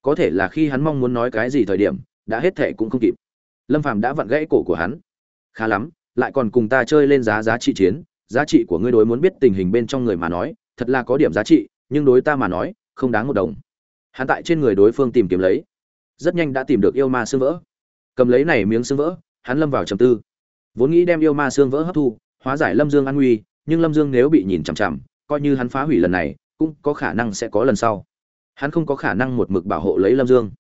Có thể là khi hắn mong muốn nói cái gì thời điểm, đã hết thệ cũng không kịp. Lâm phàm đã vặn gãy cổ của hắn. Khá lắm, lại còn cùng ta chơi lên giá giá trị chiến, giá trị của ngươi đối muốn biết tình hình bên trong người mà nói thật là có điểm giá trị, nhưng đối ta mà nói, không đáng một đồng. Hắn tại trên người đối phương tìm kiếm lấy. Rất nhanh đã tìm được yêu ma xương vỡ. Cầm lấy này miếng xương vỡ, hắn lâm vào trầm tư. Vốn nghĩ đem yêu ma xương vỡ hấp thu, hóa giải lâm dương an nguy, nhưng lâm dương nếu bị nhìn chằm chằm, coi như hắn phá hủy lần này, cũng có khả năng sẽ có lần sau. Hắn không có khả năng một mực bảo hộ lấy lâm dương.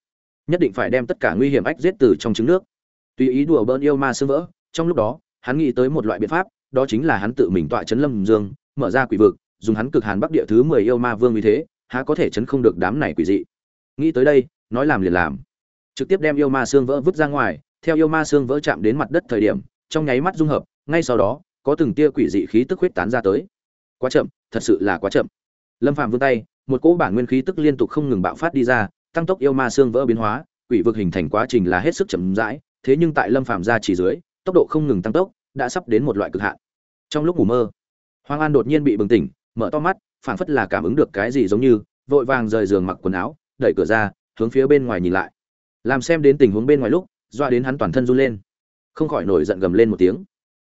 Nhất định phải đem tất cả nguy hiểm ách giết từ trong trứng nước. Tùy ý đùa bỡn yêu ma xương vỡ, trong lúc đó, hắn nghĩ tới một loại biện pháp, đó chính là hắn tự mình tọa chấn lâm dương, mở ra quỷ vực dùng hắn cực hàn bắc địa thứ mười yêu ma vương như thế, há có thể chấn không được đám này quỷ dị. Nghĩ tới đây, nói làm liền làm. Trực tiếp đem yêu ma xương vỡ vứt ra ngoài, theo yêu ma xương vỡ chạm đến mặt đất thời điểm, trong nháy mắt dung hợp, ngay sau đó, có từng tia quỷ dị khí tức huyết tán ra tới. Quá chậm, thật sự là quá chậm. Lâm phạm vươn tay, một cỗ bản nguyên khí tức liên tục không ngừng bạo phát đi ra, tăng tốc yêu ma xương vỡ biến hóa, quỷ vực hình thành quá trình là hết sức chậm rãi, thế nhưng tại lâm phạm ra chỉ dưới, tốc độ không ngừng tăng tốc, đã sắp đến một loại cực hạn. Trong lúc ngủ mơ, hoàng an đột nhiên bị bừng tỉnh mở to mắt, phảng phất là cảm ứng được cái gì giống như, vội vàng rời giường mặc quần áo, đẩy cửa ra, hướng phía bên ngoài nhìn lại. Làm xem đến tình huống bên ngoài lúc doa đến hắn toàn thân run lên. Không khỏi nổi giận gầm lên một tiếng.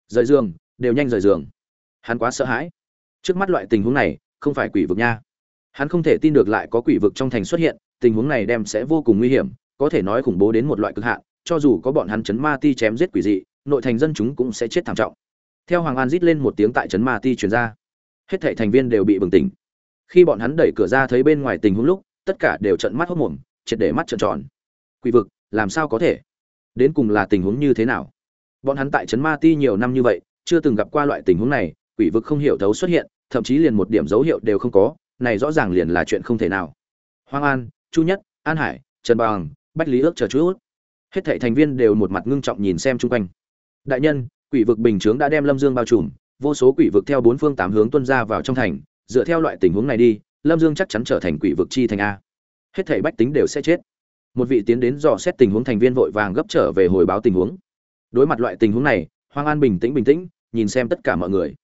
Rời giường, đều nhanh rời giường. Hắn quá sợ hãi. Trước mắt loại tình huống này, không phải quỷ vực nha. Hắn không thể tin được lại có quỷ vực trong thành xuất hiện, tình huống này đem sẽ vô cùng nguy hiểm, có thể nói khủng bố đến một loại cực hạn, cho dù có bọn hắn chấn ma ti chém giết quỷ dị, nội thành dân chúng cũng sẽ chết thảm trọng. Theo hoàng an rít lên một tiếng tại chấn ma ti truyền ra hết thảy thành viên đều bị bừng tỉnh. Khi bọn hắn đẩy cửa ra thấy bên ngoài tình huống lúc, tất cả đều trợn mắt hốt mồm, triệt để mắt trợn tròn. Quỷ vực, làm sao có thể? Đến cùng là tình huống như thế nào? Bọn hắn tại trấn ma ti nhiều năm như vậy, chưa từng gặp qua loại tình huống này, quỷ vực không hiểu thấu xuất hiện, thậm chí liền một điểm dấu hiệu đều không có, này rõ ràng liền là chuyện không thể nào. Hoang an, chu nhất, an hải, trần bằng, bách lý ước chờ chút hết thảy thành viên đều một mặt ngưng trọng nhìn xem chung quanh. Đại nhân, quỷ vực bình chướng đã đem lâm dương bao trùm vô số quỷ vực theo bốn phương tám hướng tuân ra vào trong thành, dựa theo loại tình huống này đi, lâm dương chắc chắn trở thành quỷ vực chi thành a. Hết thảy bách tính đều sẽ chết. Một vị tiến đến dò xét tình huống thành viên vội vàng gấp trở về hồi báo tình huống. Đối mặt loại tình huống này, hoang an bình tĩnh bình tĩnh, nhìn xem tất cả mọi người.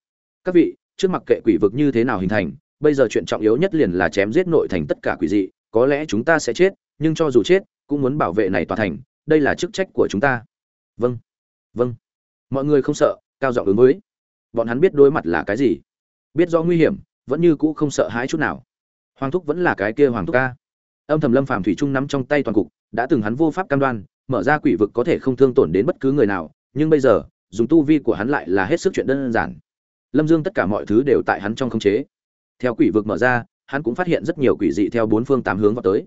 Các vị, trước mặt kệ quỷ vực như thế nào hình thành, bây giờ chuyện trọng yếu nhất liền là chém giết nội thành tất cả quỷ dị, có lẽ chúng ta sẽ chết, nhưng cho dù chết, cũng muốn bảo vệ này tòa thành, đây là chức trách của chúng ta. Vâng vâng. Mọi người không sợ, cao giọng ứng với bọn hắn biết đối mặt là cái gì. Biết do nguy hiểm, vẫn như cũ không sợ hãi chút nào. Hoàng thúc vẫn là cái kia hoàng thúc ca. Âm thầm lâm phàm thủy trung nắm trong tay toàn cục, đã từng hắn vô pháp cam đoan, mở ra quỷ vực có thể không thương tổn đến bất cứ người nào, nhưng bây giờ, dùng tu vi của hắn lại là hết sức chuyện đơn giản. Lâm dương tất cả mọi thứ đều tại hắn trong khống chế. Theo quỷ vực mở ra, hắn cũng phát hiện rất nhiều quỷ dị theo bốn phương tám hướng vào tới.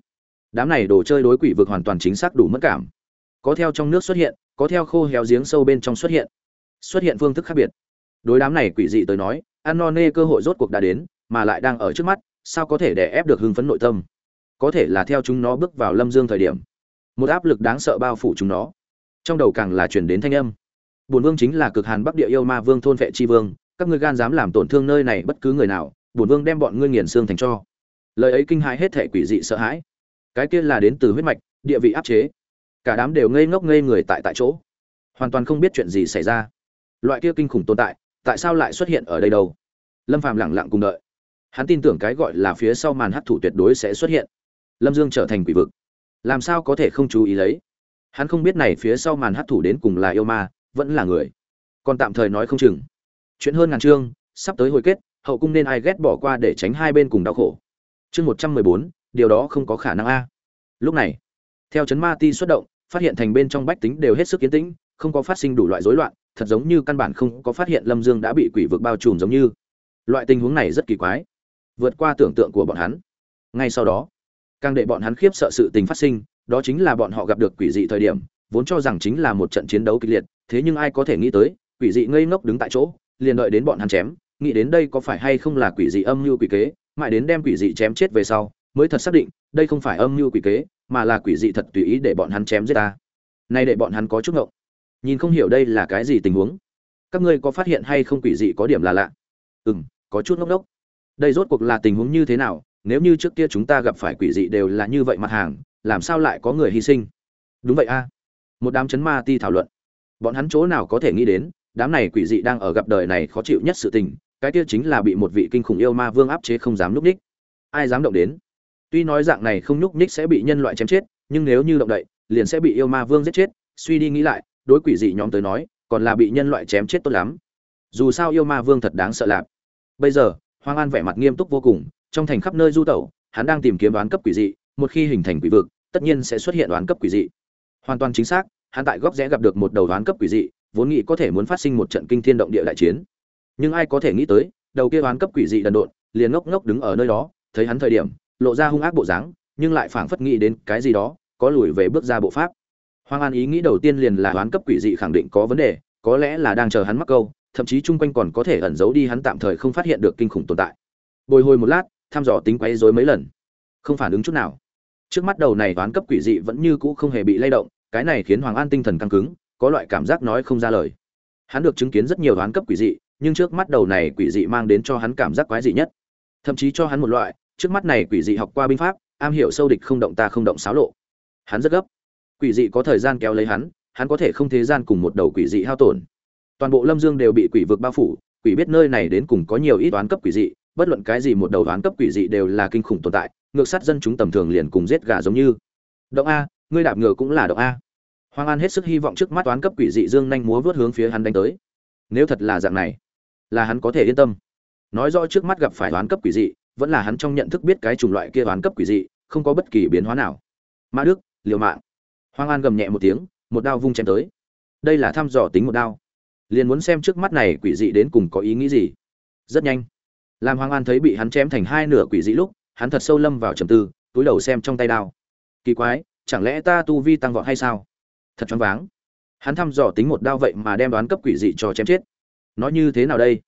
Đám này đồ chơi đối quỷ vực hoàn toàn chính xác đủ mất cảm. Có theo trong nước xuất hiện, có theo khô héo giếng sâu bên trong xuất hiện. Xuất hiện phương thức khác biệt đối đám này quỷ dị tới nói ăn no nê cơ hội rốt cuộc đã đến, mà lại đang ở trước mắt, sao có thể để ép được hưng phấn nội tâm? Có thể là theo chúng nó bước vào lâm dương thời điểm. Một áp lực đáng sợ bao phủ chúng nó. Trong đầu càng là chuyển đến thanh âm. Bổn vương chính là cực hàn bắc địa yêu ma vương thôn vệ chi vương, các ngươi gan dám làm tổn thương nơi này bất cứ người nào, bổn vương đem bọn ngươi nghiền xương thành cho. Lời ấy kinh hãi hết thể quỷ dị sợ hãi. Cái kia là đến từ huyết mạch, địa vị áp chế. Cả đám đều ngây ngốc ngây người tại tại chỗ. Hoàn toàn không biết chuyện gì xảy ra. Loại kia kinh khủng tồn tại tại sao lại xuất hiện ở đây đâu? Lâm phàm lẳng lặng cùng đợi. Hắn tin tưởng cái gọi là phía sau màn hấp thụ tuyệt đối sẽ xuất hiện. Lâm dương trở thành quỷ vực. Làm sao có thể không chú ý lấy? Hắn không biết này phía sau màn hấp thụ đến cùng là yêu ma, vẫn là người. Còn tạm thời nói không chừng. Chuyện hơn ngàn chương, sắp tới hồi kết, hậu cung nên ai ghét bỏ qua để tránh hai bên cùng đau khổ. Chương một trăm mười bốn, điều đó không có khả năng a. Lúc này, theo chấn ma ti xuất động, phát hiện thành bên trong bách tính đều hết sức kiến tĩnh, không có phát sinh đủ loại rối loạn thật giống như căn bản không có phát hiện lâm dương đã bị quỷ vực bao trùm giống như. Loại tình huống này rất kỳ quái. Vượt qua tưởng tượng của bọn hắn. Ngay sau đó, càng để bọn hắn khiếp sợ sự tình phát sinh, đó chính là bọn họ gặp được quỷ dị thời điểm, vốn cho rằng chính là một trận chiến đấu kịch liệt, thế nhưng ai có thể nghĩ tới, quỷ dị ngây ngốc đứng tại chỗ, liền đợi đến bọn hắn chém, nghĩ đến đây có phải hay không là quỷ dị âm mưu quỷ kế, mãi đến đem quỷ dị chém chết về sau, mới thật xác định, đây không phải âm mưu quỷ kế, mà là quỷ dị thật tùy ý để bọn hắn chém giết ta. Nay để bọn hắn có chút ngộng nhìn không hiểu đây là cái gì tình huống. Các ngươi có phát hiện hay không quỷ dị có điểm là lạ? Ừ m có chút ngốc đốc đây rốt cuộc là tình huống như thế nào? Nếu như trước kia chúng ta gặp phải quỷ dị đều là như vậy mặt hàng, làm sao lại có người hy sinh? Đúng vậy a. Một đám chấn ma ti thảo luận. Bọn hắn chỗ nào có thể nghĩ đến, đám này quỷ dị đang ở gặp đời này khó chịu nhất sự tình, cái kia chính là bị một vị kinh khủng yêu ma vương áp chế không dám núp ních. Ai dám động đến? Tuy nói dạng này không núp ních sẽ bị nhân loại chém chết, nhưng nếu như động đậy, liền sẽ bị yêu ma vương giết chết. Suy đi nghĩ lại đối quỷ dị nhóm tới nói, còn là bị nhân loại chém chết tốt lắm. Dù sao yêu ma vương thật đáng sợ lạp. Bây giờ, hoang an vẻ mặt nghiêm túc vô cùng, trong thành khắp nơi du tẩu, hắn đang tìm kiếm đoán cấp quỷ dị, một khi hình thành quỷ vực, tất nhiên sẽ xuất hiện đoán cấp quỷ dị. Hoàn toàn chính xác, hắn tại góc rẽ gặp được một đầu đoán cấp quỷ dị, vốn nghĩ có thể muốn phát sinh một trận kinh thiên động địa đại chiến. Nhưng ai có thể nghĩ tới, đầu kia đoán cấp quỷ dị đần độn, liền ngốc ngốc đứng ở nơi đó, thấy hắn thời điểm, lộ ra hung ác bộ dáng, nhưng lại phảng phất nghĩ đến cái gì đó, có lùi về bước ra bộ pháp. Hoàng An ý nghĩ đầu tiên liền là đoán cấp quỷ dị khẳng định có vấn đề, có lẽ là đang chờ hắn mắc câu, thậm chí chung quanh còn có thể ẩn giấu đi hắn tạm thời không phát hiện được kinh khủng tồn tại. Bồi hồi một lát, thăm dò tính quấy rối mấy lần, không phản ứng chút nào. Trước mắt đầu này đoán cấp quỷ dị vẫn như cũ không hề bị lay động, cái này khiến Hoàng An tinh thần căng cứng, có loại cảm giác nói không ra lời. Hắn được chứng kiến rất nhiều đoán cấp quỷ dị, nhưng trước mắt đầu này quỷ dị mang đến cho hắn cảm giác quái dị nhất. Thậm chí cho hắn một loại, trước mắt này quỷ dị học qua binh pháp, am hiểu sâu địch không động ta không động xáo lộ. Hắn rất gấp quỷ dị có thời gian kéo lấy hắn hắn có thể không thế gian cùng một đầu quỷ dị hao tổn. Toàn bộ lâm dương đều bị quỷ vực bao phủ, quỷ biết nơi này đến cùng có nhiều ít toán cấp quỷ dị, bất luận cái gì một đầu toán cấp quỷ dị đều là kinh khủng tồn tại, ngược sát dân chúng tầm thường liền cùng giết gà giống như. Động a, ngươi đạp ngựa cũng là động a. Hoàng an hết sức hy vọng trước mắt toán cấp quỷ dị dương nhanh múa vớt hướng phía hắn đánh tới. Nếu thật là dạng này, là hắn có thể yên tâm. Nói rõ trước mắt gặp phải toán cấp quỷ dị, vẫn là hắn trong nhận thức biết cái chủng loại kia toán cấp quỷ dị, không có bất kỳ biến hóa nào. Ma đức, liều mạng. Hoang An gầm nhẹ một tiếng, một đao vung chém tới. Đây là thăm dò tính một đao. Liền muốn xem trước mắt này quỷ dị đến cùng có ý nghĩ gì. Rất nhanh. Làm Hoang An thấy bị hắn chém thành hai nửa quỷ dị lúc, hắn thật sâu lâm vào trầm tư, túi đầu xem trong tay đao. Kỳ quái, chẳng lẽ ta tu vi tăng vọt hay sao? Thật choáng váng. Hắn thăm dò tính một đao vậy mà đem đoán cấp quỷ dị cho chém chết. Nó như thế nào đây?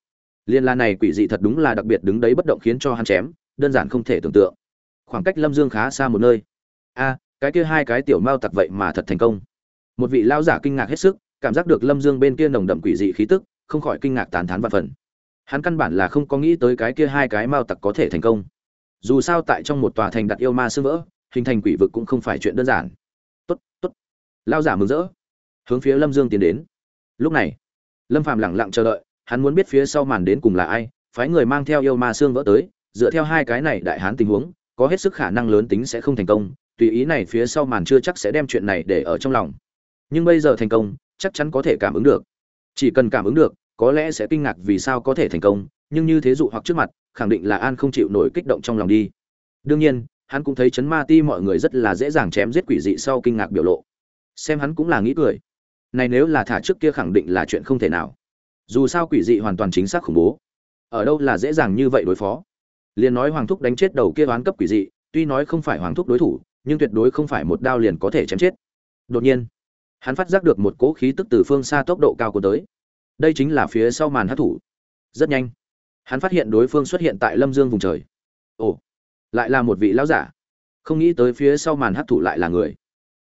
Liên la này quỷ dị thật đúng là đặc biệt đứng đấy bất động khiến cho hắn chém, đơn giản không thể tưởng tượng. Khoảng cách Lâm Dương khá xa một nơi. A, cái kia hai cái tiểu mao tặc vậy mà thật thành công. Một vị lao giả kinh ngạc hết sức, cảm giác được lâm dương bên kia nồng đậm quỷ dị khí tức, không khỏi kinh ngạc tàn thán và phần. Hắn căn bản là không có nghĩ tới cái kia hai cái mao tặc có thể thành công. Dù sao tại trong một tòa thành đặt yêu ma sơ vỡ, hình thành quỷ vực cũng không phải chuyện đơn giản. Tốt tốt. Lao giả mừng rỡ. Hướng phía lâm dương tiến đến. Lúc này, lâm phàm lẳng lặng chờ đợi, hắn muốn biết phía sau màn đến cùng là ai, phái người mang theo yêu ma xương vỡ tới, dựa theo hai cái này đại hán tình huống, có hết sức khả năng lớn tính sẽ không thành công tùy ý này phía sau màn chưa chắc sẽ đem chuyện này để ở trong lòng. Nhưng bây giờ thành công, chắc chắn có thể cảm ứng được. Chỉ cần cảm ứng được, có lẽ sẽ kinh ngạc vì sao có thể thành công, nhưng như thế dụ hoặc trước mặt, khẳng định là an không chịu nổi kích động trong lòng đi. Đương nhiên, hắn cũng thấy chấn ma ti mọi người rất là dễ dàng chém giết quỷ dị sau kinh ngạc biểu lộ. Xem hắn cũng là nghĩ cười. Này nếu là thả trước kia khẳng định là chuyện không thể nào. Dù sao quỷ dị hoàn toàn chính xác khủng bố. Ở đâu là dễ dàng như vậy đối phó? Liền nói hoàng thúc đánh chết đầu kia oán cấp quỷ dị, tuy nói không phải hoàng thúc đối thủ nhưng tuyệt đối không phải một đao liền có thể chém chết. Đột nhiên, hắn phát giác được một cỗ khí tức từ phương xa tốc độ cao của tới. Đây chính là phía sau màn hát thủ. Rất nhanh, hắn phát hiện đối phương xuất hiện tại lâm dương vùng trời. Ồ, lại là một vị lão giả. Không nghĩ tới phía sau màn hát thủ lại là người.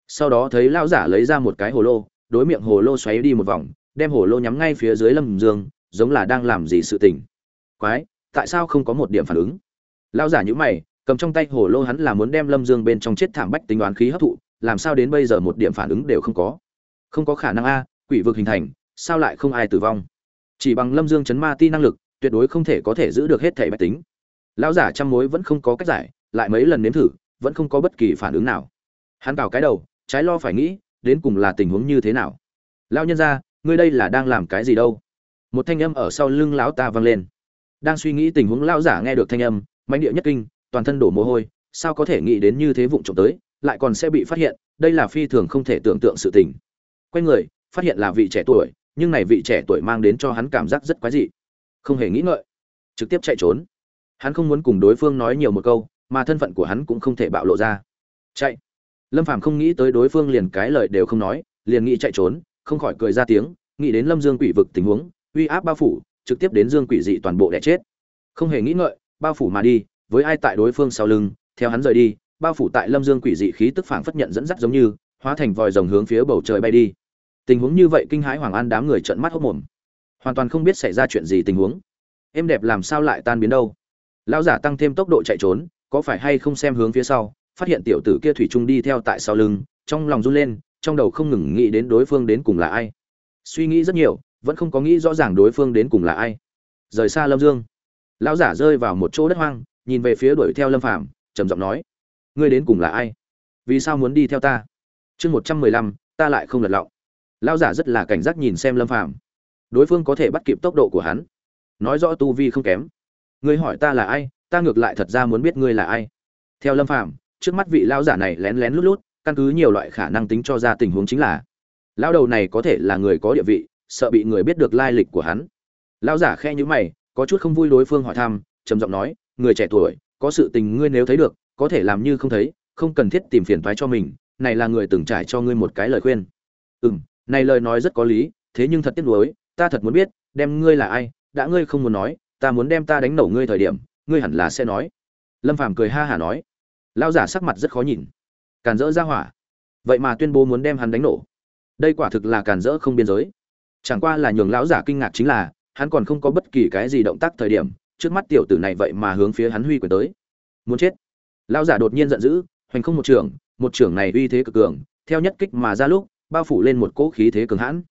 Sau đó thấy lão giả lấy ra một cái hồ lô, đối miệng hồ lô xoáy đi một vòng, đem hồ lô nhắm ngay phía dưới lâm dương, giống là đang làm gì sự tình. Quái, tại sao không có một điểm phản ứng? Lão giả nhữ mày cầm trong tay hồ lô hắn là muốn đem lâm dương bên trong chết thảm bách tính đoán khí hấp thụ, làm sao đến bây giờ một điểm phản ứng đều không có. Không có khả năng a, quỷ vực hình thành, sao lại không ai tử vong? Chỉ bằng lâm dương chấn ma ti năng lực, tuyệt đối không thể có thể giữ được hết thể bách tính. Lão giả trăm mối vẫn không có cách giải, lại mấy lần nếm thử, vẫn không có bất kỳ phản ứng nào. Hắn cào cái đầu, trái lo phải nghĩ, đến cùng là tình huống như thế nào? Lão nhân ra ngươi đây là đang làm cái gì đâu? Một thanh âm ở sau lưng lão ta vang lên. Đang suy nghĩ tình huống, lão giả nghe được thanh âm, mãnh địa nhất kinh toàn thân đổ mồ hôi, sao có thể nghĩ đến như thế vụng trộm tới, lại còn sẽ bị phát hiện, đây là phi thường không thể tưởng tượng sự tình. Quay người, phát hiện là vị trẻ tuổi, nhưng này vị trẻ tuổi mang đến cho hắn cảm giác rất quái dị. Không hề nghĩ ngợi, trực tiếp chạy trốn. Hắn không muốn cùng đối phương nói nhiều một câu, mà thân phận của hắn cũng không thể bạo lộ ra. Chạy. Lâm phàm không nghĩ tới đối phương liền cái lời đều không nói, liền nghĩ chạy trốn, không khỏi cười ra tiếng, nghĩ đến lâm dương quỷ vực tình huống, uy áp bao phủ, trực tiếp đến dương quỷ dị toàn bộ đẻ chết. Không hề nghĩ ngợi, bao phủ mà đi với ai tại đối phương sau lưng, theo hắn rời đi, bao phủ tại lâm dương quỷ dị khí tức phảng phất nhận dẫn dắt giống như, hóa thành vòi rồng hướng phía bầu trời bay đi. Tình huống như vậy kinh hãi hoàng an đám người trợn mắt hốc mồm hoàn toàn không biết xảy ra chuyện gì tình huống. Em đẹp làm sao lại tan biến đâu? Lão giả tăng thêm tốc độ chạy trốn, có phải hay không xem hướng phía sau, phát hiện tiểu tử kia thủy trung đi theo tại sau lưng, trong lòng run lên, trong đầu không ngừng nghĩ đến đối phương đến cùng là ai. Suy nghĩ rất nhiều, vẫn không có nghĩ rõ ràng đối phương đến cùng là ai. Rời xa lâm dương, lão giả rơi vào một chỗ đất hoang nhìn về phía đuổi theo lâm phàm, trầm giọng nói, ngươi đến cùng là ai? Vì sao muốn đi theo ta? Chương một trăm mười lăm, ta lại không lật lọng. Lão giả rất là cảnh giác nhìn xem lâm phàm. Đối phương có thể bắt kịp tốc độ của hắn. Nói rõ tu vi không kém. Ngươi hỏi ta là ai, ta ngược lại thật ra muốn biết ngươi là ai. Theo lâm phàm, trước mắt vị lão giả này lén lén lút lút, căn cứ nhiều loại khả năng tính cho ra tình huống chính là, lão đầu này có thể là người có địa vị, sợ bị người biết được lai lịch của hắn. Lão giả khe nhữ mày, có chút không vui đối phương hỏi thăm, trầm giọng nói người trẻ tuổi, có sự tình ngươi nếu thấy được, có thể làm như không thấy, không cần thiết tìm phiền toái cho mình, này là người từng trải cho ngươi một cái lời khuyên. Ừ m này lời nói rất có lý, thế nhưng thật tiếc nuối, ta thật muốn biết, đem ngươi là ai, đã ngươi không muốn nói, ta muốn đem ta đánh nổ ngươi thời điểm, ngươi hẳn là sẽ nói. Lâm phàm cười ha hả nói. Lao giả sắc mặt rất khó nhìn. Càn rỡ ra hỏa. Vậy mà tuyên bố muốn đem hắn đánh nổ. Đây quả thực là càn rỡ không biên giới. Chẳng qua là nhường lão giả kinh ngạc chính là, hắn còn không có bất kỳ cái gì động tác thời điểm trước mắt tiểu tử này vậy mà hướng phía hắn huy quyền tới. Muốn chết. Lão giả đột nhiên giận dữ hoành không một trường một trưởng này uy thế cực cường theo nhất kích mà ra lúc bao phủ lên một cỗ khí thế cường hãn.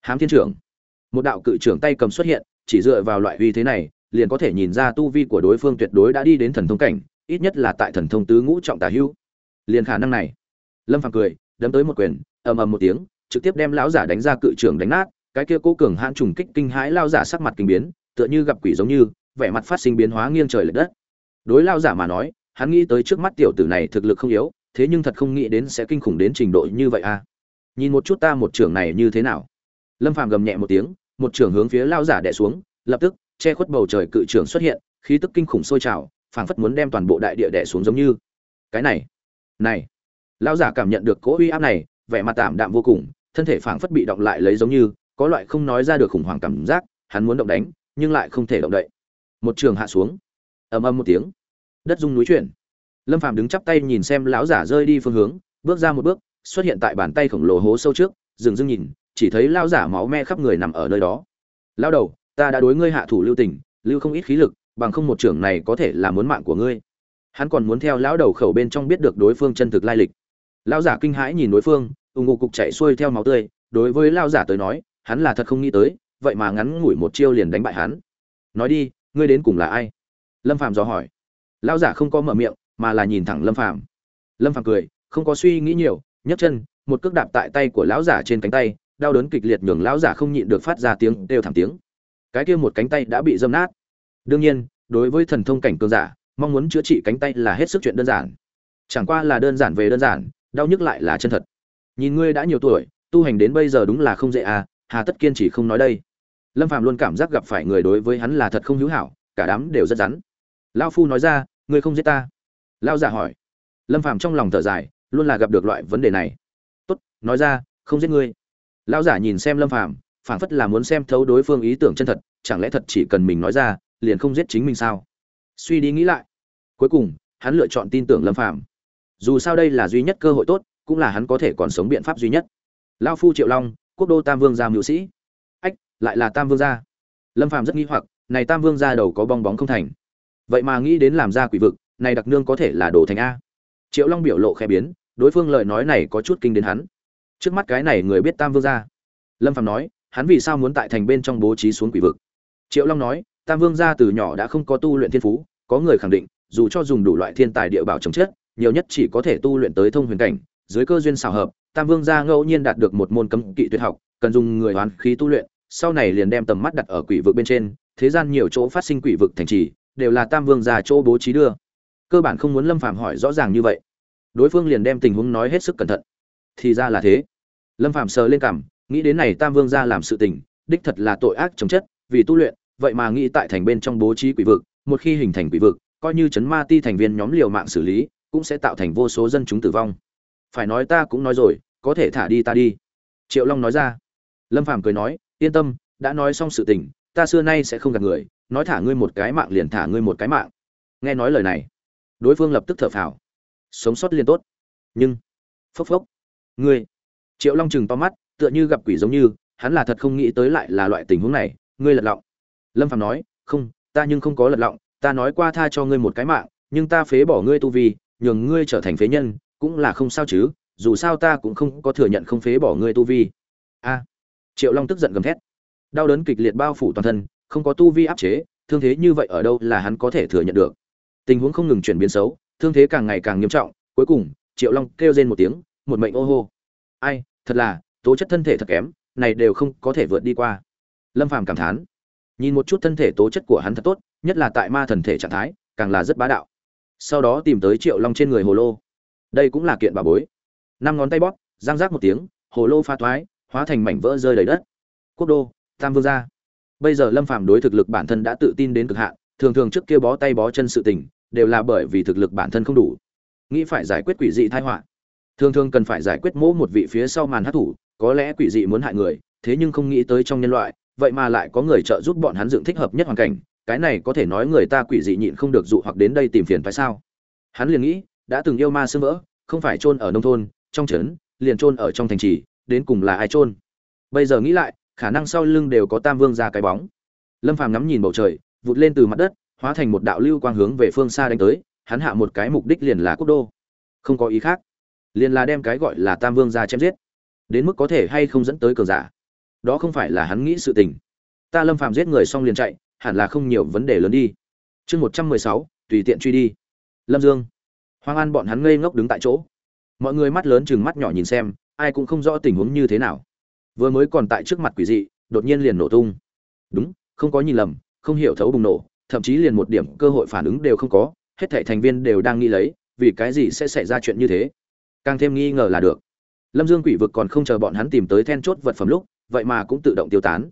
Hám thiên trưởng. Một đạo cự trưởng tay cầm xuất hiện chỉ dựa vào loại uy thế này liền có thể nhìn ra tu vi của đối phương tuyệt đối đã đi đến thần thông cảnh ít nhất là tại thần thông tứ ngũ trọng tả hưu, liền khả năng này. Lâm phàm cười đấm tới một quyền ầm ầm một tiếng trực tiếp đem lão giả đánh ra cự trưởng đánh nát cái kia cố cường hãn trùng kích kinh hãi lao giả sắc mặt kinh biến tựa như gặp quỷ giống như vẻ mặt phát sinh biến hóa nghiêng trời lệch đất. Đối lao giả mà nói, hắn nghĩ tới trước mắt tiểu tử này thực lực không yếu, thế nhưng thật không nghĩ đến sẽ kinh khủng đến trình độ như vậy a à. nhìn một chút ta một trưởng này như thế nào. Lâm phàm gầm nhẹ một tiếng, một trưởng hướng phía lao giả đè xuống, lập tức, che khuất bầu trời cự trưởng xuất hiện, khí tức kinh khủng sôi trào, phảng phất muốn đem toàn bộ đại địa đè xuống giống như. Cái này này. Lao giả cảm nhận được cỗ uy áp này, vẻ mặt tạm đạm vô cùng, thân thể phảng phất bị động lại lấy giống như, có loại không nói ra được khủng hoảng cảm giác, hắn muốn động đánh, nhưng lại không thể động đậy một trường hạ xuống. Ầm ầm một tiếng. Đất rung núi chuyển. Lâm phàm đứng chắp tay nhìn xem lão giả rơi đi phương hướng, bước ra một bước, xuất hiện tại bàn tay khổng lồ hố sâu trước, dừng dưng nhìn, chỉ thấy lão giả máu me khắp người nằm ở nơi đó. Lão đầu, ta đã đối ngươi hạ thủ lưu tình, lưu không ít khí lực, bằng không một trưởng này có thể là muốn mạng của ngươi. Hắn còn muốn theo lão đầu khẩu bên trong biết được đối phương chân thực lai lịch. Lão giả kinh hãi nhìn đối phương ủng ngục cục chạy xuôi theo máu tươi, đối với lão giả tới nói, hắn là thật không nghĩ tới, vậy mà ngắn ngủi một chiêu liền đánh bại hắn. Nói đi ngươi đến cùng là ai? Lâm phàm dò hỏi. Lão giả không có mở miệng, mà là nhìn thẳng lâm phàm. Lâm phàm cười, không có suy nghĩ nhiều, nhấc chân, một cước đạp tại tay của lão giả trên cánh tay, đau đớn kịch liệt nhường lão giả không nhịn được phát ra tiếng đều thẳng tiếng. Cái kia một cánh tay đã bị dâm nát. Đương nhiên, đối với thần thông cảnh cường giả, mong muốn chữa trị cánh tay là hết sức chuyện đơn giản. Chẳng qua là đơn giản về đơn giản, đau nhức lại là chân thật. Nhìn ngươi đã nhiều tuổi, tu hành đến bây giờ đúng là không dễ à hà tất kiên chỉ không nói đây lâm Phạm luôn cảm giác gặp phải người đối với hắn là thật không hữu hảo cả đám đều rất rắn. Lao phu nói ra ngươi không giết ta? Lao giả hỏi. Lâm Phạm trong lòng thở dài luôn là gặp được loại vấn đề này. Tốt nói ra không giết ngươi. Lão giả nhìn xem lâm Phạm, phảng phất là muốn xem thấu đối phương ý tưởng chân thật chẳng lẽ thật chỉ cần mình nói ra liền không giết chính mình sao? Suy đi nghĩ lại. Cuối cùng hắn lựa chọn tin tưởng lâm Phạm. dù sao đây là duy nhất cơ hội tốt cũng là hắn có thể còn sống biện pháp duy nhất. Lao phu triệu long quốc đô tam vương gia mưu sĩ lại là tam vương gia. Lâm phàm rất nghi hoặc, này tam vương gia đầu có bong bóng không thành. Vậy mà nghĩ đến làm ra quỷ vực, này đặc nương có thể là đồ thành a. Triệu long biểu lộ khẽ biến, đối phương lời nói này có chút kinh đến hắn. Trước mắt cái này người biết tam vương gia. Lâm phàm nói, hắn vì sao muốn tại thành bên trong bố trí xuống quỷ vực? Triệu long nói, tam vương gia từ nhỏ đã không có tu luyện thiên phú, có người khẳng định, dù cho dùng đủ loại thiên tài địa bảo chống chết, nhiều nhất chỉ có thể tu luyện tới thông huyền cảnh, dưới cơ duyên xào hợp, tam vương gia ngẫu nhiên đạt được một môn cấm kỵ tuyệt học, cần dùng người hoán khí tu luyện sau này liền đem tầm mắt đặt ở quỷ vực bên trên, thế gian nhiều chỗ phát sinh quỷ vực thành trì, đều là tam vương gia chỗ bố trí đưa. Cơ bản không muốn lâm phàm hỏi rõ ràng như vậy. Đối phương liền đem tình huống nói hết sức cẩn thận. Thì ra là thế. Lâm phàm sờ lên cảm nghĩ đến này tam vương gia làm sự tình, đích thật là tội ác chống chất, vì tu luyện, vậy mà nghĩ tại thành bên trong bố trí quỷ vực, một khi hình thành quỷ vực, coi như chấn ma ti thành viên nhóm liều mạng xử lý, cũng sẽ tạo thành vô số dân chúng tử vong. Phải nói ta cũng nói rồi, có thể thả đi ta đi. Triệu long nói ra. Lâm phàm cười nói yên tâm, đã nói xong sự tình, ta xưa nay sẽ không gạt người, nói thả ngươi một cái mạng liền thả ngươi một cái mạng. Nghe nói lời này, đối phương lập tức thở phào. Sống sót liền tốt. Nhưng, phốc phốc, ngươi, triệu long chừng to mắt, tựa như gặp quỷ giống như, hắn là thật không nghĩ tới lại là loại tình huống này, ngươi lật lọng. Lâm phạm nói, không, ta nhưng không có lật lọng, ta nói qua tha cho ngươi một cái mạng, nhưng ta phế bỏ ngươi tu vi, nhường ngươi trở thành phế nhân, cũng là không sao chứ, dù sao ta cũng không có thừa nhận không phế bỏ ngươi tu vi. A triệu long tức giận gầm thét. Đau đớn kịch liệt bao phủ toàn thân, không có tu vi áp chế, thương thế như vậy ở đâu là hắn có thể thừa nhận được. Tình huống không ngừng chuyển biến xấu, thương thế càng ngày càng nghiêm trọng, cuối cùng, triệu long kêu rên một tiếng, một mệnh ô hô. Ai, thật là, tố chất thân thể thật kém, này đều không có thể vượt đi qua. Lâm phàm cảm thán. Nhìn một chút thân thể tố chất của hắn thật tốt, nhất là tại ma thần thể trạng thái, càng là rất bá đạo. Sau đó tìm tới triệu long trên người hồ lô. Đây cũng là kiện bà bối. Năm ngón tay bóp giang rác một tiếng, hồ lô pha thoái hóa thành mảnh vỡ rơi đầy đất. Quốc đô, tam vương gia. Bây giờ lâm phàm đối thực lực bản thân đã tự tin đến cực hạn, thường thường trước kia bó tay bó chân sự tình, đều là bởi vì thực lực bản thân không đủ. Nghĩ phải giải quyết quỷ dị tai họa. Thường thường cần phải giải quyết mỗ một vị phía sau màn hát thủ, có lẽ quỷ dị muốn hại người, thế nhưng không nghĩ tới trong nhân loại, vậy mà lại có người trợ giúp bọn hắn dựng thích hợp nhất hoàn cảnh, cái này có thể nói người ta quỷ dị nhịn không được dụ hoặc đến đây tìm phiền phải sao? Hắn liền nghĩ, đã từng yêu ma sương vỡ, không phải chôn ở nông thôn, trong trấn, liền chôn ở trong thành trì đến cùng là ai chôn? Bây giờ nghĩ lại, khả năng sau lưng đều có tam vương ra cái bóng. Lâm phàm ngắm nhìn bầu trời, vụt lên từ mặt đất, hóa thành một đạo lưu quang hướng về phương xa đánh tới, hắn hạ một cái mục đích liền là quốc đô. Không có ý khác, liền là đem cái gọi là tam vương ra chém giết. Đến mức có thể hay không dẫn tới cờ giả? Đó không phải là hắn nghĩ sự tình. Ta lâm phàm giết người xong liền chạy, hẳn là không nhiều vấn đề lớn đi. Chương một trăm mười sáu, tùy tiện truy đi. Lâm dương, Hoàng an bọn hắn ngây ngốc đứng tại chỗ. Mọi người mắt lớn chừng mắt nhỏ nhìn xem ai cũng không rõ tình huống như thế nào. Vừa mới còn tại trước mặt quỷ dị, đột nhiên liền nổ tung. Đúng, không có nhìn lầm, không hiểu thấu bùng nổ, thậm chí liền một điểm cơ hội phản ứng đều không có, hết thảy thành viên đều đang nghĩ lấy, vì cái gì sẽ xảy ra chuyện như thế? Càng thêm nghi ngờ là được. Lâm dương quỷ vực còn không chờ bọn hắn tìm tới then chốt vật phẩm lúc, vậy mà cũng tự động tiêu tán.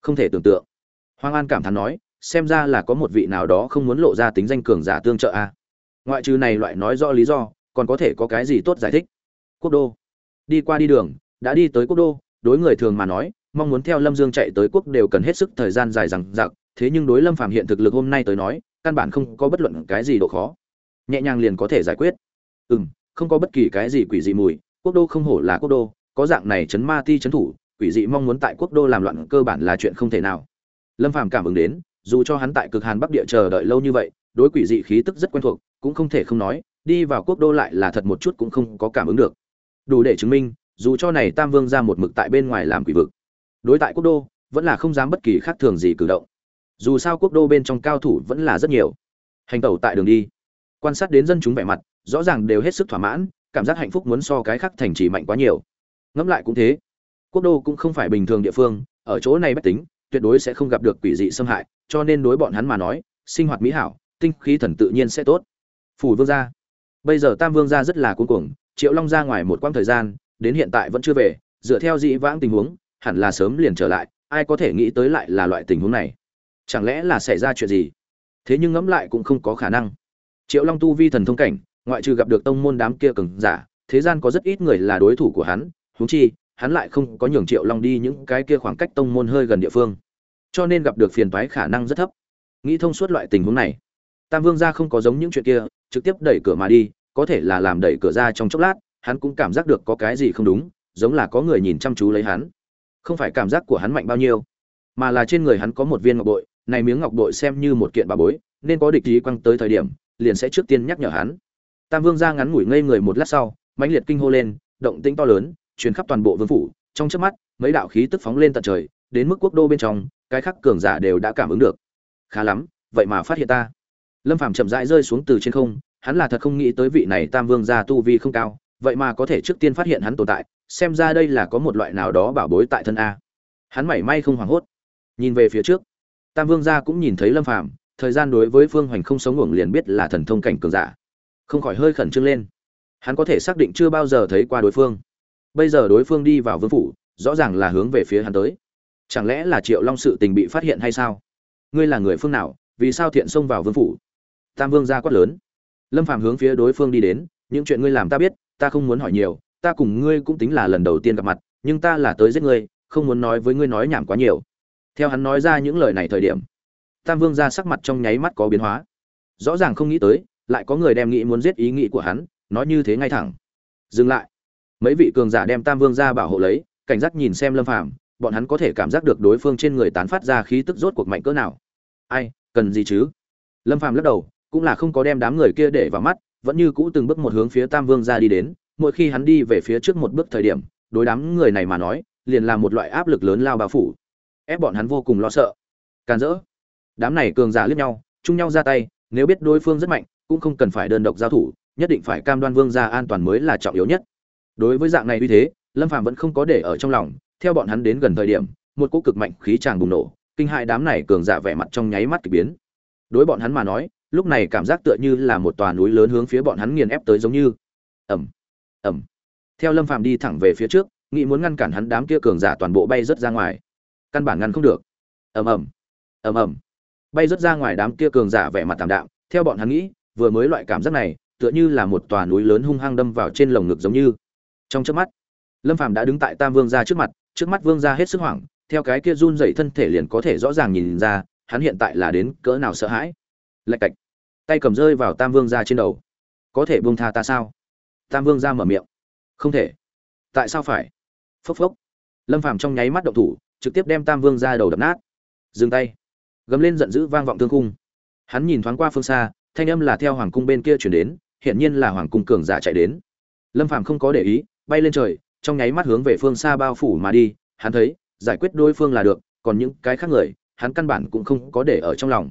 Không thể tưởng tượng. Hoàng an cảm thán nói, xem ra là có một vị nào đó không muốn lộ ra tính danh cường giả tương trợ a. Ngoại trừ này loại nói rõ lý do, còn có thể có cái gì tốt giải thích? Quốc đô đi qua đi đường, đã đi tới quốc đô, đối người thường mà nói, mong muốn theo lâm dương chạy tới quốc đều cần hết sức thời gian dài rằng giặc thế nhưng đối lâm phàm hiện thực lực hôm nay tới nói, căn bản không có bất luận cái gì độ khó. Nhẹ nhàng liền có thể giải quyết. Ừ m không có bất kỳ cái gì quỷ dị mùi, quốc đô không hổ là quốc đô, có dạng này chấn ma ti chấn thủ, quỷ dị mong muốn tại quốc đô làm loạn cơ bản là chuyện không thể nào. Lâm phàm cảm ứng đến, dù cho hắn tại cực hàn bắc địa chờ đợi lâu như vậy, đối quỷ dị khí tức rất quen thuộc, cũng không thể không nói, đi vào quốc đô lại là thật một chút cũng không có cảm ứng được đủ để chứng minh, dù cho này tam vương ra một mực tại bên ngoài làm quỷ vực, đối tại quốc đô, vẫn là không dám bất kỳ khác thường gì cử động. Dù sao quốc đô bên trong cao thủ vẫn là rất nhiều. Hành tẩu tại đường đi, quan sát đến dân chúng vẻ mặt, rõ ràng đều hết sức thỏa mãn, cảm giác hạnh phúc muốn so cái khác thành trì mạnh quá nhiều. Ngẫm lại cũng thế, quốc đô cũng không phải bình thường địa phương, ở chỗ này bách tính, tuyệt đối sẽ không gặp được quỷ dị xâm hại, cho nên đối bọn hắn mà nói, sinh hoạt mỹ hảo, tinh khí thần tự nhiên sẽ tốt. Phủ vương gia, bây giờ tam vương gia rất là cuống cuồng triệu long ra ngoài một quãng thời gian, đến hiện tại vẫn chưa về, dựa theo dị vãng tình huống, hẳn là sớm liền trở lại, ai có thể nghĩ tới lại là loại tình huống này? Chẳng lẽ là xảy ra chuyện gì? Thế nhưng ngẫm lại cũng không có khả năng. Triệu long tu vi thần thông cảnh, ngoại trừ gặp được tông môn đám kia cường giả, thế gian có rất ít người là đối thủ của hắn, huống chi, hắn lại không có nhường triệu long đi những cái kia khoảng cách tông môn hơi gần địa phương. Cho nên gặp được phiền toái khả năng rất thấp. Nghĩ thông suốt loại tình huống này, tam vương gia không có giống những chuyện kia, trực tiếp đẩy cửa mà đi có thể là làm đẩy cửa ra trong chốc lát, hắn cũng cảm giác được có cái gì không đúng, giống là có người nhìn chăm chú lấy hắn. Không phải cảm giác của hắn mạnh bao nhiêu, mà là trên người hắn có một viên ngọc bội, này miếng ngọc bội xem như một kiện bà bối, nên có địch ý quăng tới thời điểm, liền sẽ trước tiên nhắc nhở hắn. Tam vương ra ngắn ngủi ngây người một lát sau, mãnh liệt kinh hô lên, động tĩnh to lớn, truyền khắp toàn bộ vương phủ, trong chớp mắt, mấy đạo khí tức phóng lên tận trời, đến mức quốc đô bên trong, cái khắc cường giả đều đã cảm ứng được. Khá lắm, vậy mà phát hiện ta. Lâm phàm chậm rãi rơi xuống từ trên không hắn là thật không nghĩ tới vị này tam vương gia tu vi không cao, vậy mà có thể trước tiên phát hiện hắn tồn tại, xem ra đây là có một loại nào đó bảo bối tại thân a. Hắn mảy may không hoảng hốt. Nhìn về phía trước, tam vương gia cũng nhìn thấy lâm phàm, thời gian đối với phương hoành không sống ngủng liền biết là thần thông cảnh cường giả. Không khỏi hơi khẩn trương lên. Hắn có thể xác định chưa bao giờ thấy qua đối phương. Bây giờ đối phương đi vào vương phủ, rõ ràng là hướng về phía hắn tới. Chẳng lẽ là triệu long sự tình bị phát hiện hay sao? Ngươi là người phương nào, vì sao thiện xông vào vương phủ? Tam vương gia quát lớn lâm phàm hướng phía đối phương đi đến, những chuyện ngươi làm ta biết, ta không muốn hỏi nhiều, ta cùng ngươi cũng tính là lần đầu tiên gặp mặt, nhưng ta là tới giết ngươi, không muốn nói với ngươi nói nhảm quá nhiều. Theo hắn nói ra những lời này thời điểm, tam vương ra sắc mặt trong nháy mắt có biến hóa. Rõ ràng không nghĩ tới, lại có người đem nghĩ muốn giết ý nghĩ của hắn, nói như thế ngay thẳng. Dừng lại. Mấy vị cường giả đem tam vương ra bảo hộ lấy, cảnh giác nhìn xem lâm phàm, bọn hắn có thể cảm giác được đối phương trên người tán phát ra khí tức rốt cuộc mạnh cỡ nào. Ai, cần gì chứ? Lâm phàm lắc đầu cũng là không có đem đám người kia để vào mắt, vẫn như cũ từng bước một hướng phía tam vương ra đi đến, mỗi khi hắn đi về phía trước một bước thời điểm, đối đám người này mà nói, liền là một loại áp lực lớn lao bao phủ. Ép bọn hắn vô cùng lo sợ. Càn rỡ. Đám này cường giả liếc nhau, chung nhau ra tay, nếu biết đối phương rất mạnh, cũng không cần phải đơn độc giao thủ, nhất định phải cam đoan vương gia an toàn mới là trọng yếu nhất. Đối với dạng này uy thế, lâm phàm vẫn không có để ở trong lòng, theo bọn hắn đến gần thời điểm, một cỗ cực mạnh khí tràng bùng nổ, kinh hại đám này cường giả vẻ mặt trong nháy mắt kỳ biến. Đối bọn hắn mà nói lúc này cảm giác tựa như là một tòa núi lớn hướng phía bọn hắn nghiền ép tới giống như. Ẩm ẩm theo lâm phàm đi thẳng về phía trước, nghĩ muốn ngăn cản hắn đám kia cường giả toàn bộ bay rớt ra ngoài. Căn bản ngăn không được. Ầm ầm. Ầm ầm. Bay rớt ra ngoài đám kia cường giả vẻ mặt tạm đạm, theo bọn hắn nghĩ, vừa mới loại cảm giác này, tựa như là một tòa núi lớn hung hăng đâm vào trên lồng ngực giống như. Trong chớp mắt, lâm phàm đã đứng tại tam vương gia trước mặt, trước mắt vương gia hết sức hoảng, theo cái kia run dậy thân thể liền có thể rõ ràng nhìn ra, hắn hiện tại là đến cỡ nào sợ hãi lạch cạch. Tay cầm rơi vào tam vương gia trên đầu. Có thể buông tha ta sao? Tam vương gia mở miệng. Không thể. Tại sao phải? Phốc phốc. Lâm phàm trong nháy mắt động thủ, trực tiếp đem tam vương gia đầu đập nát. Dừng tay. Gầm lên giận dữ vang vọng thương cung hắn nhìn thoáng qua phương xa, thanh âm là theo hoàng cung bên kia chuyển đến, hiển nhiên là hoàng cung cường giả chạy đến. Lâm phàm không có để ý, bay lên trời, trong nháy mắt hướng về phương xa bao phủ mà đi. Hắn thấy, giải quyết đối phương là được, còn những cái khác người, hắn căn bản cũng không có để ở trong lòng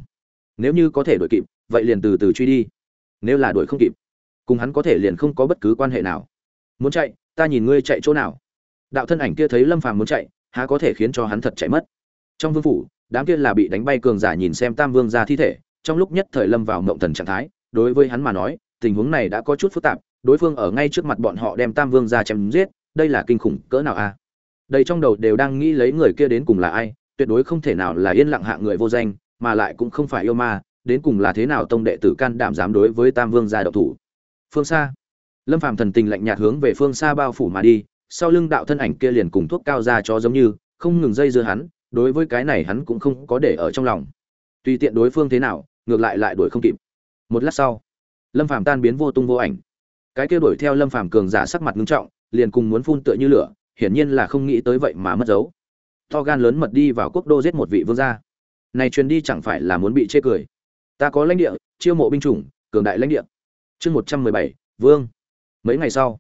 nếu như có thể đuổi kịp, vậy liền từ từ truy đi. Nếu là đuổi không kịp, cùng hắn có thể liền không có bất cứ quan hệ nào. Muốn chạy, ta nhìn ngươi chạy chỗ nào. Đạo thân ảnh kia thấy lâm phàm muốn chạy, há có thể khiến cho hắn thật chạy mất. Trong vương phủ, đám kia là bị đánh bay cường giả nhìn xem tam vương ra thi thể, trong lúc nhất thời lâm vào mộng thần trạng thái, đối với hắn mà nói, tình huống này đã có chút phức tạp, đối phương ở ngay trước mặt bọn họ đem tam vương ra chém giết, đây là kinh khủng cỡ nào a? À? Đây trong đầu đều đang nghĩ lấy người kia đến cùng là ai, tuyệt đối không thể nào là yên lặng hạ người vô danh mà lại cũng không phải yêu ma, đến cùng là thế nào tông đệ tử can đảm dám đối với tam vương gia độc thủ? Phương xa lâm phàm thần tình lạnh nhạt hướng về phương xa bao phủ mà đi, sau lưng đạo thân ảnh kia liền cùng thuốc cao ra cho giống như, không ngừng dây dưa hắn, đối với cái này hắn cũng không có để ở trong lòng. Tùy tiện đối phương thế nào, ngược lại lại đuổi không kịp. Một lát sau, lâm phàm tan biến vô tung vô ảnh. Cái kia đuổi theo lâm phàm cường giả sắc mặt ngưng trọng, liền cùng muốn phun tựa như lửa, hiển nhiên là không nghĩ tới vậy mà mất dấu. To gan lớn mật đi vào quốc đô giết một vị vương gia này truyền đi chẳng phải là muốn bị chê cười. Ta có lãnh địa, chiêu mộ binh chủng, cường đại lãnh địa. Chương một trăm mười bảy, vương. Mấy ngày sau,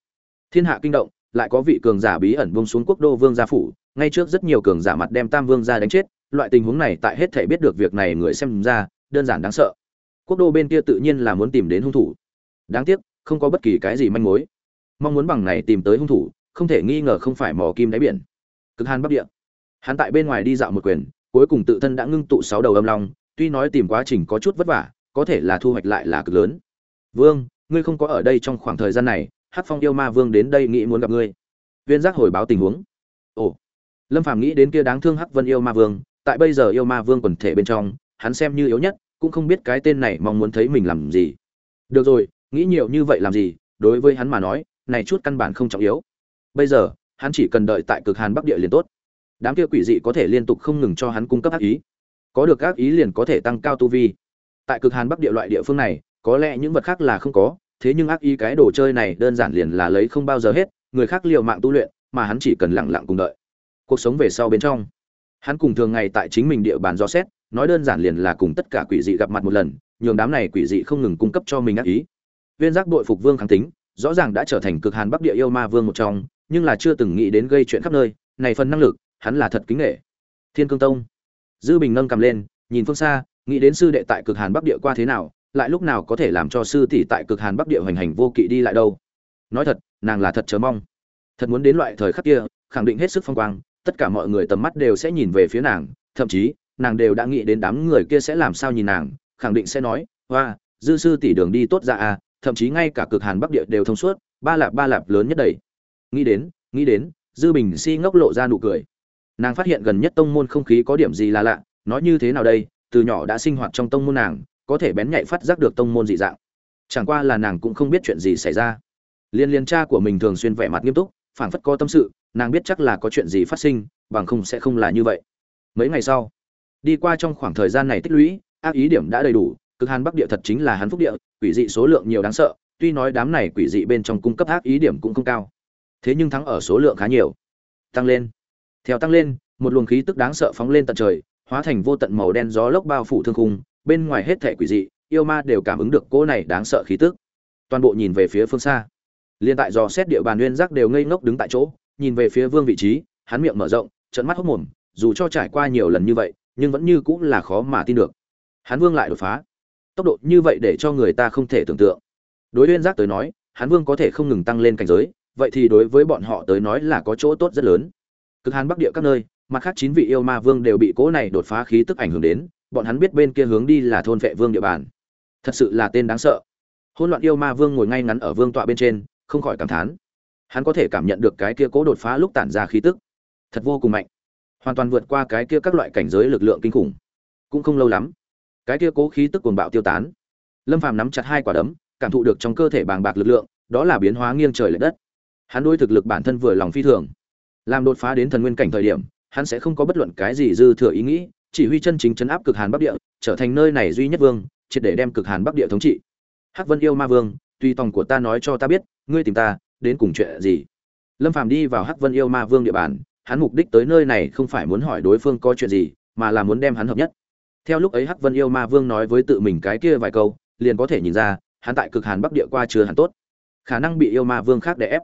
thiên hạ kinh động, lại có vị cường giả bí ẩn bông xuống quốc đô vương gia phủ. Ngay trước rất nhiều cường giả mặt đem tam vương gia đánh chết, loại tình huống này tại hết thể biết được việc này người xem ra, đơn giản đáng sợ. Quốc đô bên kia tự nhiên là muốn tìm đến hung thủ. Đáng tiếc, không có bất kỳ cái gì manh mối. Mong muốn bằng này tìm tới hung thủ, không thể nghi ngờ không phải mò kim đáy biển. Cực hàn bắc địa. Hắn tại bên ngoài đi dạo một quyền cuối cùng tự thân đã ngưng tụ sáu đầu âm long, tuy nói tìm quá trình có chút vất vả, có thể là thu hoạch lại là cực lớn. Vương, ngươi không có ở đây trong khoảng thời gian này hát phong yêu ma vương đến đây nghĩ muốn gặp ngươi. Viên giác hồi báo tình huống. Ồ. Lâm phàm nghĩ đến kia đáng thương hắc vân yêu ma vương, tại bây giờ yêu ma vương quần thể bên trong, hắn xem như yếu nhất, cũng không biết cái tên này mong muốn thấy mình làm gì. Được rồi, nghĩ nhiều như vậy làm gì, đối với hắn mà nói, này chút căn bản không trọng yếu. Bây giờ, hắn chỉ cần đợi tại cực hàn bắc địa liền tốt đám kia quỷ dị có thể liên tục không ngừng cho hắn cung cấp ác ý. Có được ác ý liền có thể tăng cao tu vi. Tại cực hàn bắc địa loại địa phương này, có lẽ những vật khác là không có, thế nhưng ác ý cái đồ chơi này đơn giản liền là lấy không bao giờ hết, người khác liều mạng tu luyện, mà hắn chỉ cần lặng lặng cùng đợi. Cuộc sống về sau bên trong, hắn cùng thường ngày tại chính mình địa bàn do xét, nói đơn giản liền là cùng tất cả quỷ dị gặp mặt một lần, nhường đám này quỷ dị không ngừng cung cấp cho mình ác ý. Viên giác đội phục vương kháng tính, rõ ràng đã trở thành cực hàn bắc địa yêu ma vương một trong, nhưng là chưa từng nghĩ đến gây chuyện khắp nơi, này phần năng lực hắn là thật kính nghệ thiên cương tông. Dư bình nâng cầm lên, nhìn phương xa, nghĩ đến sư đệ tại cực hàn bắc địa qua thế nào, lại lúc nào có thể làm cho sư tỷ tại cực hàn bắc địa hoành hành vô kỵ đi lại đâu. Nói thật, nàng là thật chờ mong. Thật muốn đến loại thời khắc kia, khẳng định hết sức phong quang, tất cả mọi người tầm mắt đều sẽ nhìn về phía nàng, thậm chí, nàng đều đã nghĩ đến đám người kia sẽ làm sao nhìn nàng, khẳng định sẽ nói hoa dư sư tỷ đường đi tốt ra à thậm chí ngay cả cực hàn bắc địa đều thông suốt, ba lạp ba lạp lớn nhất đầy. Nghĩ đến nghĩ đến, dư bình si ngốc lộ ra nụ cười nàng phát hiện gần nhất tông môn không khí có điểm gì là lạ nói như thế nào đây? Từ nhỏ đã sinh hoạt trong tông môn nàng, có thể bén nhạy phát giác được tông môn dị dạng. Chẳng qua là nàng cũng không biết chuyện gì xảy ra. Liên liên cha của mình thường xuyên vẻ mặt nghiêm túc, phảng phất có tâm sự, nàng biết chắc là có chuyện gì phát sinh, bằng không sẽ không là như vậy. Mấy ngày sau, đi qua trong khoảng thời gian này tích lũy, ác ý điểm đã đầy đủ, cực hàn bắc địa thật chính là hắn phúc địa, quỷ dị số lượng nhiều đáng sợ, tuy nói đám này quỷ dị bên trong cung cấp ác ý điểm cũng không cao. Thế nhưng thắng ở số lượng khá nhiều. Tăng lên theo tăng lên, một luồng khí tức đáng sợ phóng lên tận trời, hóa thành vô tận màu đen gió lốc bao phủ thương khung, bên ngoài hết thể quỷ dị, yêu ma đều cảm ứng được cỗ này đáng sợ khí tức. Toàn bộ nhìn về phía phương xa. Liên tại dò xét địa bàn nguyên giác đều ngây ngốc đứng tại chỗ, nhìn về phía vương vị trí, hắn miệng mở rộng trận mắt hốc mồm, dù cho trải qua nhiều lần như vậy, nhưng vẫn như cũng là khó mà tin được. Hắn vương lại đột phá. Tốc độ như vậy để cho người ta không thể tưởng tượng. Đối nguyên giác tới nói, hắn vương có thể không ngừng tăng lên cảnh giới, vậy thì đối với bọn họ tới nói là có chỗ tốt rất lớn cực hàn bắc địa các nơi, mặt khác chín vị yêu ma vương đều bị cỗ này đột phá khí tức ảnh hưởng đến, bọn hắn biết bên kia hướng đi là thôn vệ vương địa bàn. Thật sự là tên đáng sợ. Hôn loạn yêu ma vương ngồi ngay ngắn ở vương tọa bên trên, không khỏi cảm thán. Hắn có thể cảm nhận được cái kia cố đột phá lúc tản ra khí tức. Thật vô cùng mạnh. Hoàn toàn vượt qua cái kia các loại cảnh giới lực lượng kinh khủng. Cũng không lâu lắm, cái kia cố khí tức cuồng bạo tiêu tán. Lâm phàm nắm chặt hai quả đấm, cảm thụ được trong cơ thể bàng bạc lực lượng, đó là biến hóa nghiêng trời lệch đất. Hắn đối thực lực bản thân vừa lòng phi thường làm đột phá đến thần nguyên cảnh thời điểm, hắn sẽ không có bất luận cái gì dư thừa ý nghĩ, chỉ huy chân chính chấn áp cực hàn bắc địa, trở thành nơi này duy nhất vương, triệt để đem cực hàn bắc địa thống trị. Hắc vân yêu ma vương, tùy tòng của ta nói cho ta biết, ngươi tìm ta, đến cùng chuyện gì? Lâm phàm đi vào hắc vân yêu ma vương địa bàn, hắn mục đích tới nơi này không phải muốn hỏi đối phương có chuyện gì, mà là muốn đem hắn hợp nhất. Theo lúc ấy hắc vân yêu ma vương nói với tự mình cái kia vài câu, liền có thể nhìn ra, hắn tại cực hàn bắc địa qua chưa hẳn tốt. Khả năng bị yêu ma vương khác đè ép.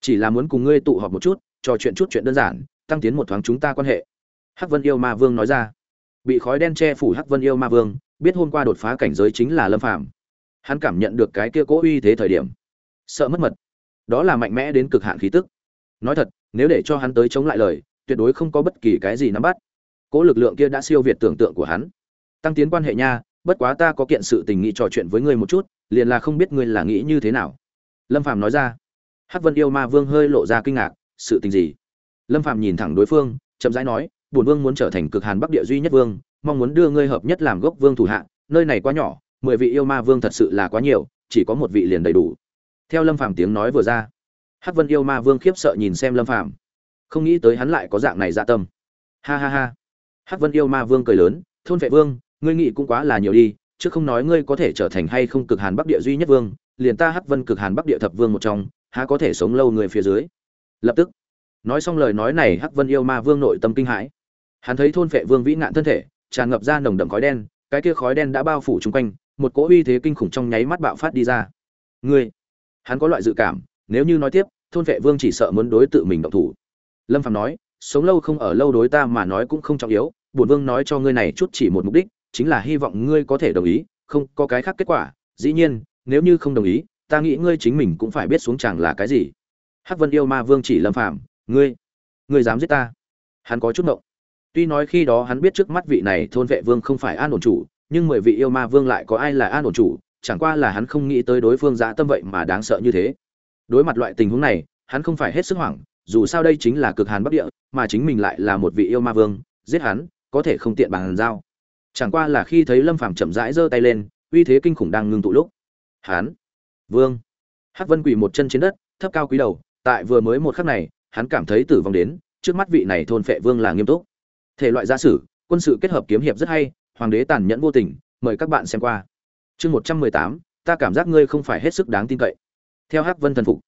Chỉ là muốn cùng ngươi tụ họp một chút trò chuyện chút chuyện đơn giản, tăng tiến một thoáng chúng ta quan hệ. Hắc vân yêu ma vương nói ra. Bị khói đen che phủ hắc vân yêu ma vương, biết hôm qua đột phá cảnh giới chính là lâm phàm. Hắn cảm nhận được cái kia cố uy thế thời điểm, sợ mất mật. Đó là mạnh mẽ đến cực hạn khí tức. Nói thật, nếu để cho hắn tới chống lại lời, tuyệt đối không có bất kỳ cái gì nắm bắt. Cố lực lượng kia đã siêu việt tưởng tượng của hắn. Tăng tiến quan hệ nha, bất quá ta có kiện sự tình nghĩ trò chuyện với ngươi một chút, liền là không biết ngươi là nghĩ như thế nào. Lâm phàm nói ra. Hắc vân yêu ma vương hơi lộ ra kinh ngạc sự tình gì? Lâm Phạm nhìn thẳng đối phương chậm rãi nói bổn vương muốn trở thành cực hàn bắc địa duy nhất vương mong muốn đưa ngươi hợp nhất làm gốc vương thủ hạ nơi này quá nhỏ mười vị yêu ma vương thật sự là quá nhiều chỉ có một vị liền đầy đủ. Theo lâm Phạm tiếng nói vừa ra hắc vân yêu ma vương khiếp sợ nhìn xem lâm Phạm, không nghĩ tới hắn lại có dạng này dạ tâm. Ha ha ha. Hắc vân yêu ma vương cười lớn thôn vệ vương ngươi nghĩ cũng quá là nhiều đi chứ không nói ngươi có thể trở thành hay không cực hàn bắc địa duy nhất vương liền ta hắc vân cực hàn bắc địa thập vương một trong há có thể sống lâu người phía dưới? Lập tức. Nói xong lời nói này, hắc vân yêu ma vương nội tâm kinh hãi. Hắn thấy thôn vệ vương vĩ nạn thân thể, tràn ngập ra nồng đậm khói đen, cái kia khói đen đã bao phủ chung quanh, một cỗ uy thế kinh khủng trong nháy mắt bạo phát đi ra. Ngươi, hắn có loại dự cảm, nếu như nói tiếp, thôn vệ vương chỉ sợ muốn đối tự mình động thủ. Lâm phạm nói, sống lâu không ở lâu đối ta mà nói cũng không trọng yếu, bổn vương nói cho ngươi này chút chỉ một mục đích, chính là hy vọng ngươi có thể đồng ý, không, có cái khác kết quả. Dĩ nhiên, nếu như không đồng ý, ta nghĩ ngươi chính mình cũng phải biết xuống chàng là cái gì hắc vân yêu ma vương chỉ lâm phàm, ngươi ngươi dám giết ta? Hắn có chút ngộng. Tuy nói khi đó hắn biết trước mắt vị này thôn vệ vương không phải an ổn chủ, nhưng mười vị yêu ma vương lại có ai là an ổn chủ, chẳng qua là hắn không nghĩ tới đối phương dã tâm vậy mà đáng sợ như thế. Đối mặt loại tình huống này, hắn không phải hết sức hoảng, dù sao đây chính là cực hàn bắc địa, mà chính mình lại là một vị yêu ma vương, giết hắn, có thể không tiện bằng dao chẳng qua là khi thấy lâm phàm chậm rãi giơ tay lên, uy thế kinh khủng đang ngưng tụ lúc. Hắn, vương. Hắc vân quỳ một chân trên đất, thấp cao quý đầu tại vừa mới một khắc này, hắn cảm thấy tử vong đến, trước mắt vị này thôn phệ vương là nghiêm túc. Thể loại gia sử, quân sự kết hợp kiếm hiệp rất hay, hoàng đế tàn nhẫn vô tình, mời các bạn xem qua. Chương một trăm mười tám, ta cảm giác ngươi không phải hết sức đáng tin cậy. Theo hắc vân thần phục.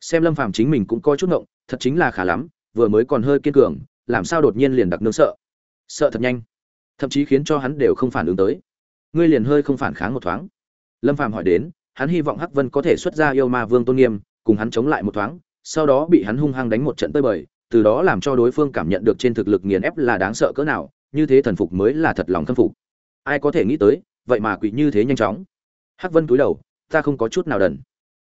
Xem lâm phàm chính mình cũng coi chút ngộng, thật chính là khá lắm, vừa mới còn hơi kiên cường, làm sao đột nhiên liền đặc nương sợ. Sợ thật nhanh. Thậm chí khiến cho hắn đều không phản ứng tới. Ngươi liền hơi không phản kháng một thoáng. Lâm phàm hỏi đến, hắn hy vọng hắc vân có thể xuất ra yêu ma vương tôn nghiêm, cùng hắn chống lại một thoáng sau đó bị hắn hung hăng đánh một trận tơi bời, từ đó làm cho đối phương cảm nhận được trên thực lực nghiền ép là đáng sợ cỡ nào, như thế thần phục mới là thật lòng khâm phục. Ai có thể nghĩ tới, vậy mà quỷ như thế nhanh chóng. Hắc vân cúi đầu, ta không có chút nào đần.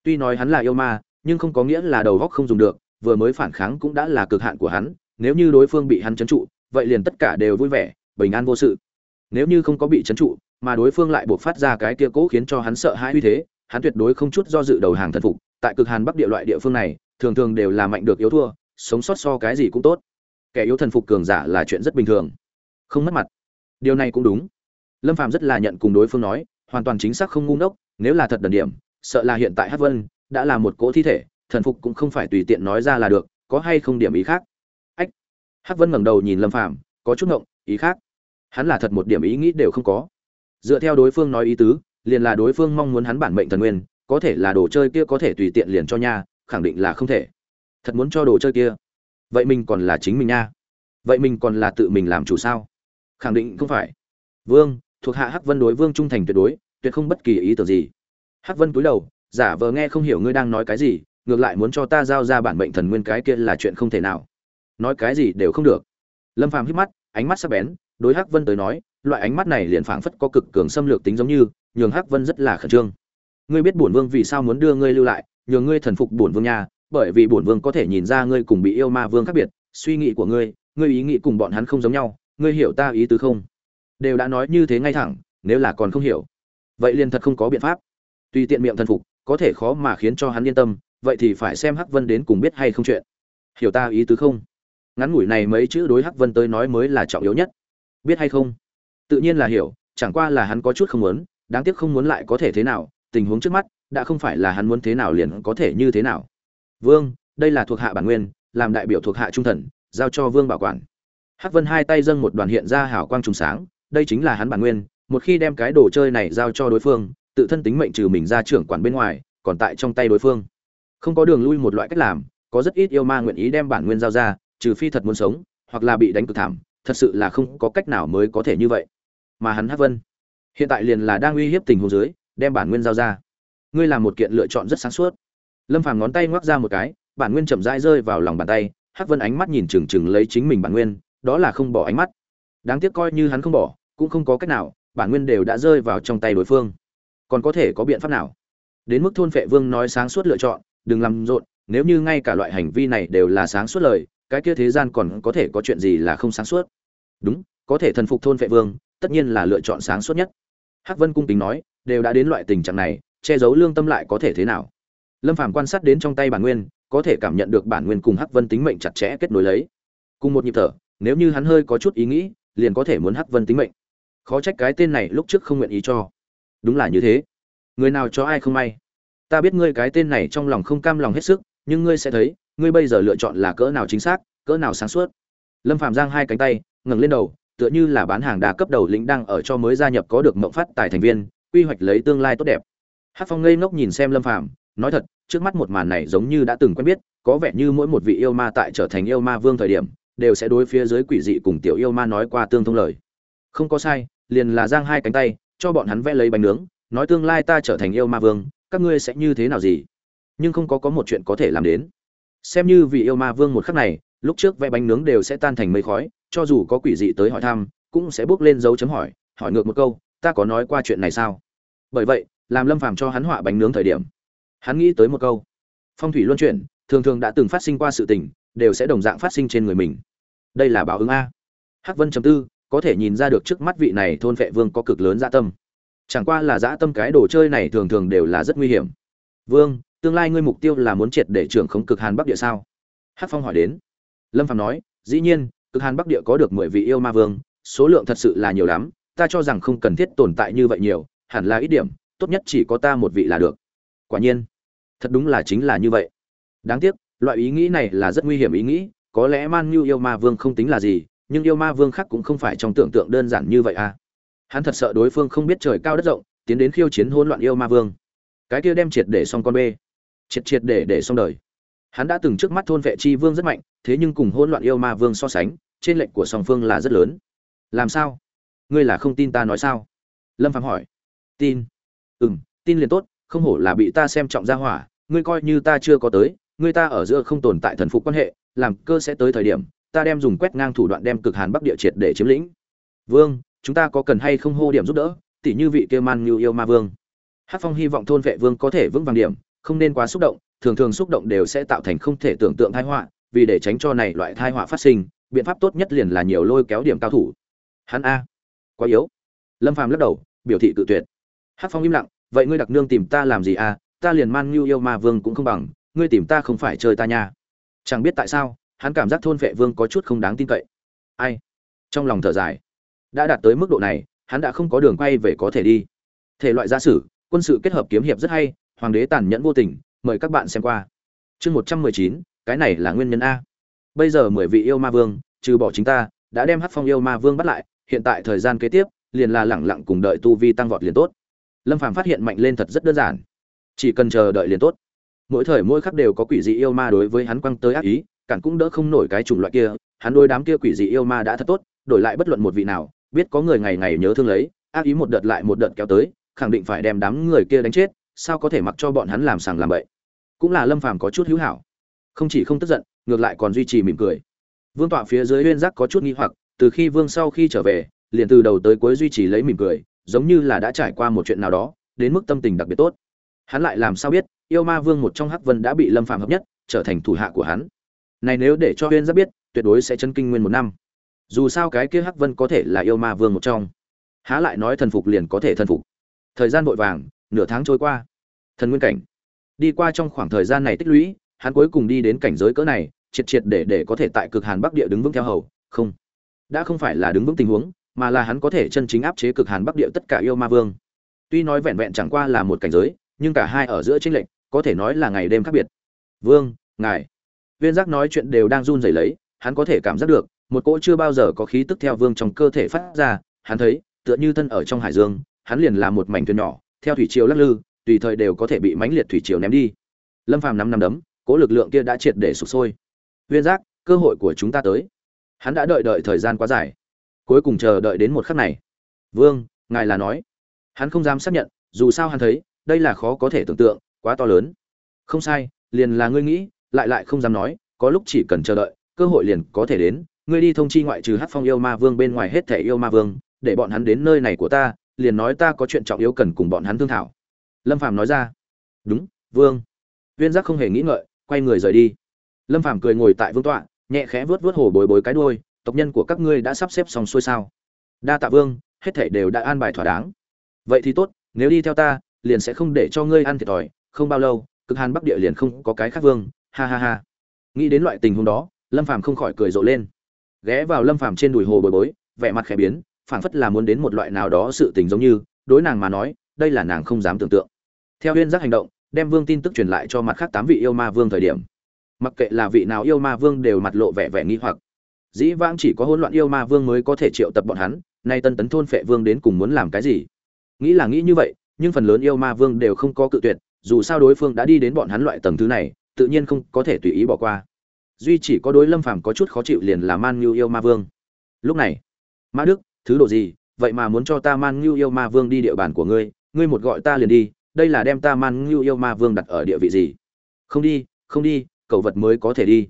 Tuy nói hắn là yêu ma, nhưng không có nghĩa là đầu góc không dùng được, vừa mới phản kháng cũng đã là cực hạn của hắn, nếu như đối phương bị hắn trấn trụ, vậy liền tất cả đều vui vẻ, bình an vô sự. Nếu như không có bị trấn trụ, mà đối phương lại buộc phát ra cái kia cố khiến cho hắn sợ hãi uy thế, hắn tuyệt đối không chút do dự đầu hàng thần phục, tại cực hàn bắc địa loại địa phương này thường thường đều là mạnh được yếu thua, sống sót so cái gì cũng tốt. Kẻ yếu thần phục cường giả là chuyện rất bình thường. Không mất mặt. Điều này cũng đúng. Lâm phàm rất là nhận cùng đối phương nói, hoàn toàn chính xác không ngu ngốc, nếu là thật đần điểm, sợ là hiện tại hát vân đã là một cỗ thi thể, thần phục cũng không phải tùy tiện nói ra là được, có hay không điểm ý khác? Ách! Hát vân ngẩng đầu nhìn lâm phàm, có chút ngộng, ý khác. Hắn là thật một điểm ý nghĩ đều không có. Dựa theo đối phương nói ý tứ, liền là đối phương mong muốn hắn bản mệnh thần nguyên, có thể là đồ chơi kia có thể tùy tiện liền cho nha khẳng định là không thể. Thật muốn cho đồ chơi kia. Vậy mình còn là chính mình nha. Vậy mình còn là tự mình làm chủ sao? Khẳng định không phải. Vương, thuộc hạ hắc vân đối vương trung thành tuyệt đối, tuyệt không bất kỳ ý tưởng gì. Hắc vân cúi đầu, giả vờ nghe không hiểu ngươi đang nói cái gì, ngược lại muốn cho ta giao ra bản mệnh thần nguyên cái kia là chuyện không thể nào. Nói cái gì đều không được. Lâm phàm hít mắt, ánh mắt sắc bén, đối hắc vân tới nói, loại ánh mắt này liền phảng phất có cực cường xâm lược tính giống như, nhường hắc vân rất là khẩn trương. Ngươi biết bổn vương vì sao muốn đưa ngươi lưu lại nhường ngươi thần phục bổn vương nha, bởi vì bổn vương có thể nhìn ra ngươi cùng bị yêu ma vương khác biệt, suy nghĩ của ngươi ngươi ý nghĩ cùng bọn hắn không giống nhau, ngươi hiểu ta ý tứ không? Đều đã nói như thế ngay thẳng, nếu là còn không hiểu, vậy liền thật không có biện pháp. Tùy tiện miệng thần phục, có thể khó mà khiến cho hắn yên tâm, vậy thì phải xem hắc vân đến cùng biết hay không chuyện. Hiểu ta ý tứ không? Ngắn ngủi này mấy chữ đối hắc vân tới nói mới là trọng yếu nhất. Biết hay không? Tự nhiên là hiểu, chẳng qua là hắn có chút không muốn, đáng tiếc không muốn lại có thể thế nào, tình huống trước mắt đã không phải là hắn muốn thế nào liền có thể như thế nào. Vương, đây là thuộc hạ bản nguyên, làm đại biểu thuộc hạ trung thần, giao cho vương bảo quản. Hắc vân hai tay dâng một đoàn hiện ra hào quang trùng sáng, đây chính là hắn bản nguyên, một khi đem cái đồ chơi này giao cho đối phương, tự thân tính mệnh trừ mình ra trưởng quản bên ngoài, còn tại trong tay đối phương. Không có đường lui một loại cách làm, có rất ít yêu ma nguyện ý đem bản nguyên giao ra, trừ phi thật muốn sống, hoặc là bị đánh cực thảm, thật sự là không có cách nào mới có thể như vậy. Mà hắn hắc vân, hiện tại liền là đang uy hiếp tình huống dưới, đem bản nguyên giao ra ngươi làm một kiện lựa chọn rất sáng suốt. Lâm phàm ngón tay ngoắc ra một cái, bản nguyên chậm rãi rơi vào lòng bàn tay, hắc vân ánh mắt nhìn chừng chừng lấy chính mình bản nguyên, đó là không bỏ ánh mắt. Đáng tiếc coi như hắn không bỏ, cũng không có cách nào, bản nguyên đều đã rơi vào trong tay đối phương. Còn có thể có biện pháp nào? Đến mức thôn phệ vương nói sáng suốt lựa chọn, đừng làm rộn, nếu như ngay cả loại hành vi này đều là sáng suốt lời, cái kia thế gian còn có thể có chuyện gì là không sáng suốt? Đúng, có thể thần phục thôn phệ vương, tất nhiên là lựa chọn sáng suốt nhất. Hắc vân cung tính nói, đều đã đến loại tình trạng này che giấu lương tâm lại có thể thế nào. Lâm phàm quan sát đến trong tay bản nguyên, có thể cảm nhận được bản nguyên cùng hắc vân tính mệnh chặt chẽ kết nối lấy. Cùng một nhịp thở, nếu như hắn hơi có chút ý nghĩ, liền có thể muốn hắc vân tính mệnh. Khó trách cái tên này lúc trước không nguyện ý cho. Đúng là như thế. Người nào cho ai không may. Ta biết ngươi cái tên này trong lòng không cam lòng hết sức, nhưng ngươi sẽ thấy, ngươi bây giờ lựa chọn là cỡ nào chính xác, cỡ nào sáng suốt. Lâm phạm giang hai cánh tay, ngẩng lên đầu, tựa như là bán hàng đa cấp đầu lĩnh đang ở cho mới gia nhập có được mộng phát tài thành viên, quy hoạch lấy tương lai tốt đẹp hát phong ngây ngốc nhìn xem lâm Phàm, nói thật trước mắt một màn này giống như đã từng quen biết có vẻ như mỗi một vị yêu ma tại trở thành yêu ma vương thời điểm đều sẽ đối phía dưới quỷ dị cùng tiểu yêu ma nói qua tương thông lời. Không có sai liền là giang hai cánh tay cho bọn hắn vẽ lấy bánh nướng nói tương lai ta trở thành yêu ma vương các ngươi sẽ như thế nào gì? Nhưng không có có một chuyện có thể làm đến. Xem như vì yêu ma vương một khắc này lúc trước vẽ bánh nướng đều sẽ tan thành mây khói cho dù có quỷ dị tới hỏi thăm cũng sẽ bước lên dấu chấm hỏi hỏi ngược một câu ta có nói qua chuyện này sao? Bởi vậy làm lâm phàm cho hắn họa bánh nướng thời điểm. Hắn nghĩ tới một câu. Phong thủy luân chuyển, thường thường đã từng phát sinh qua sự tình, đều sẽ đồng dạng phát sinh trên người mình. Đây là báo ứng a. Hắc vân chấm tư, có thể nhìn ra được trước mắt vị này thôn vệ vương có cực lớn dạ tâm. Chẳng qua là dã tâm cái đồ chơi này thường thường đều là rất nguy hiểm. Vương, tương lai ngươi mục tiêu là muốn triệt để trưởng khống cực hàn bắc địa sao? Hắc phong hỏi đến. Lâm phàm nói, dĩ nhiên, cực hàn bắc địa có được mười vị yêu ma vương, số lượng thật sự là nhiều lắm, ta cho rằng không cần thiết tồn tại như vậy nhiều, hẳn là ít điểm tốt nhất chỉ có ta một vị là được. Quả nhiên, thật đúng là chính là như vậy. Đáng tiếc, loại ý nghĩ này là rất nguy hiểm ý nghĩ, có lẽ man như yêu ma vương không tính là gì, nhưng yêu ma vương khác cũng không phải trong tưởng tượng đơn giản như vậy à. Hắn thật sợ đối phương không biết trời cao đất rộng, tiến đến khiêu chiến hỗn loạn yêu ma vương. Cái kia đem triệt để xong con bê. Triệt triệt để để xong đời. Hắn đã từng trước mắt thôn vệ chi vương rất mạnh, thế nhưng cùng hỗn loạn yêu ma vương so sánh, trên lệnh của song phương là rất lớn. Làm sao? Ngươi là không tin ta nói sao? Lâm phạm hỏi. Tin ừ m tin liền tốt, không hổ là bị ta xem trọng ra hỏa, ngươi coi như ta chưa có tới, ngươi ta ở giữa không tồn tại thần phục quan hệ, làm cơ sẽ tới thời điểm, ta đem dùng quét ngang thủ đoạn đem cực hàn bắc địa triệt để chiếm lĩnh. Vương, chúng ta có cần hay không hô điểm giúp đỡ, tỉ như vị kia man như yêu ma vương. Hát phong hy vọng thôn vệ vương có thể vững vàng điểm, không nên quá xúc động, thường thường xúc động đều sẽ tạo thành không thể tưởng tượng thai họa, vì để tránh cho này loại thai họa phát sinh, biện pháp tốt nhất liền là nhiều lôi kéo điểm cao thủ. Hắn a. Quá yếu. Lâm phàm lắc đầu, biểu thị tự tuyệt hát phong im lặng, vậy ngươi đặc nương tìm ta làm gì à? ta liền man như yêu ma vương cũng không bằng, ngươi tìm ta không phải chơi ta nha. Chẳng biết tại sao, hắn cảm giác thôn vệ vương có chút không đáng tin cậy. Ai? Trong lòng thở dài. Đã đạt tới mức độ này, hắn đã không có đường quay về có thể đi. Thể loại gia sử, quân sự kết hợp kiếm hiệp rất hay, hoàng đế tàn nhẫn vô tình, mời các bạn xem qua. Chương một trăm mười chín, cái này là nguyên nhân a. Bây giờ mười vị yêu ma vương, trừ bỏ chính ta, đã đem hát phong yêu ma vương bắt lại, hiện tại thời gian kế tiếp, liền là lẳng lặng cùng đợi tu vi tăng vọt liền tốt lâm phàm phát hiện mạnh lên thật rất đơn giản. Chỉ cần chờ đợi liền tốt. Mỗi thời mỗi khắc đều có quỷ dị yêu ma đối với hắn quăng tới ác ý, cản cũng đỡ không nổi cái chủng loại kia. Hắn đôi đám kia quỷ dị yêu ma đã thật tốt, đổi lại bất luận một vị nào, biết có người ngày ngày nhớ thương lấy, ác ý một đợt lại một đợt kéo tới, khẳng định phải đem đám người kia đánh chết, sao có thể mặc cho bọn hắn làm sàng làm bậy? Cũng là lâm phàm có chút hữu hảo. Không chỉ không tức giận, ngược lại còn duy trì mỉm cười. Vương tọa phía dưới huyên giác có chút nghi hoặc, từ khi vương sau khi trở về, liền từ đầu tới cuối duy trì lấy mỉm cười giống như là đã trải qua một chuyện nào đó, đến mức tâm tình đặc biệt tốt. Hắn lại làm sao biết, yêu ma vương một trong hắc vân đã bị lâm phạm hợp nhất, trở thành thủ hạ của hắn? Này nếu để cho huyên giáp biết, tuyệt đối sẽ chân kinh nguyên một năm. Dù sao cái kia hắc vân có thể là yêu ma vương một trong. Há lại nói thần phục liền có thể thần phục. Thời gian vội vàng, nửa tháng trôi qua. Thần nguyên cảnh. Đi qua trong khoảng thời gian này tích lũy, hắn cuối cùng đi đến cảnh giới cỡ này, triệt triệt để để có thể tại cực hàn bắc địa đứng vững theo hầu. Không. Đã không phải là đứng vững tình huống mà là hắn có thể chân chính áp chế cực hàn bắc địa tất cả yêu ma vương. Tuy nói vẹn vẹn chẳng qua là một cảnh giới, nhưng cả hai ở giữa chính lệnh có thể nói là ngày đêm khác biệt. Vương, ngài. Viên giác nói chuyện đều đang run rẩy lấy, hắn có thể cảm giác được, một cỗ chưa bao giờ có khí tức theo vương trong cơ thể phát ra, hắn thấy, tựa như thân ở trong hải dương, hắn liền là một mảnh thuyền nhỏ, theo thủy triều lắc lư, tùy thời đều có thể bị mãnh liệt thủy triều ném đi. Lâm phàm năm năm đấm, cỗ lực lượng kia đã triệt để sụp sôi. Viên giác, cơ hội của chúng ta tới. Hắn đã đợi đợi thời gian quá dài cuối cùng chờ đợi đến một khắc này. Vương, ngài là nói. Hắn không dám xác nhận, dù sao hắn thấy, đây là khó có thể tưởng tượng, quá to lớn. Không sai, liền là ngươi nghĩ, lại lại không dám nói, có lúc chỉ cần chờ đợi, cơ hội liền có thể đến. Ngươi đi thông chi ngoại trừ hát phong yêu ma vương bên ngoài hết thể yêu ma vương, để bọn hắn đến nơi này của ta, liền nói ta có chuyện trọng yếu cần cùng bọn hắn thương thảo. Lâm phàm nói ra. Đúng, vương. Viên giác không hề nghĩ ngợi, quay người rời đi. Lâm phàm cười ngồi tại vương tọa, nhẹ khẽ vớt vớt hồ bồi bối cái đuôi tộc nhân của các ngươi đã sắp xếp xong xuôi sao? Đa tạ vương, hết thể đều đã an bài thỏa đáng. Vậy thì tốt, nếu đi theo ta, liền sẽ không để cho ngươi ăn thiệt thòi, không bao lâu, cực hàn bắc địa liền không có cái khác vương. Ha ha ha. Nghĩ đến loại tình huống đó, lâm phàm không khỏi cười rộ lên. Ghé vào lâm phàm trên đùi hồ bồi bối, vẻ mặt khẽ biến, phảng phất là muốn đến một loại nào đó sự tình giống như, đối nàng mà nói, đây là nàng không dám tưởng tượng. Theo huyên giác hành động, đem vương tin tức truyền lại cho mặt khác tám vị yêu ma vương thời điểm. Mặc kệ là vị nào yêu ma vương đều mặt lộ vẻ vẻ nghi hoặc dĩ vãng chỉ có hỗn loạn yêu ma vương mới có thể triệu tập bọn hắn, nay tân tấn thôn phệ vương đến cùng muốn làm cái gì? Nghĩ là nghĩ như vậy, nhưng phần lớn yêu ma vương đều không có cự tuyệt, dù sao đối phương đã đi đến bọn hắn loại tầng thứ này, tự nhiên không có thể tùy ý bỏ qua. Duy chỉ có đối lâm phàm có chút khó chịu liền là man như yêu ma vương. Lúc này mã đức, thứ độ gì? Vậy mà muốn cho ta man như yêu ma vương đi địa bàn của ngươi ngươi một gọi ta liền đi, đây là đem ta man như yêu ma vương đặt ở địa vị gì? Không đi không đi cậu vật mới có thể đi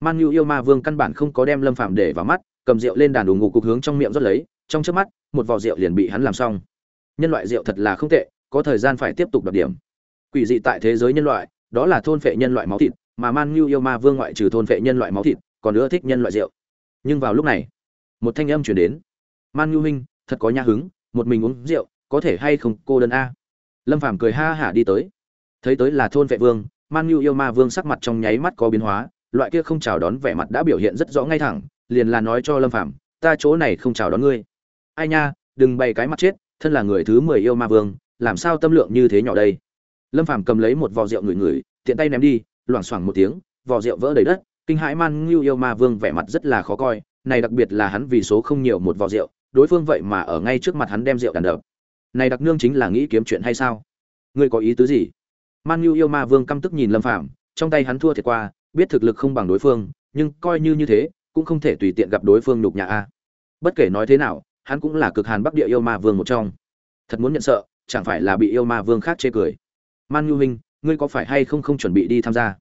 man nhu yêu ma vương căn bản không có đem lâm phạm để vào mắt, cầm rượu lên đàn đủ ngủ cục hướng trong miệng rót lấy, trong trước mắt, một vò rượu liền bị hắn làm xong. Nhân loại rượu thật là không tệ, có thời gian phải tiếp tục đặc điểm. Quỷ dị tại thế giới nhân loại, đó là thôn phệ nhân loại máu thịt, mà man nhu yêu ma vương ngoại trừ thôn phệ nhân loại máu thịt, còn nữa thích nhân loại rượu. Nhưng vào lúc này, một thanh âm chuyển đến. Man nhu huynh, thật có nha hứng, một mình uống rượu, có thể hay không cô đơn a? Lâm phàm cười ha hả đi tới. Thấy tới là thôn vệ vương, man nhu yêu ma vương sắc mặt trong nháy mắt có biến hóa loại kia không chào đón vẻ mặt đã biểu hiện rất rõ ngay thẳng, liền là nói cho lâm phàm, ta chỗ này không chào đón ngươi. Ai nha, đừng bày cái mặt chết, thân là người thứ mười yêu ma vương, làm sao tâm lượng như thế nhỏ đây? Lâm phàm cầm lấy một vò rượu ngửi ngửi, tiện tay ném đi, loảng xoảng một tiếng, vò rượu vỡ đầy đất, kinh hãi man ngưu yêu ma vương vẻ mặt rất là khó coi, này đặc biệt là hắn vì số không nhiều một vò rượu, đối phương vậy mà ở ngay trước mặt hắn đem rượu đàn đập. Này đặc nương chính là nghĩ kiếm chuyện hay sao? Ngươi có ý tứ gì? Man ngưu yêu ma vương căm tức nhìn lâm phạm trong tay hắn thua thiệt qua biết thực lực không bằng đối phương, nhưng coi như như thế, cũng không thể tùy tiện gặp đối phương nhục nhã a. Bất kể nói thế nào, hắn cũng là cực hàn bắc địa yêu ma vương một trong. Thật muốn nhận sợ, chẳng phải là bị yêu ma vương khác chê cười. Man nhu huynh, ngươi có phải hay không không chuẩn bị đi tham gia?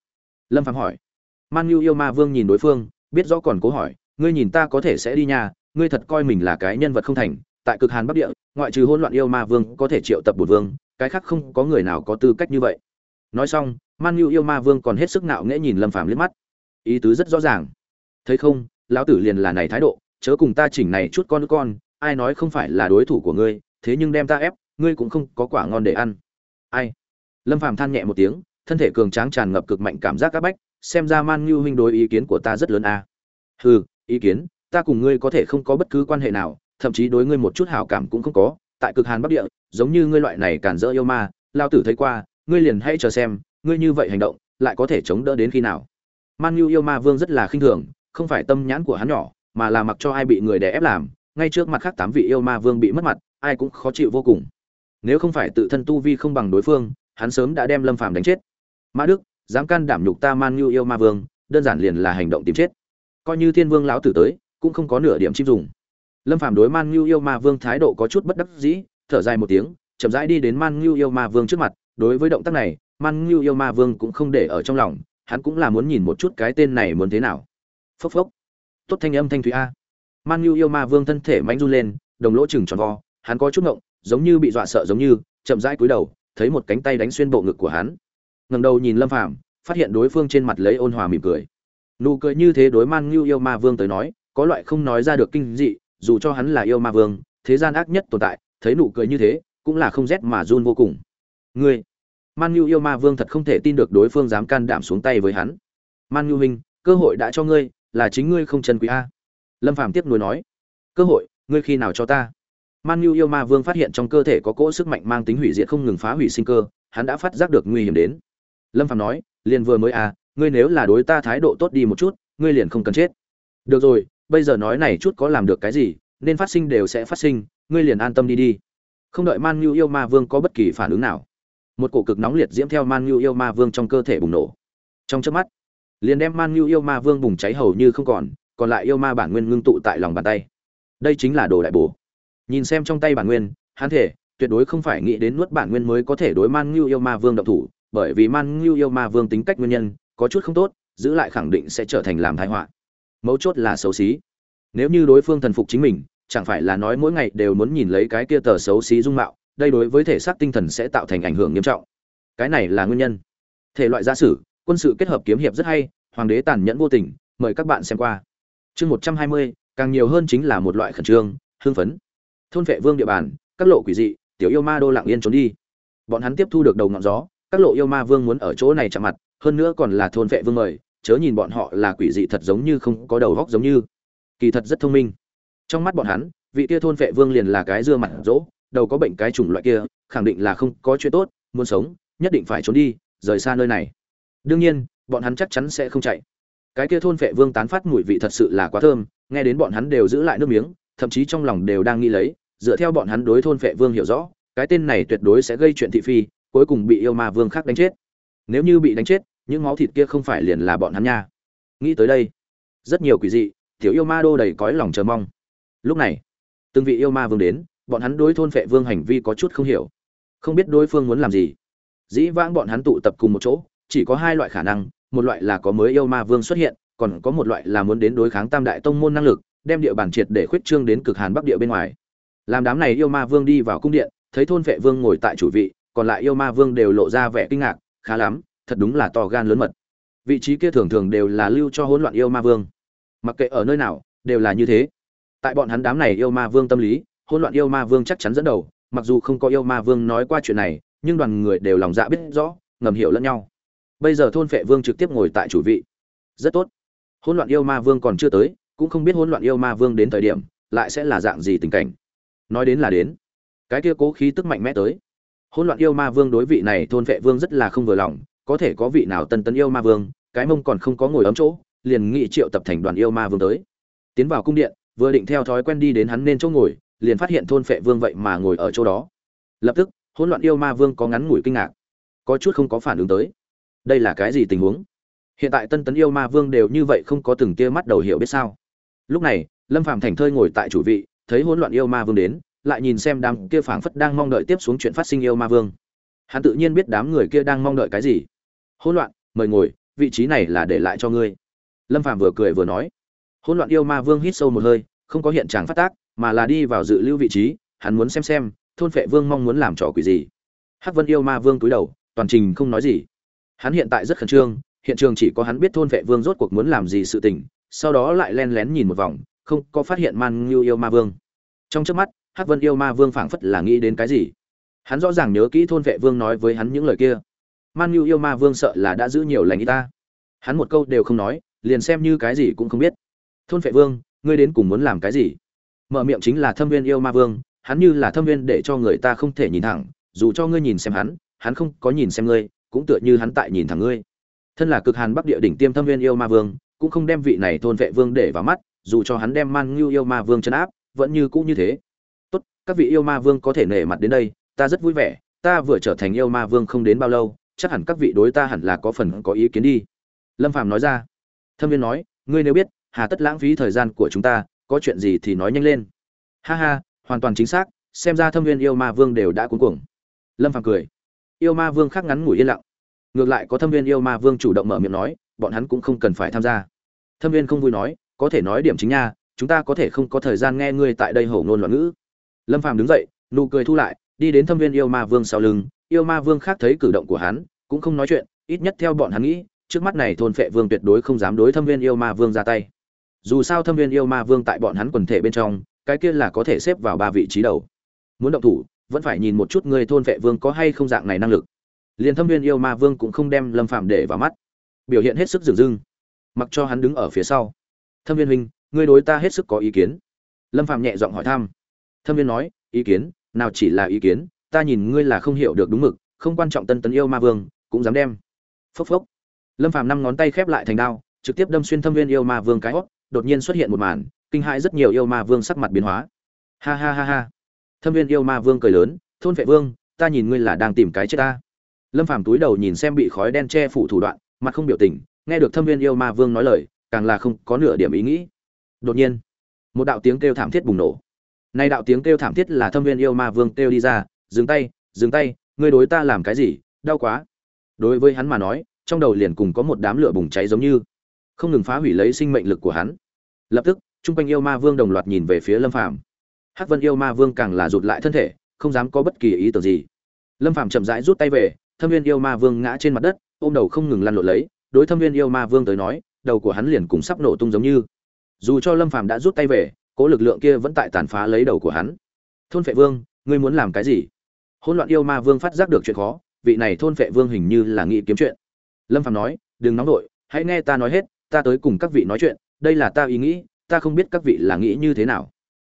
Lâm phạm hỏi. Man nhu yêu ma vương nhìn đối phương, biết rõ còn cố hỏi, ngươi nhìn ta có thể sẽ đi nhà ngươi thật coi mình là cái nhân vật không thành, tại cực hàn bắc địa, ngoại trừ hỗn loạn yêu ma vương có thể triệu tập bột vương, cái khác không có người nào có tư cách như vậy. Nói xong man nhu yêu ma vương còn hết sức nạo nghễ nhìn lâm phàm liếc mắt. Ý tứ rất rõ ràng. Thấy không, lão tử liền là này thái độ, chớ cùng ta chỉnh này chút con đứa con, ai nói không phải là đối thủ của ngươi, thế nhưng đem ta ép, ngươi cũng không có quả ngon để ăn. Ai? Lâm phàm than nhẹ một tiếng, thân thể cường tráng tràn ngập cực mạnh cảm giác các bách, xem ra man nhu huynh đối ý kiến của ta rất lớn a. À. hừ, ý kiến, ta cùng ngươi có thể không có bất cứ quan hệ nào, thậm chí đối ngươi một chút hảo cảm cũng không có, tại cực hàn bắc địa, giống như ngươi loại này cản rỡ yêu ma lao tử thấy qua, ngươi liền hãy chờ xem ngươi như vậy hành động, lại có thể chống đỡ đến khi nào? Man nhu yêu ma vương rất là khinh thường, không phải tâm nhãn của hắn nhỏ, mà là mặc cho ai bị người đè ép làm, ngay trước mặt khác tám vị yêu ma vương bị mất mặt, ai cũng khó chịu vô cùng. Nếu không phải tự thân tu vi không bằng đối phương, hắn sớm đã đem lâm phàm đánh chết. Mã đức, dám can đảm nhục ta man nhu yêu ma vương, đơn giản liền là hành động tìm chết. Coi như thiên vương lão tử tới, cũng không có nửa điểm chim dùng. Lâm phàm đối man nhu yêu ma vương thái độ có chút bất đắc dĩ, thở dài một tiếng, chậm rãi đi đến man nhu yêu ma vương trước mặt, đối với động tác này man ngưu yêu ma vương cũng không để ở trong lòng, hắn cũng là muốn nhìn một chút cái tên này muốn thế nào. Phốc phốc. Tốt thanh âm thanh thúy a. Man ngưu yêu ma vương thân thể mánh run lên, đồng lỗ chừng tròn vo, hắn có chút ngộng, giống như bị dọa sợ giống như, chậm rãi cúi đầu, thấy một cánh tay đánh xuyên bộ ngực của hắn. Ngẩng đầu nhìn lâm phàm, phát hiện đối phương trên mặt lấy ôn hòa mỉm cười. Nụ cười như thế đối man ngưu yêu ma vương tới nói, có loại không nói ra được kinh dị, dù cho hắn là yêu ma vương, thế gian ác nhất tồn tại, thấy nụ cười như thế, cũng là không rét mà run vô cùng. Ngươi man nhu yêu ma vương thật không thể tin được đối phương dám can đảm xuống tay với hắn. Man nhu huynh, cơ hội đã cho ngươi, là chính ngươi không chân quý a. Lâm phàm tiếp nối nói, cơ hội, ngươi khi nào cho ta? Man nhu yêu ma vương phát hiện trong cơ thể có cỗ sức mạnh mang tính hủy diệt không ngừng phá hủy sinh cơ, hắn đã phát giác được nguy hiểm đến. Lâm phàm nói, liền vừa mới à ngươi nếu là đối ta thái độ tốt đi một chút, ngươi liền không cần chết. Được rồi, bây giờ nói này chút có làm được cái gì, nên phát sinh đều sẽ phát sinh, ngươi liền an tâm đi đi. Không đợi man nhu yêu ma vương có bất kỳ phản ứng nào một cổ cực nóng liệt diễm theo man nhu yêu ma vương trong cơ thể bùng nổ. Trong chớp mắt, liền đem man nhu yêu ma vương bùng cháy hầu như không còn còn lại yêu ma bản nguyên ngưng tụ tại lòng bàn tay. Đây chính là đồ đại bổ. Nhìn xem trong tay bản nguyên, hắn thể, tuyệt đối không phải nghĩ đến nuốt bản nguyên mới có thể đối man nhu yêu ma vương động thủ, bởi vì man nhu yêu ma vương tính cách nguyên nhân, có chút không tốt, giữ lại khẳng định sẽ trở thành làm thái họa. Mấu chốt là xấu xí. Nếu như đối phương thần phục chính mình, chẳng phải là nói mỗi ngày đều muốn nhìn lấy cái kia tờ xấu xí dung mạo đây đối với thể xác tinh thần sẽ tạo thành ảnh hưởng nghiêm trọng. Cái này là nguyên nhân. Thể loại gia sử, quân sự kết hợp kiếm hiệp rất hay, hoàng đế tàn nhẫn vô tình, mời các bạn xem qua. Chương một trăm hai mươi, càng nhiều hơn chính là một loại khẩn trương, hưng phấn. Thôn vệ vương địa bàn, các lộ quỷ dị, tiểu yêu ma đô lặng yên trốn đi. Bọn hắn tiếp thu được đầu ngọn gió, các lộ yêu ma vương muốn ở chỗ này chạm mặt, hơn nữa còn là thôn vệ vương mời, chớ nhìn bọn họ là quỷ dị thật giống như không có đầu góc giống như. Kỳ thật rất thông minh. Trong mắt bọn hắn, vị kia thôn vệ vương liền là cái dưa mặt rỗ đầu có bệnh cái chủng loại kia, khẳng định là không có chuyện tốt, muốn sống, nhất định phải trốn đi, rời xa nơi này. Đương nhiên, bọn hắn chắc chắn sẽ không chạy. Cái kia thôn vệ vương tán phát mùi vị thật sự là quá thơm, nghe đến bọn hắn đều giữ lại nước miếng, thậm chí trong lòng đều đang nghĩ lấy, dựa theo bọn hắn đối thôn vệ vương hiểu rõ, cái tên này tuyệt đối sẽ gây chuyện thị phi, cuối cùng bị yêu ma vương khác đánh chết. Nếu như bị đánh chết, những máu thịt kia không phải liền là bọn hắn nha. Nghĩ tới đây, rất nhiều quỷ dị, tiểu yêu ma đô đầy cõi lòng chờ mong. Lúc này, từng vị yêu ma vương đến bọn hắn đối thôn phệ vương hành vi có chút không hiểu. Không biết đối phương muốn làm gì. Dĩ vãng bọn hắn tụ tập cùng một chỗ, chỉ có hai loại khả năng, một loại là có mới yêu ma vương xuất hiện, còn có một loại là muốn đến đối kháng tam đại tông môn năng lực, đem địa bàn triệt để khuyết trương đến cực hàn bắc địa bên ngoài. Làm đám này yêu ma vương đi vào cung điện, thấy thôn vệ vương ngồi tại chủ vị, còn lại yêu ma vương đều lộ ra vẻ kinh ngạc, khá lắm, thật đúng là to gan lớn mật. Vị trí kia thường thường đều là lưu cho hỗn loạn yêu ma vương. Mặc kệ ở nơi nào, đều là như thế. Tại bọn hắn đám này yêu ma vương tâm lý hỗn loạn yêu ma vương chắc chắn dẫn đầu, mặc dù không có yêu ma vương nói qua chuyện này, nhưng đoàn người đều lòng dạ biết rõ, ngầm hiểu lẫn nhau. Bây giờ thôn phệ vương trực tiếp ngồi tại chủ vị. Rất tốt. Hỗn loạn yêu ma vương còn chưa tới, cũng không biết hỗn loạn yêu ma vương đến thời điểm, lại sẽ là dạng gì tình cảnh. Nói đến là đến. Cái kia cố khí tức mạnh mẽ tới. Hỗn loạn yêu ma vương đối vị này thôn phệ vương rất là không vừa lòng, có thể có vị nào tân tấn yêu ma vương, cái mông còn không có ngồi ấm chỗ, liền nghị triệu tập thành đoàn yêu ma vương tới. Tiến vào cung điện, vừa định theo thói quen đi đến hắn nên chỗ ngồi liền phát hiện thôn phệ vương vậy mà ngồi ở chỗ đó. Lập tức, hỗn loạn yêu ma vương có ngắn ngủi kinh ngạc, có chút không có phản ứng tới. Đây là cái gì tình huống? Hiện tại tân tấn yêu ma vương đều như vậy không có từng tia mắt đầu hiểu biết sao? Lúc này, lâm phàm thành thơi ngồi tại chủ vị, thấy hỗn loạn yêu ma vương đến, lại nhìn xem đám kia phảng phất đang mong đợi tiếp xuống chuyện phát sinh yêu ma vương. Hắn tự nhiên biết đám người kia đang mong đợi cái gì. Hỗn loạn, mời ngồi, vị trí này là để lại cho ngươi. Lâm phàm vừa cười vừa nói. Hỗn loạn yêu ma vương hít sâu một hơi, không có hiện trạng phát tác mà là đi vào dự lưu vị trí, hắn muốn xem xem, thôn phệ vương mong muốn làm trò quỷ gì. Hắc vân yêu ma vương cúi đầu, toàn trình không nói gì. Hắn hiện tại rất khẩn trương, hiện trường chỉ có hắn biết thôn vệ vương rốt cuộc muốn làm gì sự tình, sau đó lại len lén nhìn một vòng, không có phát hiện man ngưu yêu ma vương. Trong trước mắt, hắc vân yêu ma vương phảng phất là nghĩ đến cái gì. Hắn rõ ràng nhớ kỹ thôn vệ vương nói với hắn những lời kia. Man ngưu yêu ma vương sợ là đã giữ nhiều lành y ta. Hắn một câu đều không nói, liền xem như cái gì cũng không biết. Thôn vệ vương, ngươi đến cùng muốn làm cái gì? Mở miệng chính là thâm viên yêu ma vương, hắn như là thâm viên để cho người ta không thể nhìn thẳng, dù cho ngươi nhìn xem hắn hắn không có nhìn xem ngươi, cũng tựa như hắn tại nhìn thẳng ngươi. Thân là cực hàn bắc địa đỉnh tiêm thâm viên yêu ma vương, cũng không đem vị này thôn vệ vương để vào mắt, dù cho hắn đem man ngưu yêu ma vương chấn áp, vẫn như cũ như thế. Tốt, các vị yêu ma vương có thể nể mặt đến đây, ta rất vui vẻ, ta vừa trở thành yêu ma vương không đến bao lâu, chắc hẳn các vị đối ta hẳn là có phần có ý kiến đi. Lâm phàm nói ra. Thâm viên nói, ngươi nếu biết, hà tất lãng phí thời gian của chúng ta có chuyện gì thì nói nhanh lên. Ha ha, hoàn toàn chính xác, xem ra thâm viên yêu ma vương đều đã cuống cuồng. Lâm phàm cười. Yêu ma vương khác ngắn ngủi yên lặng. Ngược lại có thâm viên yêu ma vương chủ động mở miệng nói, bọn hắn cũng không cần phải tham gia. Thâm viên không vui nói, có thể nói điểm chính nha, chúng ta có thể không có thời gian nghe ngươi tại đây hổ ngôn loạn ngữ. Lâm phàm đứng dậy, nụ cười thu lại, đi đến thâm viên yêu ma vương sau lưng. Yêu ma vương khác thấy cử động của hắn, cũng không nói chuyện, ít nhất theo bọn hắn nghĩ, trước mắt này thôn phệ vương tuyệt đối không dám đối thâm viên yêu ma vương ra tay dù sao thâm viên yêu ma vương tại bọn hắn quần thể bên trong, cái kia là có thể xếp vào ba vị trí đầu. Muốn động thủ, vẫn phải nhìn một chút người thôn vệ vương có hay không dạng này năng lực. Liền thâm viên yêu ma vương cũng không đem lâm phạm để vào mắt. Biểu hiện hết sức dừng dưng, mặc cho hắn đứng ở phía sau. Thâm viên huynh, ngươi đối ta hết sức có ý kiến. Lâm phạm nhẹ giọng hỏi thăm. Thâm viên nói, ý kiến, nào chỉ là ý kiến, ta nhìn ngươi là không hiểu được đúng mực, không quan trọng tân tấn yêu ma vương, cũng dám đem. Phốc phốc. Lâm phạm năm ngón tay khép lại thành đao, trực tiếp đâm xuyên thâm viên yêu ma vương cái hót đột nhiên xuất hiện một màn, kinh hãi rất nhiều yêu ma vương sắc mặt biến hóa. Ha ha ha ha. Thâm viên yêu ma vương cười lớn, thôn vệ vương, ta nhìn ngươi là đang tìm cái chết ta. Lâm phàm túi đầu nhìn xem bị khói đen che phủ thủ đoạn, mặt không biểu tình, nghe được thâm viên yêu ma vương nói lời, càng là không có nửa điểm ý nghĩ. Đột nhiên, một đạo tiếng kêu thảm thiết bùng nổ. Nay đạo tiếng kêu thảm thiết là thâm viên yêu ma vương kêu đi ra, dừng tay dừng tay, ngươi đối ta làm cái gì? Đau quá. Đối với hắn mà nói, trong đầu liền cùng có một đám lửa bùng cháy giống như không ngừng phá hủy lấy sinh mệnh lực của hắn. Lập tức trung quanh yêu ma vương đồng loạt nhìn về phía lâm phàm. Hắc vân yêu ma vương càng là rụt lại thân thể, không dám có bất kỳ ý tưởng gì. Lâm phàm chậm rãi rút tay về, thâm viên yêu ma vương ngã trên mặt đất, ôm đầu không ngừng lăn lộn lấy, đối thâm viên yêu ma vương tới nói, đầu của hắn liền cùng sắp nổ tung giống như. Dù cho lâm phàm đã rút tay về, cố lực lượng kia vẫn tại tàn phá lấy đầu của hắn. Thôn phệ vương, ngươi muốn làm cái gì? Hỗn loạn yêu ma vương phát giác được chuyện khó, vị này thôn phệ vương hình như là nghĩ kiếm chuyện. Lâm phàm nói, đừng nóng đội hãy nghe ta nói hết ta tới cùng các vị nói chuyện, đây là ta ý nghĩ, ta không biết các vị là nghĩ như thế nào.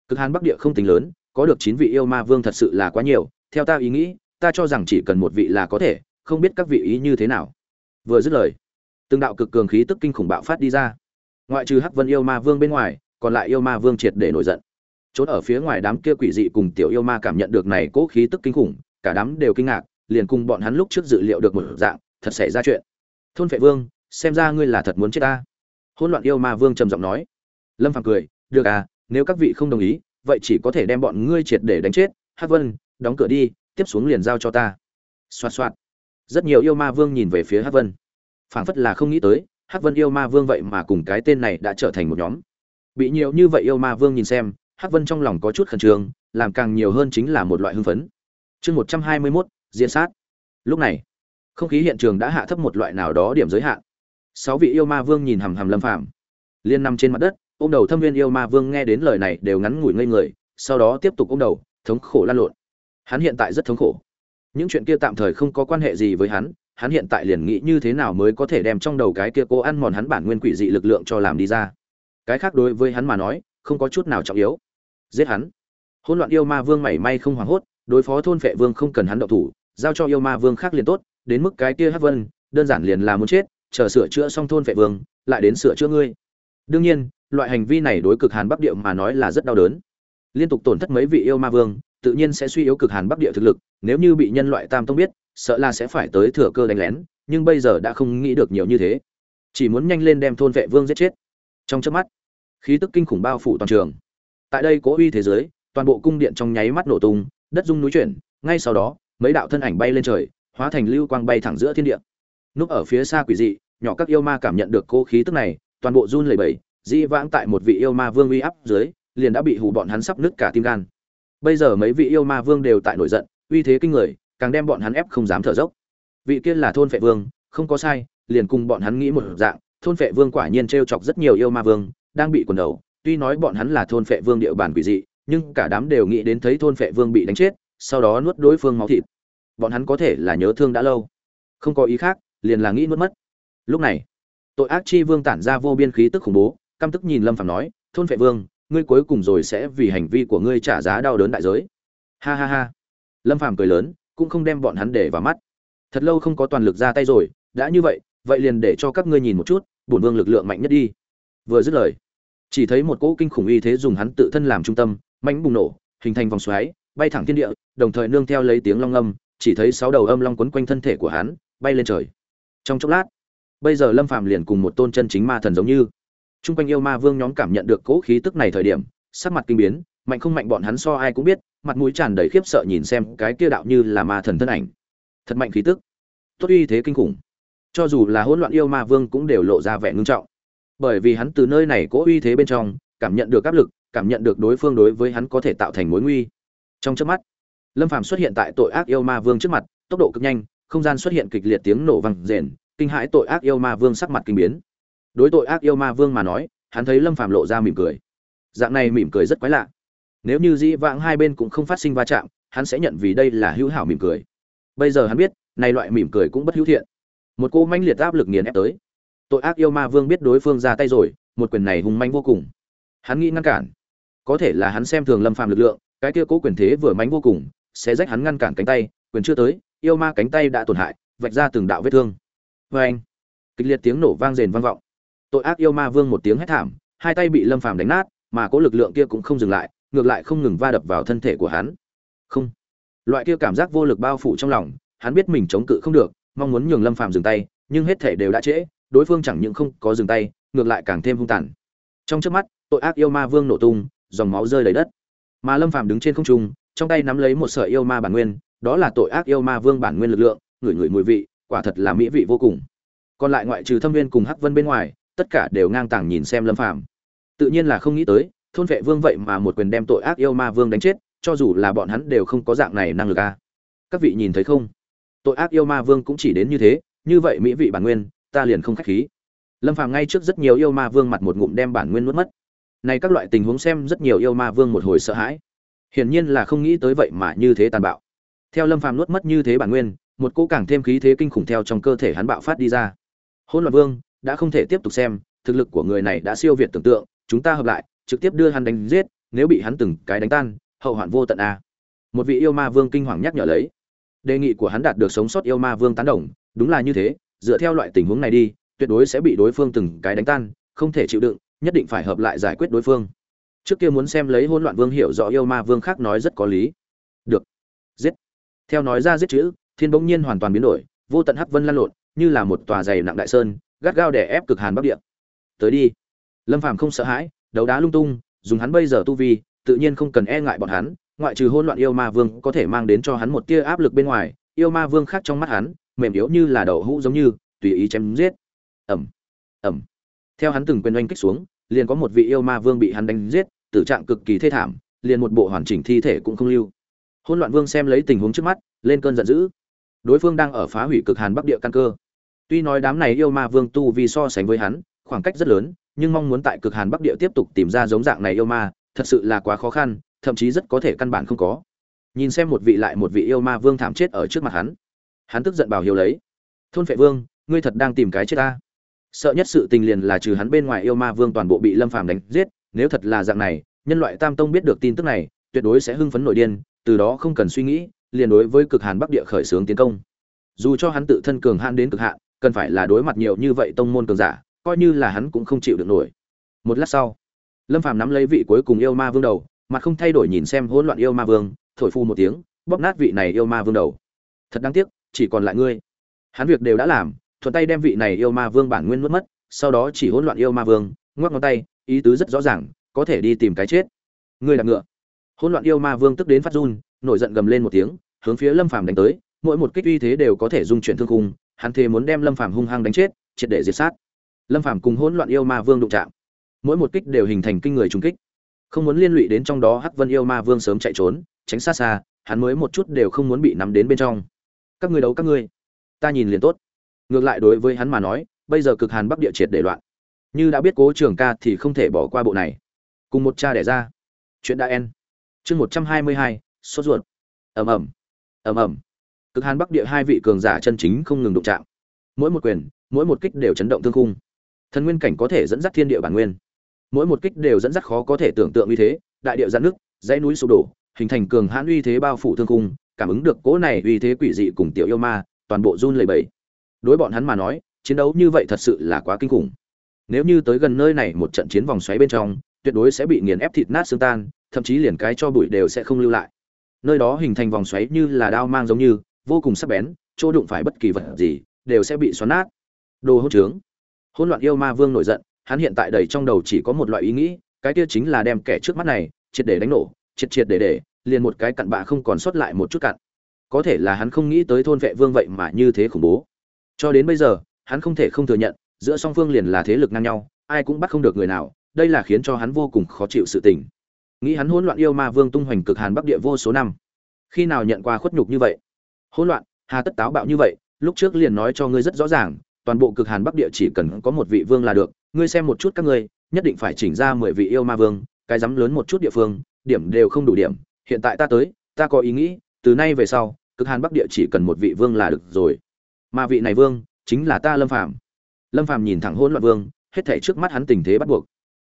Cực hàn bắc địa không tính lớn, có được chín vị yêu ma vương thật sự là quá nhiều, theo ta ý nghĩ, ta cho rằng chỉ cần một vị là có thể, không biết các vị ý như thế nào. Vừa dứt lời, từng đạo cực cường khí tức kinh khủng bạo phát đi ra. Ngoại trừ hắc vân yêu ma vương bên ngoài, còn lại yêu ma vương triệt để nổi giận. Trốn ở phía ngoài đám kia quỷ dị cùng tiểu yêu ma cảm nhận được này cố khí tức kinh khủng, cả đám đều kinh ngạc, liền cùng bọn hắn lúc trước dự liệu được một dạng, thật xảy ra chuyện. Thôn phệ vương xem ra ngươi là thật muốn chết ta. Hỗn loạn yêu ma vương trầm giọng nói. Lâm phàm cười, được à nếu các vị không đồng ý, vậy chỉ có thể đem bọn ngươi triệt để đánh chết. Hát vân, đóng cửa đi, tiếp xuống liền giao cho ta. Xoạt xoạt. Rất nhiều yêu ma vương nhìn về phía hát vân. Phảng phất là không nghĩ tới, hát vân yêu ma vương vậy mà cùng cái tên này đã trở thành một nhóm. Bị nhiều như vậy yêu ma vương nhìn xem, hát vân trong lòng có chút khẩn trương, làm càng nhiều hơn chính là một loại hưng phấn. Chương một trăm hai mươi mốt, diễn sát. Lúc này, không khí hiện trường đã hạ thấp một loại nào đó điểm giới hạn sáu vị yêu ma vương nhìn hằm hằm lâm phàm. Liên nằm trên mặt đất, ôm đầu thâm viên yêu ma vương nghe đến lời này đều ngắn ngủi ngây người, sau đó tiếp tục ôm đầu, thống khổ lan lộn. Hắn hiện tại rất thống khổ. Những chuyện kia tạm thời không có quan hệ gì với hắn hắn hiện tại liền nghĩ như thế nào mới có thể đem trong đầu cái kia cố ăn mòn hắn bản nguyên quỷ dị lực lượng cho làm đi ra. Cái khác đối với hắn mà nói, không có chút nào trọng yếu. Giết hắn. Hỗn loạn yêu ma vương mảy may không hoảng hốt, đối phó thôn phệ vương không cần hắn động thủ, giao cho yêu ma vương khác liền tốt, đến mức cái kia hắc vân, đơn giản liền là muốn chết chờ sửa chữa xong thôn vệ vương, lại đến sửa chữa ngươi. Đương nhiên, loại hành vi này đối cực hàn bắc địa mà nói là rất đau đớn. Liên tục tổn thất mấy vị yêu ma vương, tự nhiên sẽ suy yếu cực hàn bắc địa thực lực, nếu như bị nhân loại tam tông biết, sợ là sẽ phải tới thừa cơ đánh lén, nhưng bây giờ đã không nghĩ được nhiều như thế. Chỉ muốn nhanh lên đem thôn vệ vương giết chết. Trong chớp mắt, khí tức kinh khủng bao phủ toàn trường. Tại đây cố uy thế giới, toàn bộ cung điện trong nháy mắt nổ tung, đất rung núi chuyển, ngay sau đó, mấy đạo thân ảnh bay lên trời, hóa thành lưu quang bay thẳng giữa thiên địa núp ở phía xa quỷ dị, nhỏ các yêu ma cảm nhận được cô khí tức này, toàn bộ run lẩy bẩy, dĩ vãng tại một vị yêu ma vương uy áp dưới, liền đã bị hù bọn hắn sắp nứt cả tim gan. Bây giờ mấy vị yêu ma vương đều tại nổi giận, uy thế kinh người, càng đem bọn hắn ép không dám thở dốc. Vị kia là thôn phệ vương, không có sai, liền cùng bọn hắn nghĩ một dạng, thôn phệ vương quả nhiên t chọc rất nhiều yêu ma vương, đang bị quần đầu. Tuy nói bọn hắn là thôn phệ vương địa bàn quỷ dị, nhưng cả đám đều nghĩ đến thấy thôn phệ vương bị đánh chết, sau đó nuốt đối phương máu thịt. Bọn hắn có thể là nhớ thương đã lâu. Không có ý khác liền là nghĩ nuốt mất. Lúc này, tội ác chi vương tản ra vô biên khí tức khủng bố, căm tức nhìn lâm phàm nói, thôn phệ vương, ngươi cuối cùng rồi sẽ vì hành vi của ngươi trả giá đau đớn đại giới. Ha ha ha. Lâm phàm cười lớn, cũng không đem bọn hắn để vào mắt. Thật lâu không có toàn lực ra tay rồi, đã như vậy vậy liền để cho các ngươi nhìn một chút, bổn vương lực lượng mạnh nhất đi. Vừa dứt lời, chỉ thấy một cỗ kinh khủng uy thế dùng hắn tự thân làm trung tâm mạnh bùng nổ, hình thành vòng xoáy, bay thẳng thiên địa, đồng thời nương theo lấy tiếng long âm, chỉ thấy sáu đầu âm long quấn quanh thân thể của hắn, bay lên trời trong chốc lát bây giờ lâm phàm liền cùng một tôn chân chính ma thần giống như Trung quanh yêu ma vương nhóm cảm nhận được cỗ khí tức này thời điểm, sắc mặt kinh biến, mạnh không mạnh bọn hắn so ai cũng biết, mặt mũi tràn đầy khiếp sợ nhìn xem cái kia đạo như là ma thần thân ảnh. Thật mạnh khí tức, tốt uy thế kinh khủng. Cho dù là hỗn loạn yêu ma vương cũng đều lộ ra vẻ ngưng trọng. Bởi vì hắn từ nơi này cỗ uy thế bên trong, cảm nhận được áp lực, cảm nhận được đối phương đối với hắn có thể tạo thành mối nguy. Trong chớp mắt, Lâm Phàm xuất hiện tại tội ác yêu ma vương trước mặt, tốc độ cực nhanh, không gian xuất hiện kịch liệt tiếng nổ vang rền, kinh hãi tội ác yêu ma vương sắc mặt kinh biến. Đối tội ác yêu ma vương mà nói hắn thấy lâm phàm lộ ra mỉm cười. Dạng này mỉm cười rất quái lạ. Nếu như dĩ vãng hai bên cũng không phát sinh va chạm hắn sẽ nhận vì đây là hữu hảo mỉm cười. Bây giờ hắn biết này loại mỉm cười cũng bất hữu thiện. Một cô manh liệt áp lực nghiền ép tới. Tội ác yêu ma vương biết đối phương ra tay rồi một quyền này hùng manh vô cùng. Hắn nghĩ ngăn cản. Có thể là hắn xem thường lâm phàm lực lượng cái kia cố quyền thế vừa manh vô cùng sẽ rách hắn ngăn cản cánh tay quyền chưa tới yêu ma cánh tay đã tổn hại, vạch ra từng đạo vết thương. Vê anh, kịch liệt tiếng nổ vang rền vang vọng. Tội ác yêu ma vương một tiếng hét thảm, hai tay bị lâm phàm đánh nát, mà có lực lượng kia cũng không dừng lại, ngược lại không ngừng va đập vào thân thể của hắn. Không. Loại kia cảm giác vô lực bao phủ trong lòng, hắn biết mình chống cự không được, mong muốn nhường lâm phàm dừng tay, nhưng hết thể đều đã trễ, đối phương chẳng những không có dừng tay, ngược lại càng thêm hung tàn. Trong trước mắt, tội ác yêu ma vương nổ tung, dòng máu rơi đầy đất. Mà lâm phàm đứng trên không trung, trong tay nắm lấy một sợi yêu ma bản nguyên đó là tội ác yêu ma vương bản nguyên lực lượng ngửi ngửi mùi vị, quả thật là mỹ vị vô cùng. Còn lại ngoại trừ thâm viên cùng hắc vân bên ngoài, tất cả đều ngang tàng nhìn xem lâm phàm. Tự nhiên là không nghĩ tới, thôn vệ vương vậy mà một quyền đem tội ác yêu ma vương đánh chết, cho dù là bọn hắn đều không có dạng này năng lực a các vị nhìn thấy không? Tội ác yêu ma vương cũng chỉ đến như thế, như vậy mỹ vị bản nguyên, ta liền không khách khí. Lâm phàm ngay trước rất nhiều yêu ma vương mặt một ngụm đem bản nguyên nuốt mất. Này các loại tình huống xem rất nhiều yêu ma vương một hồi sợ hãi. Hiển nhiên là không nghĩ tới vậy mà như thế tàn bạo theo lâm phàm nuốt mất như thế bản nguyên, một cỗ càng thêm khí thế kinh khủng theo trong cơ thể hắn bạo phát đi ra. Hôn loạn vương, đã không thể tiếp tục xem, thực lực của người này đã siêu việt tưởng tượng, chúng ta hợp lại, trực tiếp đưa hắn đánh giết, nếu bị hắn từng cái đánh tan, hậu hoạn vô tận a. Một vị yêu ma vương kinh hoàng nhắc nhở lấy. Đề nghị của hắn đạt được sống sót yêu ma vương tán đồng, đúng là như thế, dựa theo loại tình huống này đi, tuyệt đối sẽ bị đối phương từng cái đánh tan, không thể chịu đựng, nhất định phải hợp lại giải quyết đối phương. Trước kia muốn xem lấy hỗn loạn vương hiểu rõ yêu ma vương khác nói rất có lý. Được. Giết theo nói ra giết chữ, thiên bỗng nhiên hoàn toàn biến đổi, vô tận hắc vân lan lộn, như là một tòa dày nặng đại sơn, gắt gao để ép cực hàn bắc địa. Tới đi. Lâm phàm không sợ hãi, đấu đá lung tung, dùng hắn bây giờ tu vi, tự nhiên không cần e ngại bọn hắn, ngoại trừ hôn loạn yêu ma vương có thể mang đến cho hắn một tia áp lực bên ngoài, yêu ma vương khác trong mắt hắn, mềm yếu như là đậu hũ giống như, tùy ý chém giết. Ẩm ẩm theo hắn từng quyền oanh kích xuống, liền có một vị yêu ma vương bị hắn đánh giết, tử trạng cực kỳ thê thảm, liền một bộ hoàn chỉnh thi thể cũng không lưu. Hôn loạn vương xem lấy tình huống trước mắt lên cơn giận dữ đối phương đang ở phá hủy cực hàn bắc địa căn cơ Tuy nói đám này yêu ma vương tu vì so sánh với hắn, khoảng cách rất lớn, nhưng mong muốn tại cực hàn bắc địa tiếp tục tìm ra giống dạng này yêu ma, thật sự là quá khó khăn, thậm chí rất có thể căn bản không có. Nhìn xem một vị lại một vị yêu ma vương thảm chết ở trước mặt hắn, hắn tức giận bảo hiếu lấy. Thôn Phệ Vương, ngươi thật đang tìm cái chết ta? Sợ nhất sự tình liền là trừ hắn bên ngoài yêu ma vương toàn bộ bị Lâm Phàm đánh giết, nếu thật là dạng này, nhân loại Tam Tông biết được tin tức này, tuyệt đối sẽ hưng phấn nổi điên, từ đó không cần suy nghĩ, liền đối với cực hàn bắc địa khởi xướng tiến công. Dù cho hắn tự thân cường hãn đến cực hạn, cần phải là đối mặt nhiều như vậy tông môn cường giả coi như là hắn cũng không chịu được nổi. Một lát sau lâm phàm nắm lấy vị cuối cùng yêu ma vương đầu mặt không thay đổi nhìn xem hỗn loạn yêu ma vương thổi phu một tiếng bóp nát vị này yêu ma vương đầu. Thật đáng tiếc chỉ còn lại ngươi. Hắn việc đều đã làm thuận tay đem vị này yêu ma vương bản nguyên mất mất sau đó chỉ hỗn loạn yêu ma vương ngoắc ngón tay ý tứ rất rõ ràng có thể đi tìm cái chết. Ngươi là ngựa hỗn loạn yêu ma vương tức đến phát run, nổi giận gầm lên một tiếng, hướng phía lâm phàm đánh tới, mỗi một kích uy thế đều có thể dung chuyển thương khung, hắn thề muốn đem lâm phàm hung hăng đánh chết, triệt để diệt sát. Lâm phàm cùng hỗn loạn yêu ma vương đụng chạm. Mỗi một kích đều hình thành kinh người trung kích. Không muốn liên lụy đến trong đó hắc vân yêu ma vương sớm chạy trốn, tránh xa xa, hắn mới một chút đều không muốn bị nắm đến bên trong. Các ngươi đấu các ngươi. Ta nhìn liền tốt. Ngược lại đối với hắn mà nói, bây giờ cực hàn bắc địa triệt để loạn. Như đã biết cố trường ca thì không thể bỏ qua bộ này. Cùng một cha đẻ ra. Chuyện đã en chương một trăm hai mươi hai, sốt ruột. Ầm ầm ầm ầm. Cực hàn bắc địa hai vị cường giả chân chính không ngừng đụng chạm. Mỗi một quyền, mỗi một kích đều chấn động thương khung. Thần nguyên cảnh có thể dẫn dắt thiên địa bản nguyên. Mỗi một kích đều dẫn dắt khó có thể tưởng tượng uy thế, đại địa giãn nước dãy núi sụp đổ, hình thành cường hãn uy thế bao phủ thương khung, cảm ứng được cỗ này uy thế quỷ dị cùng tiểu yêu ma, toàn bộ run lẩy bẩy. Đối bọn hắn mà nói, chiến đấu như vậy thật sự là quá kinh khủng. Nếu như tới gần nơi này một trận chiến vòng xoáy bên trong, tuyệt đối sẽ bị nghiền ép thịt nát xương tan thậm chí liền cái cho bụi đều sẽ không lưu lại. Nơi đó hình thành vòng xoáy như là đao mang giống như, vô cùng sắc bén, chỗ đụng phải bất kỳ vật gì, đều sẽ bị xoắn nát. Đồ hỗn trướng. Hỗn loạn yêu ma vương nổi giận, hắn hiện tại đầy trong đầu chỉ có một loại ý nghĩ, cái kia chính là đem kẻ trước mắt này, triệt để đánh nổ, triệt triệt để để, liền một cái cặn bạ không còn sót lại một chút cặn. Có thể là hắn không nghĩ tới thôn vệ vương vậy mà như thế khủng bố. Cho đến bây giờ, hắn không thể không thừa nhận, giữa song phương liền là thế lực ngang nhau, ai cũng bắt không được người nào, đây là khiến cho hắn vô cùng khó chịu sự tình nghĩ hắn hỗn loạn yêu ma vương tung hoành cực hàn bắc địa vô số năm. Khi nào nhận qua khuất nhục như vậy? Hỗn loạn, hà tất táo bạo như vậy, lúc trước liền nói cho ngươi rất rõ ràng, toàn bộ cực hàn bắc địa chỉ cần có một vị vương là được, ngươi xem một chút các ngươi, nhất định phải chỉnh ra mười vị yêu ma vương, cái dám lớn một chút địa phương, điểm đều không đủ điểm. Hiện tại ta tới, ta có ý nghĩ, từ nay về sau, cực hàn bắc địa chỉ cần một vị vương là được rồi. Mà vị này vương, chính là ta lâm phàm. Lâm phàm nhìn thẳng hỗn loạn vương, hết thảy trước mắt hắn tình thế bắt buộc.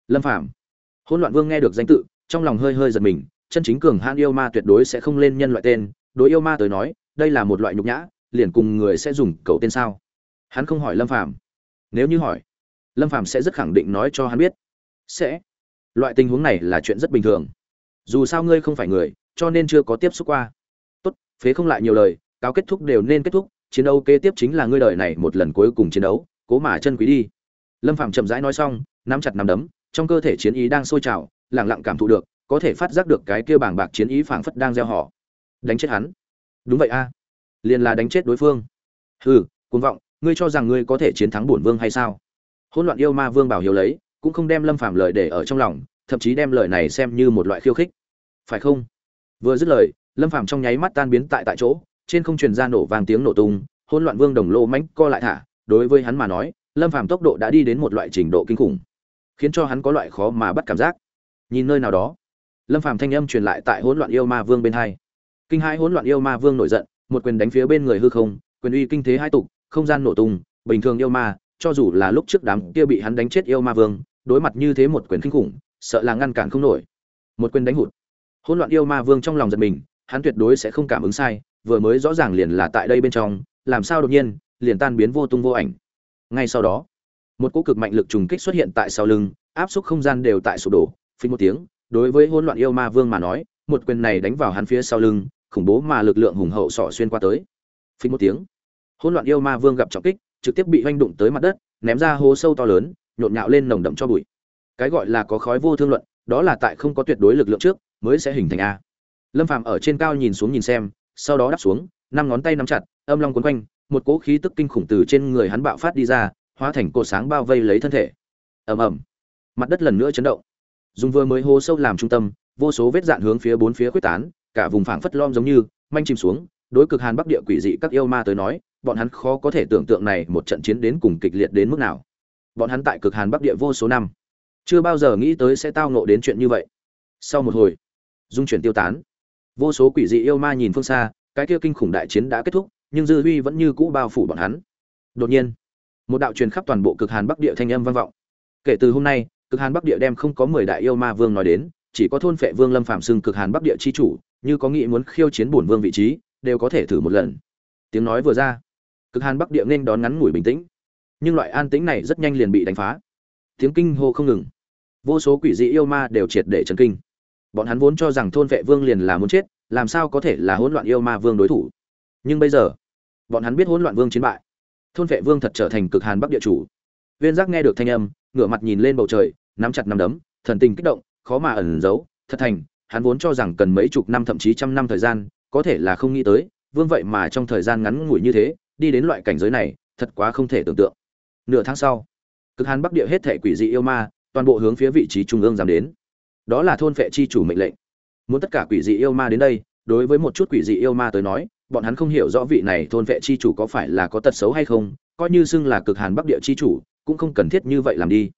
Lâm phàm. Hỗn loạn vương nghe được danh tự trong lòng hơi hơi giật mình, chân chính cường hãn yêu ma tuyệt đối sẽ không lên nhân loại tên. Đối yêu ma tới nói, đây là một loại nhục nhã, liền cùng người sẽ dùng cầu tên sao? Hắn không hỏi lâm phàm. Nếu như hỏi, lâm phàm sẽ rất khẳng định nói cho hắn biết. Sẽ. Loại tình huống này là chuyện rất bình thường. Dù sao ngươi không phải người, cho nên chưa có tiếp xúc qua. Tốt, phế không lại nhiều lời, cáo kết thúc đều nên kết thúc, chiến đấu kế tiếp chính là ngươi đời này một lần cuối cùng chiến đấu, cố mà chân quý đi. Lâm phạm chậm rãi nói xong, nắm chặt nắm đấm, trong cơ thể chiến ý đang sôi trào lặng lặng cảm thụ được, có thể phát giác được cái kia bảng bạc chiến ý phảng phất đang gieo họ. Đánh chết hắn. Đúng vậy a. Liền là đánh chết đối phương. Hừ, cuồng vọng, ngươi cho rằng ngươi có thể chiến thắng bổn vương hay sao? Hỗn loạn yêu ma vương bảo hiếu lấy, cũng không đem lâm phàm lời để ở trong lòng, thậm chí đem lời này xem như một loại khiêu khích. Phải không? Vừa dứt lời, lâm phàm trong nháy mắt tan biến tại tại chỗ, trên không truyền ra nổ vàng tiếng nổ tung, hỗn loạn vương đồng lô mãnh co lại thả. Đối với hắn mà nói, lâm phàm tốc độ đã đi đến một loại trình độ kinh khủng, khiến cho hắn có loại khó mà bắt cảm giác nhìn nơi nào đó. Lâm phàm thanh âm truyền lại tại hỗn loạn yêu ma vương bên hai. Kinh hai hỗn loạn yêu ma vương nổi giận, một quyền đánh phía bên người hư không, quyền uy kinh thế hai tục, không gian nổ tung, bình thường yêu ma, cho dù là lúc trước đám kia bị hắn đánh chết yêu ma vương, đối mặt như thế một quyền kinh khủng, sợ là ngăn cản không nổi. Một quyền đánh hụt. Hỗn loạn yêu ma vương trong lòng giật mình, hắn tuyệt đối sẽ không cảm ứng sai, vừa mới rõ ràng liền là tại đây bên trong, làm sao đột nhiên, liền tan biến vô tung vô ảnh. Ngay sau đó, một cỗ cực mạnh lực trùng kích xuất hiện tại sau lưng, áp suất không gian đều tại sụp đổ phí một tiếng, đối với hỗn loạn yêu ma vương mà nói, một quyền này đánh vào hắn phía sau lưng, khủng bố mà lực lượng hùng hậu sọ xuyên qua tới. Phí một tiếng, hỗn loạn yêu ma vương gặp trọng kích, trực tiếp bị hoành đụng tới mặt đất, ném ra hố sâu to lớn, nhộn nhạo lên nồng đậm cho bụi. Cái gọi là có khói vô thương luận, đó là tại không có tuyệt đối lực lượng trước mới sẽ hình thành a. Lâm phàm ở trên cao nhìn xuống nhìn xem, sau đó đáp xuống, năm ngón tay nắm chặt, âm long quấn quanh, một cỗ khí tức kinh khủng từ trên người hắn bạo phát đi ra, hóa thành cột sáng bao vây lấy thân thể. Ầm ầm. Mặt đất lần nữa chấn động dùng vừa mới hố sâu làm trung tâm, vô số vết dạn hướng phía bốn phía quyết tán, cả vùng phảng phất lom giống như, manh chìm xuống, đối cực hàn bắc địa quỷ dị các yêu ma tới nói, bọn hắn khó có thể tưởng tượng này một trận chiến đến cùng kịch liệt đến mức nào. Bọn hắn tại cực hàn bắc địa vô số năm, chưa bao giờ nghĩ tới sẽ tao ngộ đến chuyện như vậy. Sau một hồi, dung chuyển tiêu tán, vô số quỷ dị yêu ma nhìn phương xa, cái kia kinh khủng đại chiến đã kết thúc, nhưng dư huy vẫn như cũ bao phủ bọn hắn. Đột nhiên, một đạo truyền khắp toàn bộ cực hàn bắc địa thanh âm vang vọng. Kể từ hôm nay cực hàn bắc địa đem không có mười đại yêu ma vương nói đến, chỉ có thôn phệ vương lâm phạm xưng cực hàn bắc địa chi chủ, như có nghĩ muốn khiêu chiến bổn vương vị trí, đều có thể thử một lần. Tiếng nói vừa ra, cực hàn bắc địa nên đón ngắn ngủi bình tĩnh. Nhưng loại an tĩnh này rất nhanh liền bị đánh phá. Tiếng kinh hô không ngừng. Vô số quỷ dị yêu ma đều triệt để chấn kinh. Bọn hắn vốn cho rằng thôn vệ vương liền là muốn chết, làm sao có thể là hỗn loạn yêu ma vương đối thủ? Nhưng bây giờ, bọn hắn biết hỗn loạn vương chiến bại. Thôn vệ vương thật trở thành cực hàn bắc địa chủ. Viên giác nghe được thanh âm, ngửa mặt nhìn lên bầu trời nắm chặt nắm đấm, thần tình kích động, khó mà ẩn giấu. Thật thành, hắn vốn cho rằng cần mấy chục năm thậm chí trăm năm thời gian, có thể là không nghĩ tới, vương vậy mà trong thời gian ngắn ngủi như thế, đi đến loại cảnh giới này, thật quá không thể tưởng tượng. Nửa tháng sau, cực hàn bắc địa hết thảy quỷ dị yêu ma, toàn bộ hướng phía vị trí trung ương giảm đến. Đó là thôn phệ chi chủ mệnh lệnh. Muốn tất cả quỷ dị yêu ma đến đây, đối với một chút quỷ dị yêu ma tới nói, bọn hắn không hiểu rõ vị này thôn vệ chi chủ có phải là có tật xấu hay không, coi như xưng là cực hàn bắc địa chi chủ, cũng không cần thiết như vậy làm đi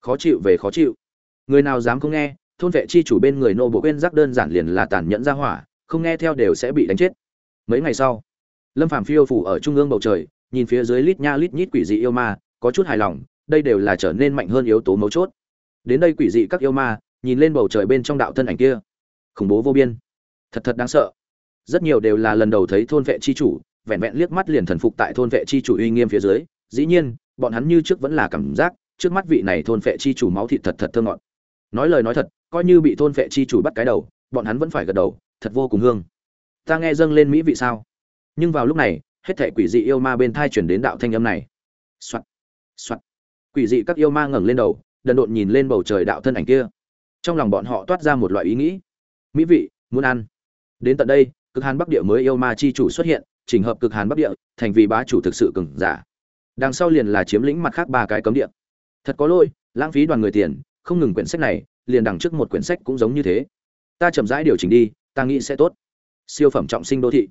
khó chịu về khó chịu. Người nào dám không nghe, thôn vệ chi chủ bên người nô bộ quên giác đơn giản liền là tàn nhẫn ra hỏa, không nghe theo đều sẽ bị đánh chết. Mấy ngày sau, lâm phàm phiêu phủ ở trung ương bầu trời, nhìn phía dưới lít nha lít nhít quỷ dị yêu ma, có chút hài lòng, đây đều là trở nên mạnh hơn yếu tố mấu chốt. Đến đây quỷ dị các yêu ma, nhìn lên bầu trời bên trong đạo thân ảnh kia. Khủng bố vô biên. Thật thật đáng sợ. Rất nhiều đều là lần đầu thấy thôn vệ chi chủ, vẹn vẹn liếc mắt liền thần phục tại thôn vệ chi chủ uy nghiêm phía dưới. Dĩ nhiên, bọn hắn như trước vẫn là cảm giác trước mắt vị này thôn vệ chi chủ máu thịt thật thật thơm ngọt. Nói lời nói thật, coi như bị thôn vệ chi chủ bắt cái đầu, bọn hắn vẫn phải gật đầu, thật vô cùng hương. Ta nghe dâng lên mỹ vị sao? Nhưng vào lúc này, hết thảy quỷ dị yêu ma bên thai chuyển đến đạo thanh âm này. Soạt soạt. Quỷ dị các yêu ma ngẩng lên đầu, đần độn nhìn lên bầu trời đạo thân ảnh kia. Trong lòng bọn họ toát ra một loại ý nghĩ. Mỹ vị, muốn ăn. Đến tận đây, cực hàn bắc địa mới yêu ma chi chủ xuất hiện, chỉnh hợp cực hàn bắc địa, thành vì bá chủ thực sự cường giả. Đằng sau liền là chiếm lĩnh mặt khác ba cái cấm địa thật có lỗi, lãng phí đoàn người tiền, không ngừng quyển sách này, liền đằng trước một quyển sách cũng giống như thế. Ta chậm rãi điều chỉnh đi, ta nghĩ sẽ tốt. Siêu phẩm trọng sinh đô thị.